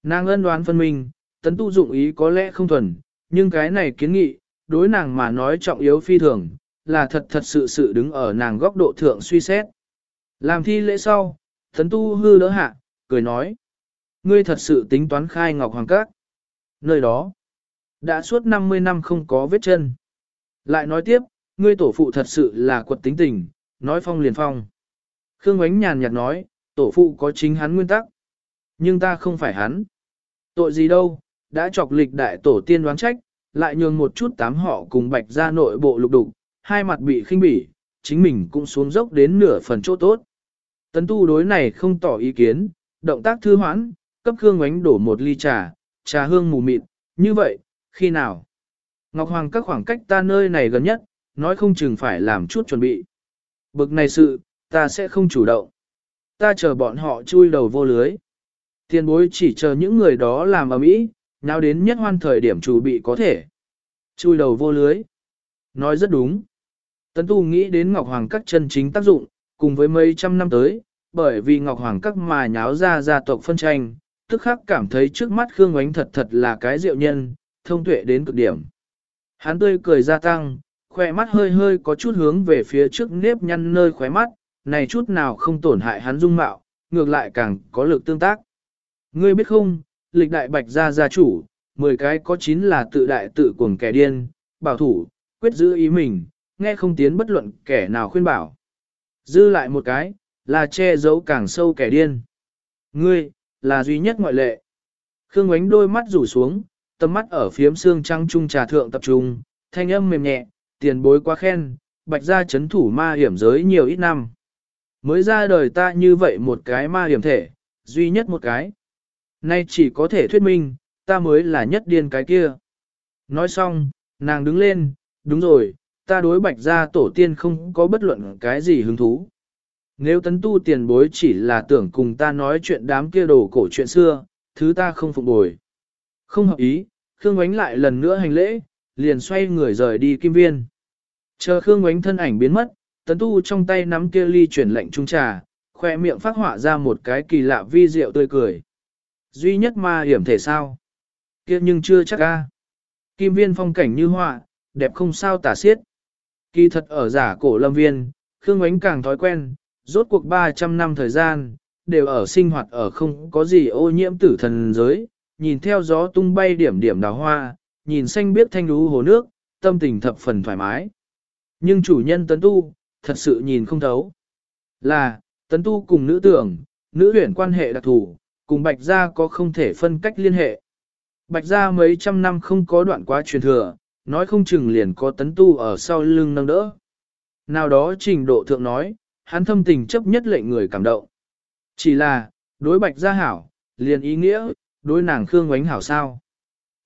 Nàng ân đoán phân minh, tấn tu dụng ý có lẽ không thuần, nhưng cái này kiến nghị, đối nàng mà nói trọng yếu phi thường, là thật thật sự sự đứng ở nàng góc độ thượng suy xét. Làm thi lễ sau, thần tu hư đỡ hạ, cười nói. Ngươi thật sự tính toán khai ngọc hoàng các. Nơi đó, đã suốt 50 năm không có vết chân. Lại nói tiếp, ngươi tổ phụ thật sự là quật tính tình, nói phong liền phong. Khương Ánh nhàn nhạt nói, tổ phụ có chính hắn nguyên tắc. Nhưng ta không phải hắn. Tội gì đâu, đã chọc lịch đại tổ tiên đoán trách, lại nhường một chút tám họ cùng bạch ra nội bộ lục đục, hai mặt bị khinh bỉ, chính mình cũng xuống dốc đến nửa phần chỗ tốt. Tấn tu đối này không tỏ ý kiến, động tác thư hoãn, cấp Khương Ánh đổ một ly trà, trà hương mù mịt, như vậy, khi nào? Ngọc Hoàng các khoảng cách ta nơi này gần nhất, nói không chừng phải làm chút chuẩn bị. Bực này sự, ta sẽ không chủ động. Ta chờ bọn họ chui đầu vô lưới. Tiền bối chỉ chờ những người đó làm ở mỹ, nào đến nhất hoan thời điểm chủ bị có thể. Chui đầu vô lưới. Nói rất đúng. Tấn Tu nghĩ đến Ngọc Hoàng các chân chính tác dụng, cùng với mấy trăm năm tới, bởi vì Ngọc Hoàng các mà nháo ra gia tộc phân tranh, tức khắc cảm thấy trước mắt Khương Ngoánh thật thật là cái diệu nhân, thông tuệ đến cực điểm. Hắn tươi cười gia tăng, khỏe mắt hơi hơi có chút hướng về phía trước nếp nhăn nơi khóe mắt, này chút nào không tổn hại hắn dung mạo, ngược lại càng có lực tương tác. Ngươi biết không, lịch đại bạch gia gia chủ, 10 cái có 9 là tự đại tự cuồng kẻ điên, bảo thủ, quyết giữ ý mình, nghe không tiến bất luận kẻ nào khuyên bảo. Dư lại một cái, là che giấu càng sâu kẻ điên. Ngươi, là duy nhất ngoại lệ. Khương ánh đôi mắt rủ xuống, tầm mắt ở phiếm xương trăng trung trà thượng tập trung, thanh âm mềm nhẹ, tiền bối quá khen, bạch gia chấn thủ ma hiểm giới nhiều ít năm. Mới ra đời ta như vậy một cái ma hiểm thể, duy nhất một cái. Nay chỉ có thể thuyết minh, ta mới là nhất điên cái kia. Nói xong, nàng đứng lên, đúng rồi, ta đối bạch gia tổ tiên không có bất luận cái gì hứng thú. Nếu tấn tu tiền bối chỉ là tưởng cùng ta nói chuyện đám kia đồ cổ chuyện xưa, thứ ta không phục bồi. Không hợp ý, Khương Ngoánh lại lần nữa hành lễ, liền xoay người rời đi kim viên. Chờ Khương Ngoánh thân ảnh biến mất, tấn tu trong tay nắm kia ly chuyển lệnh trung trà, khoe miệng phát họa ra một cái kỳ lạ vi diệu tươi cười. Duy nhất ma hiểm thể sao? kia nhưng chưa chắc a. Kim viên phong cảnh như họa, đẹp không sao tả xiết. Kỳ thật ở giả cổ lâm viên, Khương Ngoánh càng thói quen, rốt cuộc 300 năm thời gian, đều ở sinh hoạt ở không có gì ô nhiễm tử thần giới, nhìn theo gió tung bay điểm điểm đào hoa, nhìn xanh biết thanh lũ hồ nước, tâm tình thập phần thoải mái. Nhưng chủ nhân tấn tu, thật sự nhìn không thấu. Là, tấn tu cùng nữ tưởng, nữ huyển quan hệ đặc thù, cùng bạch gia có không thể phân cách liên hệ. Bạch gia mấy trăm năm không có đoạn quá truyền thừa, nói không chừng liền có tấn tu ở sau lưng nâng đỡ. Nào đó trình độ thượng nói, hắn thâm tình chấp nhất lệnh người cảm động. Chỉ là, đối bạch gia hảo, liền ý nghĩa, đối nàng Khương Ngoánh hảo sao.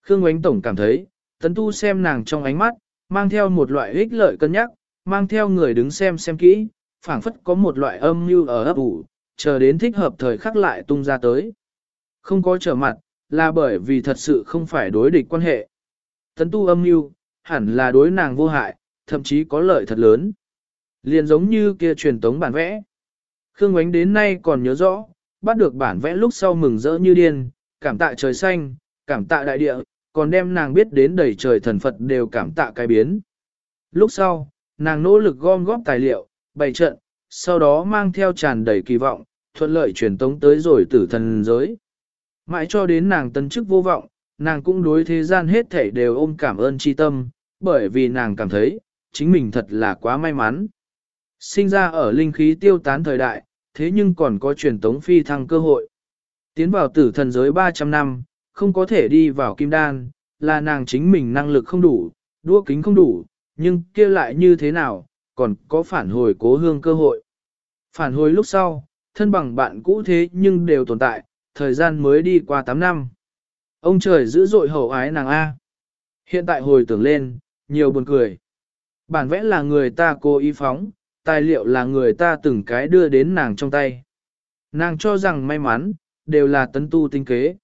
Khương Ngoánh Tổng cảm thấy, tấn tu xem nàng trong ánh mắt, mang theo một loại ích lợi cân nhắc, mang theo người đứng xem xem kỹ, phảng phất có một loại âm mưu ở ấp ủ, chờ đến thích hợp thời khắc lại tung ra tới. Không có trở mặt, là bởi vì thật sự không phải đối địch quan hệ. Tấn tu âm mưu hẳn là đối nàng vô hại, thậm chí có lợi thật lớn. Liền giống như kia truyền tống bản vẽ. Khương Ngoánh đến nay còn nhớ rõ, bắt được bản vẽ lúc sau mừng rỡ như điên, cảm tạ trời xanh, cảm tạ đại địa, còn đem nàng biết đến đầy trời thần Phật đều cảm tạ cái biến. Lúc sau, nàng nỗ lực gom góp tài liệu, bày trận, sau đó mang theo tràn đầy kỳ vọng, thuận lợi truyền tống tới rồi tử thần giới. Mãi cho đến nàng tân chức vô vọng, nàng cũng đối thế gian hết thảy đều ôm cảm ơn chi tâm, bởi vì nàng cảm thấy, chính mình thật là quá may mắn. Sinh ra ở linh khí tiêu tán thời đại, thế nhưng còn có truyền tống phi thăng cơ hội. Tiến vào tử thần giới 300 năm, không có thể đi vào kim đan, là nàng chính mình năng lực không đủ, đua kính không đủ, nhưng kia lại như thế nào, còn có phản hồi cố hương cơ hội. Phản hồi lúc sau, thân bằng bạn cũ thế nhưng đều tồn tại, thời gian mới đi qua 8 năm. Ông trời giữ dội hậu ái nàng A. Hiện tại hồi tưởng lên, nhiều buồn cười. Bản vẽ là người ta cố ý phóng, tài liệu là người ta từng cái đưa đến nàng trong tay. Nàng cho rằng may mắn, đều là tấn tu tinh kế.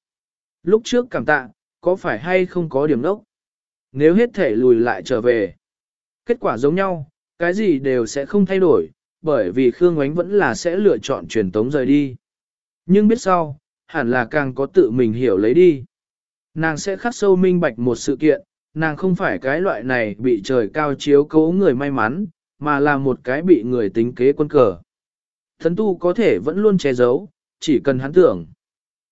Lúc trước cảm tạ, có phải hay không có điểm đốc? Nếu hết thể lùi lại trở về, kết quả giống nhau, cái gì đều sẽ không thay đổi, bởi vì Khương Ngoánh vẫn là sẽ lựa chọn truyền tống rời đi. Nhưng biết sau, hẳn là càng có tự mình hiểu lấy đi. Nàng sẽ khắc sâu minh bạch một sự kiện, nàng không phải cái loại này bị trời cao chiếu cố người may mắn, mà là một cái bị người tính kế quân cờ. Thần tu có thể vẫn luôn che giấu, chỉ cần hắn tưởng.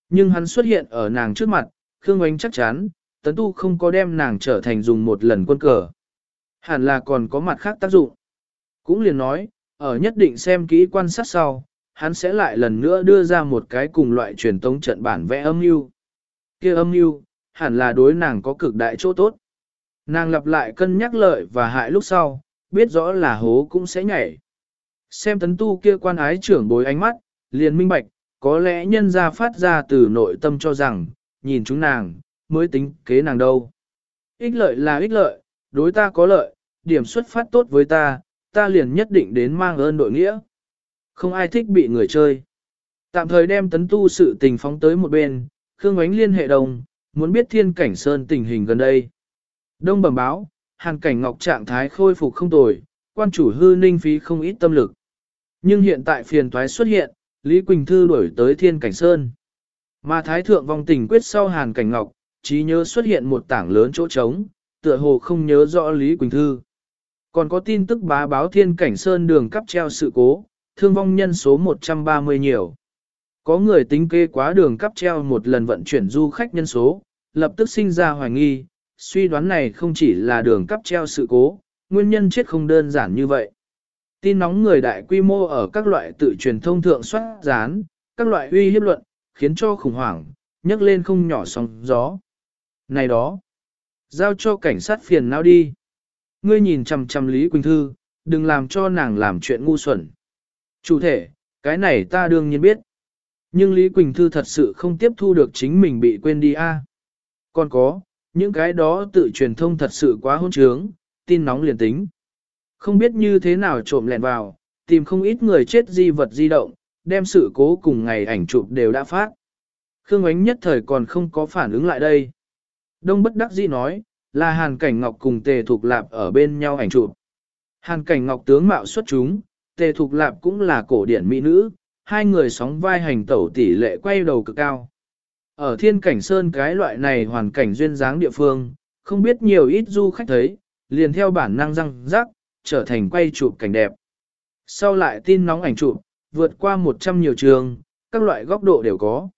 Nhưng hắn xuất hiện ở nàng trước mặt, Khương Oánh chắc chắn, tấn tu không có đem nàng trở thành dùng một lần quân cờ. Hẳn là còn có mặt khác tác dụng. Cũng liền nói, ở nhất định xem kỹ quan sát sau, hắn sẽ lại lần nữa đưa ra một cái cùng loại truyền tống trận bản vẽ âm mưu. Kia âm mưu, hẳn là đối nàng có cực đại chỗ tốt. Nàng lặp lại cân nhắc lợi và hại lúc sau, biết rõ là hố cũng sẽ nhảy. Xem tấn tu kia quan ái trưởng bối ánh mắt, liền minh bạch, có lẽ nhân ra phát ra từ nội tâm cho rằng, nhìn chúng nàng, mới tính kế nàng đâu. Ích lợi là ích lợi, đối ta có lợi, điểm xuất phát tốt với ta, ta liền nhất định đến mang ơn đội nghĩa. Không ai thích bị người chơi. Tạm thời đem tấn tu sự tình phóng tới một bên, Khương Ánh liên hệ đồng, muốn biết thiên cảnh sơn tình hình gần đây. Đông bẩm báo, hàn cảnh ngọc trạng thái khôi phục không tồi, quan chủ hư ninh phí không ít tâm lực. Nhưng hiện tại phiền toái xuất hiện, Lý Quỳnh Thư đuổi tới thiên cảnh sơn. Mà thái thượng vong tình quyết sau hàn cảnh ngọc, trí nhớ xuất hiện một tảng lớn chỗ trống, tựa hồ không nhớ rõ Lý Quỳnh Thư. Còn có tin tức bá báo thiên cảnh sơn đường cắp treo sự cố, thương vong nhân số 130 nhiều. Có người tính kê quá đường cắp treo một lần vận chuyển du khách nhân số, lập tức sinh ra hoài nghi, suy đoán này không chỉ là đường cắp treo sự cố, nguyên nhân chết không đơn giản như vậy. Tin nóng người đại quy mô ở các loại tự truyền thông thượng soát dán, các loại uy hiếp luận, khiến cho khủng hoảng, nhấc lên không nhỏ sóng gió. Này đó, giao cho cảnh sát phiền não đi. Ngươi nhìn chằm chằm Lý Quỳnh Thư, đừng làm cho nàng làm chuyện ngu xuẩn. Chủ thể, cái này ta đương nhiên biết. Nhưng Lý Quỳnh Thư thật sự không tiếp thu được chính mình bị quên đi a. Còn có, những cái đó tự truyền thông thật sự quá hôn trướng, tin nóng liền tính. Không biết như thế nào trộm lẹn vào, tìm không ít người chết di vật di động, đem sự cố cùng ngày ảnh chụp đều đã phát. Khương Ánh nhất thời còn không có phản ứng lại đây. Đông bất đắc dĩ nói, là Hàn Cảnh Ngọc cùng Tề Thục Lạp ở bên nhau ảnh chụp. Hàn Cảnh Ngọc tướng mạo xuất chúng, Tề Thục Lạp cũng là cổ điển mỹ nữ, hai người sóng vai hành tẩu tỷ lệ quay đầu cực cao. Ở thiên cảnh sơn cái loại này hoàn cảnh duyên dáng địa phương, không biết nhiều ít du khách thấy, liền theo bản năng răng rắc, trở thành quay chụp cảnh đẹp. Sau lại tin nóng ảnh chụp, vượt qua 100 nhiều trường, các loại góc độ đều có.